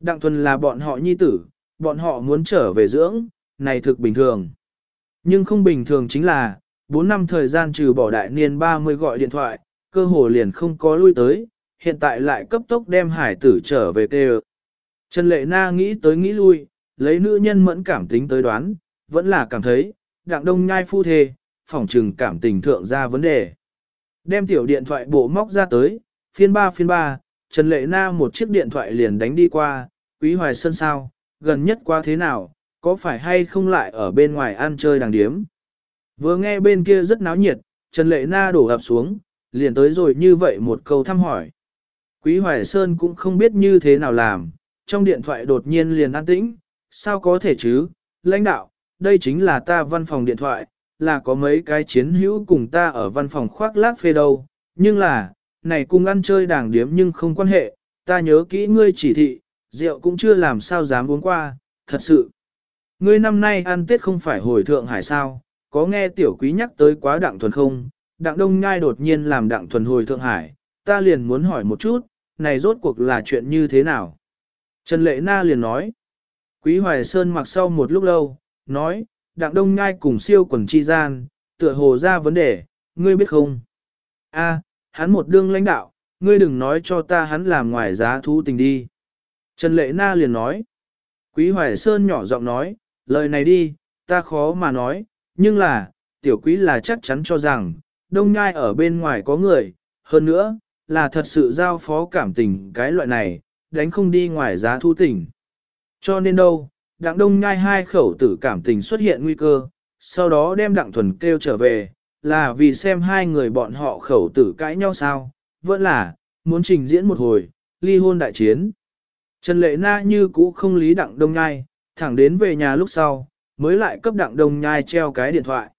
Đặng thuần là bọn họ nhi tử, bọn họ muốn trở về dưỡng, này thực bình thường. Nhưng không bình thường chính là, 4 năm thời gian trừ bỏ đại niên 30 gọi điện thoại, cơ hồ liền không có lui tới, hiện tại lại cấp tốc đem hải tử trở về tê Trần Lệ Na nghĩ tới nghĩ lui, lấy nữ nhân mẫn cảm tính tới đoán, vẫn là cảm thấy, đặng đông nhai phu thê, phỏng trừng cảm tình thượng ra vấn đề. Đem tiểu điện thoại bộ móc ra tới, phiên ba phiên ba Trần Lệ Na một chiếc điện thoại liền đánh đi qua, quý hoài sơn sao, gần nhất qua thế nào, có phải hay không lại ở bên ngoài ăn chơi đàng điếm. Vừa nghe bên kia rất náo nhiệt, Trần Lệ Na đổ ập xuống, liền tới rồi như vậy một câu thăm hỏi. Quý Hoài Sơn cũng không biết như thế nào làm, trong điện thoại đột nhiên liền an tĩnh, sao có thể chứ, lãnh đạo, đây chính là ta văn phòng điện thoại, là có mấy cái chiến hữu cùng ta ở văn phòng khoác lác phê đâu, nhưng là, này cùng ăn chơi đàng điếm nhưng không quan hệ, ta nhớ kỹ ngươi chỉ thị, rượu cũng chưa làm sao dám uống qua, thật sự. Ngươi năm nay ăn Tết không phải hồi Thượng Hải sao, có nghe tiểu quý nhắc tới quá đặng thuần không, đặng đông nhai đột nhiên làm đặng thuần hồi Thượng Hải, ta liền muốn hỏi một chút, này rốt cuộc là chuyện như thế nào? Trần Lệ Na liền nói, Quý Hoài Sơn mặc sau một lúc lâu, nói, đặng đông nhai cùng siêu quần chi gian, tựa hồ ra vấn đề, ngươi biết không? A, hắn một đương lãnh đạo, ngươi đừng nói cho ta hắn làm ngoài giá thú tình đi. Trần Lệ Na liền nói, Quý Hoài Sơn nhỏ giọng nói, lời này đi, ta khó mà nói, nhưng là, tiểu quý là chắc chắn cho rằng, đông nhai ở bên ngoài có người, hơn nữa, là thật sự giao phó cảm tình cái loại này, đánh không đi ngoài giá thu tình. Cho nên đâu, đặng đông nhai hai khẩu tử cảm tình xuất hiện nguy cơ, sau đó đem đặng thuần kêu trở về, là vì xem hai người bọn họ khẩu tử cãi nhau sao, vẫn là, muốn trình diễn một hồi, ly hôn đại chiến. Trần Lệ Na như cũ không lý đặng đông nhai, thẳng đến về nhà lúc sau, mới lại cấp đặng đông nhai treo cái điện thoại.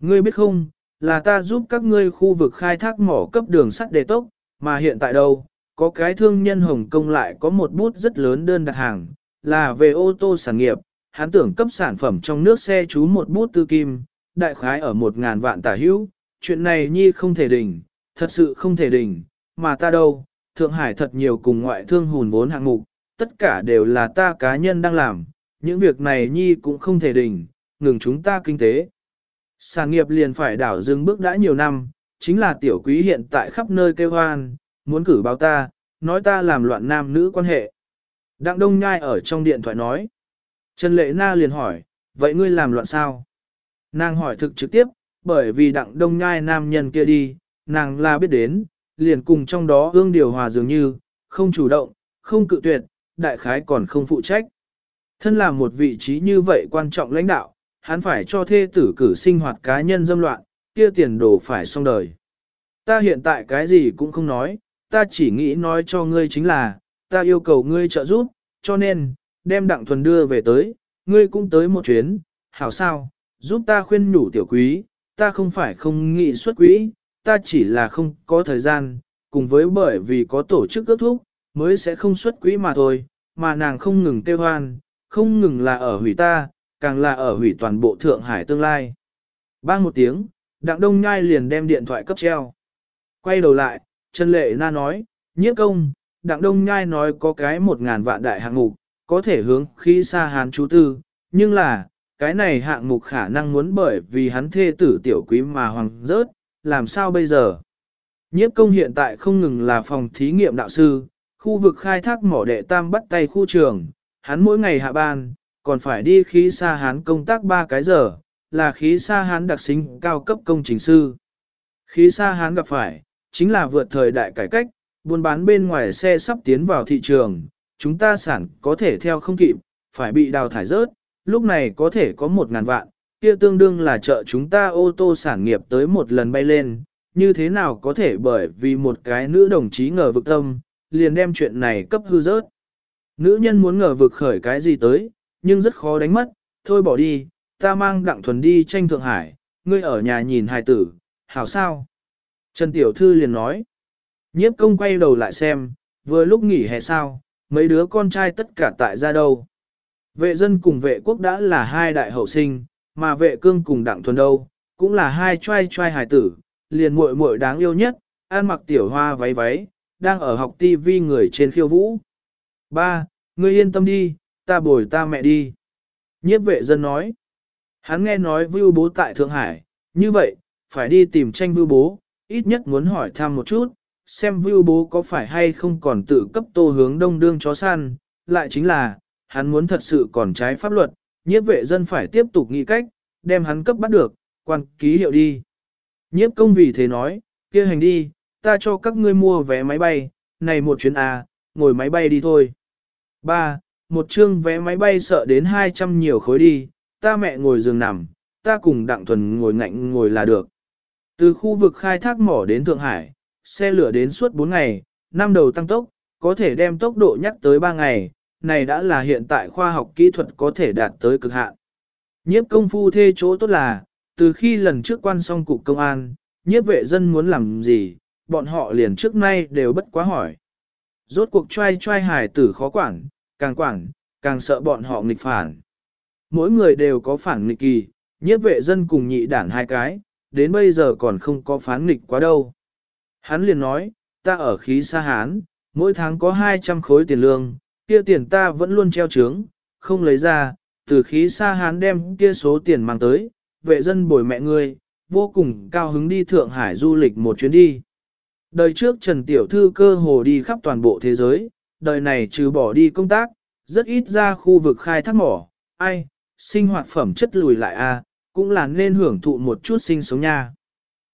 Ngươi biết không, là ta giúp các ngươi khu vực khai thác mỏ cấp đường sắt đề tốc, mà hiện tại đâu, có cái thương nhân Hồng Kông lại có một bút rất lớn đơn đặt hàng, là về ô tô sản nghiệp, hắn tưởng cấp sản phẩm trong nước xe chú một bút tư kim, đại khái ở một ngàn vạn tả hữu, chuyện này nhi không thể đỉnh, thật sự không thể đỉnh, mà ta đâu, Thượng Hải thật nhiều cùng ngoại thương hùn vốn hạng mục, tất cả đều là ta cá nhân đang làm, những việc này nhi cũng không thể đỉnh, ngừng chúng ta kinh tế. Sản nghiệp liền phải đảo dừng bước đã nhiều năm, chính là tiểu quý hiện tại khắp nơi kêu hoan, muốn cử báo ta, nói ta làm loạn nam nữ quan hệ. Đặng Đông Nhai ở trong điện thoại nói. Trần Lệ Na liền hỏi, vậy ngươi làm loạn sao? Nàng hỏi thực trực tiếp, bởi vì Đặng Đông Nhai nam nhân kia đi, nàng là biết đến, liền cùng trong đó ương điều hòa dường như, không chủ động, không cự tuyệt, đại khái còn không phụ trách. Thân là một vị trí như vậy quan trọng lãnh đạo, hắn phải cho thê tử cử sinh hoạt cá nhân dâm loạn, kia tiền đồ phải xong đời. Ta hiện tại cái gì cũng không nói, ta chỉ nghĩ nói cho ngươi chính là, ta yêu cầu ngươi trợ giúp, cho nên, đem đặng thuần đưa về tới, ngươi cũng tới một chuyến, hảo sao, giúp ta khuyên nhủ tiểu quý, ta không phải không nghĩ xuất quỹ, ta chỉ là không có thời gian, cùng với bởi vì có tổ chức ước thúc, mới sẽ không xuất quỹ mà thôi, mà nàng không ngừng kêu hoan, không ngừng là ở hủy ta, càng là ở hủy toàn bộ Thượng Hải tương lai. Bang một tiếng, Đặng Đông Nhai liền đem điện thoại cấp treo. Quay đầu lại, Trần Lệ Na nói, nhiếp công, Đặng Đông Nhai nói có cái một ngàn vạn đại hạng mục, có thể hướng khi xa hán chú tư, nhưng là, cái này hạng mục khả năng muốn bởi vì hắn thê tử tiểu quý mà hoàng rớt, làm sao bây giờ? Nhiếp công hiện tại không ngừng là phòng thí nghiệm đạo sư, khu vực khai thác mỏ đệ tam bắt tay khu trường, hắn mỗi ngày hạ ban, còn phải đi khí xa hán công tác 3 cái giờ, là khí xa hán đặc sinh cao cấp công trình sư. Khí xa hán gặp phải, chính là vượt thời đại cải cách, buôn bán bên ngoài xe sắp tiến vào thị trường, chúng ta sản có thể theo không kịp, phải bị đào thải rớt, lúc này có thể có một ngàn vạn, kia tương đương là trợ chúng ta ô tô sản nghiệp tới một lần bay lên, như thế nào có thể bởi vì một cái nữ đồng chí ngờ vực tâm, liền đem chuyện này cấp hư rớt. Nữ nhân muốn ngờ vực khởi cái gì tới, nhưng rất khó đánh mất, thôi bỏ đi, ta mang đặng thuần đi tranh Thượng Hải, ngươi ở nhà nhìn hài tử, hảo sao? Trần Tiểu Thư liền nói. Nhiếp công quay đầu lại xem, vừa lúc nghỉ hè sao, mấy đứa con trai tất cả tại ra đâu. Vệ dân cùng vệ quốc đã là hai đại hậu sinh, mà vệ cương cùng đặng thuần đâu, cũng là hai trai trai hài tử, liền muội muội đáng yêu nhất, ăn mặc tiểu hoa váy váy, đang ở học tivi người trên khiêu vũ. Ba, ngươi yên tâm đi, ta bồi ta mẹ đi. Nhiếp vệ dân nói. Hắn nghe nói vưu bố tại Thượng Hải, như vậy, phải đi tìm tranh vưu bố, ít nhất muốn hỏi thăm một chút, xem view bố có phải hay không còn tự cấp tô hướng đông đương chó săn, lại chính là, hắn muốn thật sự còn trái pháp luật, nhiếp vệ dân phải tiếp tục nghĩ cách, đem hắn cấp bắt được, quan ký hiệu đi. Nhiếp công vì thế nói, kia hành đi, ta cho các ngươi mua vé máy bay, này một chuyến à, ngồi máy bay đi thôi. Ba, Một chương vé máy bay sợ đến 200 nhiều khối đi, ta mẹ ngồi giường nằm, ta cùng Đặng Thuần ngồi ngạnh ngồi là được. Từ khu vực khai thác mỏ đến Thượng Hải, xe lửa đến suốt 4 ngày, năm đầu tăng tốc, có thể đem tốc độ nhắc tới 3 ngày, này đã là hiện tại khoa học kỹ thuật có thể đạt tới cực hạn. Nhiếp công phu thê chỗ tốt là, từ khi lần trước quan xong cục công an, nhiếp vệ dân muốn làm gì, bọn họ liền trước nay đều bất quá hỏi. Rốt cuộc trai trai hài tử khó quản, càng quản, càng sợ bọn họ nghịch phản. Mỗi người đều có phản nghịch kỳ, nhiếp vệ dân cùng nhị đản hai cái, đến bây giờ còn không có phán nghịch quá đâu. Hắn liền nói, ta ở khí xa hán, mỗi tháng có 200 khối tiền lương, kia tiền ta vẫn luôn treo trướng, không lấy ra, từ khí xa hán đem kia số tiền mang tới, vệ dân bồi mẹ ngươi, vô cùng cao hứng đi Thượng Hải du lịch một chuyến đi. Đời trước Trần Tiểu Thư cơ hồ đi khắp toàn bộ thế giới, đời này trừ bỏ đi công tác, rất ít ra khu vực khai thác mỏ, ai, sinh hoạt phẩm chất lùi lại a, cũng là nên hưởng thụ một chút sinh sống nha.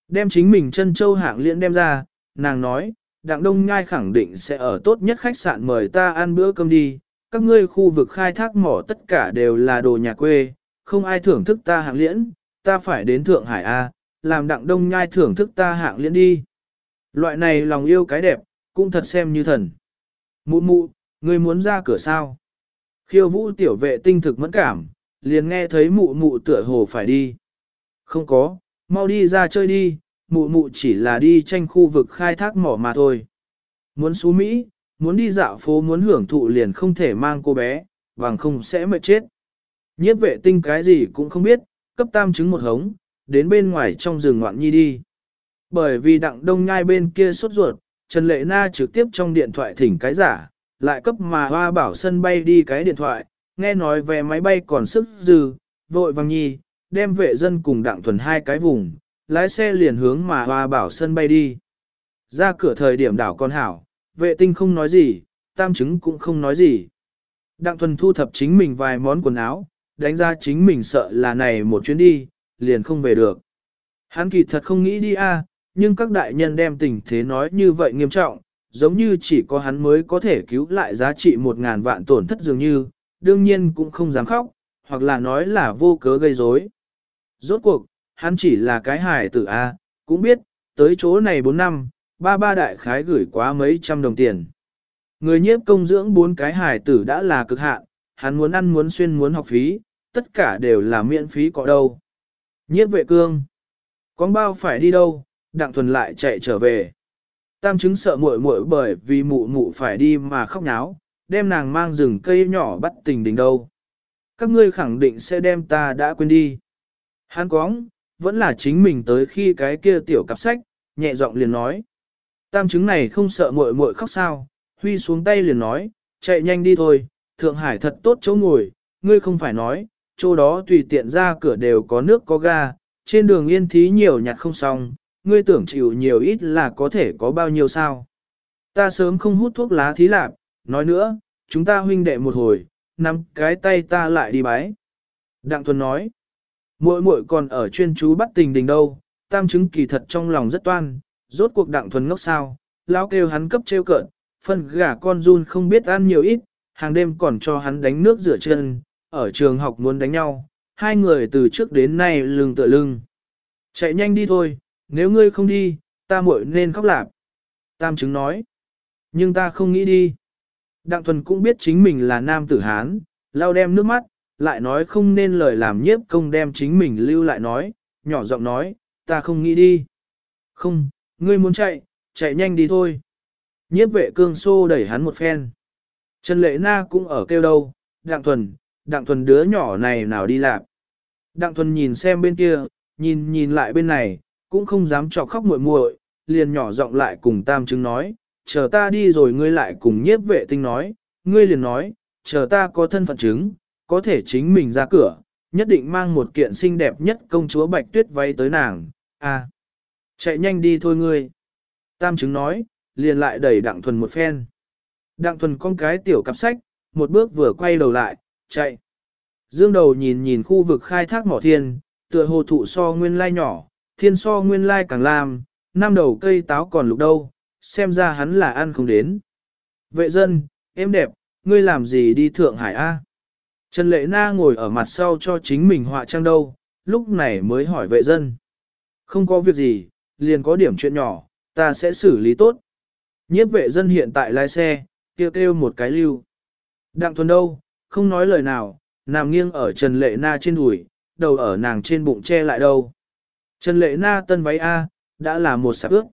Đem chính mình chân châu hạng liễn đem ra, nàng nói, Đặng Đông Nhai khẳng định sẽ ở tốt nhất khách sạn mời ta ăn bữa cơm đi, các ngươi khu vực khai thác mỏ tất cả đều là đồ nhà quê, không ai thưởng thức ta hạng liễn, ta phải đến Thượng Hải A, làm Đặng Đông Nhai thưởng thức ta hạng liễn đi. Loại này lòng yêu cái đẹp, cũng thật xem như thần. Mụ mụ, ngươi muốn ra cửa sao? Khiêu vũ tiểu vệ tinh thực mẫn cảm, liền nghe thấy mụ mụ tựa hồ phải đi. Không có, mau đi ra chơi đi, mụ mụ chỉ là đi tranh khu vực khai thác mỏ mà thôi. Muốn xú Mỹ, muốn đi dạo phố muốn hưởng thụ liền không thể mang cô bé, vàng không sẽ mệt chết. Nhiếp vệ tinh cái gì cũng không biết, cấp tam chứng một hống, đến bên ngoài trong rừng ngoạn nhi đi. Bởi vì đặng đông nhai bên kia sốt ruột, Trần Lệ Na trực tiếp trong điện thoại thỉnh cái giả, lại cấp mà hoa bảo sân bay đi cái điện thoại, nghe nói về máy bay còn sức dư, vội vàng nhi, đem vệ dân cùng đặng thuần hai cái vùng, lái xe liền hướng mà hoa bảo sân bay đi. Ra cửa thời điểm đảo con hảo, vệ tinh không nói gì, tam chứng cũng không nói gì. Đặng thuần thu thập chính mình vài món quần áo, đánh ra chính mình sợ là này một chuyến đi, liền không về được. Hắn kỳ thật không nghĩ đi a, nhưng các đại nhân đem tình thế nói như vậy nghiêm trọng, giống như chỉ có hắn mới có thể cứu lại giá trị một ngàn vạn tổn thất dường như, đương nhiên cũng không dám khóc, hoặc là nói là vô cớ gây rối. Rốt cuộc, hắn chỉ là cái hài tử A, cũng biết, tới chỗ này 4 năm, ba ba đại khái gửi quá mấy trăm đồng tiền. Người nhiếp công dưỡng bốn cái hài tử đã là cực hạn, hắn muốn ăn muốn xuyên muốn học phí, tất cả đều là miễn phí có đâu. Nhiếp vệ cương, con bao phải đi đâu, đặng thuần lại chạy trở về. Tam chứng sợ muội muội bởi vì mụ mụ phải đi mà khóc náo, đem nàng mang rừng cây nhỏ bắt tình đình đâu. Các ngươi khẳng định sẽ đem ta đã quên đi. Hắn cóng, vẫn là chính mình tới khi cái kia tiểu cặp sách, nhẹ giọng liền nói. Tam chứng này không sợ muội muội khóc sao, huy xuống tay liền nói, chạy nhanh đi thôi, Thượng Hải thật tốt chỗ ngồi, ngươi không phải nói, chỗ đó tùy tiện ra cửa đều có nước có ga, trên đường yên thí nhiều nhặt không xong, ngươi tưởng chịu nhiều ít là có thể có bao nhiêu sao. Ta sớm không hút thuốc lá thí lạp, nói nữa, chúng ta huynh đệ một hồi, nắm cái tay ta lại đi bái. Đặng Thuần nói, muội muội còn ở chuyên chú bắt tình đình đâu, tam chứng kỳ thật trong lòng rất toan, rốt cuộc Đặng Thuần ngốc sao, lão kêu hắn cấp trêu cợt, phân gà con run không biết ăn nhiều ít, hàng đêm còn cho hắn đánh nước rửa chân, ở trường học muốn đánh nhau, hai người từ trước đến nay lưng tựa lưng. Chạy nhanh đi thôi, nếu ngươi không đi, ta muội nên khóc lạp. Tam chứng nói, nhưng ta không nghĩ đi. Đặng thuần cũng biết chính mình là nam tử Hán, lau đem nước mắt, lại nói không nên lời làm nhiếp công đem chính mình lưu lại nói, nhỏ giọng nói, ta không nghĩ đi. Không, ngươi muốn chạy, chạy nhanh đi thôi. Nhiếp vệ cương xô đẩy hắn một phen. Trần Lệ Na cũng ở kêu đâu, Đặng Thuần, Đặng Thuần đứa nhỏ này nào đi làm. Đặng Thuần nhìn xem bên kia, nhìn nhìn lại bên này, cũng không dám chọc khóc muội muội, liền nhỏ giọng lại cùng Tam Chứng nói, chờ ta đi rồi ngươi lại cùng nhiếp vệ tinh nói, ngươi liền nói, chờ ta có thân phận chứng, có thể chính mình ra cửa, nhất định mang một kiện xinh đẹp nhất công chúa Bạch Tuyết váy tới nàng, à, chạy nhanh đi thôi ngươi. Tam Chứng nói, liền lại đẩy Đặng Thuần một phen. Đặng Thuần con cái tiểu cặp sách, một bước vừa quay đầu lại, chạy. Dương đầu nhìn nhìn khu vực khai thác mỏ thiên, tựa hồ thụ so nguyên lai nhỏ, thiên so nguyên lai càng làm, năm đầu cây táo còn lục đâu, xem ra hắn là ăn không đến. Vệ dân, em đẹp, ngươi làm gì đi Thượng Hải A? Trần Lệ Na ngồi ở mặt sau cho chính mình họa trang đâu, lúc này mới hỏi vệ dân. Không có việc gì, liền có điểm chuyện nhỏ, ta sẽ xử lý tốt. Nhiếp vệ dân hiện tại lái xe, kêu kêu một cái lưu. Đặng thuần đâu, không nói lời nào, nằm nghiêng ở Trần Lệ Na trên đùi, đầu ở nàng trên bụng che lại đâu. Trần Lệ Na tân váy A, đã là một sạp ước.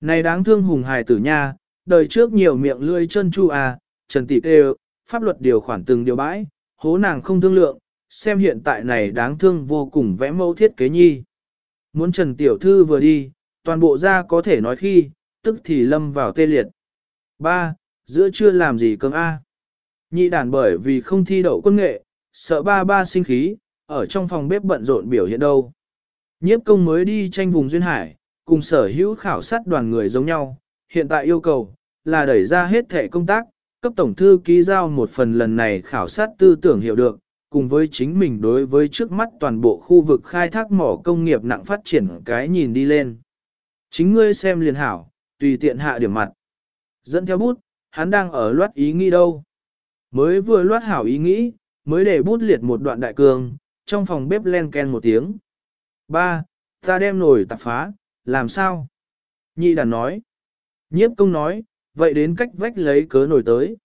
Này đáng thương hùng hài tử nha, đời trước nhiều miệng lươi chân chu A, Trần Tỷ kêu, pháp luật điều khoản từng điều bãi, hố nàng không thương lượng, xem hiện tại này đáng thương vô cùng vẽ mẫu thiết kế nhi. Muốn Trần Tiểu Thư vừa đi, toàn bộ ra có thể nói khi, tức thì lâm vào tê liệt. Ba, Giữa chưa làm gì cơm A. Nhị đàn bởi vì không thi đậu quân nghệ, sợ ba ba sinh khí, ở trong phòng bếp bận rộn biểu hiện đâu. Nhiếp công mới đi tranh vùng duyên hải, cùng sở hữu khảo sát đoàn người giống nhau, hiện tại yêu cầu là đẩy ra hết thể công tác, cấp tổng thư ký giao một phần lần này khảo sát tư tưởng hiểu được, cùng với chính mình đối với trước mắt toàn bộ khu vực khai thác mỏ công nghiệp nặng phát triển cái nhìn đi lên. Chính ngươi xem liền hảo, tùy tiện hạ điểm mặt. Dẫn theo bút, hắn đang ở loát ý nghĩ đâu. Mới vừa loát hảo ý nghĩ, mới để bút liệt một đoạn đại cường, trong phòng bếp len ken một tiếng. Ba, ta đem nồi tạp phá, làm sao? Nhị đàn nói. Nhiếp công nói, vậy đến cách vách lấy cớ nổi tới.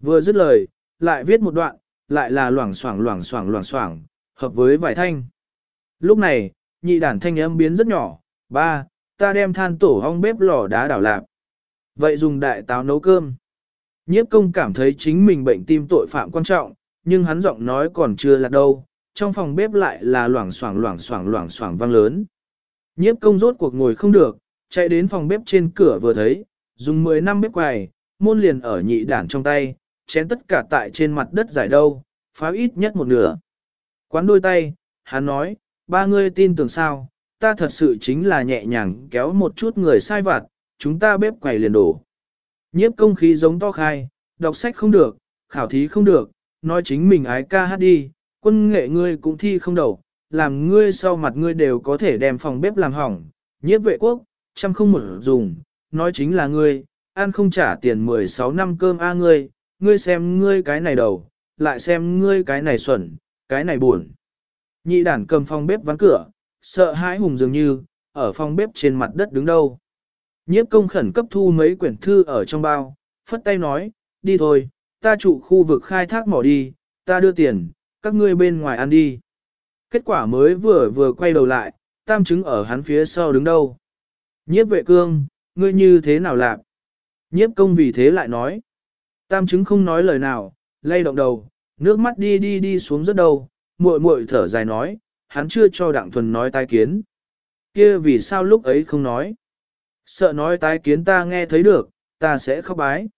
Vừa dứt lời, lại viết một đoạn, lại là loảng xoảng loảng xoảng loảng xoảng, hợp với vài thanh. Lúc này, nhị đàn thanh âm biến rất nhỏ, ba, ta đem than tổ hong bếp lò đá đảo lạc. Vậy dùng đại táo nấu cơm. Nhiếp công cảm thấy chính mình bệnh tim tội phạm quan trọng, nhưng hắn giọng nói còn chưa là đâu, trong phòng bếp lại là loảng xoảng loảng xoảng loảng xoảng vang lớn. Nhiếp công rốt cuộc ngồi không được, chạy đến phòng bếp trên cửa vừa thấy, dùng 10 năm bếp quài, môn liền ở nhị đản trong tay, chén tất cả tại trên mặt đất giải đâu, phá ít nhất một nửa. Quán đôi tay, hắn nói, ba ngươi tin tưởng sao, ta thật sự chính là nhẹ nhàng kéo một chút người sai vặt, chúng ta bếp quầy liền đổ. Nhiếp công khí giống to khai, đọc sách không được, khảo thí không được, nói chính mình ái ca hát đi, quân nghệ ngươi cũng thi không đầu, làm ngươi sau mặt ngươi đều có thể đem phòng bếp làm hỏng, nhiếp vệ quốc, trăm không một dùng, nói chính là ngươi, ăn không trả tiền 16 năm cơm a ngươi, ngươi xem ngươi cái này đầu, lại xem ngươi cái này xuẩn, cái này buồn. Nhị đản cầm phòng bếp ván cửa, sợ hãi hùng dường như, ở phòng bếp trên mặt đất đứng đâu. Nhiếp công khẩn cấp thu mấy quyển thư ở trong bao, phất tay nói, đi thôi, ta trụ khu vực khai thác mỏ đi, ta đưa tiền, các ngươi bên ngoài ăn đi. Kết quả mới vừa vừa quay đầu lại, tam chứng ở hắn phía sau đứng đâu. Nhiếp vệ cương, ngươi như thế nào lạc? Nhiếp công vì thế lại nói. Tam chứng không nói lời nào, lay động đầu, nước mắt đi đi đi xuống rất đầu, muội muội thở dài nói, hắn chưa cho đặng thuần nói tai kiến. kia vì sao lúc ấy không nói? Sợ nói tái kiến ta nghe thấy được, ta sẽ khóc bái.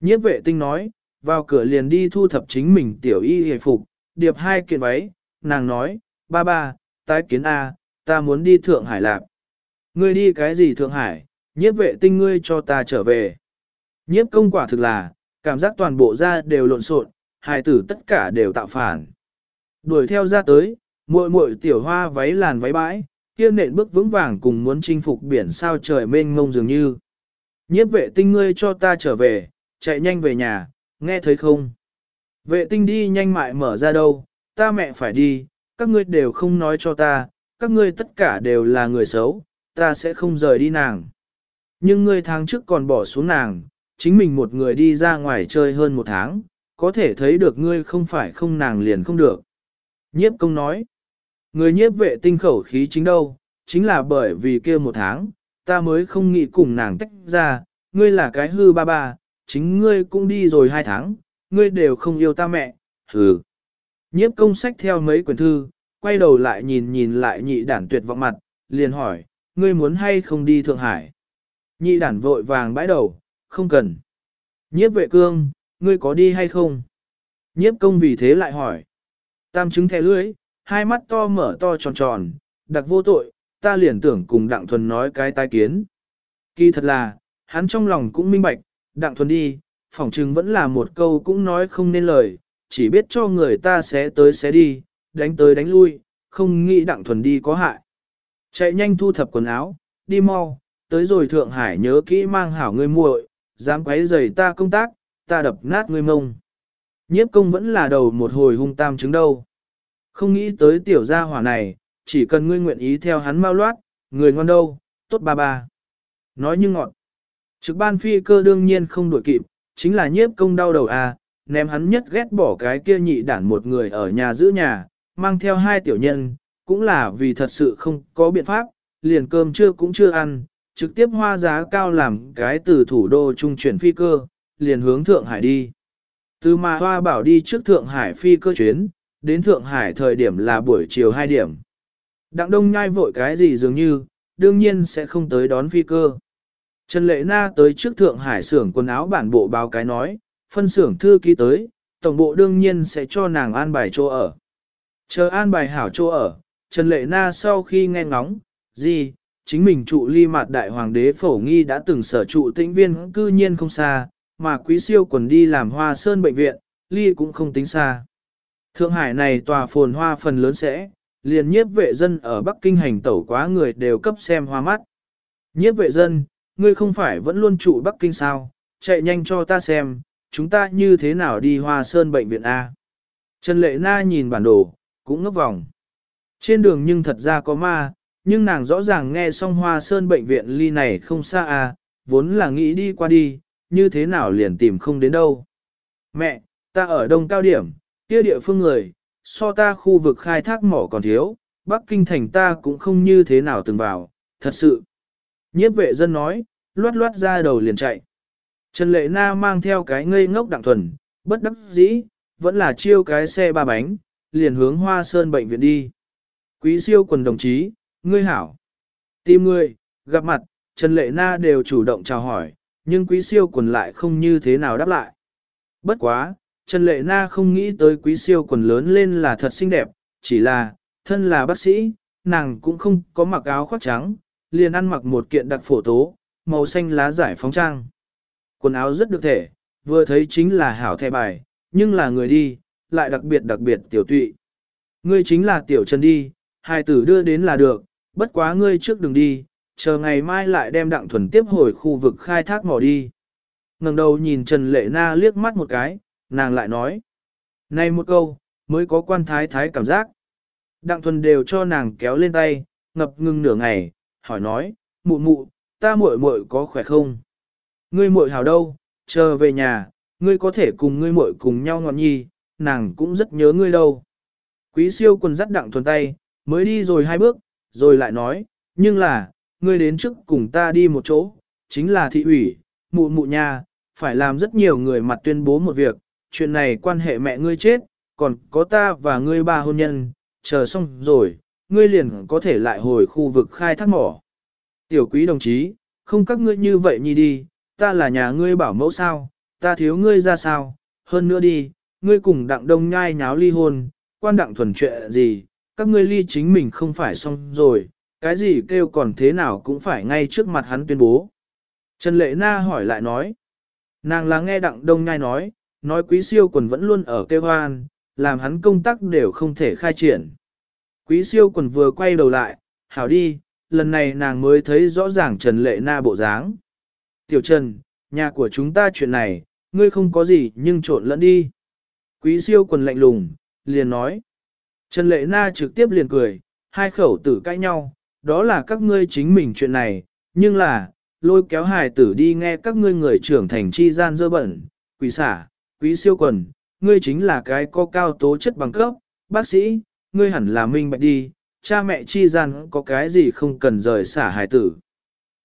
Nhiếp vệ tinh nói, vào cửa liền đi thu thập chính mình tiểu y hề phục, điệp hai kiện váy, nàng nói, ba ba, tái kiến A, ta muốn đi Thượng Hải Lạp. Ngươi đi cái gì Thượng Hải, nhiếp vệ tinh ngươi cho ta trở về. Nhiếp công quả thực là, cảm giác toàn bộ ra đều lộn xộn, hài tử tất cả đều tạo phản. Đuổi theo ra tới, muội muội tiểu hoa váy làn váy bãi, kia nện bước vững vàng cùng muốn chinh phục biển sao trời mênh mông dường như. Nhiếp vệ tinh ngươi cho ta trở về, chạy nhanh về nhà, nghe thấy không? Vệ tinh đi nhanh mại mở ra đâu, ta mẹ phải đi, các ngươi đều không nói cho ta, các ngươi tất cả đều là người xấu, ta sẽ không rời đi nàng. Nhưng ngươi tháng trước còn bỏ xuống nàng, chính mình một người đi ra ngoài chơi hơn một tháng, có thể thấy được ngươi không phải không nàng liền không được. Nhiếp công nói, người nhiếp vệ tinh khẩu khí chính đâu, chính là bởi vì kia một tháng, ta mới không nghĩ cùng nàng tách ra, ngươi là cái hư ba ba, chính ngươi cũng đi rồi hai tháng, ngươi đều không yêu ta mẹ, hừ. Nhiếp công sách theo mấy quyển thư, quay đầu lại nhìn nhìn lại nhị đản tuyệt vọng mặt, liền hỏi, ngươi muốn hay không đi Thượng Hải? Nhị đản vội vàng bãi đầu, không cần. Nhiếp vệ cương, ngươi có đi hay không? Nhiếp công vì thế lại hỏi. Tam chứng thẻ lưới, hai mắt to mở to tròn tròn, đặc vô tội, ta liền tưởng cùng Đặng Thuần nói cái tai kiến. Kỳ thật là, hắn trong lòng cũng minh bạch, Đặng Thuần đi, phỏng chừng vẫn là một câu cũng nói không nên lời, chỉ biết cho người ta sẽ tới sẽ đi, đánh tới đánh lui, không nghĩ Đặng Thuần đi có hại. Chạy nhanh thu thập quần áo, đi mau, tới rồi Thượng Hải nhớ kỹ mang hảo ngươi muội, dám quấy rầy ta công tác, ta đập nát ngươi mông. Nhiếp công vẫn là đầu một hồi hung tam chứng đâu. Không nghĩ tới tiểu gia hỏa này, chỉ cần ngươi nguyện ý theo hắn mau loát, người ngon đâu, tốt ba ba. Nói như ngọn. Trực ban phi cơ đương nhiên không đuổi kịp, chính là nhiếp công đau đầu à, ném hắn nhất ghét bỏ cái kia nhị đản một người ở nhà giữ nhà, mang theo hai tiểu nhân, cũng là vì thật sự không có biện pháp, liền cơm trưa cũng chưa ăn, trực tiếp hoa giá cao làm cái từ thủ đô trung chuyển phi cơ, liền hướng Thượng Hải đi. Từ mà hoa bảo đi trước Thượng Hải phi cơ chuyến, đến Thượng Hải thời điểm là buổi chiều 2 điểm. Đặng đông nhai vội cái gì dường như, đương nhiên sẽ không tới đón phi cơ. Trần Lệ Na tới trước Thượng Hải xưởng quần áo bản bộ báo cái nói, phân xưởng thư ký tới, tổng bộ đương nhiên sẽ cho nàng an bài chỗ ở. Chờ an bài hảo chỗ ở, Trần Lệ Na sau khi nghe ngóng, gì, chính mình trụ ly mặt đại hoàng đế phổ nghi đã từng sở trụ tĩnh viên cư nhiên không xa, mà quý siêu quần đi làm hoa sơn bệnh viện, ly cũng không tính xa. Thượng Hải này tòa phồn hoa phần lớn sẽ, liền nhiếp vệ dân ở Bắc Kinh hành tẩu quá người đều cấp xem hoa mắt. Nhiếp vệ dân, ngươi không phải vẫn luôn trụ Bắc Kinh sao, chạy nhanh cho ta xem, chúng ta như thế nào đi hoa sơn bệnh viện A. Trần Lệ Na nhìn bản đồ, cũng ngấp vòng. Trên đường nhưng thật ra có ma, nhưng nàng rõ ràng nghe xong hoa sơn bệnh viện ly này không xa à, vốn là nghĩ đi qua đi, như thế nào liền tìm không đến đâu. Mẹ, ta ở đông cao điểm, kia địa phương người, so ta khu vực khai thác mỏ còn thiếu, Bắc Kinh thành ta cũng không như thế nào từng vào, thật sự. Nhiếp vệ dân nói, loát loát ra đầu liền chạy. Trần Lệ Na mang theo cái ngây ngốc đặng thuần, bất đắc dĩ, vẫn là chiêu cái xe ba bánh, liền hướng Hoa Sơn bệnh viện đi. Quý siêu quần đồng chí, ngươi hảo. Tìm ngươi, gặp mặt, Trần Lệ Na đều chủ động chào hỏi, nhưng quý siêu quần lại không như thế nào đáp lại. Bất quá, Trần Lệ Na không nghĩ tới quý siêu quần lớn lên là thật xinh đẹp, chỉ là, thân là bác sĩ, nàng cũng không có mặc áo khoác trắng, liền ăn mặc một kiện đặc phổ tố, màu xanh lá giải phóng trang. Quần áo rất được thể, vừa thấy chính là hảo thẻ bài, nhưng là người đi, lại đặc biệt đặc biệt tiểu tụy. Ngươi chính là tiểu Trần đi, hai tử đưa đến là được, bất quá ngươi trước đừng đi, chờ ngày mai lại đem đặng thuần tiếp hồi khu vực khai thác mỏ đi. ngẩng đầu nhìn Trần Lệ Na liếc mắt một cái, nàng lại nói. Này một câu, mới có quan thái thái cảm giác. Đặng thuần đều cho nàng kéo lên tay, ngập ngừng nửa ngày, hỏi nói, mụ mụ, ta muội muội có khỏe không? Ngươi muội hào đâu, chờ về nhà, ngươi có thể cùng ngươi muội cùng nhau ngọn nhi, nàng cũng rất nhớ ngươi đâu. Quý siêu quần dắt đặng thuần tay, mới đi rồi hai bước, rồi lại nói, nhưng là, ngươi đến trước cùng ta đi một chỗ, chính là thị ủy, mụ mụ nha, phải làm rất nhiều người mặt tuyên bố một việc, chuyện này quan hệ mẹ ngươi chết, còn có ta và ngươi ba hôn nhân, chờ xong rồi, ngươi liền có thể lại hồi khu vực khai thác mỏ. Tiểu quý đồng chí, không các ngươi như vậy nhi đi, ta là nhà ngươi bảo mẫu sao, ta thiếu ngươi ra sao, hơn nữa đi, ngươi cùng đặng đông nhai nháo ly hôn, quan đặng thuần chuyện gì, các ngươi ly chính mình không phải xong rồi, cái gì kêu còn thế nào cũng phải ngay trước mặt hắn tuyên bố. Trần Lệ Na hỏi lại nói, nàng là nghe đặng đông nhai nói, nói quý siêu quần vẫn luôn ở kêu hoan, làm hắn công tác đều không thể khai triển. Quý siêu quần vừa quay đầu lại, hảo đi, lần này nàng mới thấy rõ ràng Trần Lệ Na bộ dáng. Tiểu Trần, nhà của chúng ta chuyện này, ngươi không có gì nhưng trộn lẫn đi. Quý siêu quần lạnh lùng, liền nói. Trần Lệ Na trực tiếp liền cười, hai khẩu tử cãi nhau, đó là các ngươi chính mình chuyện này, nhưng là, lôi kéo hài tử đi nghe các ngươi người trưởng thành chi gian dơ bẩn, quỷ xả, quý siêu quần, ngươi chính là cái có cao tố chất bằng cấp, bác sĩ, ngươi hẳn là minh bạch đi, cha mẹ chi gian có cái gì không cần rời xả hài tử.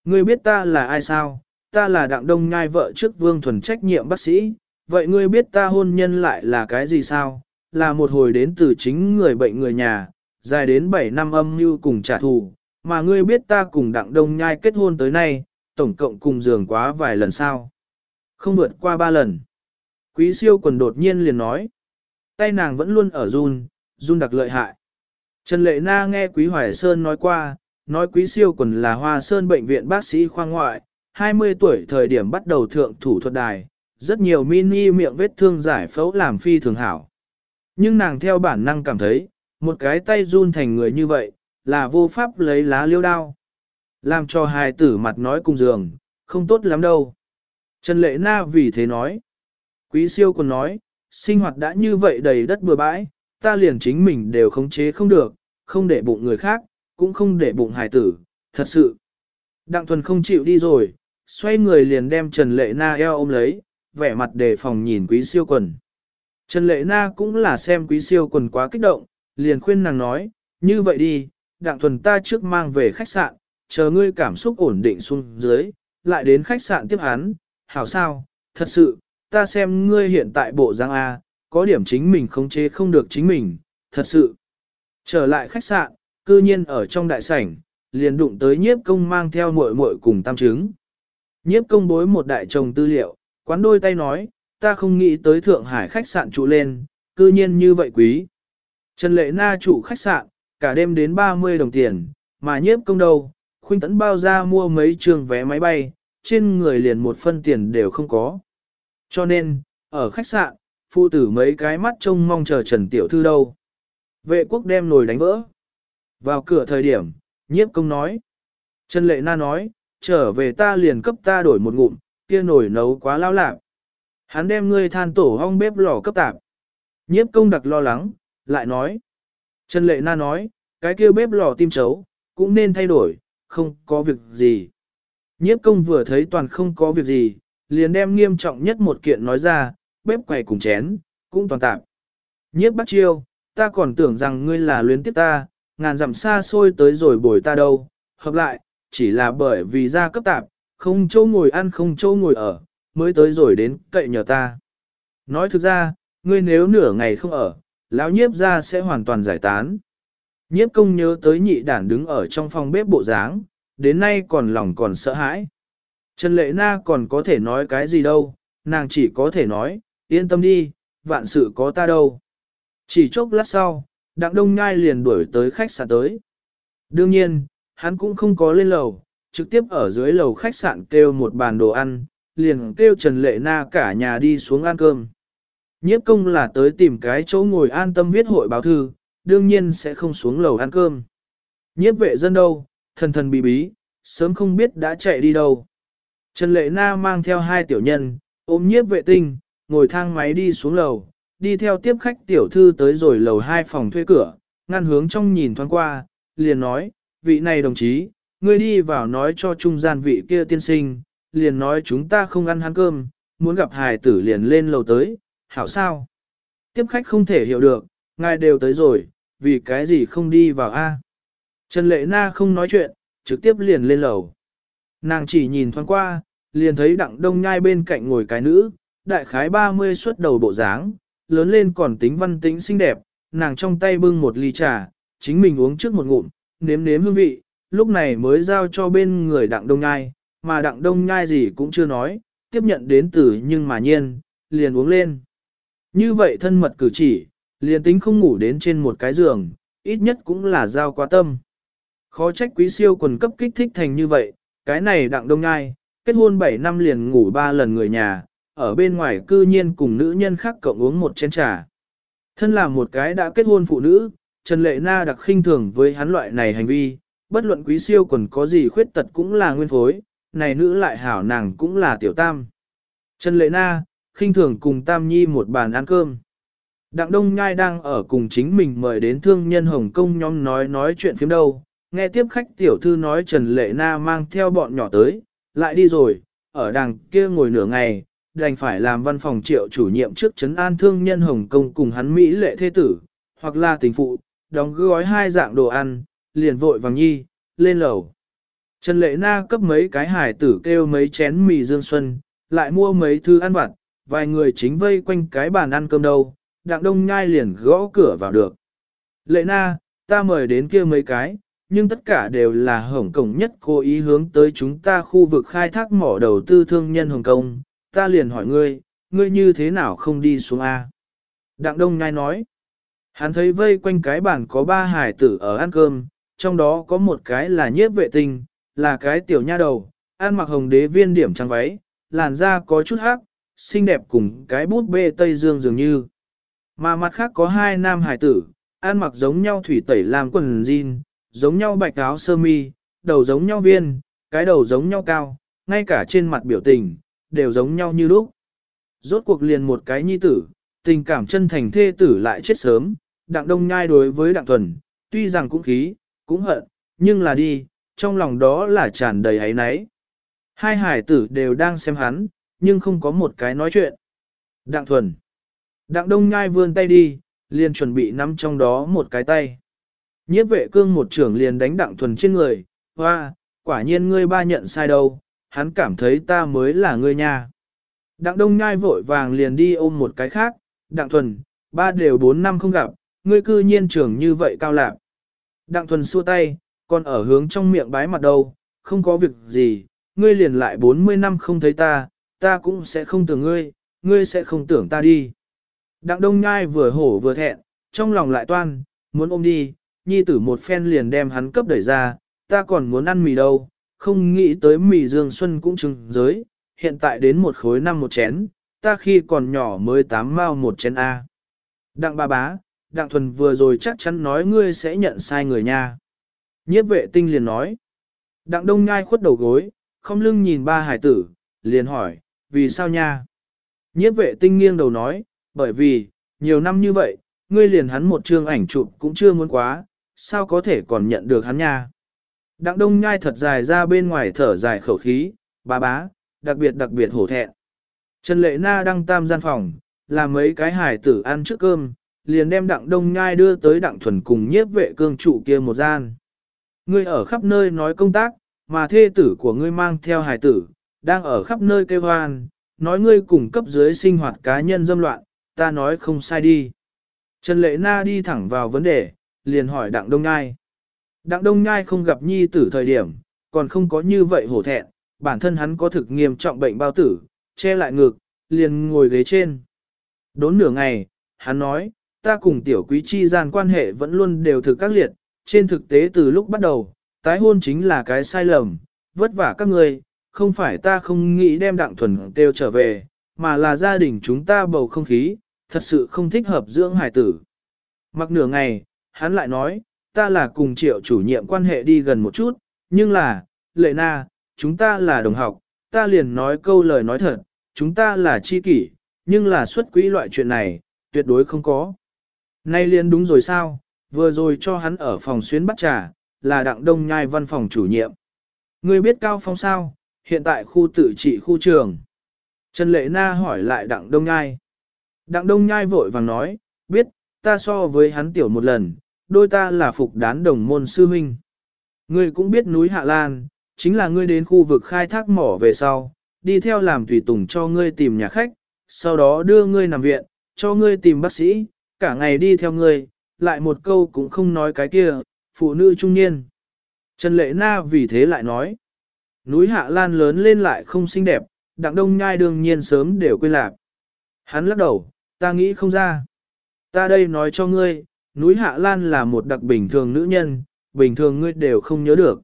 Ngươi biết ta là ai sao, ta là đặng đông ngai vợ trước vương thuần trách nhiệm bác sĩ, vậy ngươi biết ta hôn nhân lại là cái gì sao, là một hồi đến từ chính người bệnh người nhà, dài đến 7 năm âm mưu cùng trả thù, mà ngươi biết ta cùng đặng đông nhai kết hôn tới nay, tổng cộng cùng giường quá vài lần sao. Không vượt qua ba lần. Quý siêu quần đột nhiên liền nói. Tay nàng vẫn luôn ở run, run đặc lợi hại. Trần Lệ Na nghe Quý Hoài Sơn nói qua, nói Quý siêu quần là Hoa Sơn Bệnh viện bác sĩ khoa ngoại, 20 tuổi thời điểm bắt đầu thượng thủ thuật đài, rất nhiều mini miệng vết thương giải phẫu làm phi thường hảo. Nhưng nàng theo bản năng cảm thấy, một cái tay run thành người như vậy, là vô pháp lấy lá liêu đao. Làm cho hài tử mặt nói cùng giường, không tốt lắm đâu. Trần Lệ Na vì thế nói. Quý siêu còn nói, sinh hoạt đã như vậy đầy đất bừa bãi, ta liền chính mình đều khống chế không được, không để bụng người khác, cũng không để bụng hài tử, thật sự. Đặng thuần không chịu đi rồi, xoay người liền đem Trần Lệ Na eo ôm lấy, vẻ mặt đề phòng nhìn quý siêu quần. Trần Lệ Na cũng là xem quý siêu quần quá kích động, liền khuyên nàng nói, như vậy đi, đặng thuần ta trước mang về khách sạn, chờ ngươi cảm xúc ổn định xuống dưới, lại đến khách sạn tiếp hắn, hảo sao, thật sự, ta xem ngươi hiện tại bộ giang A, có điểm chính mình khống chế không được chính mình, thật sự. Trở lại khách sạn, cư nhiên ở trong đại sảnh, liền đụng tới nhiếp công mang theo muội muội cùng tam chứng. Nhiếp công bối một đại chồng tư liệu, quán đôi tay nói, ta không nghĩ tới Thượng Hải khách sạn trụ lên, cư nhiên như vậy quý. Trần Lệ Na trụ khách sạn, cả đêm đến 30 đồng tiền, mà nhiếp công đâu, khuynh tấn bao ra mua mấy trường vé máy bay, trên người liền một phân tiền đều không có. Cho nên, ở khách sạn, phụ tử mấy cái mắt trông mong chờ Trần Tiểu Thư đâu. Vệ quốc đem nồi đánh vỡ. Vào cửa thời điểm, nhiếp công nói. Trần Lệ Na nói, trở về ta liền cấp ta đổi một ngụm, kia nồi nấu quá lao lạc. Hắn đem ngươi than tổ hong bếp lò cấp tạp. Nhiếp công đặc lo lắng, lại nói. Trần Lệ Na nói, cái kia bếp lò tim chấu, cũng nên thay đổi, không có việc gì. Nhiếp công vừa thấy toàn không có việc gì, liền đem nghiêm trọng nhất một kiện nói ra, bếp quầy cùng chén, cũng toàn tạp. Nhiếp bắt chiêu, ta còn tưởng rằng ngươi là luyến tiếp ta, ngàn dặm xa xôi tới rồi bồi ta đâu, hợp lại, chỉ là bởi vì ra cấp tạp, không châu ngồi ăn không châu ngồi ở, mới tới rồi đến cậy nhờ ta. Nói thực ra, ngươi nếu nửa ngày không ở, lão nhiếp ra sẽ hoàn toàn giải tán. Nhiếp công nhớ tới nhị đản đứng ở trong phòng bếp bộ dáng, đến nay còn lòng còn sợ hãi. Trần Lệ Na còn có thể nói cái gì đâu, nàng chỉ có thể nói, yên tâm đi, vạn sự có ta đâu. Chỉ chốc lát sau, Đặng Đông Nhai liền đuổi tới khách sạn tới. Đương nhiên, hắn cũng không có lên lầu, trực tiếp ở dưới lầu khách sạn kêu một bàn đồ ăn, liền kêu Trần Lệ Na cả nhà đi xuống ăn cơm. Nhiếp công là tới tìm cái chỗ ngồi an tâm viết hội báo thư, đương nhiên sẽ không xuống lầu ăn cơm. Nhiếp vệ dân đâu, thần thần bí bí, sớm không biết đã chạy đi đâu. Trần Lệ Na mang theo hai tiểu nhân, ôm nhiếp vệ tinh, ngồi thang máy đi xuống lầu, đi theo tiếp khách tiểu thư tới rồi lầu hai phòng thuê cửa, ngăn hướng trong nhìn thoáng qua, liền nói, vị này đồng chí, ngươi đi vào nói cho trung gian vị kia tiên sinh, liền nói chúng ta không ăn hắn cơm, muốn gặp hài tử liền lên lầu tới, hảo sao? Tiếp khách không thể hiểu được, ngài đều tới rồi, vì cái gì không đi vào A. Trần Lệ Na không nói chuyện, trực tiếp liền lên lầu. Nàng chỉ nhìn thoáng qua, liền thấy đặng đông nhai bên cạnh ngồi cái nữ, đại khái 30 xuất đầu bộ dáng, lớn lên còn tính văn tính xinh đẹp, nàng trong tay bưng một ly trà, chính mình uống trước một ngụm, nếm nếm hương vị, lúc này mới giao cho bên người đặng đông nhai, mà đặng đông nhai gì cũng chưa nói, tiếp nhận đến từ nhưng mà nhiên, liền uống lên. Như vậy thân mật cử chỉ, liền tính không ngủ đến trên một cái giường, ít nhất cũng là giao quá tâm. Khó trách quý siêu quần cấp kích thích thành như vậy, cái này đặng đông nhai, kết hôn 7 năm liền ngủ 3 lần người nhà, ở bên ngoài cư nhiên cùng nữ nhân khác cộng uống một chén trà. Thân là một cái đã kết hôn phụ nữ, Trần Lệ Na đặc khinh thường với hắn loại này hành vi, bất luận quý siêu quần có gì khuyết tật cũng là nguyên phối, này nữ lại hảo nàng cũng là tiểu tam. Trần Lệ Na, khinh thường cùng Tam Nhi một bàn ăn cơm. Đặng Đông Nhai đang ở cùng chính mình mời đến thương nhân Hồng Kông nhóm nói nói chuyện phiếm đâu, nghe tiếp khách tiểu thư nói Trần Lệ Na mang theo bọn nhỏ tới, lại đi rồi, ở đằng kia ngồi nửa ngày, đành phải làm văn phòng triệu chủ nhiệm trước chấn an thương nhân Hồng Kông cùng hắn Mỹ lệ thế tử, hoặc là tình phụ, đóng gói hai dạng đồ ăn, liền vội vàng nhi, lên lầu. Trần Lệ Na cấp mấy cái hải tử kêu mấy chén mì dương xuân, lại mua mấy thứ ăn vặt, vài người chính vây quanh cái bàn ăn cơm đâu, đặng đông nhai liền gõ cửa vào được. Lệ Na, ta mời đến kia mấy cái, nhưng tất cả đều là Hồng Kông nhất cố ý hướng tới chúng ta khu vực khai thác mỏ đầu tư thương nhân Hồng Kông, ta liền hỏi ngươi, ngươi như thế nào không đi xuống A? Đặng Đông Nhai nói, hắn thấy vây quanh cái bàn có ba hải tử ở ăn cơm, trong đó có một cái là nhiếp vệ tinh, là cái tiểu nha đầu, ăn mặc hồng đế viên điểm trắng váy, làn da có chút hắc, xinh đẹp cùng cái bút bê Tây Dương dường như. Mà mặt khác có hai nam hải tử, ăn mặc giống nhau thủy tẩy làm quần jean, giống nhau bạch áo sơ mi, đầu giống nhau viên, cái đầu giống nhau cao, ngay cả trên mặt biểu tình, đều giống nhau như lúc. Rốt cuộc liền một cái nhi tử, tình cảm chân thành thê tử lại chết sớm, đặng đông nhai đối với đặng thuần, tuy rằng cũng khí, cũng hận, nhưng là đi, trong lòng đó là tràn đầy ấy náy. Hai hải tử đều đang xem hắn, nhưng không có một cái nói chuyện. Đặng thuần. Đặng đông nhai vươn tay đi, liền chuẩn bị nắm trong đó một cái tay. Nhiếp vệ cương một trưởng liền đánh đặng thuần trên người, hoa, quả nhiên ngươi ba nhận sai đâu, hắn cảm thấy ta mới là ngươi nha. Đặng đông nhai vội vàng liền đi ôm một cái khác, đặng thuần, ba đều bốn năm không gặp, ngươi cư nhiên trưởng như vậy cao lạc. Đặng thuần xua tay, còn ở hướng trong miệng bái mặt đâu, không có việc gì, ngươi liền lại 40 năm không thấy ta, ta cũng sẽ không tưởng ngươi, ngươi sẽ không tưởng ta đi. Đặng đông nhai vừa hổ vừa thẹn, trong lòng lại toan, muốn ôm đi, nhi tử một phen liền đem hắn cấp đẩy ra, ta còn muốn ăn mì đâu, không nghĩ tới mì dương xuân cũng trừng giới, hiện tại đến một khối năm một chén, ta khi còn nhỏ mới tám mao một chén A. Đặng ba bá, đặng thuần vừa rồi chắc chắn nói ngươi sẽ nhận sai người nha. Nhiếp vệ tinh liền nói. Đặng đông nhai khuất đầu gối, không lưng nhìn ba hải tử, liền hỏi, vì sao nha? Nhiếp vệ tinh nghiêng đầu nói, bởi vì, nhiều năm như vậy, ngươi liền hắn một chương ảnh chụp cũng chưa muốn quá, sao có thể còn nhận được hắn nha? Đặng đông nhai thật dài ra bên ngoài thở dài khẩu khí, ba bá, đặc biệt đặc biệt hổ thẹn. Trần Lệ Na đang tam gian phòng, làm mấy cái hải tử ăn trước cơm, liền đem đặng đông nhai đưa tới đặng thuần cùng nhiếp vệ cương trụ kia một gian. Ngươi ở khắp nơi nói công tác, mà thê tử của ngươi mang theo hài tử, đang ở khắp nơi kêu hoan, nói ngươi cùng cấp dưới sinh hoạt cá nhân dâm loạn, ta nói không sai đi. Trần Lệ Na đi thẳng vào vấn đề, liền hỏi Đặng Đông Nhai. Đặng Đông Nhai không gặp nhi tử thời điểm, còn không có như vậy hổ thẹn, bản thân hắn có thực nghiêm trọng bệnh bao tử, che lại ngực, liền ngồi ghế trên. Đốn nửa ngày, hắn nói, ta cùng tiểu quý chi gian quan hệ vẫn luôn đều thực các liệt, trên thực tế từ lúc bắt đầu, tái hôn chính là cái sai lầm, vất vả các người, không phải ta không nghĩ đem đặng thuần kêu trở về, mà là gia đình chúng ta bầu không khí, thật sự không thích hợp dưỡng hải tử. Mặc nửa ngày, hắn lại nói, ta là cùng triệu chủ nhiệm quan hệ đi gần một chút, nhưng là, lệ na, chúng ta là đồng học, ta liền nói câu lời nói thật, chúng ta là chi kỷ, nhưng là xuất quỹ loại chuyện này, tuyệt đối không có. Nay liền đúng rồi sao, vừa rồi cho hắn ở phòng xuyến bắt trà, là đặng đông nhai văn phòng chủ nhiệm. Ngươi biết Cao Phong sao, hiện tại khu tự trị khu trường. Trần Lệ Na hỏi lại đặng đông nhai. Đặng đông nhai vội vàng nói, biết, ta so với hắn tiểu một lần, đôi ta là phục đán đồng môn sư huynh. Ngươi cũng biết núi Hạ Lan, chính là ngươi đến khu vực khai thác mỏ về sau, đi theo làm tùy tùng cho ngươi tìm nhà khách, sau đó đưa ngươi nằm viện, cho ngươi tìm bác sĩ, cả ngày đi theo ngươi, lại một câu cũng không nói cái kia, phụ nữ trung niên. Trần Lệ Na vì thế lại nói, núi Hạ Lan lớn lên lại không xinh đẹp, đặng đông nhai đương nhiên sớm đều quên lạc. Hắn lắc đầu, ta nghĩ không ra. Ta đây nói cho ngươi, núi Hạ Lan là một đặc bình thường nữ nhân, bình thường ngươi đều không nhớ được.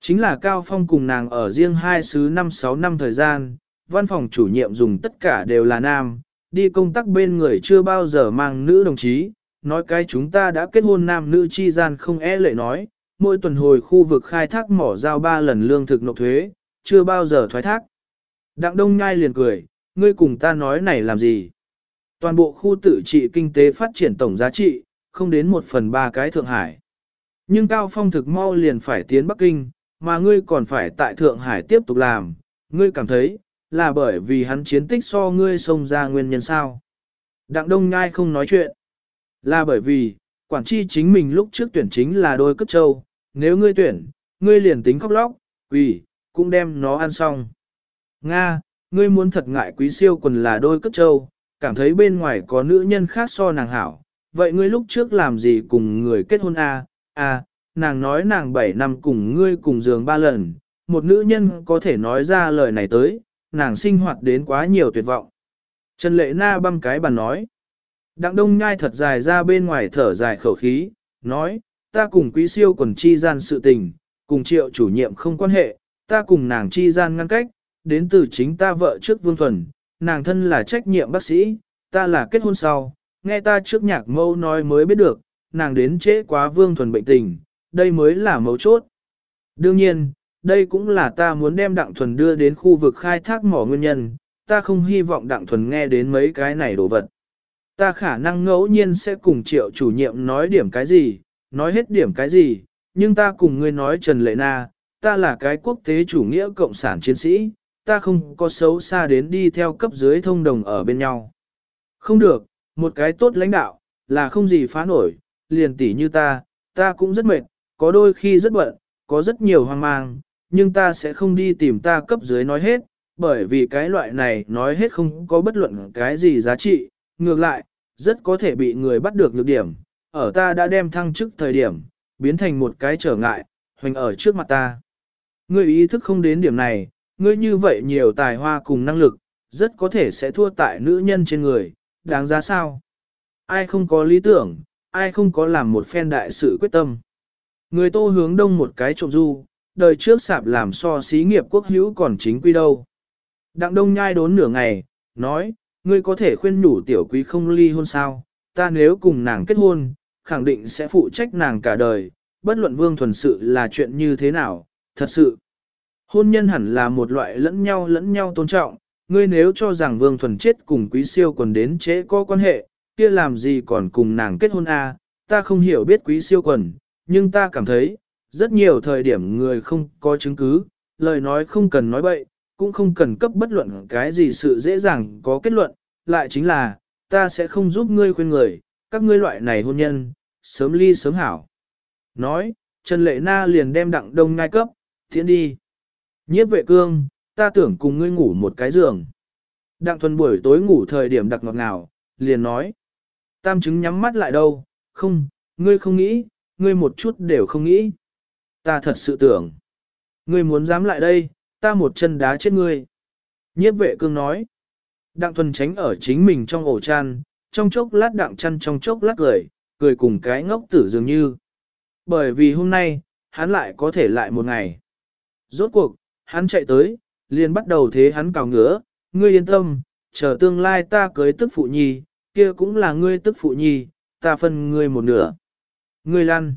Chính là Cao Phong cùng nàng ở riêng hai xứ năm sáu năm thời gian, văn phòng chủ nhiệm dùng tất cả đều là nam, đi công tác bên người chưa bao giờ mang nữ đồng chí, nói cái chúng ta đã kết hôn nam nữ chi gian không e lệ nói, mỗi tuần hồi khu vực khai thác mỏ giao ba lần lương thực nộp thuế, chưa bao giờ thoái thác. Đặng Đông Nhai liền cười, ngươi cùng ta nói này làm gì? Toàn bộ khu tự trị kinh tế phát triển tổng giá trị, không đến một phần ba cái Thượng Hải. Nhưng Cao Phong thực mau liền phải tiến Bắc Kinh, mà ngươi còn phải tại Thượng Hải tiếp tục làm, ngươi cảm thấy, là bởi vì hắn chiến tích so ngươi xông ra nguyên nhân sao. Đặng Đông Nhai không nói chuyện. Là bởi vì, quản chi chính mình lúc trước tuyển chính là đôi cất châu, nếu ngươi tuyển, ngươi liền tính khóc lóc, quỷ, cũng đem nó ăn xong. Nga, ngươi muốn thật ngại quý siêu quần là đôi cất châu, cảm thấy bên ngoài có nữ nhân khác so nàng hảo, vậy ngươi lúc trước làm gì cùng người kết hôn a? À? à, nàng nói nàng 7 năm cùng ngươi cùng giường ba lần, một nữ nhân có thể nói ra lời này tới, nàng sinh hoạt đến quá nhiều tuyệt vọng. Trần Lệ Na băm cái bàn nói. Đặng đông nhai thật dài ra bên ngoài thở dài khẩu khí, nói, ta cùng quý siêu quần chi gian sự tình, cùng triệu chủ nhiệm không quan hệ, ta cùng nàng chi gian ngăn cách, đến từ chính ta vợ trước Vương Thuần, nàng thân là trách nhiệm bác sĩ, ta là kết hôn sau, nghe ta trước nhạc mâu nói mới biết được, nàng đến trễ quá Vương Thuần bệnh tình, đây mới là mấu chốt. Đương nhiên, đây cũng là ta muốn đem Đặng Thuần đưa đến khu vực khai thác mỏ nguyên nhân, ta không hy vọng Đặng Thuần nghe đến mấy cái này đồ vật. Ta khả năng ngẫu nhiên sẽ cùng triệu chủ nhiệm nói điểm cái gì, nói hết điểm cái gì, nhưng ta cùng ngươi nói Trần Lệ Na, ta là cái quốc tế chủ nghĩa cộng sản chiến sĩ, ta không có xấu xa đến đi theo cấp dưới thông đồng ở bên nhau. Không được, một cái tốt lãnh đạo, là không gì phá nổi, liền tỉ như ta, ta cũng rất mệt, có đôi khi rất bận, có rất nhiều hoang mang, nhưng ta sẽ không đi tìm ta cấp dưới nói hết, bởi vì cái loại này nói hết không có bất luận cái gì giá trị, ngược lại, rất có thể bị người bắt được nhược điểm, ở ta đã đem thăng chức thời điểm, biến thành một cái trở ngại, hoành ở trước mặt ta. Ngươi ý thức không đến điểm này, ngươi như vậy nhiều tài hoa cùng năng lực, rất có thể sẽ thua tại nữ nhân trên người, đáng giá sao? Ai không có lý tưởng, ai không có làm một phen đại sự quyết tâm. Người tô hướng đông một cái trộm du, đời trước sạp làm so xí nghiệp quốc hữu còn chính quy đâu. Đặng đông nhai đốn nửa ngày, nói, ngươi có thể khuyên nhủ tiểu quý không ly hôn sao, ta nếu cùng nàng kết hôn, khẳng định sẽ phụ trách nàng cả đời, bất luận vương thuần sự là chuyện như thế nào, thật sự. Hôn nhân hẳn là một loại lẫn nhau lẫn nhau tôn trọng, ngươi nếu cho rằng vương thuần chết cùng quý siêu Quần đến trễ có quan hệ, kia làm gì còn cùng nàng kết hôn a? À? ta không hiểu biết quý siêu quần, nhưng ta cảm thấy, rất nhiều thời điểm người không có chứng cứ, lời nói không cần nói bậy, cũng không cần cấp bất luận cái gì sự dễ dàng có kết luận, lại chính là, ta sẽ không giúp ngươi khuyên người, các ngươi loại này hôn nhân, sớm ly sớm hảo. Nói, Trần Lệ Na liền đem đặng đông ngai cấp, thiện đi. Nhiếp vệ cương, ta tưởng cùng ngươi ngủ một cái giường. Đặng thuần buổi tối ngủ thời điểm đặc ngọt ngào, liền nói. Tam chứng nhắm mắt lại đâu, không, ngươi không nghĩ, ngươi một chút đều không nghĩ. Ta thật sự tưởng. Ngươi muốn dám lại đây, ta một chân đá chết ngươi. Nhiếp vệ cương nói. Đặng thuần tránh ở chính mình trong ổ chăn, trong chốc lát đặng chăn trong chốc lát cười, cười cùng cái ngốc tử dường như. Bởi vì hôm nay, hắn lại có thể lại một ngày. Rốt cuộc, hắn chạy tới, liền bắt đầu thế hắn cào ngứa, ngươi yên tâm, chờ tương lai ta cưới tức phụ nhi, kia cũng là ngươi tức phụ nhi, ta phân ngươi một nửa. Ngươi lăn.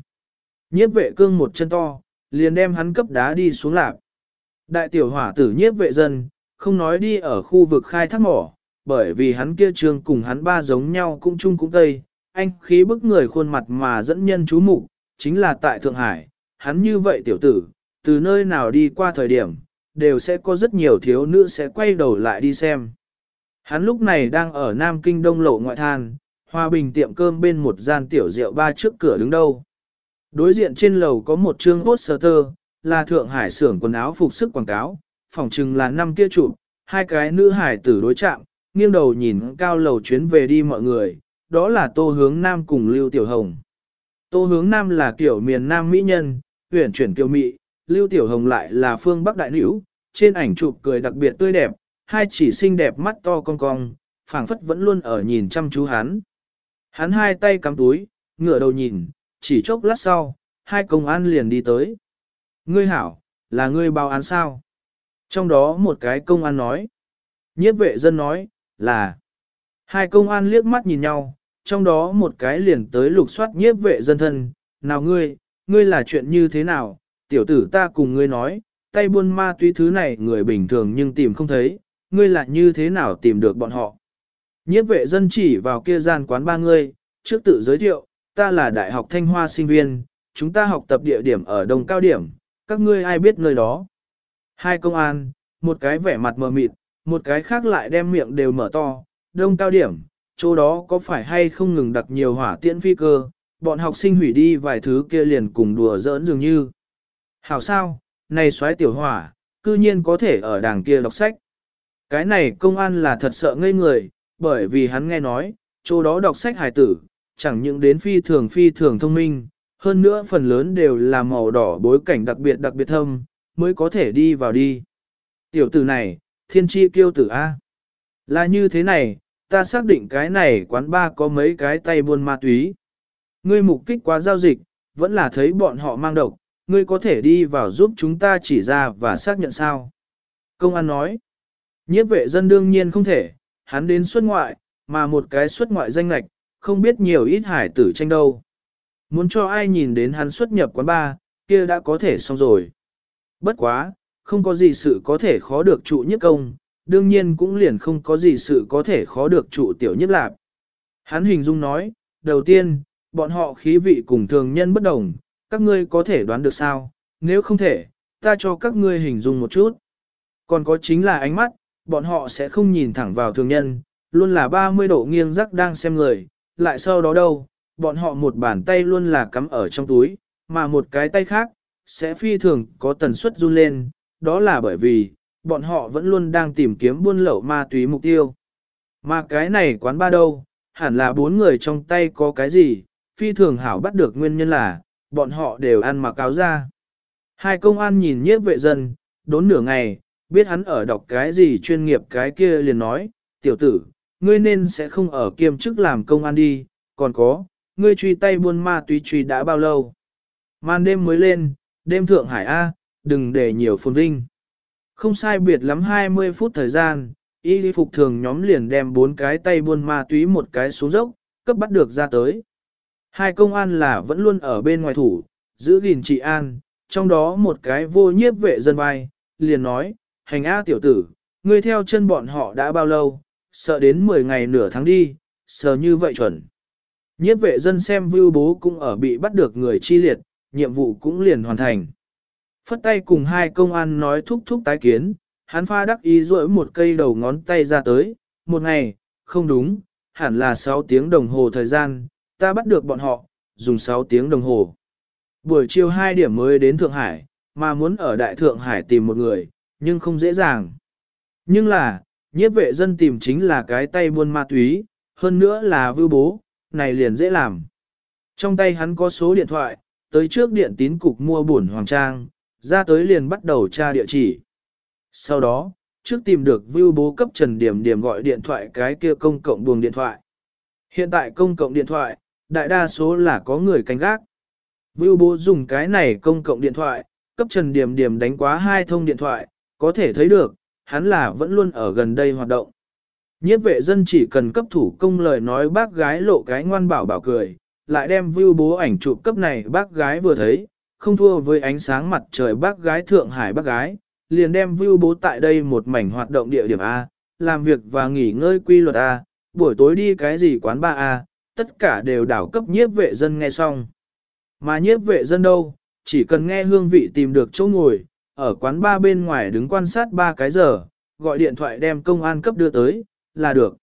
Nhiếp vệ cương một chân to, liền đem hắn cấp đá đi xuống lạc. Đại tiểu hỏa tử nhiếp vệ dân, không nói đi ở khu vực khai thác mỏ, bởi vì hắn kia trường cùng hắn ba giống nhau cũng chung cũng tây, anh khí bức người khuôn mặt mà dẫn nhân chú mục chính là tại Thượng Hải, hắn như vậy tiểu tử, từ nơi nào đi qua thời điểm, đều sẽ có rất nhiều thiếu nữ sẽ quay đầu lại đi xem. Hắn lúc này đang ở Nam Kinh Đông Lộ ngoại than, hòa bình tiệm cơm bên một gian tiểu rượu ba trước cửa đứng đâu. Đối diện trên lầu có một chương poster, là Thượng Hải xưởng quần áo phục sức quảng cáo, phòng trừng là năm kia chụp, hai cái nữ hải tử đối chạm, nghiêng đầu nhìn cao lầu chuyến về đi mọi người, đó là Tô Hướng Nam cùng Lưu Tiểu Hồng. Tô Hướng Nam là kiểu miền Nam mỹ nhân, huyền chuyển kiều mỹ, Lưu Tiểu Hồng lại là phương Bắc đại nữ, trên ảnh chụp cười đặc biệt tươi đẹp, hai chỉ xinh đẹp mắt to cong cong, phảng phất vẫn luôn ở nhìn chăm chú hắn. Hắn hai tay cắm túi, ngửa đầu nhìn, chỉ chốc lát sau, hai công an liền đi tới. Ngươi hảo, là ngươi báo án sao? Trong đó một cái công an nói. Nhiếp vệ dân nói, là. Hai công an liếc mắt nhìn nhau, trong đó một cái liền tới lục soát nhiếp vệ dân thân. Nào ngươi, ngươi là chuyện như thế nào? Tiểu tử ta cùng ngươi nói, tay buôn ma túy thứ này người bình thường nhưng tìm không thấy, ngươi là như thế nào tìm được bọn họ? Nhiếp vệ dân chỉ vào kia gian quán ba ngươi, trước tự giới thiệu, ta là Đại học Thanh Hoa sinh viên, chúng ta học tập địa điểm ở Đông Cao Điểm, các ngươi ai biết nơi đó? Hai công an, một cái vẻ mặt mờ mịt, Một cái khác lại đem miệng đều mở to, đông cao điểm, chỗ đó có phải hay không ngừng đặt nhiều hỏa tiễn phi cơ, bọn học sinh hủy đi vài thứ kia liền cùng đùa giỡn dường như. Hảo sao, này xoáy tiểu hỏa, cư nhiên có thể ở đàng kia đọc sách. Cái này công an là thật sợ ngây người, bởi vì hắn nghe nói, chỗ đó đọc sách hài tử, chẳng những đến phi thường phi thường thông minh, hơn nữa phần lớn đều là màu đỏ bối cảnh đặc biệt đặc biệt thâm, mới có thể đi vào đi. Tiểu tử này, thiên tri kiêu tử A. Là như thế này, ta xác định cái này quán ba có mấy cái tay buôn ma túy. Ngươi mục kích quá giao dịch, vẫn là thấy bọn họ mang độc, ngươi có thể đi vào giúp chúng ta chỉ ra và xác nhận sao. Công an nói, nhiếp vệ dân đương nhiên không thể, hắn đến xuất ngoại, mà một cái xuất ngoại danh lạch, không biết nhiều ít hải tử tranh đâu. Muốn cho ai nhìn đến hắn xuất nhập quán ba, kia đã có thể xong rồi. Bất quá, không có gì sự có thể khó được trụ nhất công, đương nhiên cũng liền không có gì sự có thể khó được trụ tiểu nhất lạp. Hắn hình dung nói, đầu tiên, bọn họ khí vị cùng thường nhân bất đồng, các ngươi có thể đoán được sao, nếu không thể, ta cho các ngươi hình dung một chút. Còn có chính là ánh mắt, bọn họ sẽ không nhìn thẳng vào thường nhân, luôn là 30 độ nghiêng rắc đang xem người, lại sau đó đâu, bọn họ một bàn tay luôn là cắm ở trong túi, mà một cái tay khác, sẽ phi thường có tần suất run lên, đó là bởi vì, bọn họ vẫn luôn đang tìm kiếm buôn lậu ma túy mục tiêu. Mà cái này quán ba đâu, hẳn là bốn người trong tay có cái gì, phi thường hảo bắt được nguyên nhân là, bọn họ đều ăn mặc áo ra. Hai công an nhìn nhiếp vệ dân, đốn nửa ngày, biết hắn ở đọc cái gì chuyên nghiệp cái kia liền nói, tiểu tử, ngươi nên sẽ không ở kiêm chức làm công an đi, còn có, ngươi truy tay buôn ma túy truy đã bao lâu. Màn đêm mới lên, đêm thượng hải A, đừng để nhiều phồn vinh. Không sai biệt lắm 20 phút thời gian, y phục thường nhóm liền đem bốn cái tay buôn ma túy một cái xuống dốc, cấp bắt được ra tới. Hai công an là vẫn luôn ở bên ngoài thủ, giữ gìn trị an, trong đó một cái vô nhiếp vệ dân vai, liền nói, hành A tiểu tử, ngươi theo chân bọn họ đã bao lâu, sợ đến 10 ngày nửa tháng đi, sợ như vậy chuẩn. Nhiếp vệ dân xem vưu bố cũng ở bị bắt được người chi liệt, nhiệm vụ cũng liền hoàn thành. Phất tay cùng hai công an nói thúc thúc tái kiến, hắn pha đắc ý rỗi một cây đầu ngón tay ra tới, một ngày, không đúng, hẳn là 6 tiếng đồng hồ thời gian, ta bắt được bọn họ, dùng 6 tiếng đồng hồ. Buổi chiều 2 điểm mới đến Thượng Hải, mà muốn ở Đại Thượng Hải tìm một người, nhưng không dễ dàng. Nhưng là, nhiếp vệ dân tìm chính là cái tay buôn ma túy, hơn nữa là vưu bố, này liền dễ làm. Trong tay hắn có số điện thoại, tới trước điện tín cục mua buồn hoàng trang, ra tới liền bắt đầu tra địa chỉ. Sau đó, trước tìm được view bố cấp trần điểm điểm gọi điện thoại cái kia công cộng buồng điện thoại. Hiện tại công cộng điện thoại, đại đa số là có người canh gác. Vưu bố dùng cái này công cộng điện thoại, cấp trần điểm điểm đánh quá hai thông điện thoại, có thể thấy được, hắn là vẫn luôn ở gần đây hoạt động. Nhiếp vệ dân chỉ cần cấp thủ công lời nói bác gái lộ cái ngoan bảo bảo cười, lại đem view bố ảnh chụp cấp này bác gái vừa thấy, không thua với ánh sáng mặt trời bác gái Thượng Hải bác gái, liền đem view bố tại đây một mảnh hoạt động địa điểm A, làm việc và nghỉ ngơi quy luật A, buổi tối đi cái gì quán ba A, tất cả đều đảo cấp nhiếp vệ dân nghe xong. Mà nhiếp vệ dân đâu, chỉ cần nghe hương vị tìm được chỗ ngồi, ở quán ba bên ngoài đứng quan sát ba cái giờ, gọi điện thoại đem công an cấp đưa tới, là được.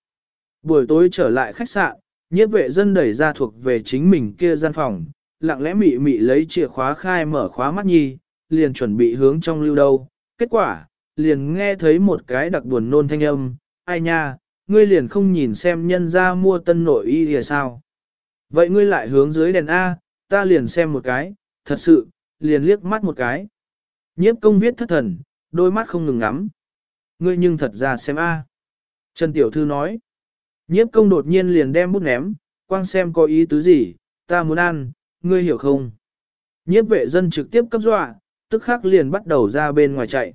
Buổi tối trở lại khách sạn, nhiếp vệ dân đẩy ra thuộc về chính mình kia gian phòng, lặng lẽ mị mị lấy chìa khóa khai mở khóa mắt nhi, liền chuẩn bị hướng trong lưu đâu. Kết quả, liền nghe thấy một cái đặc buồn nôn thanh âm, ai nha, ngươi liền không nhìn xem nhân ra mua tân nội y thì sao. Vậy ngươi lại hướng dưới đèn A, ta liền xem một cái, thật sự, liền liếc mắt một cái. Nhiếp công viết thất thần, đôi mắt không ngừng ngắm. Ngươi nhưng thật ra xem A. Trần Tiểu Thư nói. Nhiếp công đột nhiên liền đem bút ném, quang xem có ý tứ gì, ta muốn ăn, ngươi hiểu không? Nhiếp vệ dân trực tiếp cấp dọa, tức khắc liền bắt đầu ra bên ngoài chạy.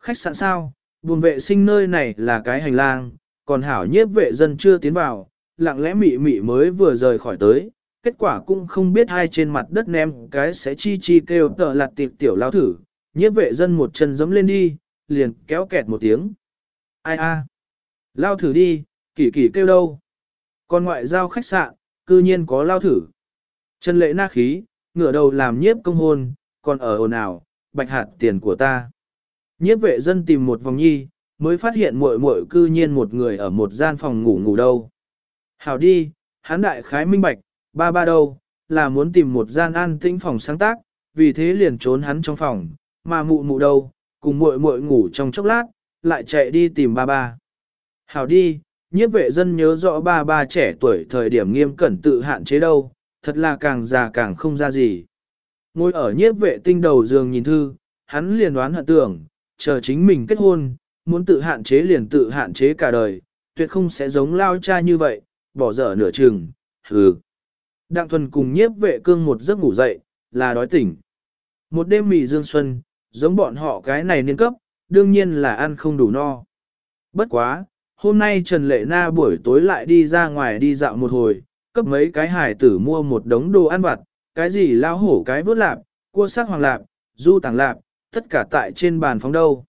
Khách sạn sao, buồn vệ sinh nơi này là cái hành lang, còn hảo nhiếp vệ dân chưa tiến vào, lặng lẽ mị mị mới vừa rời khỏi tới, kết quả cũng không biết hai trên mặt đất ném cái sẽ chi chi kêu tờ lạt tiệp tiểu lao thử, nhiếp vệ dân một chân giấm lên đi, liền kéo kẹt một tiếng. Ai a? Lao thử đi, kỳ kỳ kêu đâu? Còn ngoại giao khách sạn, cư nhiên có lao thử. Trần lệ na khí, ngửa đầu làm nhiếp công hôn, còn ở ồn ào, bạch hạt tiền của ta. Nhiếp vệ dân tìm một vòng nhi, mới phát hiện muội muội cư nhiên một người ở một gian phòng ngủ ngủ đâu. Hảo đi, hắn đại khái minh bạch, ba ba đâu, là muốn tìm một gian an tĩnh phòng sáng tác, vì thế liền trốn hắn trong phòng, mà mụ mụ đâu, cùng muội muội ngủ trong chốc lát, lại chạy đi tìm ba ba. Hảo đi, nhiếp vệ dân nhớ rõ ba ba trẻ tuổi thời điểm nghiêm cẩn tự hạn chế đâu, thật là càng già càng không ra gì. Ngồi ở nhiếp vệ tinh đầu giường nhìn thư, hắn liền đoán hận tưởng, chờ chính mình kết hôn, muốn tự hạn chế liền tự hạn chế cả đời, tuyệt không sẽ giống lao cha như vậy, bỏ dở nửa chừng, hừ. Đặng thuần cùng nhiếp vệ cương một giấc ngủ dậy, là đói tỉnh. Một đêm mì dương xuân, giống bọn họ cái này niên cấp, đương nhiên là ăn không đủ no. Bất quá, hôm nay Trần Lệ Na buổi tối lại đi ra ngoài đi dạo một hồi, cấp mấy cái hải tử mua một đống đồ ăn vặt, cái gì lao hổ cái vớt lạp, cua sắc hoàng lạp, du tàng lạp, tất cả tại trên bàn phóng đâu.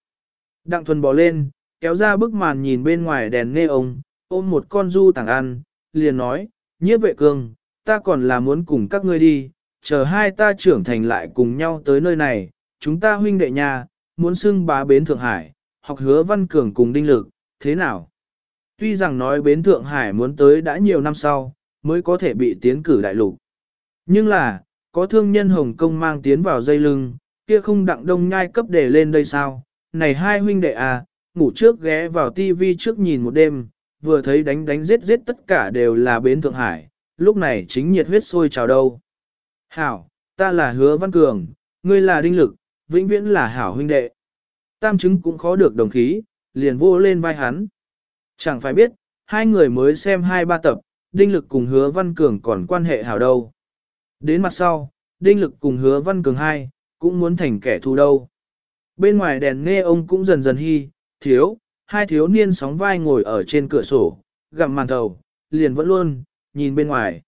Đặng thuần bỏ lên, kéo ra bức màn nhìn bên ngoài đèn nê ông, ôm một con du tàng ăn, liền nói, nhiếp vệ cương, ta còn là muốn cùng các ngươi đi, chờ hai ta trưởng thành lại cùng nhau tới nơi này, chúng ta huynh đệ nhà, muốn xưng bá bến Thượng Hải, học hứa văn cường cùng đinh lực, thế nào? Tuy rằng nói bến Thượng Hải muốn tới đã nhiều năm sau, mới có thể bị tiến cử đại lục. Nhưng là, có thương nhân Hồng Kông mang tiến vào dây lưng, kia không đặng đông nhai cấp để lên đây sao? Này hai huynh đệ à, ngủ trước ghé vào tivi trước nhìn một đêm, vừa thấy đánh đánh giết giết tất cả đều là bến Thượng Hải, lúc này chính nhiệt huyết sôi trào đâu. Hảo, ta là hứa văn cường, ngươi là đinh lực, vĩnh viễn là hảo huynh đệ. Tam chứng cũng khó được đồng khí, liền vô lên vai hắn. Chẳng phải biết, hai người mới xem hai ba tập, đinh lực cùng hứa văn cường còn quan hệ hảo đâu. Đến mặt sau, đinh lực cùng hứa văn cường hai, cũng muốn thành kẻ thù đâu. Bên ngoài đèn nghe ông cũng dần dần hy, thiếu, hai thiếu niên sóng vai ngồi ở trên cửa sổ, gặm màn thầu, liền vẫn luôn, nhìn bên ngoài.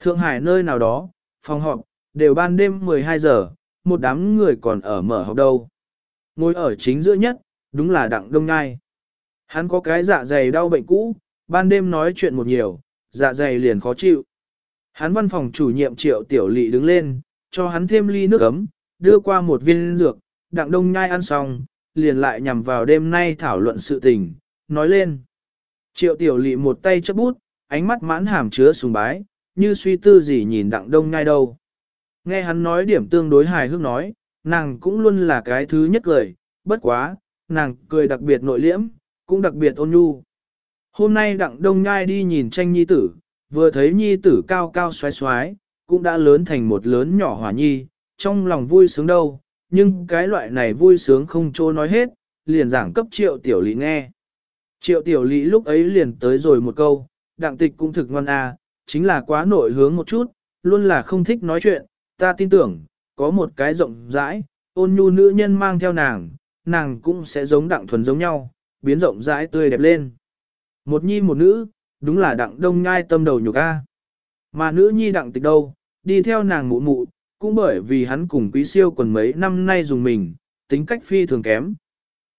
Thượng Hải nơi nào đó, phòng họp, đều ban đêm 12 giờ, một đám người còn ở mở học đâu. Ngồi ở chính giữa nhất, đúng là Đặng Đông Ngai. Hắn có cái dạ dày đau bệnh cũ, ban đêm nói chuyện một nhiều, dạ dày liền khó chịu. Hắn văn phòng chủ nhiệm triệu tiểu lị đứng lên, cho hắn thêm ly nước ấm, đưa qua một viên dược, Đặng Đông Nhai ăn xong, liền lại nhằm vào đêm nay thảo luận sự tình, nói lên. Triệu tiểu lị một tay chấp bút, ánh mắt mãn hàm chứa sùng bái, như suy tư gì nhìn đặng đông nhai đâu. Nghe hắn nói điểm tương đối hài hước nói, nàng cũng luôn là cái thứ nhất cười, bất quá, nàng cười đặc biệt nội liễm, cũng đặc biệt ôn nhu. Hôm nay đặng đông nhai đi nhìn tranh nhi tử, vừa thấy nhi tử cao cao xoái xoái, cũng đã lớn thành một lớn nhỏ hỏa nhi, trong lòng vui sướng đâu, nhưng cái loại này vui sướng không trô nói hết, liền giảng cấp triệu tiểu lý nghe. Triệu tiểu lý lúc ấy liền tới rồi một câu, đặng tịch cũng thực ngoan à, chính là quá nội hướng một chút, luôn là không thích nói chuyện, ta tin tưởng, có một cái rộng rãi, ôn nhu nữ nhân mang theo nàng, nàng cũng sẽ giống đặng thuần giống nhau, biến rộng rãi tươi đẹp lên. Một nhi một nữ, đúng là đặng đông nhai tâm đầu nhục a. Mà nữ nhi đặng tịch đâu, đi theo nàng mụ mụ, cũng bởi vì hắn cùng quý siêu quần mấy năm nay dùng mình, tính cách phi thường kém.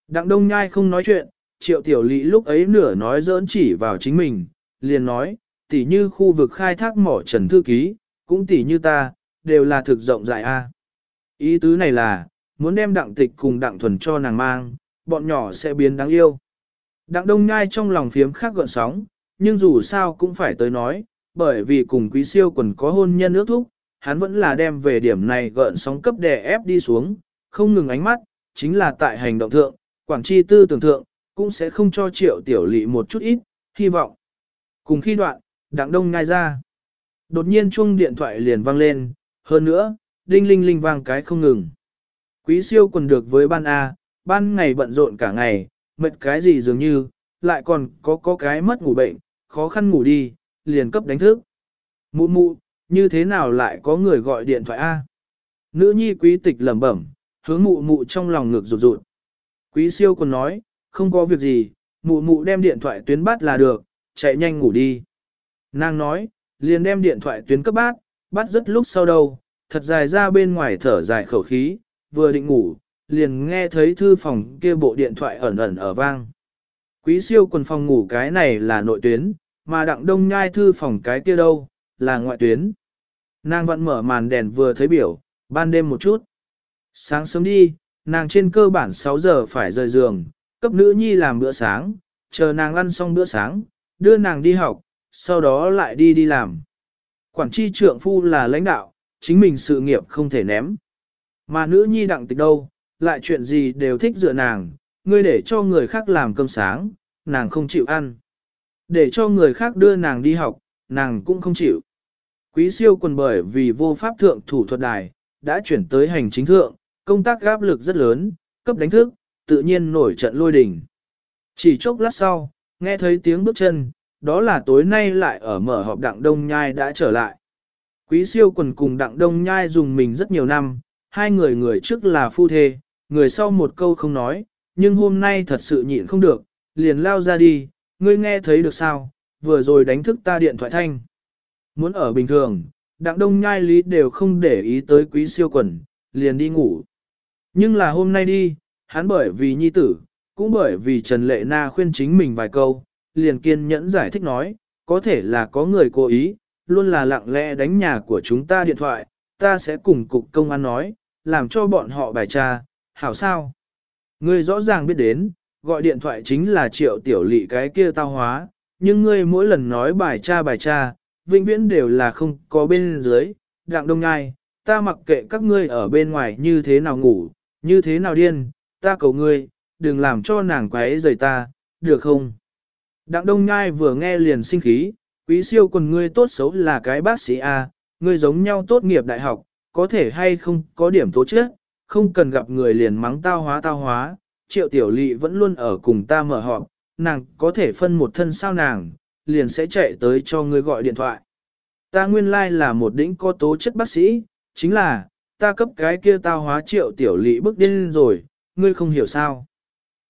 Đặng đông nhai không nói chuyện, triệu tiểu lị lúc ấy nửa nói dỡn chỉ vào chính mình, liền nói, tỉ như khu vực khai thác mỏ trần thư ký, cũng tỉ như ta, đều là thực rộng rãi a. Ý tứ này là, muốn đem đặng tịch cùng đặng thuần cho nàng mang, bọn nhỏ sẽ biến đáng yêu. Đặng đông nhai trong lòng phiếm khác gợn sóng, nhưng dù sao cũng phải tới nói, bởi vì cùng quý siêu quần có hôn nhân ước thúc, hắn vẫn là đem về điểm này gợn sóng cấp đè ép đi xuống, không ngừng ánh mắt, chính là tại hành động thượng, quảng chi tư tưởng thượng, cũng sẽ không cho triệu tiểu lị một chút ít, hy vọng. Cùng khi đoạn, đặng đông ngai ra. Đột nhiên chuông điện thoại liền vang lên, hơn nữa, đinh linh linh vang cái không ngừng. Quý siêu còn được với ban A, ban ngày bận rộn cả ngày, mệt cái gì dường như, lại còn có có cái mất ngủ bệnh, khó khăn ngủ đi, liền cấp đánh thức. Mụ mụ, như thế nào lại có người gọi điện thoại A? Nữ nhi quý tịch lẩm bẩm, hướng mụ mụ trong lòng ngược rụt rụt. Quý siêu còn nói, không có việc gì, mụ mụ đem điện thoại tuyến bắt là được, chạy nhanh ngủ đi. Nàng nói, liền đem điện thoại tuyến cấp bát, bắt rất lúc sau đâu, thật dài ra bên ngoài thở dài khẩu khí, vừa định ngủ, liền nghe thấy thư phòng kia bộ điện thoại ẩn ẩn ở vang. Quý siêu quần phòng ngủ cái này là nội tuyến, mà đặng đông nhai thư phòng cái kia đâu, là ngoại tuyến. Nàng vẫn mở màn đèn vừa thấy biểu, ban đêm một chút. Sáng sớm đi, nàng trên cơ bản 6 giờ phải rời giường, cấp nữ nhi làm bữa sáng, chờ nàng ăn xong bữa sáng, đưa nàng đi học, sau đó lại đi đi làm. Quản tri trượng phu là lãnh đạo, chính mình sự nghiệp không thể ném. Mà nữ nhi đặng tịch đâu, lại chuyện gì đều thích dựa nàng, ngươi để cho người khác làm cơm sáng, nàng không chịu ăn. Để cho người khác đưa nàng đi học, nàng cũng không chịu. Quý siêu quần bởi vì vô pháp thượng thủ thuật đài, đã chuyển tới hành chính thượng, công tác gáp lực rất lớn, cấp đánh thức, tự nhiên nổi trận lôi đình. Chỉ chốc lát sau, nghe thấy tiếng bước chân, đó là tối nay lại ở mở họp đặng đông nhai đã trở lại. Quý siêu quần cùng đặng đông nhai dùng mình rất nhiều năm, hai người người trước là phu thê, người sau một câu không nói, nhưng hôm nay thật sự nhịn không được, liền lao ra đi, ngươi nghe thấy được sao, vừa rồi đánh thức ta điện thoại thanh. Muốn ở bình thường, đặng đông nhai lý đều không để ý tới quý siêu quần, liền đi ngủ. Nhưng là hôm nay đi, hắn bởi vì nhi tử, cũng bởi vì Trần Lệ Na khuyên chính mình vài câu, liền kiên nhẫn giải thích nói, có thể là có người cố ý, luôn là lặng lẽ đánh nhà của chúng ta điện thoại, ta sẽ cùng cục công an nói, làm cho bọn họ bài tra, hảo sao? Ngươi rõ ràng biết đến, gọi điện thoại chính là triệu tiểu lị cái kia tao hóa, nhưng ngươi mỗi lần nói bài cha bài cha, vĩnh viễn đều là không có bên dưới, đặng đông ngai, ta mặc kệ các ngươi ở bên ngoài như thế nào ngủ, như thế nào điên, ta cầu ngươi, đừng làm cho nàng quấy rời ta, được không? Đặng đông ngai vừa nghe liền sinh khí, quý siêu quần ngươi tốt xấu là cái bác sĩ A, ngươi giống nhau tốt nghiệp đại học, có thể hay không có điểm tố chất, không cần gặp người liền mắng tao hóa tao hóa, triệu tiểu lị vẫn luôn ở cùng ta mở họp, nàng có thể phân một thân sao nàng, liền sẽ chạy tới cho ngươi gọi điện thoại. Ta nguyên lai like là một đỉnh có tố chất bác sĩ, chính là, ta cấp cái kia tao hóa triệu tiểu lị bước điên rồi, ngươi không hiểu sao.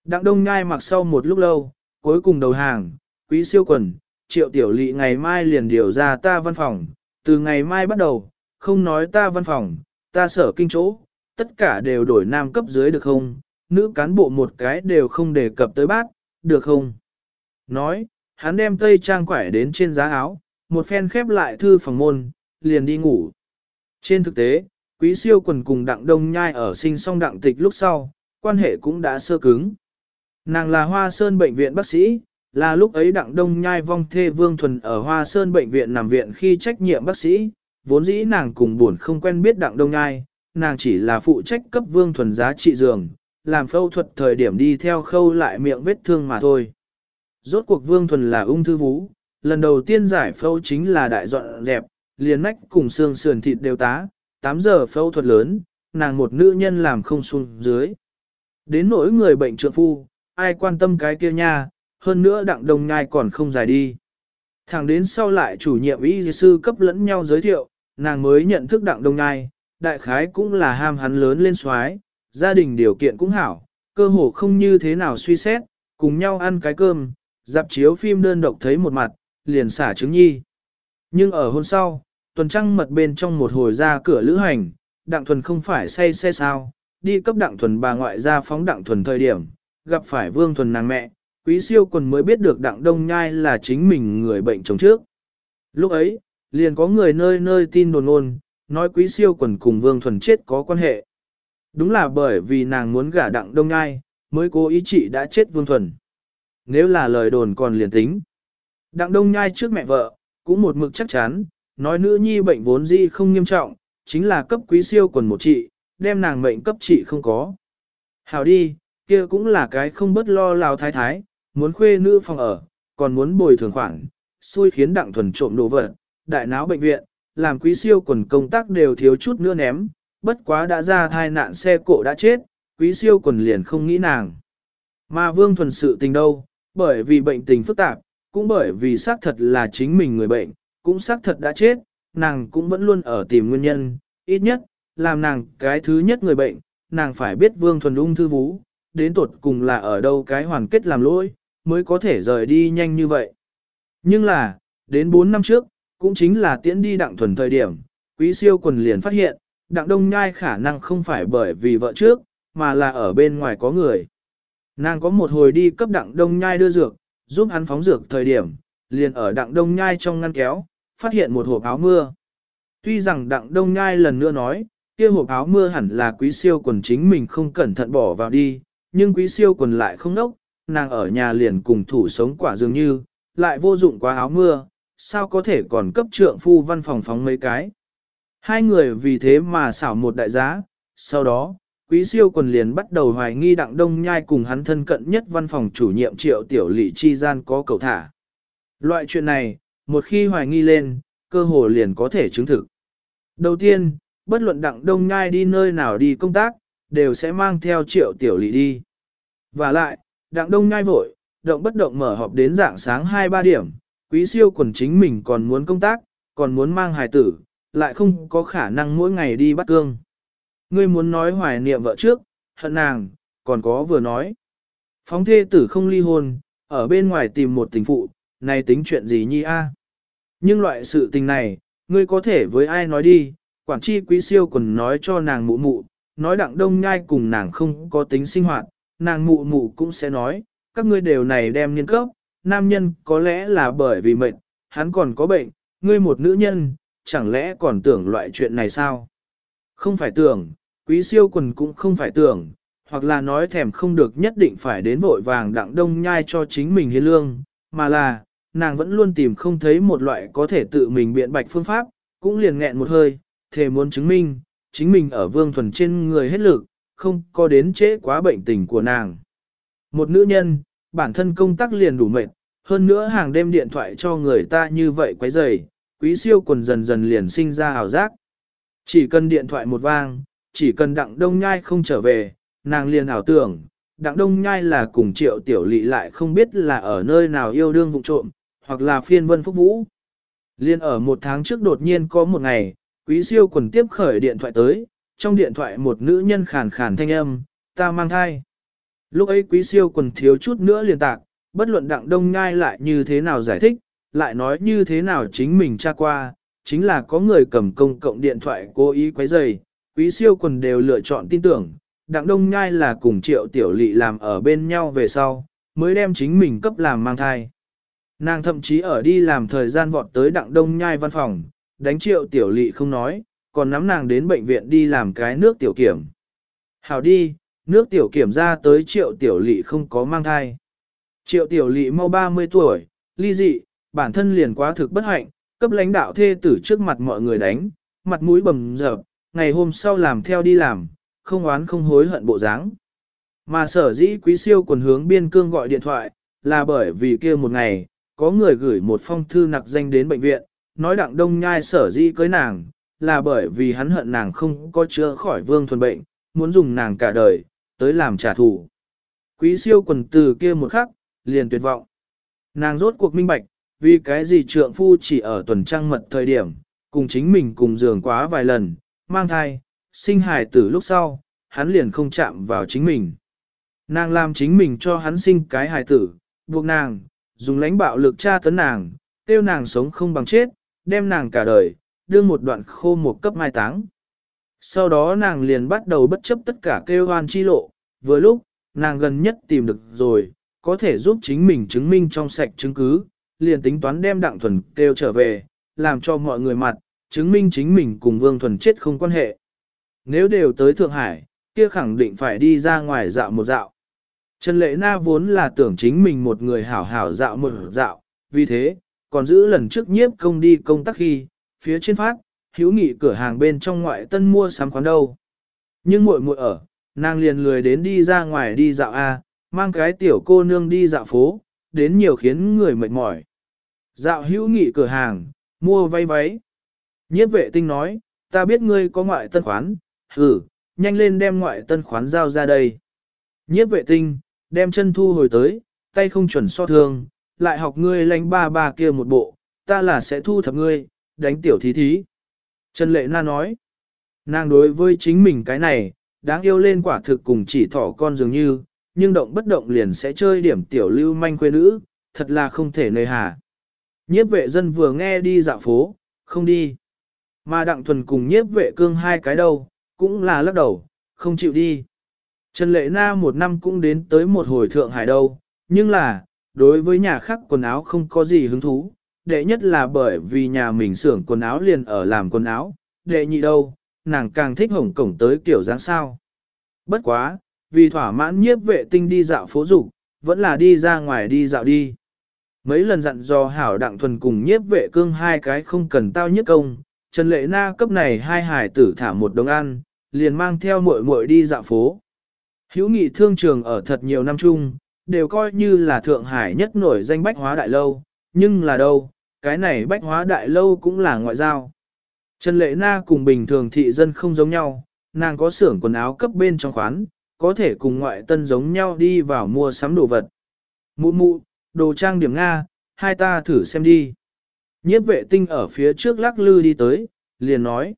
Đặng đông nhai mặc sau một lúc lâu, cuối cùng đầu hàng, quý siêu quần, triệu tiểu lị ngày mai liền điều ra ta văn phòng, từ ngày mai bắt đầu, không nói ta văn phòng, ta sở kinh chỗ, tất cả đều đổi nam cấp dưới được không, nữ cán bộ một cái đều không đề cập tới bác, được không? Nói, hắn đem tây trang quải đến trên giá áo, một phen khép lại thư phòng môn, liền đi ngủ. Trên thực tế, quý siêu quần cùng đặng đông nhai ở sinh song đặng tịch lúc sau, quan hệ cũng đã sơ cứng. Nàng là Hoa Sơn Bệnh viện bác sĩ, là lúc ấy đặng đông nhai vong thê Vương Thuần ở Hoa Sơn Bệnh viện nằm viện khi trách nhiệm bác sĩ, vốn dĩ nàng cùng buồn không quen biết đặng đông nhai, nàng chỉ là phụ trách cấp Vương Thuần giá trị giường, làm phẫu thuật thời điểm đi theo khâu lại miệng vết thương mà thôi. Rốt cuộc Vương Thuần là ung thư vú, lần đầu tiên giải phẫu chính là đại dọn dẹp, liền nách cùng xương sườn thịt đều tá, 8 giờ phẫu thuật lớn, nàng một nữ nhân làm không xuống dưới. Đến nỗi người bệnh trượng phu, ai quan tâm cái kia nha, hơn nữa đặng đồng nhai còn không dài đi. Thẳng đến sau lại chủ nhiệm y sư cấp lẫn nhau giới thiệu, nàng mới nhận thức đặng đồng nhai, đại khái cũng là ham hắn lớn lên xoái, gia đình điều kiện cũng hảo, cơ hồ không như thế nào suy xét, cùng nhau ăn cái cơm, dạp chiếu phim đơn độc thấy một mặt, liền xả trứng nhi. Nhưng ở hôm sau, tuần trăng mật bên trong một hồi ra cửa lữ hành, đặng thuần không phải say xe sao, đi cấp đặng thuần bà ngoại ra phóng đặng thuần thời điểm, gặp phải vương thuần nàng mẹ, quý siêu quần mới biết được đặng đông nhai là chính mình người bệnh chồng trước. Lúc ấy, liền có người nơi nơi tin đồn ôn, nói quý siêu quần cùng vương thuần chết có quan hệ. Đúng là bởi vì nàng muốn gả đặng đông nhai, mới cố ý chị đã chết vương thuần. Nếu là lời đồn còn liền tính. Đặng đông nhai trước mẹ vợ, cũng một mực chắc chắn, nói nữ nhi bệnh vốn dĩ không nghiêm trọng, chính là cấp quý siêu quần một trị, đem nàng mệnh cấp trị không có. Hào đi, kia cũng là cái không bất lo lào thái thái, muốn khuê nữ phòng ở, còn muốn bồi thường khoản, xui khiến đặng thuần trộm đồ vật, đại náo bệnh viện, làm quý siêu quần công tác đều thiếu chút nữa ném, bất quá đã ra thai nạn xe cộ đã chết, quý siêu quần liền không nghĩ nàng. Mà vương thuần sự tình đâu, bởi vì bệnh tình phức tạp, cũng bởi vì xác thật là chính mình người bệnh, cũng xác thật đã chết, nàng cũng vẫn luôn ở tìm nguyên nhân, ít nhất, làm nàng cái thứ nhất người bệnh, nàng phải biết vương thuần ung thư vú, đến tột cùng là ở đâu cái hoàn kết làm lỗi, mới có thể rời đi nhanh như vậy. Nhưng là, đến 4 năm trước, cũng chính là tiễn đi đặng thuần thời điểm, quý siêu quần liền phát hiện, đặng đông nhai khả năng không phải bởi vì vợ trước, mà là ở bên ngoài có người. Nàng có một hồi đi cấp đặng đông nhai đưa dược, giúp hắn phóng dược thời điểm, liền ở đặng đông nhai trong ngăn kéo, phát hiện một hộp áo mưa. Tuy rằng đặng đông nhai lần nữa nói, kia hộp áo mưa hẳn là quý siêu quần chính mình không cẩn thận bỏ vào đi, nhưng quý siêu quần lại không nốc, nàng ở nhà liền cùng thủ sống quả dường như, lại vô dụng quá áo mưa, sao có thể còn cấp trượng phu văn phòng phóng mấy cái. Hai người vì thế mà xảo một đại giá, sau đó, quý siêu quần liền bắt đầu hoài nghi đặng đông nhai cùng hắn thân cận nhất văn phòng chủ nhiệm triệu tiểu lỵ chi gian có cầu thả. Loại chuyện này, một khi hoài nghi lên, cơ hồ liền có thể chứng thực. Đầu tiên, bất luận đặng đông nhai đi nơi nào đi công tác, đều sẽ mang theo triệu tiểu lỵ đi. Và lại, đặng đông nhai vội, động bất động mở họp đến dạng sáng 2-3 điểm, quý siêu quần chính mình còn muốn công tác, còn muốn mang hài tử, lại không có khả năng mỗi ngày đi bắt cương. Ngươi muốn nói hoài niệm vợ trước, hận nàng, còn có vừa nói. Phóng thê tử không ly hôn, ở bên ngoài tìm một tình phụ, này tính chuyện gì nhi a? Nhưng loại sự tình này, ngươi có thể với ai nói đi, quản chi quý siêu quần nói cho nàng mụ mụ, nói đặng đông nhai cùng nàng không có tính sinh hoạt, nàng mụ mụ cũng sẽ nói, các ngươi đều này đem niên cấp, nam nhân có lẽ là bởi vì mệnh, hắn còn có bệnh, ngươi một nữ nhân, chẳng lẽ còn tưởng loại chuyện này sao? Không phải tưởng, quý siêu quần cũng không phải tưởng, hoặc là nói thèm không được nhất định phải đến vội vàng đặng đông nhai cho chính mình hiến lương, mà là, nàng vẫn luôn tìm không thấy một loại có thể tự mình biện bạch phương pháp, cũng liền nghẹn một hơi, thề muốn chứng minh, chính mình ở vương thuần trên người hết lực, không có đến trễ quá bệnh tình của nàng. Một nữ nhân, bản thân công tác liền đủ mệt, hơn nữa hàng đêm điện thoại cho người ta như vậy quấy rầy, quý siêu quần dần dần liền sinh ra ảo giác. Chỉ cần điện thoại một vang, chỉ cần đặng đông nhai không trở về, nàng liền ảo tưởng, đặng đông nhai là cùng triệu tiểu lị lại không biết là ở nơi nào yêu đương vụ trộm, hoặc là phiên vân phúc vũ. Liên ở một tháng trước đột nhiên có một ngày, quý siêu quần tiếp khởi điện thoại tới, trong điện thoại một nữ nhân khàn khàn thanh âm, ta mang thai. Lúc ấy quý siêu quần thiếu chút nữa liền tạc, bất luận đặng đông nhai lại như thế nào giải thích, lại nói như thế nào chính mình tra qua, chính là có người cầm công cộng điện thoại cố ý quấy rầy, quý siêu quần đều lựa chọn tin tưởng, đặng đông nhai là cùng triệu tiểu lị làm ở bên nhau về sau, mới đem chính mình cấp làm mang thai. Nàng thậm chí ở đi làm thời gian vọt tới đặng đông nhai văn phòng, đánh triệu tiểu lị không nói, còn nắm nàng đến bệnh viện đi làm cái nước tiểu kiểm. Hảo đi, nước tiểu kiểm ra tới triệu tiểu lỵ không có mang thai. Triệu tiểu lỵ mau 30 tuổi, ly dị, bản thân liền quá thực bất hạnh, cấp lãnh đạo thê tử trước mặt mọi người đánh, mặt mũi bầm dập, ngày hôm sau làm theo đi làm, không oán không hối hận bộ dáng. Mà sở dĩ quý siêu quần hướng biên cương gọi điện thoại, là bởi vì kia một ngày, có người gửi một phong thư nặc danh đến bệnh viện, nói đặng đông nhai sở dĩ cưới nàng, là bởi vì hắn hận nàng không có chữa khỏi vương thuần bệnh, muốn dùng nàng cả đời, tới làm trả thù. Quý siêu quần từ kia một khắc, liền tuyệt vọng. Nàng rốt cuộc minh bạch, vì cái gì trượng phu chỉ ở tuần trăng mật thời điểm, cùng chính mình cùng giường quá vài lần, mang thai, sinh hài tử lúc sau, hắn liền không chạm vào chính mình. Nàng làm chính mình cho hắn sinh cái hài tử, buộc nàng, dùng lãnh bạo lực tra tấn nàng, tiêu nàng sống không bằng chết, đem nàng cả đời, đưa một đoạn khô một cấp mai táng. Sau đó nàng liền bắt đầu bất chấp tất cả kêu hoan chi lộ, vừa lúc, nàng gần nhất tìm được rồi, có thể giúp chính mình chứng minh trong sạch chứng cứ, liền tính toán đem đặng thuần kêu trở về, làm cho mọi người mặt, chứng minh chính mình cùng Vương Thuần chết không quan hệ. Nếu đều tới Thượng Hải, kia khẳng định phải đi ra ngoài dạo một dạo. Trần Lệ Na vốn là tưởng chính mình một người hảo hảo dạo một dạo, vì thế, còn giữ lần trước nhiếp công đi công tác khi, phía trên phát, hữu nghị cửa hàng bên trong ngoại tân mua sắm quán đâu. Nhưng muội muội ở, nàng liền lười đến đi ra ngoài đi dạo A, mang cái tiểu cô nương đi dạo phố, đến nhiều khiến người mệt mỏi. Dạo hữu nghị cửa hàng, mua vay váy. Nhiếp vệ tinh nói, ta biết ngươi có ngoại tân khoán, hử, nhanh lên đem ngoại tân khoán giao ra đây. Nhiếp vệ tinh, đem chân thu hồi tới, tay không chuẩn so thương, lại học ngươi lánh ba ba kia một bộ, ta là sẽ thu thập ngươi, đánh tiểu thí thí. Trần Lệ Na nói, nàng đối với chính mình cái này, đáng yêu lên quả thực cùng chỉ thỏ con dường như, nhưng động bất động liền sẽ chơi điểm tiểu lưu manh quê nữ, thật là không thể nơi hà. Nhiếp vệ dân vừa nghe đi dạo phố, không đi. Mà đặng thuần cùng nhiếp vệ cương hai cái đâu, cũng là lắc đầu, không chịu đi. Trần Lệ Na một năm cũng đến tới một hồi Thượng Hải đâu, nhưng là, đối với nhà khác quần áo không có gì hứng thú, đệ nhất là bởi vì nhà mình xưởng quần áo liền ở làm quần áo, đệ nhị đâu, nàng càng thích hồng cổng tới kiểu dáng sao. Bất quá, vì thỏa mãn nhiếp vệ tinh đi dạo phố dục vẫn là đi ra ngoài đi dạo đi. Mấy lần dặn dò hảo đặng thuần cùng nhiếp vệ cương hai cái không cần tao nhất công, Trần Lệ Na cấp này hai hải tử thả một đồng ăn, liền mang theo muội muội đi dạo phố. Hữu nghị thương trường ở thật nhiều năm chung, đều coi như là Thượng Hải nhất nổi danh bách hóa đại lâu, nhưng là đâu, cái này bách hóa đại lâu cũng là ngoại giao. Trần Lệ Na cùng bình thường thị dân không giống nhau, nàng có xưởng quần áo cấp bên trong khoán, có thể cùng ngoại tân giống nhau đi vào mua sắm đồ vật. Mụ mụ, đồ trang điểm Nga, hai ta thử xem đi. Nhiếp vệ tinh ở phía trước lắc lư đi tới, liền nói.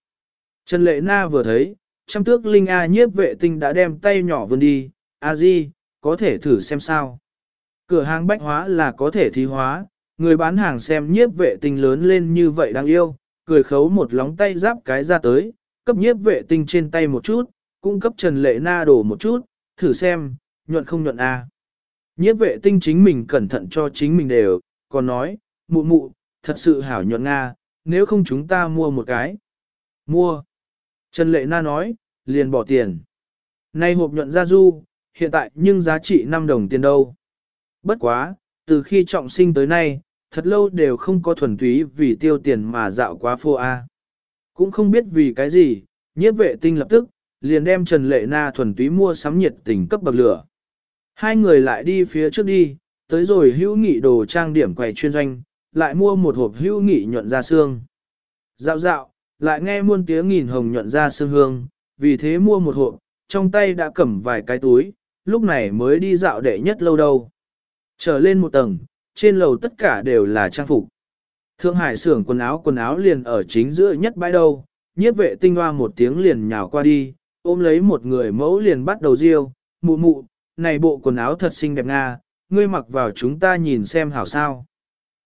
Trần Lệ Na vừa thấy, trăm tước linh A nhiếp vệ tinh đã đem tay nhỏ vươn đi, A Di, có thể thử xem sao. Cửa hàng bách hóa là có thể thi hóa, người bán hàng xem nhiếp vệ tinh lớn lên như vậy đáng yêu, cười khấu một lóng tay giáp cái ra tới, cấp nhiếp vệ tinh trên tay một chút, cung cấp Trần Lệ Na đổ một chút, thử xem, nhuận không nhuận A. Nhiếp vệ tinh chính mình cẩn thận cho chính mình đều, còn nói, mụ mụ, thật sự hảo nhuận Nga, nếu không chúng ta mua một cái. Mua. Trần Lệ Na nói, liền bỏ tiền. Nay hộp nhuận ra du, hiện tại nhưng giá trị 5 đồng tiền đâu. Bất quá, từ khi trọng sinh tới nay, thật lâu đều không có thuần túy vì tiêu tiền mà dạo quá phô A. Cũng không biết vì cái gì, nhiếp vệ tinh lập tức, liền đem Trần Lệ Na thuần túy mua sắm nhiệt tình cấp bậc lửa. Hai người lại đi phía trước đi, tới rồi hữu nghị đồ trang điểm quầy chuyên doanh, lại mua một hộp hữu nghị nhuận ra xương. Dạo dạo, lại nghe muôn tiếng nghìn hồng nhuận ra xương hương, vì thế mua một hộp, trong tay đã cầm vài cái túi, lúc này mới đi dạo đệ nhất lâu đâu. Trở lên một tầng, trên lầu tất cả đều là trang phục. Thượng Hải xưởng quần áo quần áo liền ở chính giữa nhất bãi đâu, nhiếp vệ tinh hoa một tiếng liền nhào qua đi, ôm lấy một người mẫu liền bắt đầu riêu, mụ mụ, này bộ quần áo thật xinh đẹp nga, ngươi mặc vào chúng ta nhìn xem hảo sao.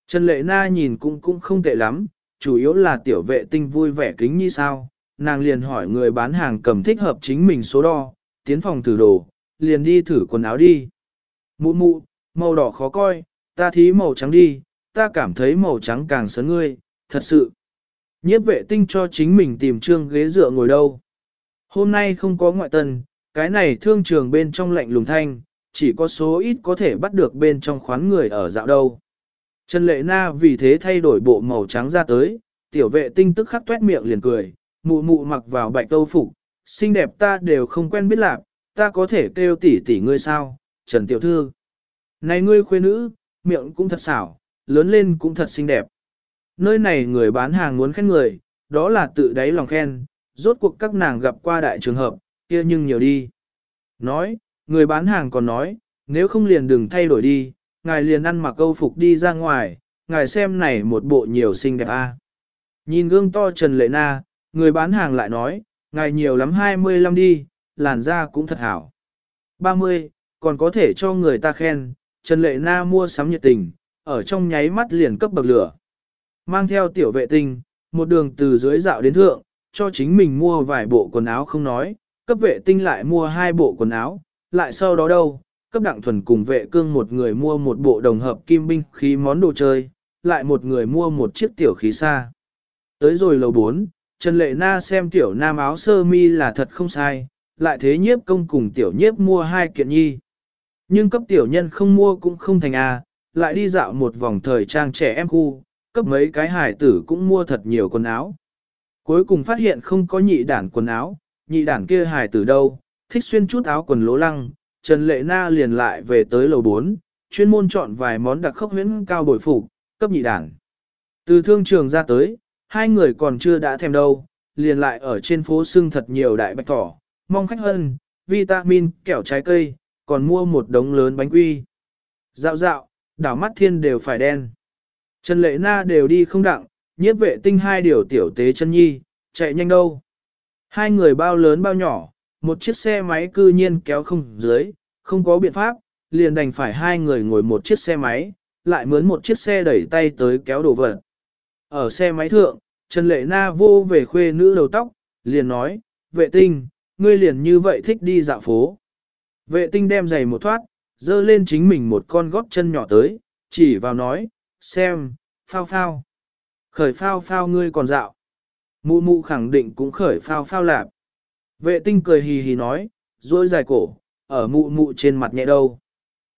Trần Lệ Na nhìn cũng cũng không tệ lắm, chủ yếu là tiểu vệ tinh vui vẻ kính như sao, nàng liền hỏi người bán hàng cầm thích hợp chính mình số đo, tiến phòng thử đồ, liền đi thử quần áo đi. Mụ mụ, màu đỏ khó coi, ta thí màu trắng đi, ta cảm thấy màu trắng càng sớn ngươi, thật sự. Nhiếp vệ tinh cho chính mình tìm trương ghế dựa ngồi đâu. Hôm nay không có ngoại tần, cái này thương trường bên trong lạnh lùng thanh, chỉ có số ít có thể bắt được bên trong khoán người ở dạo đâu. Trần Lệ Na vì thế thay đổi bộ màu trắng ra tới, tiểu vệ tinh tức khắc tuét miệng liền cười, mụ mụ mặc vào bạch tâu phục, xinh đẹp ta đều không quen biết lạc, ta có thể kêu tỷ tỷ ngươi sao, Trần Tiểu Thư. Này ngươi khuê nữ, miệng cũng thật xảo, lớn lên cũng thật xinh đẹp. Nơi này người bán hàng muốn khen người, đó là tự đáy lòng khen, rốt cuộc các nàng gặp qua đại trường hợp, kia nhưng nhiều đi. Nói, người bán hàng còn nói, nếu không liền đừng thay đổi đi, ngài liền ăn mặc câu phục đi ra ngoài, ngài xem này một bộ nhiều xinh đẹp a. À. Nhìn gương to Trần Lệ Na, người bán hàng lại nói, ngài nhiều lắm 25 đi, làn da cũng thật hảo. 30, còn có thể cho người ta khen, Trần Lệ Na mua sắm nhiệt tình, ở trong nháy mắt liền cấp bậc lửa. Mang theo tiểu vệ tinh, một đường từ dưới dạo đến thượng, cho chính mình mua vài bộ quần áo không nói, cấp vệ tinh lại mua hai bộ quần áo, lại sau đó đâu, cấp đặng thuần cùng vệ cương một người mua một bộ đồng hợp kim binh khí món đồ chơi, lại một người mua một chiếc tiểu khí xa. Tới rồi lầu 4, Trần Lệ Na xem tiểu nam áo sơ mi là thật không sai, lại thế nhiếp công cùng tiểu nhiếp mua hai kiện nhi. Nhưng cấp tiểu nhân không mua cũng không thành a, lại đi dạo một vòng thời trang trẻ em khu, cấp mấy cái hải tử cũng mua thật nhiều quần áo. Cuối cùng phát hiện không có nhị đản quần áo, nhị đản kia hải tử đâu, thích xuyên chút áo quần lố lăng, Trần Lệ Na liền lại về tới lầu 4, chuyên môn chọn vài món đặc khốc huyễn cao bồi phục, cấp nhị đản. Từ thương trường ra tới, hai người còn chưa đã thèm đâu, liền lại ở trên phố xưng thật nhiều đại bạch thỏ, mong khách hơn, vitamin, kẹo trái cây, còn mua một đống lớn bánh quy. Dạo dạo, đảo mắt thiên đều phải đen. Trần Lệ Na đều đi không đặng, nhiếp vệ tinh hai điều tiểu tế chân nhi, chạy nhanh đâu. Hai người bao lớn bao nhỏ, một chiếc xe máy cư nhiên kéo không dưới, không có biện pháp, liền đành phải hai người ngồi một chiếc xe máy, lại mướn một chiếc xe đẩy tay tới kéo đồ vật. Ở xe máy thượng, Trần Lệ Na vô về khuê nữ đầu tóc, liền nói, vệ tinh, ngươi liền như vậy thích đi dạo phố. Vệ tinh đem giày một thoát, dơ lên chính mình một con gót chân nhỏ tới, chỉ vào nói, xem, phao phao. Khởi phao phao ngươi còn dạo. Mụ mụ khẳng định cũng khởi phao phao lạp. Vệ tinh cười hì hì nói, dối dài cổ, ở mụ mụ trên mặt nhẹ đâu.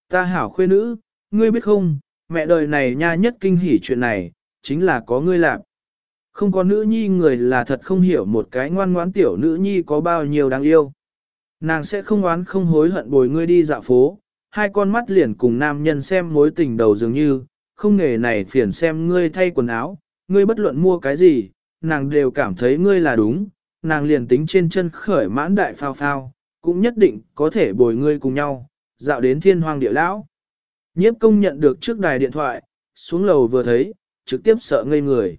ta hảo khuê nữ, ngươi biết không, mẹ đời này nha nhất kinh hỉ chuyện này, chính là có ngươi làm. Không có nữ nhi người là thật không hiểu một cái ngoan ngoãn tiểu nữ nhi có bao nhiêu đáng yêu. Nàng sẽ không oán không hối hận bồi ngươi đi dạo phố, hai con mắt liền cùng nam nhân xem mối tình đầu dường như, không nghề này phiền xem ngươi thay quần áo, ngươi bất luận mua cái gì, nàng đều cảm thấy ngươi là đúng, nàng liền tính trên chân khởi mãn đại phao phao, cũng nhất định có thể bồi ngươi cùng nhau, dạo đến thiên hoàng địa lão. Nhiếp công nhận được trước đài điện thoại, xuống lầu vừa thấy, trực tiếp sợ ngây người.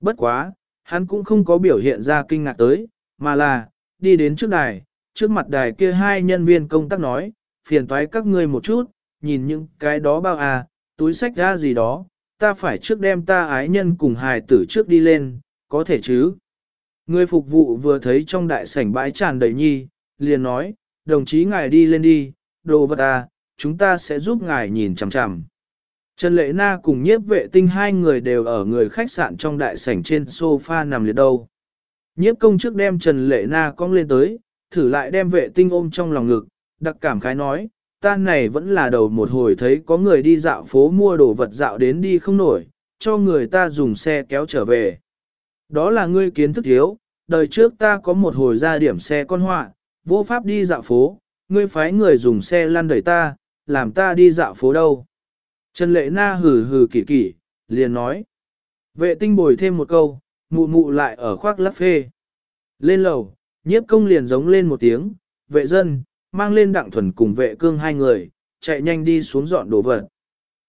Bất quá, hắn cũng không có biểu hiện ra kinh ngạc tới, mà là, đi đến trước đài, trước mặt đài kia hai nhân viên công tác nói, phiền toái các ngươi một chút, nhìn những cái đó bao à, túi sách ra gì đó, ta phải trước đem ta ái nhân cùng hài tử trước đi lên, có thể chứ. Người phục vụ vừa thấy trong đại sảnh bãi tràn đầy nhi, liền nói, đồng chí ngài đi lên đi, đồ vật à, chúng ta sẽ giúp ngài nhìn chằm chằm. Trần Lệ Na cùng nhiếp vệ tinh hai người đều ở người khách sạn trong đại sảnh trên sofa nằm liệt đâu. Nhiếp công trước đem Trần Lệ Na cong lên tới, thử lại đem vệ tinh ôm trong lòng ngực, đặc cảm khái nói, ta này vẫn là đầu một hồi thấy có người đi dạo phố mua đồ vật dạo đến đi không nổi, cho người ta dùng xe kéo trở về. Đó là ngươi kiến thức thiếu, đời trước ta có một hồi ra điểm xe con họa, vô pháp đi dạo phố, ngươi phái người dùng xe lăn đẩy ta, làm ta đi dạo phố đâu. Trần Lệ Na hừ hừ kỳ kỳ, liền nói. Vệ tinh bồi thêm một câu, mụ mụ lại ở khoác lắp phê. Lên lầu, nhiếp công liền giống lên một tiếng, vệ dân, mang lên đặng thuần cùng vệ cương hai người, chạy nhanh đi xuống dọn đồ vật.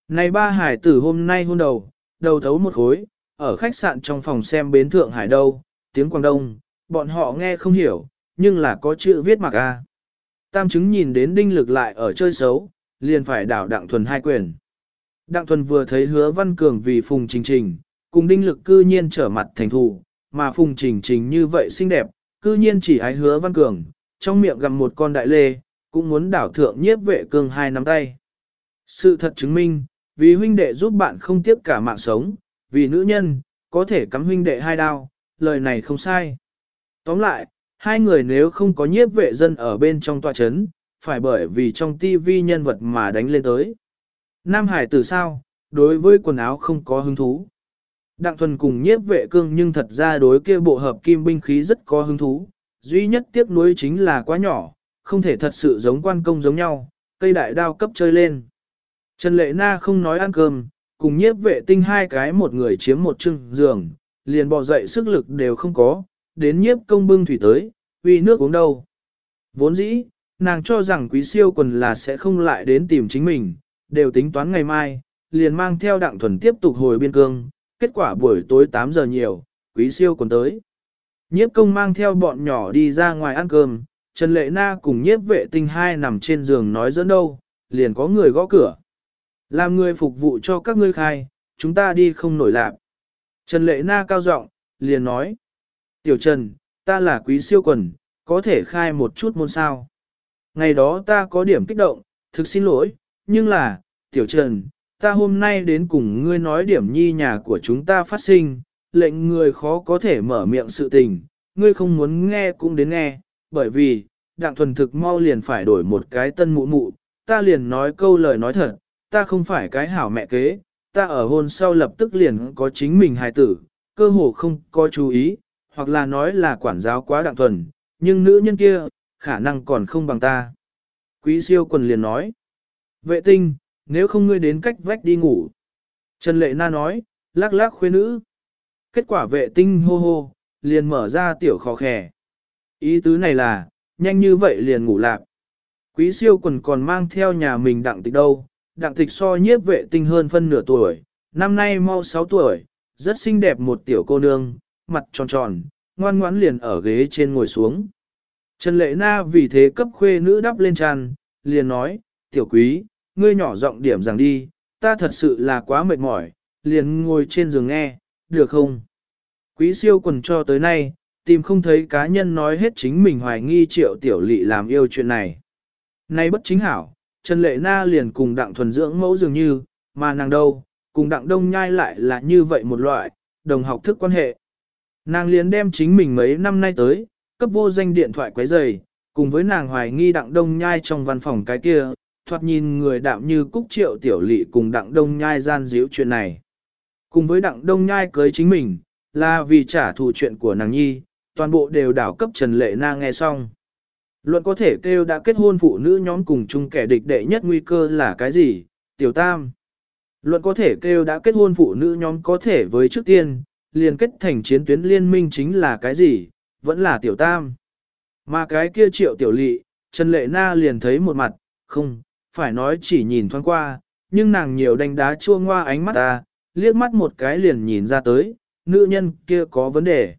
Này ba hải tử hôm nay hôn đầu, đầu thấu một khối, ở khách sạn trong phòng xem bến Thượng Hải đâu, tiếng Quảng Đông, bọn họ nghe không hiểu, nhưng là có chữ viết mặc a. Tam chứng nhìn đến đinh lực lại ở chơi xấu, liền phải đảo đặng thuần hai quyền. Đặng thuần vừa thấy hứa văn cường vì phùng trình trình, cùng đinh lực cư nhiên trở mặt thành thù, mà phùng trình trình như vậy xinh đẹp, cư nhiên chỉ ái hứa văn cường, trong miệng gặm một con đại lê, cũng muốn đảo thượng nhiếp vệ cường hai nắm tay. Sự thật chứng minh, vì huynh đệ giúp bạn không tiếc cả mạng sống, vì nữ nhân, có thể cắm huynh đệ hai đao, lời này không sai. Tóm lại, hai người nếu không có nhiếp vệ dân ở bên trong tòa chấn, phải bởi vì trong tivi nhân vật mà đánh lên tới. Nam Hải từ sao, đối với quần áo không có hứng thú. Đặng thuần cùng nhiếp vệ cương nhưng thật ra đối kia bộ hợp kim binh khí rất có hứng thú, duy nhất tiếc nuối chính là quá nhỏ, không thể thật sự giống quan công giống nhau, cây đại đao cấp chơi lên. Trần Lệ Na không nói ăn cơm, cùng nhiếp vệ tinh hai cái một người chiếm một chưng giường, liền bỏ dậy sức lực đều không có, đến nhiếp công bưng thủy tới, uy nước uống đâu. Vốn dĩ, nàng cho rằng quý siêu quần là sẽ không lại đến tìm chính mình, đều tính toán ngày mai, liền mang theo đặng thuần tiếp tục hồi biên cương, kết quả buổi tối 8 giờ nhiều, quý siêu quần tới. Nhiếp công mang theo bọn nhỏ đi ra ngoài ăn cơm, Trần Lệ Na cùng nhiếp vệ tinh hai nằm trên giường nói dẫn đâu, liền có người gõ cửa. Làm người phục vụ cho các ngươi khai, chúng ta đi không nổi lạc. Trần Lệ Na cao giọng liền nói. Tiểu Trần, ta là quý siêu quần, có thể khai một chút môn sao. Ngày đó ta có điểm kích động, thực xin lỗi, nhưng là, Tiểu Trần, ta hôm nay đến cùng ngươi nói điểm nhi nhà của chúng ta phát sinh, lệnh người khó có thể mở miệng sự tình, ngươi không muốn nghe cũng đến nghe, bởi vì, đặng thuần thực mau liền phải đổi một cái tân mụ mụ, ta liền nói câu lời nói thật, ta không phải cái hảo mẹ kế, ta ở hôn sau lập tức liền có chính mình hài tử, cơ hồ không có chú ý, hoặc là nói là quản giáo quá đặng thuần, nhưng nữ nhân kia, khả năng còn không bằng ta. Quý siêu quần liền nói, vệ tinh, nếu không ngươi đến cách vách đi ngủ. Trần Lệ Na nói, lắc lắc khuê nữ. Kết quả vệ tinh hô hô, liền mở ra tiểu khó khẻ. Ý tứ này là, nhanh như vậy liền ngủ lạc. Quý siêu quần còn mang theo nhà mình đặng tịch đâu, đặng tịch so nhiếp vệ tinh hơn phân nửa tuổi, năm nay mau 6 tuổi, rất xinh đẹp một tiểu cô nương, mặt tròn tròn, ngoan ngoãn liền ở ghế trên ngồi xuống. Trần Lệ Na vì thế cấp khuê nữ đắp lên tràn, liền nói, tiểu quý, ngươi nhỏ giọng điểm rằng đi, ta thật sự là quá mệt mỏi, liền ngồi trên giường nghe, được không? Quý siêu quần cho tới nay, tìm không thấy cá nhân nói hết chính mình hoài nghi triệu tiểu lị làm yêu chuyện này. Nay bất chính hảo, Trần Lệ Na liền cùng đặng thuần dưỡng mẫu dường như, mà nàng đâu, cùng đặng đông nhai lại là như vậy một loại, đồng học thức quan hệ. Nàng liền đem chính mình mấy năm nay tới, cấp vô danh điện thoại quấy rầy, cùng với nàng hoài nghi đặng đông nhai trong văn phòng cái kia, thoạt nhìn người đạm như cúc triệu tiểu lị cùng đặng đông nhai gian díu chuyện này. Cùng với đặng đông nhai cưới chính mình, là vì trả thù chuyện của nàng nhi, toàn bộ đều đảo cấp Trần Lệ Na nghe xong. Luận có thể kêu đã kết hôn phụ nữ nhóm cùng chung kẻ địch đệ nhất nguy cơ là cái gì? Tiểu Tam. Luận có thể kêu đã kết hôn phụ nữ nhóm có thể với trước tiên, liền kết thành chiến tuyến liên minh chính là cái gì? Vẫn là Tiểu Tam. Mà cái kia triệu tiểu lị, Trần Lệ Na liền thấy một mặt, không, phải nói chỉ nhìn thoáng qua, nhưng nàng nhiều đánh đá chua ngoa ánh mắt ta, liếc mắt một cái liền nhìn ra tới, nữ nhân kia có vấn đề.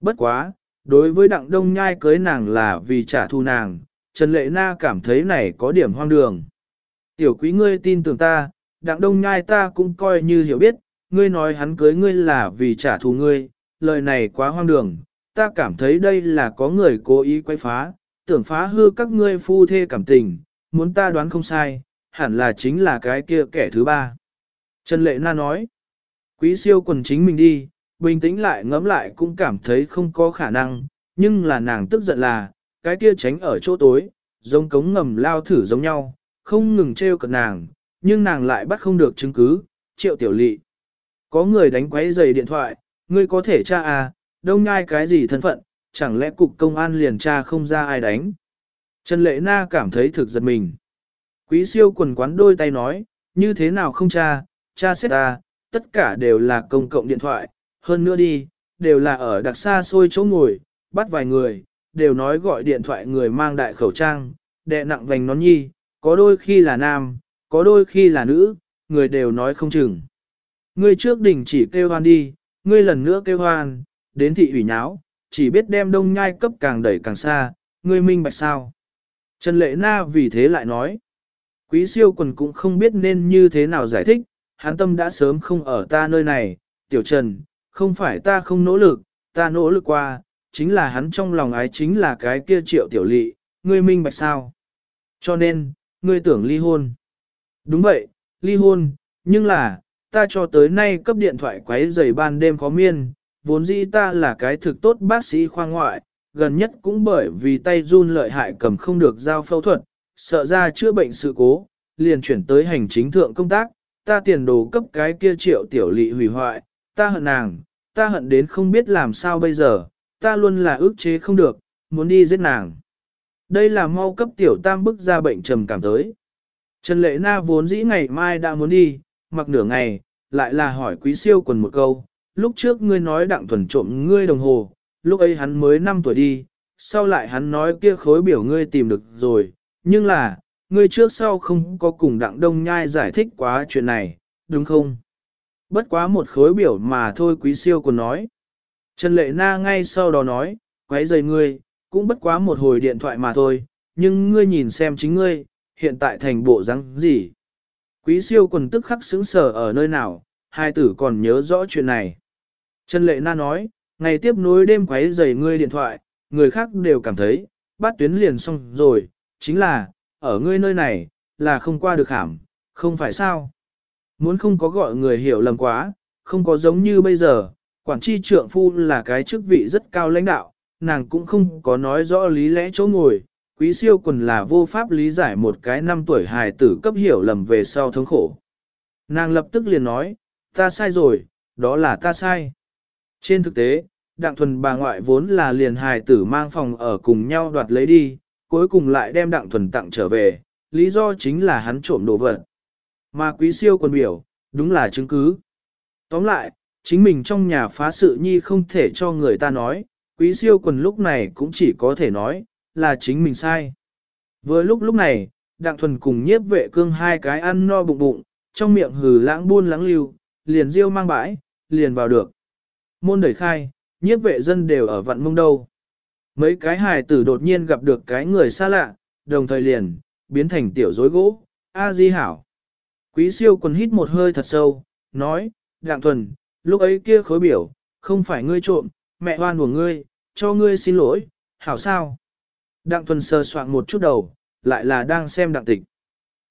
Bất quá, đối với đặng đông nhai cưới nàng là vì trả thù nàng, Trần Lệ Na cảm thấy này có điểm hoang đường. Tiểu quý ngươi tin tưởng ta, đặng đông nhai ta cũng coi như hiểu biết, ngươi nói hắn cưới ngươi là vì trả thù ngươi, lời này quá hoang đường, ta cảm thấy đây là có người cố ý quay phá, tưởng phá hư các ngươi phu thê cảm tình, muốn ta đoán không sai, hẳn là chính là cái kia kẻ thứ ba. Trần Lệ Na nói, quý siêu quần chính mình đi, bình tĩnh lại ngẫm lại cũng cảm thấy không có khả năng, nhưng là nàng tức giận là, cái kia tránh ở chỗ tối, giống cống ngầm lao thử giống nhau, không ngừng trêu cợt nàng, nhưng nàng lại bắt không được chứng cứ, triệu tiểu lị. Có người đánh quấy giày điện thoại, ngươi có thể tra à, đông nhai cái gì thân phận, chẳng lẽ cục công an liền tra không ra ai đánh. Trần Lệ Na cảm thấy thực giật mình. Quý siêu quần quán đôi tay nói, như thế nào không cha, cha xét ta, tất cả đều là công cộng điện thoại, hơn nữa đi, đều là ở đặc xa xôi chỗ ngồi, bắt vài người, đều nói gọi điện thoại người mang đại khẩu trang, đệ nặng vành nón nhi, có đôi khi là nam, có đôi khi là nữ, người đều nói không chừng. Ngươi trước đỉnh chỉ kêu hoan đi, ngươi lần nữa kêu hoan, đến thị ủy nháo, chỉ biết đem đông nhai cấp càng đẩy càng xa, ngươi minh bạch sao. Trần Lệ Na vì thế lại nói, quý siêu quần cũng không biết nên như thế nào giải thích, hắn tâm đã sớm không ở ta nơi này, tiểu trần, không phải ta không nỗ lực, ta nỗ lực qua, chính là hắn trong lòng ái chính là cái kia triệu tiểu lị, ngươi minh bạch sao. Cho nên, ngươi tưởng ly hôn. Đúng vậy, ly hôn, nhưng là, ta cho tới nay cấp điện thoại quấy giày ban đêm khó miên, vốn dĩ ta là cái thực tốt bác sĩ khoa ngoại, gần nhất cũng bởi vì tay run lợi hại cầm không được giao phẫu thuật, sợ ra chữa bệnh sự cố, liền chuyển tới hành chính thượng công tác, ta tiền đồ cấp cái kia triệu tiểu lị hủy hoại, ta hận nàng, ta hận đến không biết làm sao bây giờ, ta luôn là ước chế không được, muốn đi giết nàng. Đây là mau cấp tiểu tam bức ra bệnh trầm cảm tới. Trần Lệ Na vốn dĩ ngày mai đã muốn đi, mặc nửa ngày, lại là hỏi quý siêu quần một câu, lúc trước ngươi nói đặng thuần trộm ngươi đồng hồ, lúc ấy hắn mới 5 tuổi đi, sau lại hắn nói kia khối biểu ngươi tìm được rồi, nhưng là, ngươi trước sau không có cùng đặng đông nhai giải thích quá chuyện này, đúng không? Bất quá một khối biểu mà thôi quý siêu còn nói. Trần Lệ Na ngay sau đó nói, quấy rầy ngươi, cũng bất quá một hồi điện thoại mà thôi, nhưng ngươi nhìn xem chính ngươi, hiện tại thành bộ răng gì. Quý siêu quần tức khắc sững sờ ở nơi nào, hai tử còn nhớ rõ chuyện này. Trần Lệ Na nói, ngày tiếp nối đêm quấy rầy ngươi điện thoại, người khác đều cảm thấy, bắt tuyến liền xong rồi, chính là, ở ngươi nơi này, là không qua được hàm, không phải sao. Muốn không có gọi người hiểu lầm quá, không có giống như bây giờ, quản tri trượng phu là cái chức vị rất cao lãnh đạo, nàng cũng không có nói rõ lý lẽ chỗ ngồi, quý siêu quần là vô pháp lý giải một cái năm tuổi hài tử cấp hiểu lầm về sau thống khổ. Nàng lập tức liền nói, ta sai rồi, đó là ta sai. Trên thực tế, đặng thuần bà ngoại vốn là liền hài tử mang phòng ở cùng nhau đoạt lấy đi, cuối cùng lại đem đặng thuần tặng trở về, lý do chính là hắn trộm đồ vật. Mà quý siêu quần biểu, đúng là chứng cứ. Tóm lại, chính mình trong nhà phá sự nhi không thể cho người ta nói, quý siêu quần lúc này cũng chỉ có thể nói, là chính mình sai. Vừa lúc lúc này, đặng thuần cùng nhiếp vệ cương hai cái ăn no bụng bụng, trong miệng hừ lãng buôn lãng lưu, liền riêu mang bãi, liền vào được. Môn đẩy khai, nhiếp vệ dân đều ở vạn mông đâu. Mấy cái hài tử đột nhiên gặp được cái người xa lạ, đồng thời liền, biến thành tiểu rối gỗ, A Di Hảo. Quý siêu quần hít một hơi thật sâu, nói, đạng Thuần, lúc ấy kia khối biểu, không phải ngươi trộm, mẹ hoan của ngươi, cho ngươi xin lỗi, hảo sao? Đặng Thuần sờ soạn một chút đầu, lại là đang xem đặng tịch.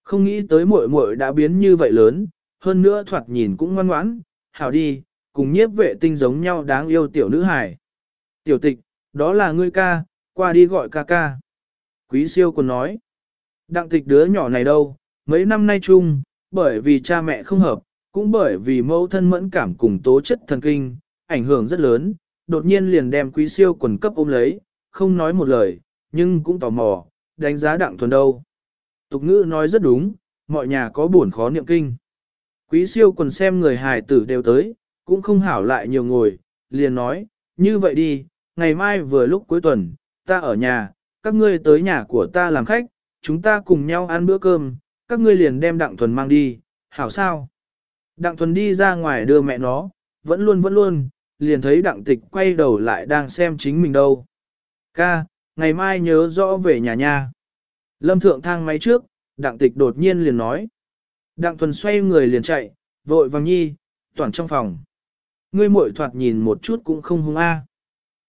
Không nghĩ tới muội muội đã biến như vậy lớn, hơn nữa thoạt nhìn cũng ngoan ngoãn, hảo đi, cùng nhiếp vệ tinh giống nhau đáng yêu tiểu nữ hải. Tiểu tịch, đó là ngươi ca, qua đi gọi ca ca. Quý siêu còn nói. Đặng tịch đứa nhỏ này đâu, mấy năm nay chung, bởi vì cha mẹ không hợp, cũng bởi vì mẫu thân mẫn cảm cùng tố chất thần kinh, ảnh hưởng rất lớn, đột nhiên liền đem quý siêu quần cấp ôm lấy, không nói một lời, nhưng cũng tò mò, đánh giá đặng thuần đâu. Tục ngữ nói rất đúng, mọi nhà có buồn khó niệm kinh. Quý siêu quần xem người hài tử đều tới, cũng không hảo lại nhiều ngồi, liền nói, như vậy đi, ngày mai vừa lúc cuối tuần, ta ở nhà, các ngươi tới nhà của ta làm khách, chúng ta cùng nhau ăn bữa cơm, các ngươi liền đem đặng thuần mang đi, hảo sao? Đặng thuần đi ra ngoài đưa mẹ nó, vẫn luôn vẫn luôn, liền thấy đặng tịch quay đầu lại đang xem chính mình đâu. Ca, ngày mai nhớ rõ về nhà nha. Lâm thượng thang máy trước, đặng tịch đột nhiên liền nói. Đặng thuần xoay người liền chạy, vội vàng nhi, toàn trong phòng. Ngươi muội thoạt nhìn một chút cũng không hung a.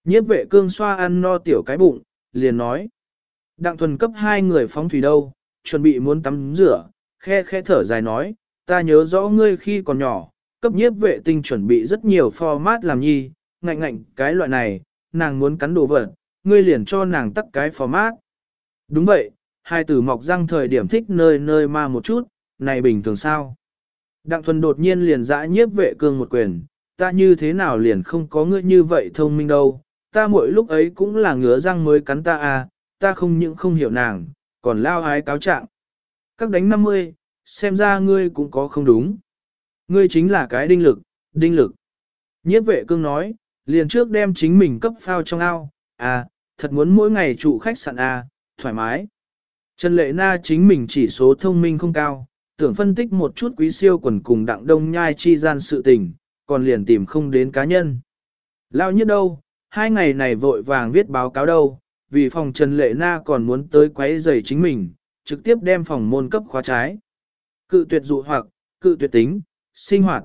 Nhiếp vệ cương xoa ăn no tiểu cái bụng, liền nói. Đặng thuần cấp hai người phóng thủy đâu, chuẩn bị muốn tắm rửa, khe khe thở dài nói, ta nhớ rõ ngươi khi còn nhỏ, cấp nhiếp vệ tinh chuẩn bị rất nhiều format làm nhi, ngạnh ngạnh cái loại này, nàng muốn cắn đồ vật, ngươi liền cho nàng tắt cái format. Đúng vậy, hai tử mọc răng thời điểm thích nơi nơi ma một chút, này bình thường sao? Đặng thuần đột nhiên liền dã nhiếp vệ cương một quyền, ta như thế nào liền không có ngươi như vậy thông minh đâu, ta mỗi lúc ấy cũng là ngứa răng mới cắn ta à, ta không những không hiểu nàng, còn lao ái cáo trạng. Các đánh 50, xem ra ngươi cũng có không đúng. Ngươi chính là cái đinh lực, đinh lực. Nhiếp vệ cương nói, liền trước đem chính mình cấp phao trong ao, à, thật muốn mỗi ngày trụ khách sạn à, thoải mái. Trần Lệ Na chính mình chỉ số thông minh không cao, tưởng phân tích một chút quý siêu quần cùng đặng đông nhai chi gian sự tình, còn liền tìm không đến cá nhân. Lao nhất đâu, hai ngày này vội vàng viết báo cáo đâu, vì phòng Trần Lệ Na còn muốn tới quấy giày chính mình, trực tiếp đem phòng môn cấp khóa trái. Cự tuyệt dụ hoặc, cự tuyệt tính, sinh hoạt.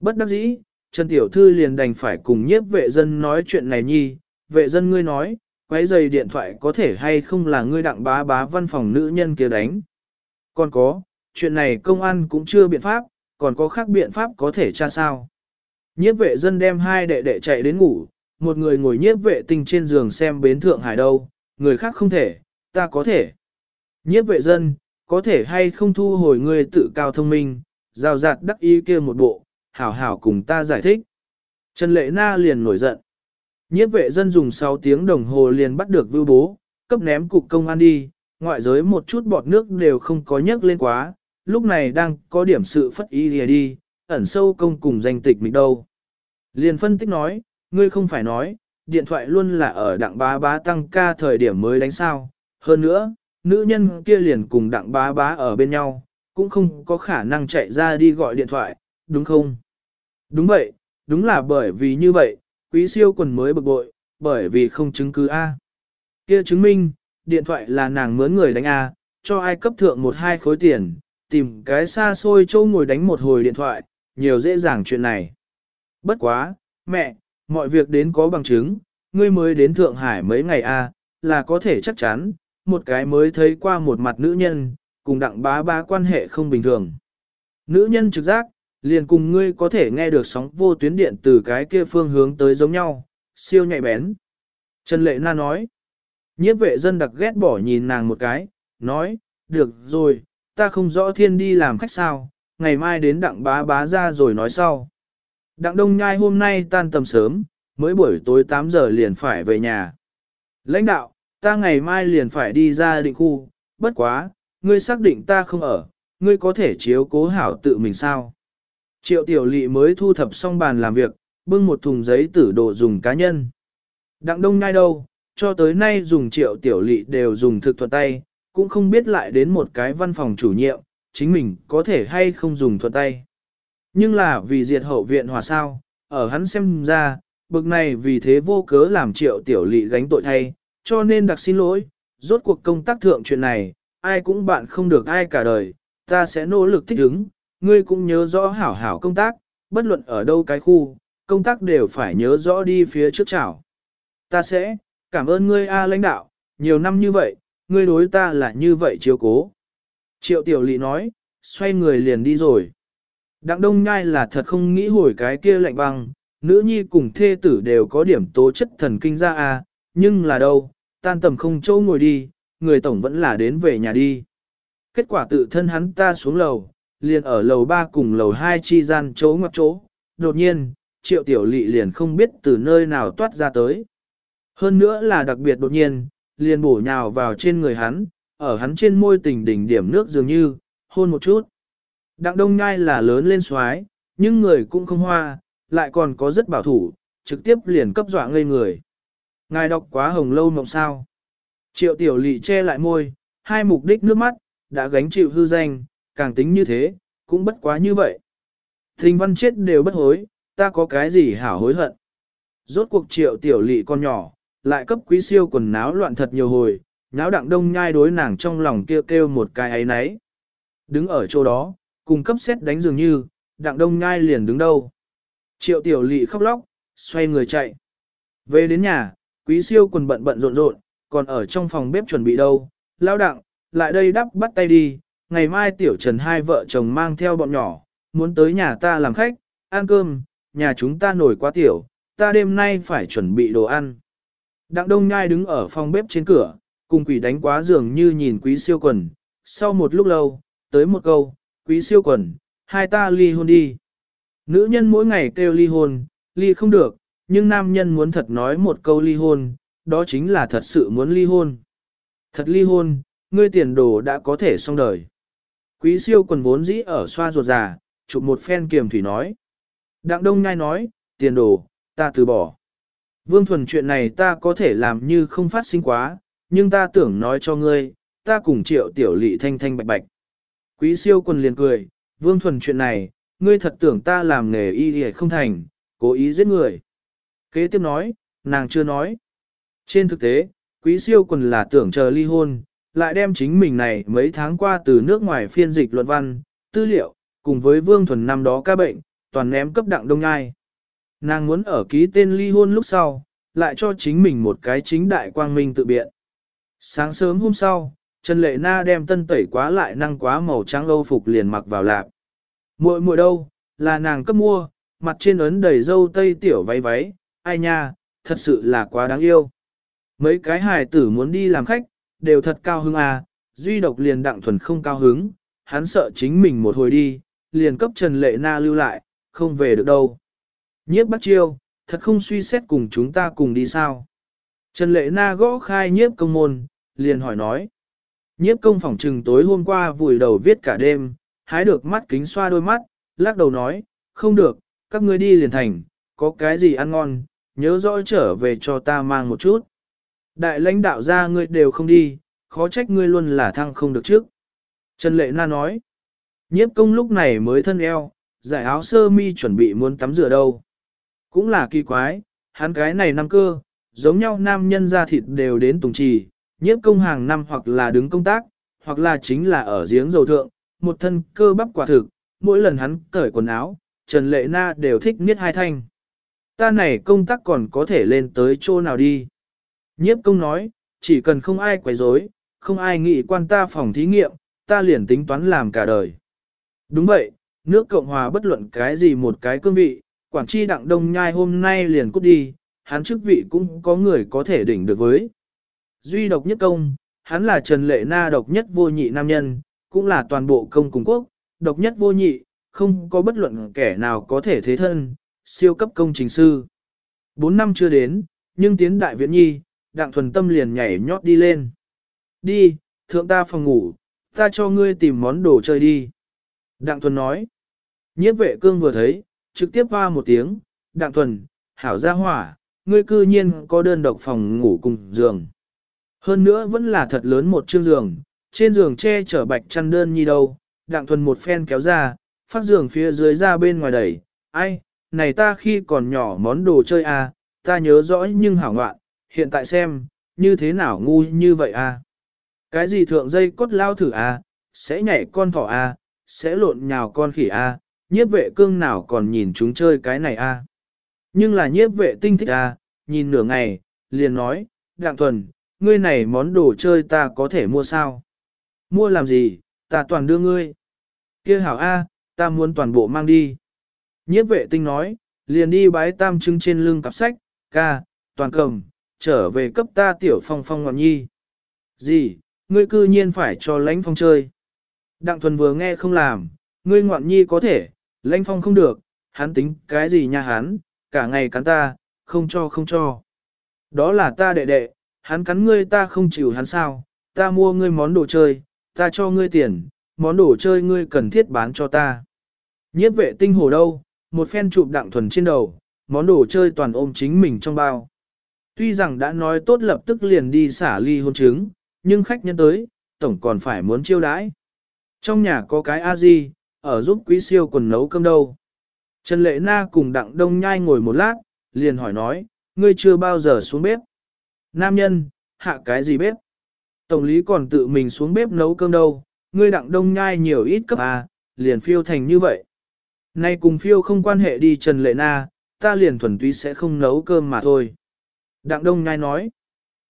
Bất đắc dĩ, Trần Tiểu Thư liền đành phải cùng nhiếp vệ dân nói chuyện này nhi, vệ dân ngươi nói, quấy giày điện thoại có thể hay không là ngươi đặng bá bá văn phòng nữ nhân kia đánh. Còn có, chuyện này công an cũng chưa biện pháp, còn có khác biện pháp có thể tra sao. Nhiếp vệ dân đem hai đệ đệ chạy đến ngủ, một người ngồi nhiếp vệ tinh trên giường xem bến Thượng Hải đâu, người khác không thể, ta có thể. Nhiếp vệ dân, có thể hay không thu hồi ngươi tự cao thông minh, rào rạt đắc ý kia một bộ, hảo hảo cùng ta giải thích. Trần Lệ Na liền nổi giận. Nhiếp vệ dân dùng 6 tiếng đồng hồ liền bắt được vưu bố, cấp ném cục công an đi, ngoại giới một chút bọt nước đều không có nhấc lên quá, lúc này đang có điểm sự phất ý lìa đi, ẩn sâu công cùng danh tịch mình đâu. Liền phân tích nói, ngươi không phải nói, điện thoại luôn là ở đặng bá bá tăng ca thời điểm mới đánh sao. Hơn nữa, nữ nhân kia liền cùng đặng bá bá ở bên nhau, cũng không có khả năng chạy ra đi gọi điện thoại, đúng không? Đúng vậy, đúng là bởi vì như vậy, quý siêu quần mới bực bội, bởi vì không chứng cứ A. Kia chứng minh, điện thoại là nàng mướn người đánh A, cho ai cấp thượng một hai khối tiền, tìm cái xa xôi châu ngồi đánh một hồi điện thoại, nhiều dễ dàng chuyện này. Bất quá, mẹ, mọi việc đến có bằng chứng, ngươi mới đến Thượng Hải mấy ngày a, là có thể chắc chắn, một cái mới thấy qua một mặt nữ nhân, cùng đặng bá bá quan hệ không bình thường. Nữ nhân trực giác, liền cùng ngươi có thể nghe được sóng vô tuyến điện từ cái kia phương hướng tới giống nhau, siêu nhạy bén. Trần Lệ Na nói, nhiếp vệ dân đặc ghét bỏ nhìn nàng một cái, nói, được rồi, ta không rõ thiên đi làm khách sao, ngày mai đến đặng bá bá ra rồi nói sau. Đặng đông nhai hôm nay tan tầm sớm, mới buổi tối 8 giờ liền phải về nhà. Lãnh đạo, ta ngày mai liền phải đi ra định khu, bất quá, ngươi xác định ta không ở, ngươi có thể chiếu cố hảo tự mình sao. Triệu tiểu lị mới thu thập xong bàn làm việc, bưng một thùng giấy tử đồ dùng cá nhân. Đặng đông nhai đâu, cho tới nay dùng triệu tiểu lị đều dùng thực thuận tay, cũng không biết lại đến một cái văn phòng chủ nhiệm, chính mình có thể hay không dùng thuận tay. Nhưng là vì diệt hậu viện hòa sao, ở hắn xem ra, bực này vì thế vô cớ làm triệu tiểu lị gánh tội thay, cho nên đặc xin lỗi, rốt cuộc công tác thượng chuyện này, ai cũng bạn không được ai cả đời, ta sẽ nỗ lực thích ứng, ngươi cũng nhớ rõ hảo hảo công tác, bất luận ở đâu cái khu, công tác đều phải nhớ rõ đi phía trước chảo. Ta sẽ, cảm ơn ngươi A lãnh đạo, nhiều năm như vậy, ngươi đối ta là như vậy chiếu cố. Triệu tiểu lị nói, xoay người liền đi rồi. Đặng đông nhai là thật không nghĩ hồi cái kia lạnh băng, nữ nhi cùng thê tử đều có điểm tố chất thần kinh ra à, nhưng là đâu, tan tầm không chỗ ngồi đi, người tổng vẫn là đến về nhà đi. Kết quả tự thân hắn ta xuống lầu, liền ở lầu 3 cùng lầu 2 chi gian chỗ ngoặc chỗ, đột nhiên, triệu tiểu lị liền không biết từ nơi nào toát ra tới. Hơn nữa là đặc biệt đột nhiên, liền bổ nhào vào trên người hắn, ở hắn trên môi tình đỉnh điểm nước dường như, hôn một chút. Đặng đông nhai là lớn lên xoái, nhưng người cũng không hoa, lại còn có rất bảo thủ, trực tiếp liền cấp dọa ngây người. Ngài đọc quá hồng lâu mộng sao. Triệu tiểu lị che lại môi, hai mục đích nước mắt, đã gánh chịu hư danh, càng tính như thế, cũng bất quá như vậy. Thình văn chết đều bất hối, ta có cái gì hảo hối hận. Rốt cuộc triệu tiểu lị con nhỏ, lại cấp quý siêu quần náo loạn thật nhiều hồi, nháo đặng đông nhai đối nàng trong lòng kêu kêu một cái ấy nấy. Đứng ở chỗ đó, cùng cấp xét đánh dường như, đặng đông nhai liền đứng đâu. Triệu tiểu lị khóc lóc, xoay người chạy. Về đến nhà, quý siêu quần bận bận rộn rộn, còn ở trong phòng bếp chuẩn bị đâu. Lao đặng, lại đây đắp bắt tay đi, ngày mai tiểu trần hai vợ chồng mang theo bọn nhỏ, muốn tới nhà ta làm khách, ăn cơm, nhà chúng ta nổi quá tiểu, ta đêm nay phải chuẩn bị đồ ăn. Đặng đông nhai đứng ở phòng bếp trên cửa, cùng quỷ đánh quá giường như nhìn quý siêu quần, sau một lúc lâu, tới một câu, quý siêu quần, hai ta ly hôn đi. Nữ nhân mỗi ngày kêu ly hôn, ly không được, nhưng nam nhân muốn thật nói một câu ly hôn, đó chính là thật sự muốn ly hôn. Thật ly hôn, ngươi tiền đồ đã có thể xong đời. Quý siêu quần vốn dĩ ở xoa ruột già, chụp một phen kiềm thủy nói. Đặng đông nhai nói, tiền đồ, ta từ bỏ. Vương thuần chuyện này ta có thể làm như không phát sinh quá, nhưng ta tưởng nói cho ngươi, ta cùng triệu tiểu lị thanh thanh bạch bạch. Quý siêu quần liền cười, vương thuần chuyện này, ngươi thật tưởng ta làm nghề y y không thành, cố ý giết người. Kế tiếp nói, nàng chưa nói. Trên thực tế, quý siêu quần là tưởng chờ ly hôn, lại đem chính mình này mấy tháng qua từ nước ngoài phiên dịch luận văn, tư liệu, cùng với vương thuần năm đó ca bệnh, toàn ném cấp đặng đông ngai. Nàng muốn ở ký tên ly hôn lúc sau, lại cho chính mình một cái chính đại quang minh tự biện. Sáng sớm hôm sau, Trần Lệ Na đem tân tẩy quá lại năng quá màu trắng lâu phục liền mặc vào lạp. Muội muội đâu, là nàng cấp mua, mặt trên ấn đầy dâu tây tiểu váy váy, ai nha, thật sự là quá đáng yêu. Mấy cái hài tử muốn đi làm khách, đều thật cao hứng à, duy độc liền đặng thuần không cao hứng, hắn sợ chính mình một hồi đi, liền cấp Trần Lệ Na lưu lại, không về được đâu. Nhiếp bắt chiêu, thật không suy xét cùng chúng ta cùng đi sao. Trần Lệ Na gõ khai nhiếp công môn, liền hỏi nói. Nhiếp công phòng trừng tối hôm qua vùi đầu viết cả đêm, hái được mắt kính xoa đôi mắt, lắc đầu nói, không được, các ngươi đi liền thành, có cái gì ăn ngon, nhớ rõ trở về cho ta mang một chút. Đại lãnh đạo ra ngươi đều không đi, khó trách ngươi luôn là thăng không được trước. Trần Lệ Na nói, nhiếp công lúc này mới thân eo, giải áo sơ mi chuẩn bị muốn tắm rửa đâu. Cũng là kỳ quái, hắn cái này năm cơ, giống nhau nam nhân ra thịt đều đến tùng trì, nhiếp công hàng năm hoặc là đứng công tác, hoặc là chính là ở giếng dầu thượng, một thân cơ bắp quả thực, mỗi lần hắn cởi quần áo, Trần Lệ Na đều thích niết hai thanh. Ta này công tác còn có thể lên tới chỗ nào đi. Nhiếp công nói, chỉ cần không ai quấy rối, không ai nghĩ quan ta phòng thí nghiệm, ta liền tính toán làm cả đời. Đúng vậy, nước Cộng Hòa bất luận cái gì một cái cương vị, Quảng tri Đặng Đông Nhai hôm nay liền cút đi, hắn chức vị cũng có người có thể đỉnh được với. Duy độc nhất công, hắn là Trần Lệ Na độc nhất vô nhị nam nhân, cũng là toàn bộ công cùng quốc, độc nhất vô nhị, không có bất luận kẻ nào có thể thế thân, siêu cấp công trình sư. Bốn năm chưa đến, nhưng tiến đại viện nhi, đặng thuần tâm liền nhảy nhót đi lên. Đi, thượng ta phòng ngủ, ta cho ngươi tìm món đồ chơi đi. Đặng thuần nói. Nhiếp vệ cương vừa thấy, trực tiếp hoa một tiếng, đặng thuần, hảo gia hỏa, ngươi cư nhiên có đơn độc phòng ngủ cùng giường. Hơn nữa vẫn là thật lớn một chương giường, trên giường che chở bạch chăn đơn nhi đâu, đặng thuần một phen kéo ra, phát giường phía dưới ra bên ngoài đẩy, ai, này ta khi còn nhỏ món đồ chơi à, ta nhớ rõ nhưng hảo ngoạn, hiện tại xem, như thế nào ngu như vậy à. Cái gì thượng dây cốt lao thử à, sẽ nhảy con thỏ à, sẽ lộn nhào con khỉ à, nhiếp vệ cương nào còn nhìn chúng chơi cái này à. Nhưng là nhiếp vệ tinh thích à, nhìn nửa ngày, liền nói, đặng thuần, ngươi này món đồ chơi ta có thể mua sao? Mua làm gì, ta toàn đưa ngươi. kia hảo A, ta muốn toàn bộ mang đi. Nhiếp vệ tinh nói, liền đi bái tam trưng trên lưng cặp sách, ca, toàn cầm, trở về cấp ta tiểu phong phong ngọn nhi. Gì, ngươi cư nhiên phải cho lãnh phong chơi. Đặng thuần vừa nghe không làm, ngươi ngoạn nhi có thể, lãnh phong không được, hắn tính cái gì nha hắn, cả ngày cắn ta, không cho không cho. Đó là ta đệ đệ, hắn cắn ngươi ta không chịu hắn sao, ta mua ngươi món đồ chơi, ta cho ngươi tiền, món đồ chơi ngươi cần thiết bán cho ta. Nhiếp vệ tinh hồ đâu, một phen chụp đặng thuần trên đầu, món đồ chơi toàn ôm chính mình trong bao. Tuy rằng đã nói tốt lập tức liền đi xả ly hôn chứng, nhưng khách nhân tới, tổng còn phải muốn chiêu đãi. Trong nhà có cái a di ở giúp quý siêu quần nấu cơm đâu. Trần Lệ Na cùng Đặng Đông Nhai ngồi một lát, liền hỏi nói, ngươi chưa bao giờ xuống bếp. Nam nhân, hạ cái gì bếp? Tổng lý còn tự mình xuống bếp nấu cơm đâu, ngươi Đặng Đông Nhai nhiều ít cấp à, liền phiêu thành như vậy. Nay cùng phiêu không quan hệ đi Trần Lệ Na, ta liền thuần túy sẽ không nấu cơm mà thôi. Đặng Đông Nhai nói,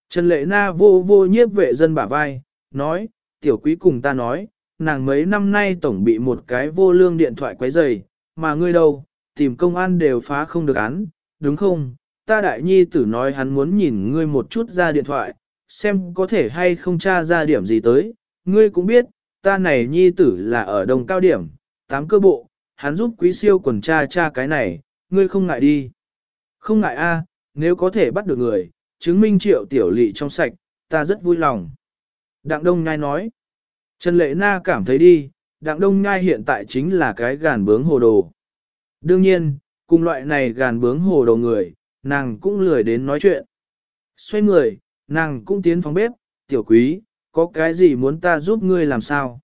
Trần Lệ Na vô vô nhiếp vệ dân bả vai, nói, tiểu quý cùng ta nói, nàng mấy năm nay tổng bị một cái vô lương điện thoại quấy rầy, mà ngươi đâu, tìm công an đều phá không được án, đúng không? Ta đại nhi tử nói hắn muốn nhìn ngươi một chút ra điện thoại, xem có thể hay không tra ra điểm gì tới, ngươi cũng biết, ta này nhi tử là ở đồng cao điểm, tám cơ bộ, hắn giúp quý siêu quần tra tra cái này, ngươi không ngại đi. Không ngại a, nếu có thể bắt được người, chứng minh triệu tiểu lỵ trong sạch, ta rất vui lòng. Đặng Đông Nhai nói, Trần Lệ Na cảm thấy đi, Đặng Đông Nhai hiện tại chính là cái gàn bướng hồ đồ. Đương nhiên, cùng loại này gàn bướng hồ đồ người, nàng cũng lười đến nói chuyện. Xoay người, nàng cũng tiến phòng bếp, tiểu quý, có cái gì muốn ta giúp ngươi làm sao?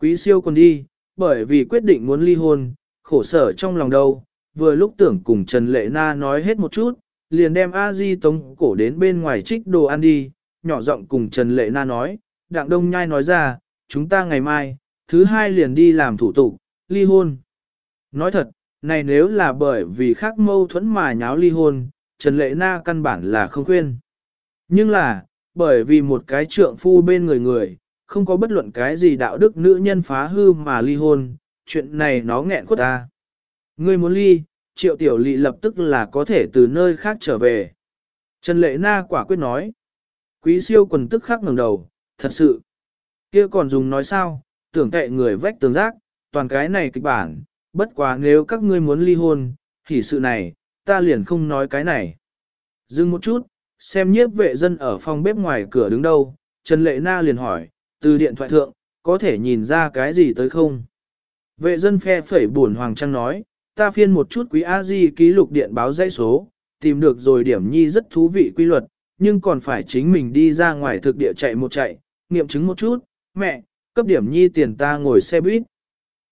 Quý siêu còn đi, bởi vì quyết định muốn ly hôn, khổ sở trong lòng đâu, vừa lúc tưởng cùng Trần Lệ Na nói hết một chút, liền đem A Di tống cổ đến bên ngoài trích đồ ăn đi, nhỏ giọng cùng Trần Lệ Na nói, Đặng Đông Nhai nói ra, chúng ta ngày mai, thứ hai liền đi làm thủ tục, ly hôn. Nói thật, này nếu là bởi vì khác mâu thuẫn mà nháo ly hôn, Trần Lệ Na căn bản là không khuyên. Nhưng là, bởi vì một cái trượng phu bên người người, không có bất luận cái gì đạo đức nữ nhân phá hư mà ly hôn, chuyện này nó nghẹn cốt ta. Ngươi muốn ly, triệu tiểu lị lập tức là có thể từ nơi khác trở về. Trần Lệ Na quả quyết nói. Quý siêu quần tức khắc ngẩng đầu, thật sự. kia còn dùng nói sao, tưởng tệ người vách tường giác, toàn cái này kịch bản, bất quá nếu các ngươi muốn ly hôn, thì sự này, ta liền không nói cái này. Dừng một chút, xem nhiếp vệ dân ở phòng bếp ngoài cửa đứng đâu, Trần Lệ Na liền hỏi, từ điện thoại thượng, có thể nhìn ra cái gì tới không? Vệ dân phe phẩy buồn hoàng trăng nói, ta phiên một chút quý a di ký lục điện báo dãy số, tìm được rồi điểm nhi rất thú vị quy luật, nhưng còn phải chính mình đi ra ngoài thực địa chạy một chạy, nghiệm chứng một chút, mẹ, cấp điểm nhi tiền ta ngồi xe buýt.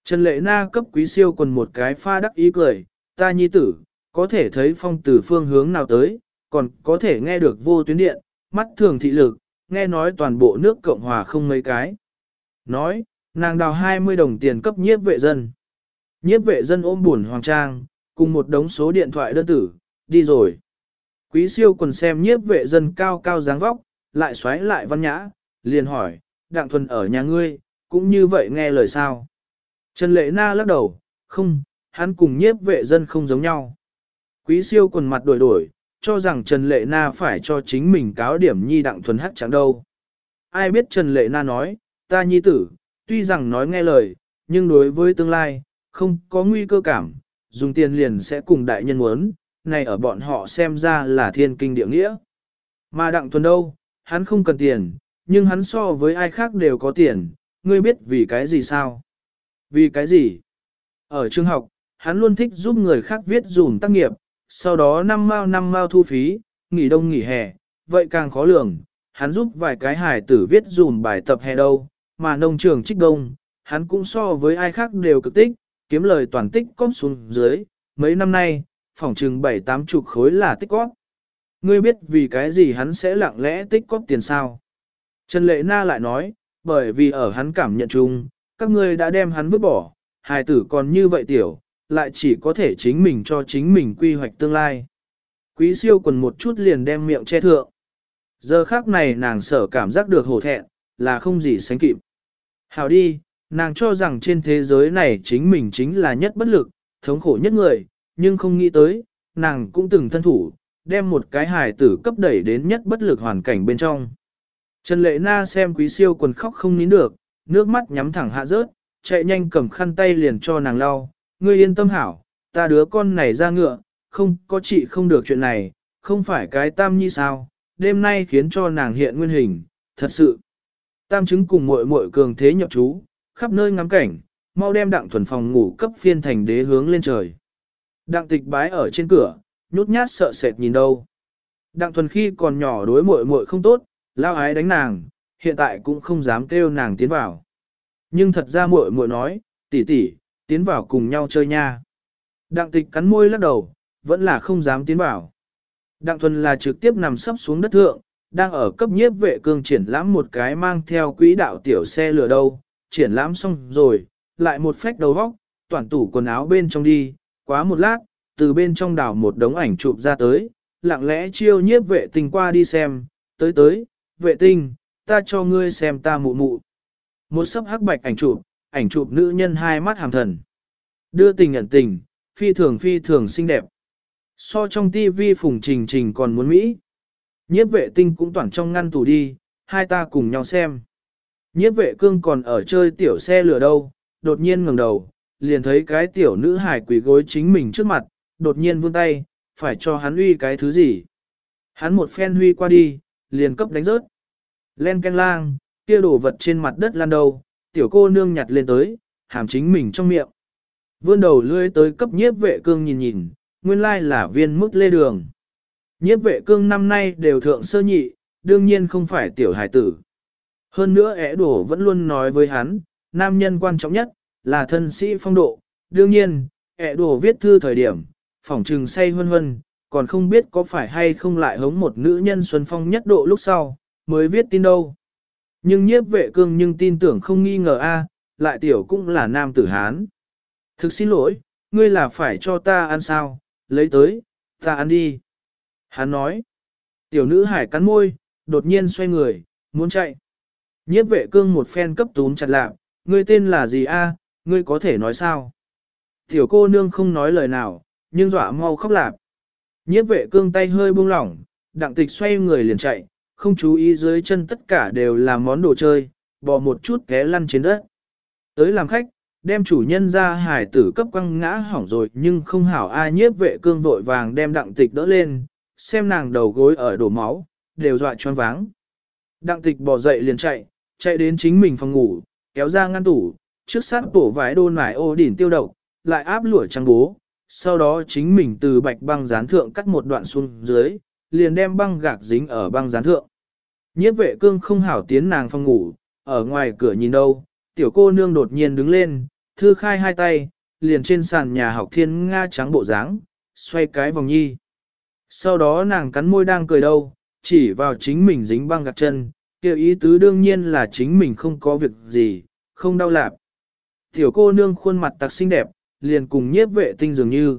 Trần Lệ Na cấp quý siêu quần một cái pha đắc ý cười, ta nhi tử, có thể thấy phong từ phương hướng nào tới, còn có thể nghe được vô tuyến điện, mắt thường thị lực, nghe nói toàn bộ nước Cộng Hòa không mấy cái. Nói, nàng đào 20 đồng tiền cấp nhiếp vệ dân. Nhiếp vệ dân ôm buồn hoàng trang, cùng một đống số điện thoại đơn tử, đi rồi. Quý siêu quần xem nhiếp vệ dân cao cao dáng vóc, lại xoáy lại văn nhã, liền hỏi, đặng thuần ở nhà ngươi, cũng như vậy nghe lời sao. Trần Lệ Na lắc đầu, không, hắn cùng nhiếp vệ dân không giống nhau. Quý siêu quần mặt đổi đổi, cho rằng Trần Lệ Na phải cho chính mình cáo điểm nhi đặng thuần hắc chẳng đâu. Ai biết Trần Lệ Na nói, ta nhi tử, tuy rằng nói nghe lời, nhưng đối với tương lai, không có nguy cơ cảm, dùng tiền liền sẽ cùng đại nhân muốn, này ở bọn họ xem ra là thiên kinh địa nghĩa. Mà đặng thuần đâu, hắn không cần tiền, nhưng hắn so với ai khác đều có tiền, ngươi biết vì cái gì sao? Vì cái gì? Ở trường học, hắn luôn thích giúp người khác viết dùm tác nghiệp, sau đó năm mao năm mao thu phí, nghỉ đông nghỉ hè, vậy càng khó lường, hắn giúp vài cái hải tử viết dùm bài tập hè đâu, mà nông trường trích đông, hắn cũng so với ai khác đều cực tích, kiếm lời toàn tích cóp xuống dưới, mấy năm nay, phòng trường bảy tám chục khối là tích cóp. Ngươi biết vì cái gì hắn sẽ lặng lẽ tích cóp tiền sao? Trần Lệ Na lại nói, bởi vì ở hắn cảm nhận chung, các ngươi đã đem hắn vứt bỏ, hài tử còn như vậy tiểu, lại chỉ có thể chính mình cho chính mình quy hoạch tương lai. Quý siêu quần một chút liền đem miệng che thượng. Giờ khác này nàng sở cảm giác được hổ thẹn, là không gì sánh kịp. Hào đi, nàng cho rằng trên thế giới này chính mình chính là nhất bất lực, thống khổ nhất người, nhưng không nghĩ tới, nàng cũng từng thân thủ, đem một cái hài tử cấp đẩy đến nhất bất lực hoàn cảnh bên trong. Trần Lệ Na xem quý siêu quần khóc không nín được, nước mắt nhắm thẳng hạ rớt, chạy nhanh cầm khăn tay liền cho nàng lau, ngươi yên tâm hảo, ta đứa con này ra ngựa, không có chị không được chuyện này, không phải cái tam nhi sao, đêm nay khiến cho nàng hiện nguyên hình, thật sự. Tam chứng cùng muội muội cường thế nhập chú, khắp nơi ngắm cảnh, mau đem đặng thuần phòng ngủ cấp phiên thành đế hướng lên trời. Đặng tịch bái ở trên cửa, nhút nhát sợ sệt nhìn đâu. Đặng thuần khi còn nhỏ đối muội muội không tốt, lao ái đánh nàng, hiện tại cũng không dám kêu nàng tiến vào. Nhưng thật ra muội muội nói, tỷ tỷ, tiến vào cùng nhau chơi nha. Đặng tịch cắn môi lắc đầu, vẫn là không dám tiến vào. Đặng thuần là trực tiếp nằm sấp xuống đất thượng, đang ở cấp nhiếp vệ cương triển lãm một cái mang theo quỹ đạo tiểu xe lửa đâu, triển lãm xong rồi, lại một phách đầu vóc, toàn tủ quần áo bên trong đi, quá một lát, từ bên trong đảo một đống ảnh chụp ra tới, lặng lẽ chiêu nhiếp vệ tinh qua đi xem, tới tới, vệ tinh, ta cho ngươi xem ta mụ mụ. Một sấp hắc bạch ảnh chụp, ảnh chụp nữ nhân hai mắt hàm thần. Đưa tình nhận tình, phi thường phi thường xinh đẹp. So trong tivi phùng trình trình còn muốn Mỹ. Nhiếp vệ tinh cũng toàn trong ngăn tủ đi, hai ta cùng nhau xem. Nhiếp vệ cương còn ở chơi tiểu xe lửa đâu, đột nhiên ngẩng đầu, liền thấy cái tiểu nữ hải quỷ gối chính mình trước mặt, đột nhiên vươn tay, phải cho hắn uy cái thứ gì. Hắn một phen huy qua đi, liền cấp đánh rớt. Len canh lang, kia đổ vật trên mặt đất lan đầu, tiểu cô nương nhặt lên tới, hàm chính mình trong miệng. Vươn đầu lưỡi tới cấp nhiếp vệ cương nhìn nhìn, nguyên lai là viên mức lê đường. Nhiếp vệ cương năm nay đều thượng sơ nhị, đương nhiên không phải tiểu hải tử. Hơn nữa ẻ đổ vẫn luôn nói với hắn, nam nhân quan trọng nhất, là thân sĩ phong độ. Đương nhiên, ẻ đổ viết thư thời điểm, phỏng trừng say huân huân, còn không biết có phải hay không lại hống một nữ nhân xuân phong nhất độ lúc sau, mới viết tin đâu. Nhưng nhiếp vệ cương nhưng tin tưởng không nghi ngờ a, lại tiểu cũng là nam tử Hán. Thực xin lỗi, ngươi là phải cho ta ăn sao, lấy tới, ta ăn đi. Hắn nói, tiểu nữ hải cắn môi, đột nhiên xoay người, muốn chạy. Nhiếp vệ cương một phen cấp túm chặt lạc, ngươi tên là gì a? ngươi có thể nói sao? Tiểu cô nương không nói lời nào, nhưng dọa mau khóc lạp. Nhiếp vệ cương tay hơi buông lỏng, đặng tịch xoay người liền chạy, không chú ý dưới chân tất cả đều là món đồ chơi, bò một chút té lăn trên đất. Tới làm khách, đem chủ nhân ra hải tử cấp quăng ngã hỏng rồi nhưng không hảo ai nhiếp vệ cương vội vàng đem đặng tịch đỡ lên, xem nàng đầu gối ở đổ máu, đều dọa choáng váng. Đặng tịch bò dậy liền chạy, chạy đến chính mình phòng ngủ, kéo ra ngăn tủ, trước sát bổ vải đôn nải ô đỉn tiêu độc, lại áp lũa trăng bố, sau đó chính mình từ bạch băng dán thượng cắt một đoạn xuống dưới, liền đem băng gạc dính ở băng dán thượng. Nhiếp vệ cương không hảo tiến nàng phòng ngủ, ở ngoài cửa nhìn đâu, tiểu cô nương đột nhiên đứng lên, thư khai hai tay, liền trên sàn nhà học thiên nga trắng bộ dáng, xoay cái vòng nhi. Sau đó nàng cắn môi đang cười đâu, chỉ vào chính mình dính băng gạt chân, kêu ý tứ đương nhiên là chính mình không có việc gì, không đau lạp. Tiểu cô nương khuôn mặt tặc xinh đẹp, liền cùng nhiếp vệ tinh dường như.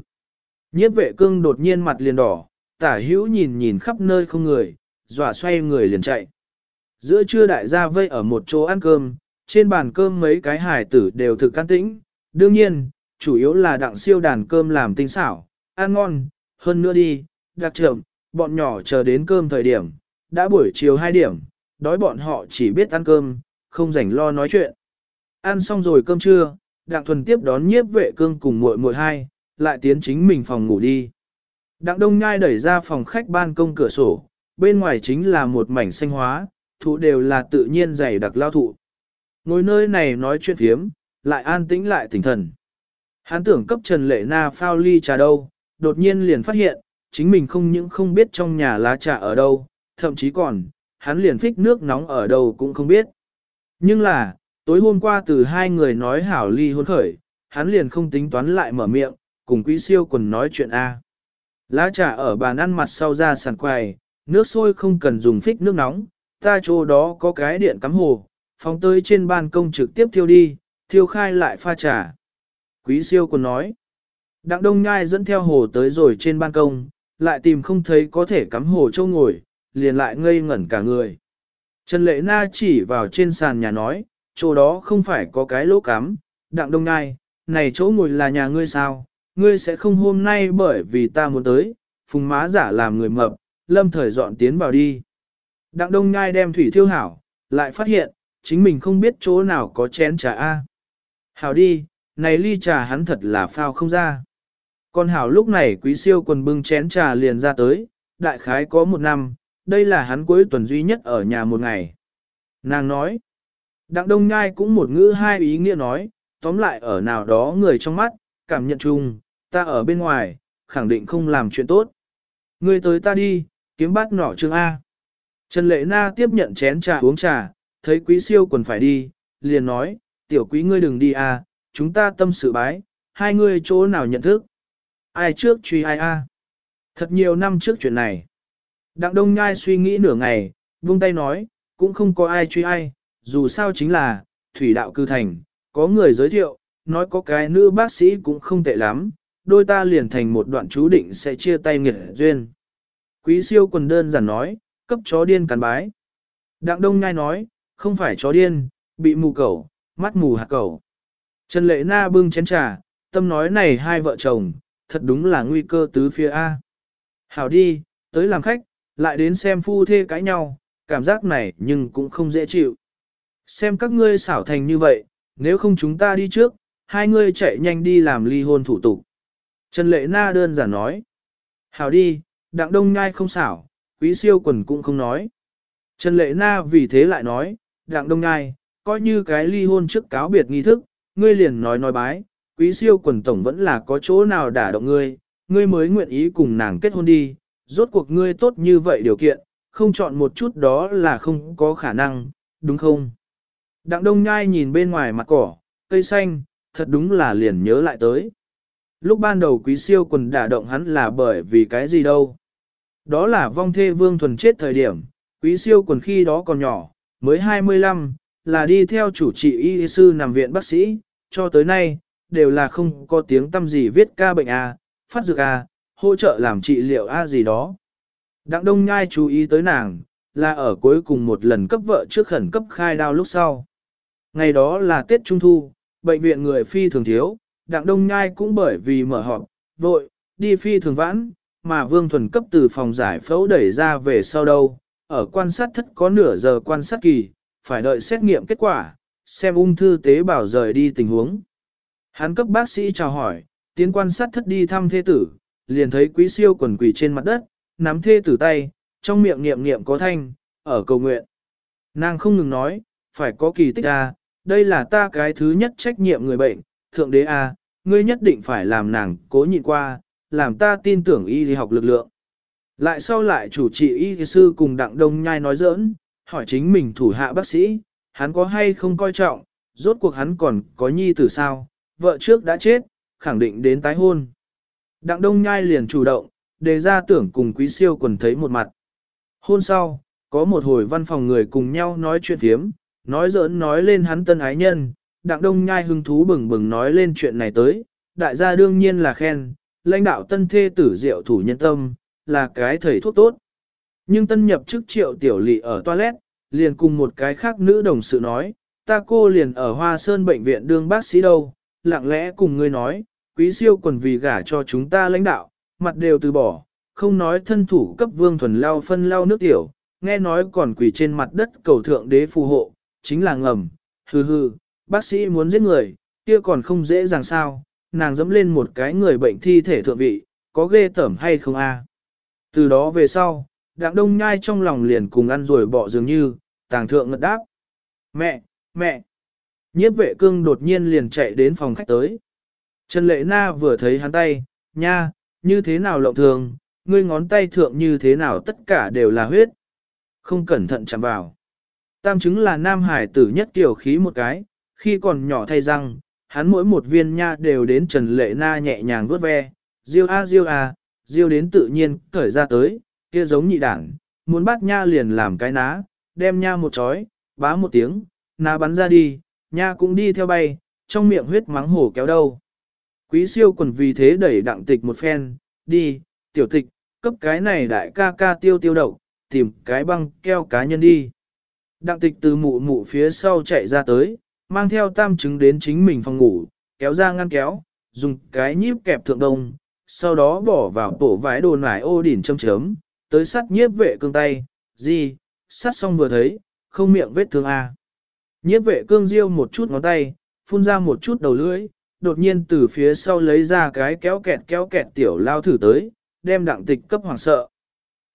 Nhiếp vệ cương đột nhiên mặt liền đỏ, tả hữu nhìn nhìn khắp nơi không người, dọa xoay người liền chạy. Giữa trưa đại gia vây ở một chỗ ăn cơm, trên bàn cơm mấy cái hải tử đều thực can tĩnh, đương nhiên, chủ yếu là đặng siêu đàn cơm làm tinh xảo, ăn ngon, hơn nữa đi, đặc trưởng, bọn nhỏ chờ đến cơm thời điểm, đã buổi chiều 2 điểm, đói bọn họ chỉ biết ăn cơm, không rảnh lo nói chuyện. Ăn xong rồi cơm trưa, đặng thuần tiếp đón nhiếp vệ cương cùng muội muội hai, lại tiến chính mình phòng ngủ đi. Đặng đông nhai đẩy ra phòng khách ban công cửa sổ, bên ngoài chính là một mảnh xanh hóa, thụ đều là tự nhiên dày đặc lao thụ. Ngồi nơi này nói chuyện phiếm, lại an tĩnh lại tỉnh thần. Hắn tưởng cấp Trần Lệ Na phao ly trà đâu, đột nhiên liền phát hiện, chính mình không những không biết trong nhà lá trà ở đâu, thậm chí còn, hắn liền phích nước nóng ở đâu cũng không biết. Nhưng là, tối hôm qua từ hai người nói hảo ly hôn khởi, hắn liền không tính toán lại mở miệng, cùng quý siêu quần nói chuyện A. Lá trà ở bàn ăn mặt sau ra sàn quầy nước sôi không cần dùng phích nước nóng, ta chỗ đó có cái điện cắm hồ, phóng tới trên ban công trực tiếp thiêu đi, thiêu khai lại pha trà. Quý siêu còn nói, đặng đông nhai dẫn theo hồ tới rồi trên ban công, lại tìm không thấy có thể cắm hồ châu ngồi, liền lại ngây ngẩn cả người. Trần Lệ Na chỉ vào trên sàn nhà nói, chỗ đó không phải có cái lỗ cắm, đặng đông nhai, này chỗ ngồi là nhà ngươi sao, ngươi sẽ không hôm nay bởi vì ta muốn tới, phùng má giả làm người mập, lâm thời dọn tiến vào đi. Đặng đông nhai đem thủy thiêu hảo, lại phát hiện, chính mình không biết chỗ nào có chén trà A. Hảo đi, này ly trà hắn thật là phao không ra. Còn Hảo lúc này quý siêu quần bưng chén trà liền ra tới, đại khái có một năm, đây là hắn cuối tuần duy nhất ở nhà một ngày. Nàng nói, Đặng Đông Nhai cũng một ngữ hai ý nghĩa nói, tóm lại ở nào đó người trong mắt, cảm nhận chung, ta ở bên ngoài, khẳng định không làm chuyện tốt. Người tới ta đi, kiếm bát nỏ trương A. Trần Lệ Na tiếp nhận chén trà uống trà, thấy quý siêu quần phải đi, liền nói, tiểu quý ngươi đừng đi A, chúng ta tâm sự bái, hai ngươi chỗ nào nhận thức. Ai trước truy ai A. Thật nhiều năm trước chuyện này. Đặng Đông Nhai suy nghĩ nửa ngày, buông tay nói, cũng không có ai truy ai, dù sao chính là, thủy đạo cư thành, có người giới thiệu, nói có cái nữ bác sĩ cũng không tệ lắm, đôi ta liền thành một đoạn chú định sẽ chia tay nghiệt duyên. Quý siêu quần đơn giản nói, cấp chó điên cắn bái. Đặng Đông ngai nói, không phải chó điên, bị mù cẩu, mắt mù hạt cẩu. Trần Lệ Na bưng chén trà, tâm nói này hai vợ chồng, thật đúng là nguy cơ tứ phía A. Hảo đi, tới làm khách, lại đến xem phu thê cãi nhau, cảm giác này nhưng cũng không dễ chịu. Xem các ngươi xảo thành như vậy, nếu không chúng ta đi trước, hai ngươi chạy nhanh đi làm ly hôn thủ tục. Trần Lệ Na đơn giản nói. Hảo đi, đặng đông nhai không xảo, quý siêu quần cũng không nói. Trần Lệ Na vì thế lại nói, đặng đông nhai, coi như cái ly hôn trước cáo biệt nghi thức, ngươi liền nói nói bái, quý siêu quần tổng vẫn là có chỗ nào đả động ngươi, ngươi mới nguyện ý cùng nàng kết hôn đi, rốt cuộc ngươi tốt như vậy điều kiện, không chọn một chút đó là không có khả năng, đúng không? Đặng đông nhai nhìn bên ngoài mặt cỏ, cây xanh, thật đúng là liền nhớ lại tới. Lúc ban đầu quý siêu quần đả động hắn là bởi vì cái gì đâu. Đó là vong thê vương thuần chết thời điểm, quý siêu quần khi đó còn nhỏ, mới 25, là đi theo chủ trị y sư nằm viện bác sĩ, cho tới nay, đều là không có tiếng tâm gì viết ca bệnh A, phát dược A, hỗ trợ làm trị liệu A gì đó. Đặng Đông Nhai chú ý tới nàng, là ở cuối cùng một lần cấp vợ trước khẩn cấp khai đao lúc sau. Ngày đó là Tết Trung Thu, bệnh viện người phi thường thiếu, Đặng Đông Nhai cũng bởi vì mở họp, vội, đi phi thường vãn, mà Vương Thuần cấp từ phòng giải phẫu đẩy ra về sau đâu, ở quan sát thất có nửa giờ quan sát kỳ, phải đợi xét nghiệm kết quả, xem ung thư tế bào rời đi tình huống. Hắn cấp bác sĩ chào hỏi, tiến quan sát thất đi thăm thê tử, liền thấy quý siêu quần quỳ trên mặt đất, nắm thê tử tay, trong miệng niệm niệm có thanh, ở cầu nguyện. Nàng không ngừng nói, phải có kỳ tích à, đây là ta cái thứ nhất trách nhiệm người bệnh, thượng đế à, ngươi nhất định phải làm nàng cố nhịn qua, làm ta tin tưởng y đi học lực lượng. Lại sau lại chủ trị y sư cùng đặng đông nhai nói giỡn, hỏi chính mình thủ hạ bác sĩ, hắn có hay không coi trọng, rốt cuộc hắn còn có nhi tử sao, vợ trước đã chết, khẳng định đến tái hôn. Đặng đông nhai liền chủ động, đề ra tưởng cùng quý siêu quần thấy một mặt. Hôn sau, có một hồi văn phòng người cùng nhau nói chuyện thiếm, nói giỡn nói lên hắn tân ái nhân, đặng đông nhai hứng thú bừng bừng nói lên chuyện này tới, đại gia đương nhiên là khen, lãnh đạo tân thê tử diệu thủ nhân tâm, là cái thầy thuốc tốt. Nhưng tân nhập chức triệu tiểu lị ở toilet, liền cùng một cái khác nữ đồng sự nói, ta cô liền ở Hoa Sơn bệnh viện đương bác sĩ đâu, lặng lẽ cùng ngươi nói, quý siêu quần vì gả cho chúng ta lãnh đạo, mặt đều từ bỏ, không nói thân thủ cấp vương thuần lao phân lao nước tiểu, nghe nói còn quỳ trên mặt đất cầu thượng đế phù hộ, chính là ngầm, hừ hừ, bác sĩ muốn giết người, kia còn không dễ dàng sao, nàng dẫm lên một cái người bệnh thi thể thượng vị, có ghê tởm hay không a? Từ đó về sau, đặng đông nhai trong lòng liền cùng ăn rồi bỏ dường như, tàng thượng ngật đáp. Mẹ, mẹ! Nhiếp vệ cương đột nhiên liền chạy đến phòng khách tới. Trần Lệ Na vừa thấy hắn tay, nha, như thế nào lộng thường, ngươi ngón tay thượng như thế nào tất cả đều là huyết. Không cẩn thận chạm vào. Tam chứng là nam hải tử nhất tiểu khí một cái, khi còn nhỏ thay răng, hắn mỗi một viên nha đều đến Trần Lệ Na nhẹ nhàng vuốt ve, diêu a diêu a, diêu đến tự nhiên cởi ra tới, kia giống nhị đảng, muốn bắt nha liền làm cái ná, đem nha một chói, bá một tiếng, ná bắn ra đi, nha cũng đi theo bay, trong miệng huyết mắng hổ kéo đâu. Quý siêu quần vì thế đẩy đặng tịch một phen, đi, tiểu tịch, cấp cái này đại ca ca tiêu tiêu độc, tìm cái băng keo cá nhân đi. Đặng tịch từ mụ mụ phía sau chạy ra tới, mang theo tam chứng đến chính mình phòng ngủ, kéo ra ngăn kéo, dùng cái nhíp kẹp thượng đông, sau đó bỏ vào tổ vải đồ nải ô đỉnh châm chấm, tới sắt nhiếp vệ cương tay, gì, sắt xong vừa thấy, không miệng vết thương A. Nhiếp vệ cương diêu một chút ngón tay, phun ra một chút đầu lưỡi, đột nhiên từ phía sau lấy ra cái kéo kẹt kéo kẹt tiểu lao thử tới, đem đặng tịch cấp hoàng sợ.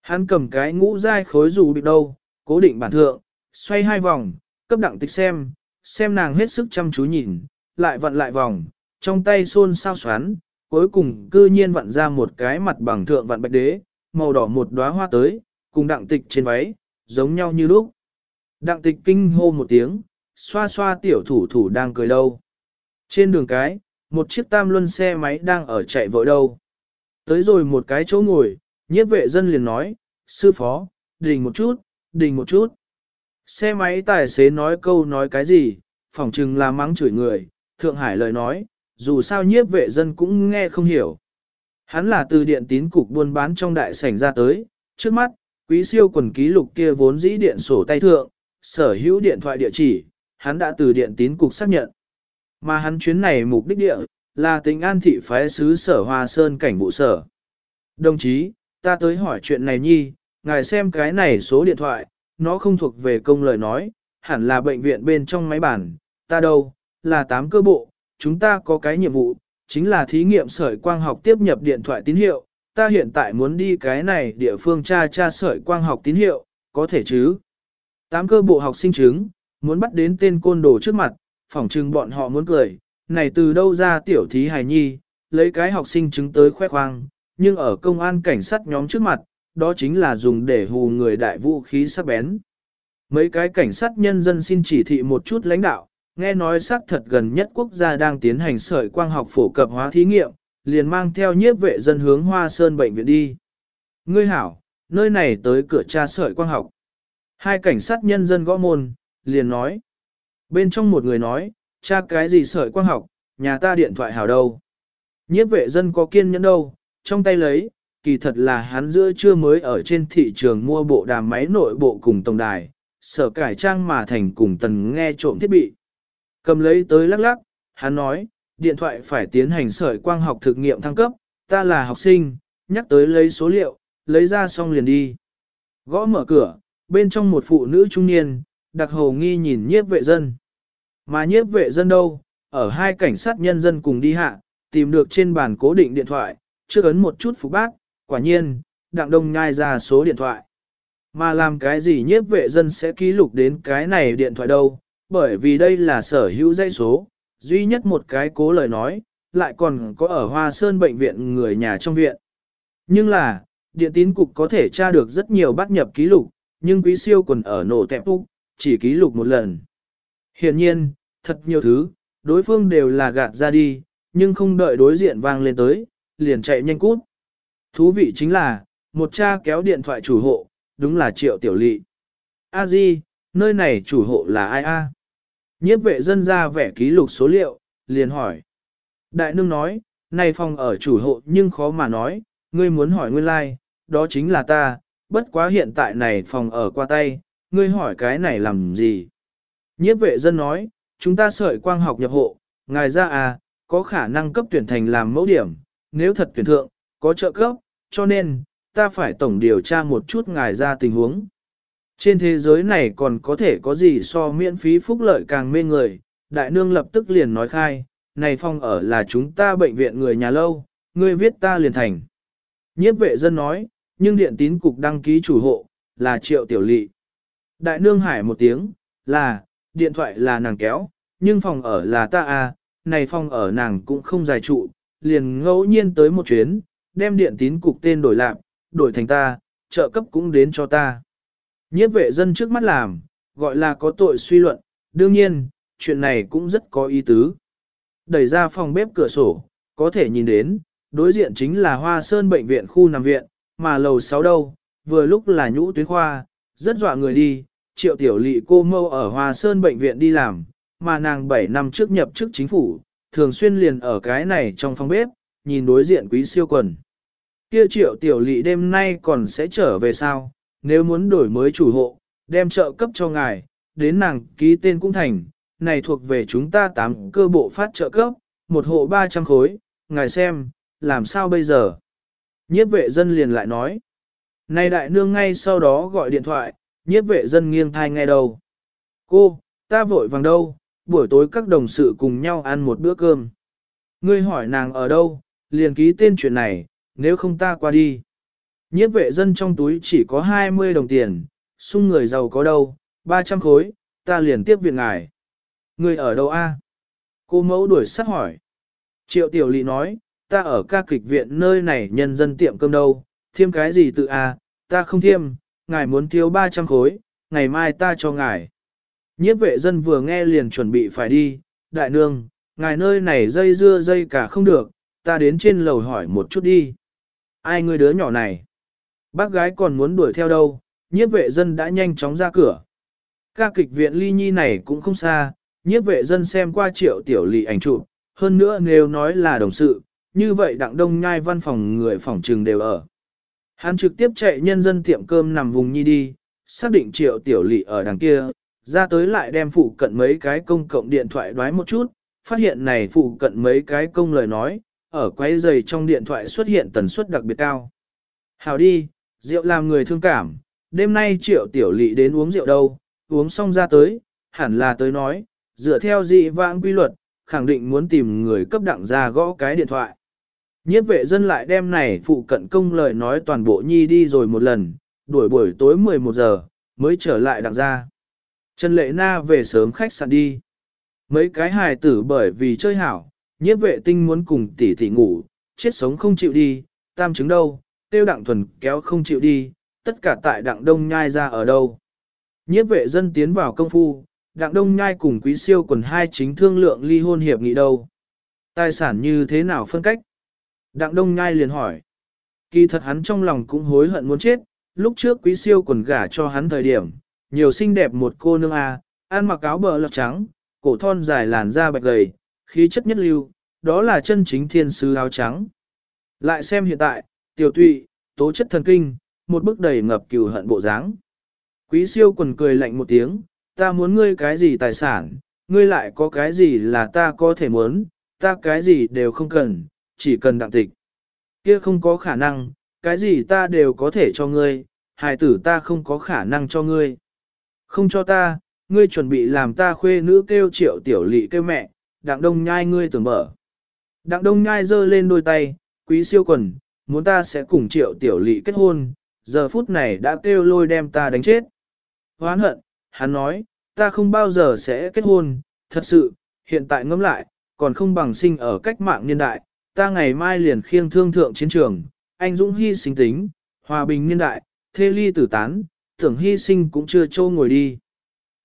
Hắn cầm cái ngũ dai khối dù bị đâu, cố định bản thượng, xoay hai vòng, cấp đặng tịch xem, xem nàng hết sức chăm chú nhìn, lại vặn lại vòng, trong tay xôn sao xoắn, cuối cùng cư nhiên vặn ra một cái mặt bằng thượng vặn bạch đế, màu đỏ một đóa hoa tới, cùng đặng tịch trên váy, giống nhau như lúc. Đặng tịch kinh hô một tiếng, xoa xoa tiểu thủ thủ đang cười đâu. Trên đường cái, một chiếc tam luân xe máy đang ở chạy vội đâu. Tới rồi một cái chỗ ngồi, nhiếp vệ dân liền nói, sư phó, đình một chút, đình một chút. Xe máy tài xế nói câu nói cái gì, phỏng chừng là mắng chửi người, Thượng Hải lời nói, dù sao nhiếp vệ dân cũng nghe không hiểu. Hắn là từ điện tín cục buôn bán trong đại sảnh ra tới, trước mắt, quý siêu quần ký lục kia vốn dĩ điện sổ tay thượng, sở hữu điện thoại địa chỉ, hắn đã từ điện tín cục xác nhận. Mà hắn chuyến này mục đích địa, là tỉnh an thị phái sứ sở Hoa Sơn cảnh vụ sở. Đồng chí, ta tới hỏi chuyện này nhi, ngài xem cái này số điện thoại, nó không thuộc về công lời nói, hẳn là bệnh viện bên trong máy bản, ta đâu, là tám cơ bộ, chúng ta có cái nhiệm vụ, chính là thí nghiệm sợi quang học tiếp nhập điện thoại tín hiệu, ta hiện tại muốn đi cái này địa phương tra tra sợi quang học tín hiệu, có thể chứ? Tám cơ bộ học sinh chứng, muốn bắt đến tên côn đồ trước mặt, phỏng chừng bọn họ muốn cười, này từ đâu ra tiểu thí hài nhi, lấy cái học sinh chứng tới khoe khoang, nhưng ở công an cảnh sát nhóm trước mặt, đó chính là dùng để hù người đại vũ khí sắc bén. Mấy cái cảnh sát nhân dân xin chỉ thị một chút lãnh đạo, nghe nói xác thật gần nhất quốc gia đang tiến hành sợi quang học phổ cập hóa thí nghiệm, liền mang theo nhiếp vệ dân hướng Hoa Sơn bệnh viện đi. Ngươi hảo, nơi này tới cửa tra sợi quang học. Hai cảnh sát nhân dân gõ môn, liền nói. Bên trong một người nói, cha cái gì sợi quang học, nhà ta điện thoại hảo đâu. Nhiếp vệ dân có kiên nhẫn đâu, trong tay lấy, kỳ thật là hắn giữa trưa mới ở trên thị trường mua bộ đàm máy nội bộ cùng tổng đài, sở cải trang mà thành cùng tần nghe trộm thiết bị. Cầm lấy tới lắc lắc, hắn nói, điện thoại phải tiến hành sợi quang học thực nghiệm thăng cấp, ta là học sinh, nhắc tới lấy số liệu, lấy ra xong liền đi. Gõ mở cửa, bên trong một phụ nữ trung niên, đặc hầu nghi nhìn nhiếp vệ dân. Mà nhiếp vệ dân đâu, ở hai cảnh sát nhân dân cùng đi hạ, tìm được trên bàn cố định điện thoại, chưa ấn một chút phục bác, quả nhiên, đặng đông nhai ra số điện thoại. Mà làm cái gì nhiếp vệ dân sẽ ký lục đến cái này điện thoại đâu, bởi vì đây là sở hữu dây số, duy nhất một cái cố lời nói, lại còn có ở Hoa Sơn bệnh viện người nhà trong viện. Nhưng là, điện tín cục có thể tra được rất nhiều bắt nhập ký lục, nhưng quý siêu quần ở nổ tẹp úc, chỉ ký lục một lần. Hiện nhiên, thật nhiều thứ, đối phương đều là gạt ra đi, nhưng không đợi đối diện vang lên tới, liền chạy nhanh cút. Thú vị chính là, một cha kéo điện thoại chủ hộ, đúng là triệu tiểu lị. A Di, nơi này chủ hộ là ai a? Nhiếp vệ dân ra vẻ ký lục số liệu, liền hỏi. Đại nương nói, này phòng ở chủ hộ nhưng khó mà nói, ngươi muốn hỏi nguyên lai, like, đó chính là ta, bất quá hiện tại này phòng ở qua tay, ngươi hỏi cái này làm gì? Nhiếp vệ dân nói, chúng ta sợi quang học nhập hộ, ngài ra à, có khả năng cấp tuyển thành làm mẫu điểm, nếu thật tuyển thượng, có trợ cấp, cho nên, ta phải tổng điều tra một chút ngài ra tình huống. Trên thế giới này còn có thể có gì so miễn phí phúc lợi càng mê người, đại nương lập tức liền nói khai, này phong ở là chúng ta bệnh viện người nhà lâu, ngươi viết ta liền thành. Nhiếp vệ dân nói, nhưng điện tín cục đăng ký chủ hộ, là triệu tiểu lỵ. Đại nương hải một tiếng, là, điện thoại là nàng kéo, nhưng phòng ở là ta à, này phòng ở nàng cũng không dài trụ, liền ngẫu nhiên tới một chuyến, đem điện tín cục tên đổi lạc, đổi thành ta, trợ cấp cũng đến cho ta. Nhiếp vệ dân trước mắt làm, gọi là có tội suy luận, đương nhiên, chuyện này cũng rất có ý tứ. Đẩy ra phòng bếp cửa sổ, có thể nhìn đến, đối diện chính là Hoa Sơn Bệnh viện khu nằm viện, mà lầu 6 đâu, vừa lúc là nhũ tuyến khoa, rất dọa người đi, triệu tiểu lị cô mâu ở Hoa Sơn Bệnh viện đi làm, mà nàng 7 năm trước nhập chức chính phủ, thường xuyên liền ở cái này trong phòng bếp, nhìn đối diện quý siêu quần. Kia triệu tiểu lỵ đêm nay còn sẽ trở về sao, nếu muốn đổi mới chủ hộ, đem trợ cấp cho ngài, đến nàng ký tên cũng thành, này thuộc về chúng ta tám cơ bộ phát trợ cấp, một hộ 300 khối, ngài xem, làm sao bây giờ? Nhiếp vệ dân liền lại nói. Này đại nương ngay sau đó gọi điện thoại, nhiếp vệ dân nghiêng thai nghe đầu. Cô, Ta vội vàng đâu, buổi tối các đồng sự cùng nhau ăn một bữa cơm. Ngươi hỏi nàng ở đâu, liền ký tên chuyện này, nếu không ta qua đi. Nhiếp vệ dân trong túi chỉ có 20 đồng tiền, sung người giàu có đâu, 300 khối, ta liền tiếp viện ngài. người ở đâu a? Cô mẫu đuổi sát hỏi. Triệu tiểu lị nói, ta ở ca kịch viện nơi này nhân dân tiệm cơm đâu, thêm cái gì tự a? ta không thêm, ngài muốn thiếu 300 khối, ngày mai ta cho ngài. Nhiếp vệ dân vừa nghe liền chuẩn bị phải đi, đại nương, ngài nơi này dây dưa dây cả không được, ta đến trên lầu hỏi một chút đi. Ai người đứa nhỏ này? Bác gái còn muốn đuổi theo đâu, nhiếp vệ dân đã nhanh chóng ra cửa. Ca kịch viện ly nhi này cũng không xa, nhiếp vệ dân xem qua triệu tiểu lị ảnh chụp, hơn nữa nếu nói là đồng sự, như vậy đặng đông nhai văn phòng người phòng trường đều ở. Hắn trực tiếp chạy nhân dân tiệm cơm nằm vùng nhi đi, xác định triệu tiểu lị ở đằng kia, ra tới lại đem phụ cận mấy cái công cộng điện thoại đoái một chút, phát hiện này phụ cận mấy cái công lời nói, ở quay giày trong điện thoại xuất hiện tần suất đặc biệt cao. Hào đi, rượu làm người thương cảm, đêm nay triệu tiểu lị đến uống rượu đâu, uống xong ra tới, hẳn là tới nói, dựa theo dị vãng quy luật, khẳng định muốn tìm người cấp đặng ra gõ cái điện thoại. Nhiếp vệ dân lại đem này phụ cận công lời nói toàn bộ nhi đi rồi một lần, đuổi buổi tối 11 giờ, mới trở lại đặng ra. Trần Lệ Na về sớm khách sạn đi. Mấy cái hài tử bởi vì chơi hảo, nhiếp vệ tinh muốn cùng tỷ tỷ ngủ, chết sống không chịu đi, tam chứng đâu, tiêu đặng thuần kéo không chịu đi, tất cả tại đặng đông nhai ra ở đâu. Nhiếp vệ dân tiến vào công phu, đặng đông nhai cùng quý siêu quần hai chính thương lượng ly hôn hiệp nghị đâu. Tài sản như thế nào phân cách? Đặng đông nhai liền hỏi. Kỳ thật hắn trong lòng cũng hối hận muốn chết, lúc trước quý siêu quần gả cho hắn thời điểm, nhiều xinh đẹp một cô nương a, ăn mặc áo bờ lọc trắng, cổ thon dài làn da bạch gầy, khí chất nhất lưu, đó là chân chính thiên sứ áo trắng. Lại xem hiện tại, tiểu tụy, tố chất thần kinh, một bức đầy ngập cừu hận bộ dáng. Quý siêu quần cười lạnh một tiếng, ta muốn ngươi cái gì tài sản, ngươi lại có cái gì là ta có thể muốn, ta cái gì đều không cần, chỉ cần đặng tịch. Kia không có khả năng, cái gì ta đều có thể cho ngươi, hài tử ta không có khả năng cho ngươi. Không cho ta, ngươi chuẩn bị làm ta khuê nữ kêu triệu tiểu lị kêu mẹ, đặng đông nhai ngươi tưởng mở. Đặng đông nhai giơ lên đôi tay, quý siêu quần, muốn ta sẽ cùng triệu tiểu lị kết hôn, giờ phút này đã kêu lôi đem ta đánh chết. Hoán hận, hắn nói, ta không bao giờ sẽ kết hôn, thật sự, hiện tại ngẫm lại, còn không bằng sinh ở cách mạng niên đại, ta ngày mai liền khiêng thương thượng chiến trường, anh dũng hy sinh tính, hòa bình niên đại, thê ly tử tán, tưởng hy sinh cũng chưa trâu ngồi đi.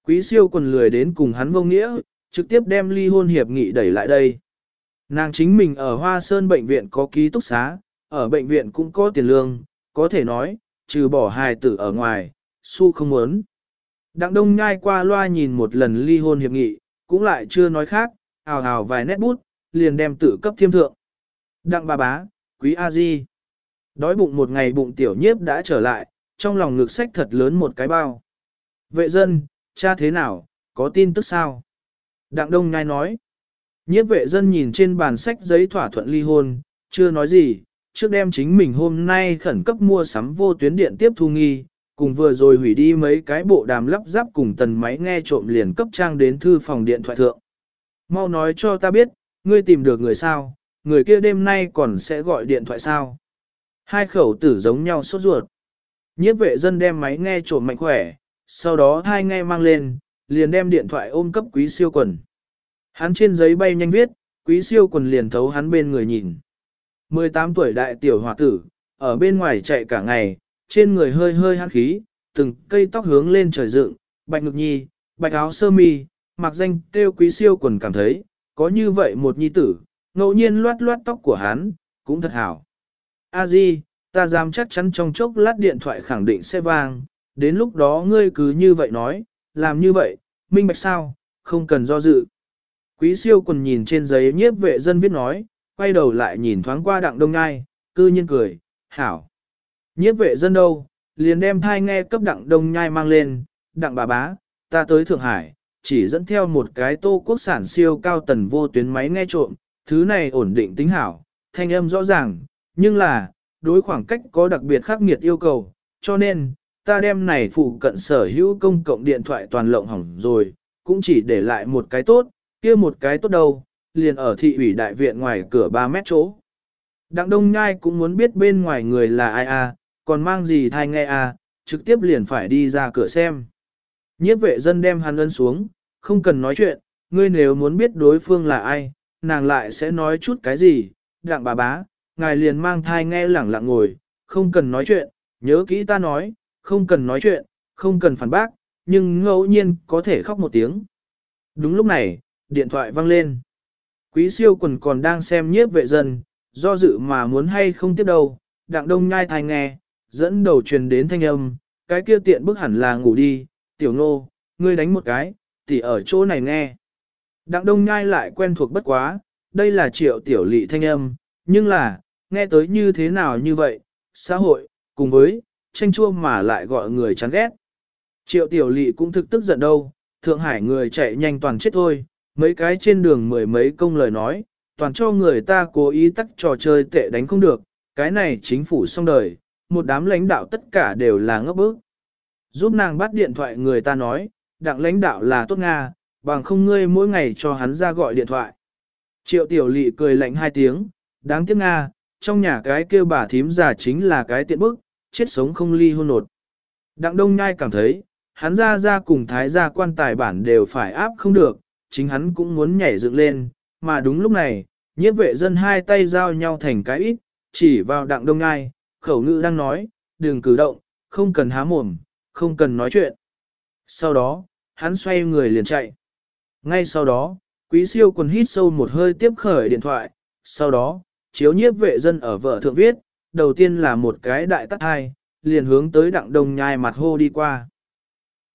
Quý siêu quần lười đến cùng hắn vô nghĩa, trực tiếp đem ly hôn hiệp nghị đẩy lại đây. Nàng chính mình ở Hoa Sơn bệnh viện có ký túc xá, ở bệnh viện cũng có tiền lương, có thể nói, trừ bỏ hài tử ở ngoài, su không muốn. Đặng đông nhai qua loa nhìn một lần ly hôn hiệp nghị, cũng lại chưa nói khác, ào ào vài nét bút, liền đem tự cấp thiêm thượng. Đặng bà bá, quý A-di. Đói bụng một ngày bụng tiểu nhiếp đã trở lại, trong lòng ngực sách thật lớn một cái bao. Vệ dân, cha thế nào, có tin tức sao? Đặng Đông Nhai nói. Nhiếp vệ dân nhìn trên bàn sách giấy thỏa thuận ly hôn, chưa nói gì, trước đem chính mình hôm nay khẩn cấp mua sắm vô tuyến điện tiếp thu nghi, cùng vừa rồi hủy đi mấy cái bộ đàm lắp ráp cùng tần máy nghe trộm liền cấp trang đến thư phòng điện thoại thượng. Mau nói cho ta biết, ngươi tìm được người sao, người kia đêm nay còn sẽ gọi điện thoại sao? Hai khẩu tử giống nhau sốt ruột. Nhiếp vệ dân đem máy nghe trộm mạnh khỏe, sau đó thai nghe mang lên, liền đem điện thoại ôm cấp quý siêu quần. Hắn trên giấy bay nhanh viết, quý siêu quần liền thấu hắn bên người nhìn. 18 tuổi đại tiểu hòa tử, ở bên ngoài chạy cả ngày, trên người hơi hơi hắc khí, từng cây tóc hướng lên trời dựng, bạch ngực nhi, bạch áo sơ mi, mặc danh kêu quý siêu quần cảm thấy, có như vậy một nhi tử, ngẫu nhiên loát loát tóc của hắn, cũng thật hảo. A Di, ta dám chắc chắn trong chốc lát điện thoại khẳng định sẽ vang, đến lúc đó ngươi cứ như vậy nói, làm như vậy, minh bạch sao, không cần do dự. Quý siêu quần nhìn trên giấy nhiếp vệ dân viết nói, quay đầu lại nhìn thoáng qua đặng đông ngai, cư nhiên cười, hảo. Nhiếp vệ dân đâu, liền đem thai nghe cấp đặng đông nhai mang lên, đặng bà bá, ta tới Thượng Hải, chỉ dẫn theo một cái tô quốc sản siêu cao tần vô tuyến máy nghe trộm, thứ này ổn định tính hảo, thanh âm rõ ràng, nhưng là, đối khoảng cách có đặc biệt khắc nghiệt yêu cầu, cho nên, ta đem này phụ cận sở hữu công cộng điện thoại toàn lộng hỏng rồi, cũng chỉ để lại một cái tốt, kia một cái tốt đâu, liền ở thị ủy đại viện ngoài cửa 3 mét chỗ. Đặng Đông Nhai cũng muốn biết bên ngoài người là ai à, còn mang gì thai nghe à, trực tiếp liền phải đi ra cửa xem. Nhiếp vệ dân đem hắn ân xuống, không cần nói chuyện, ngươi nếu muốn biết đối phương là ai, nàng lại sẽ nói chút cái gì, đặng bà bá, ngài liền mang thai nghe lẳng lặng ngồi, không cần nói chuyện, nhớ kỹ ta nói, không cần nói chuyện, không cần phản bác, nhưng ngẫu nhiên có thể khóc một tiếng. Đúng lúc này, điện thoại vang lên. Quý siêu quần còn đang xem nhiếp vệ dân, do dự mà muốn hay không tiếp đâu, đặng đông nhai thai nghe, dẫn đầu truyền đến thanh âm, cái kia tiện bức hẳn là ngủ đi, tiểu ngô, ngươi đánh một cái, tỉ ở chỗ này nghe. Đặng đông nhai lại quen thuộc bất quá, đây là triệu tiểu lị thanh âm, nhưng là, nghe tới như thế nào như vậy, xã hội, cùng với, tranh chua mà lại gọi người chán ghét. Triệu tiểu lị cũng thực tức giận đâu, Thượng Hải người chạy nhanh toàn chết thôi, mấy cái trên đường mười mấy công lời nói, toàn cho người ta cố ý tắt trò chơi tệ đánh không được, cái này chính phủ xong đời, một đám lãnh đạo tất cả đều là ngốc bức. Giúp nàng bắt điện thoại người ta nói, đặng lãnh đạo là tốt Nga, bằng không ngươi mỗi ngày cho hắn ra gọi điện thoại. Triệu tiểu lị cười lạnh hai tiếng, đáng tiếc Nga, trong nhà cái kêu bà thím già chính là cái tiện bức, chết sống không ly hôn nột. Đặng đông nhai cảm thấy, hắn ra ra cùng thái gia quan tài bản đều phải áp không được, chính hắn cũng muốn nhảy dựng lên, mà đúng lúc này, nhiếp vệ dân hai tay giao nhau thành cái ít, chỉ vào đặng đông nhai, khẩu ngữ đang nói, đừng cử động, không cần há mồm, không cần nói chuyện. Sau đó, hắn xoay người liền chạy. Ngay sau đó, quý siêu còn hít sâu một hơi tiếp khởi điện thoại, sau đó, chiếu nhiếp vệ dân ở vợ thượng viết, đầu tiên là một cái đại tắt hai, liền hướng tới đặng đông nhai mặt hô đi qua.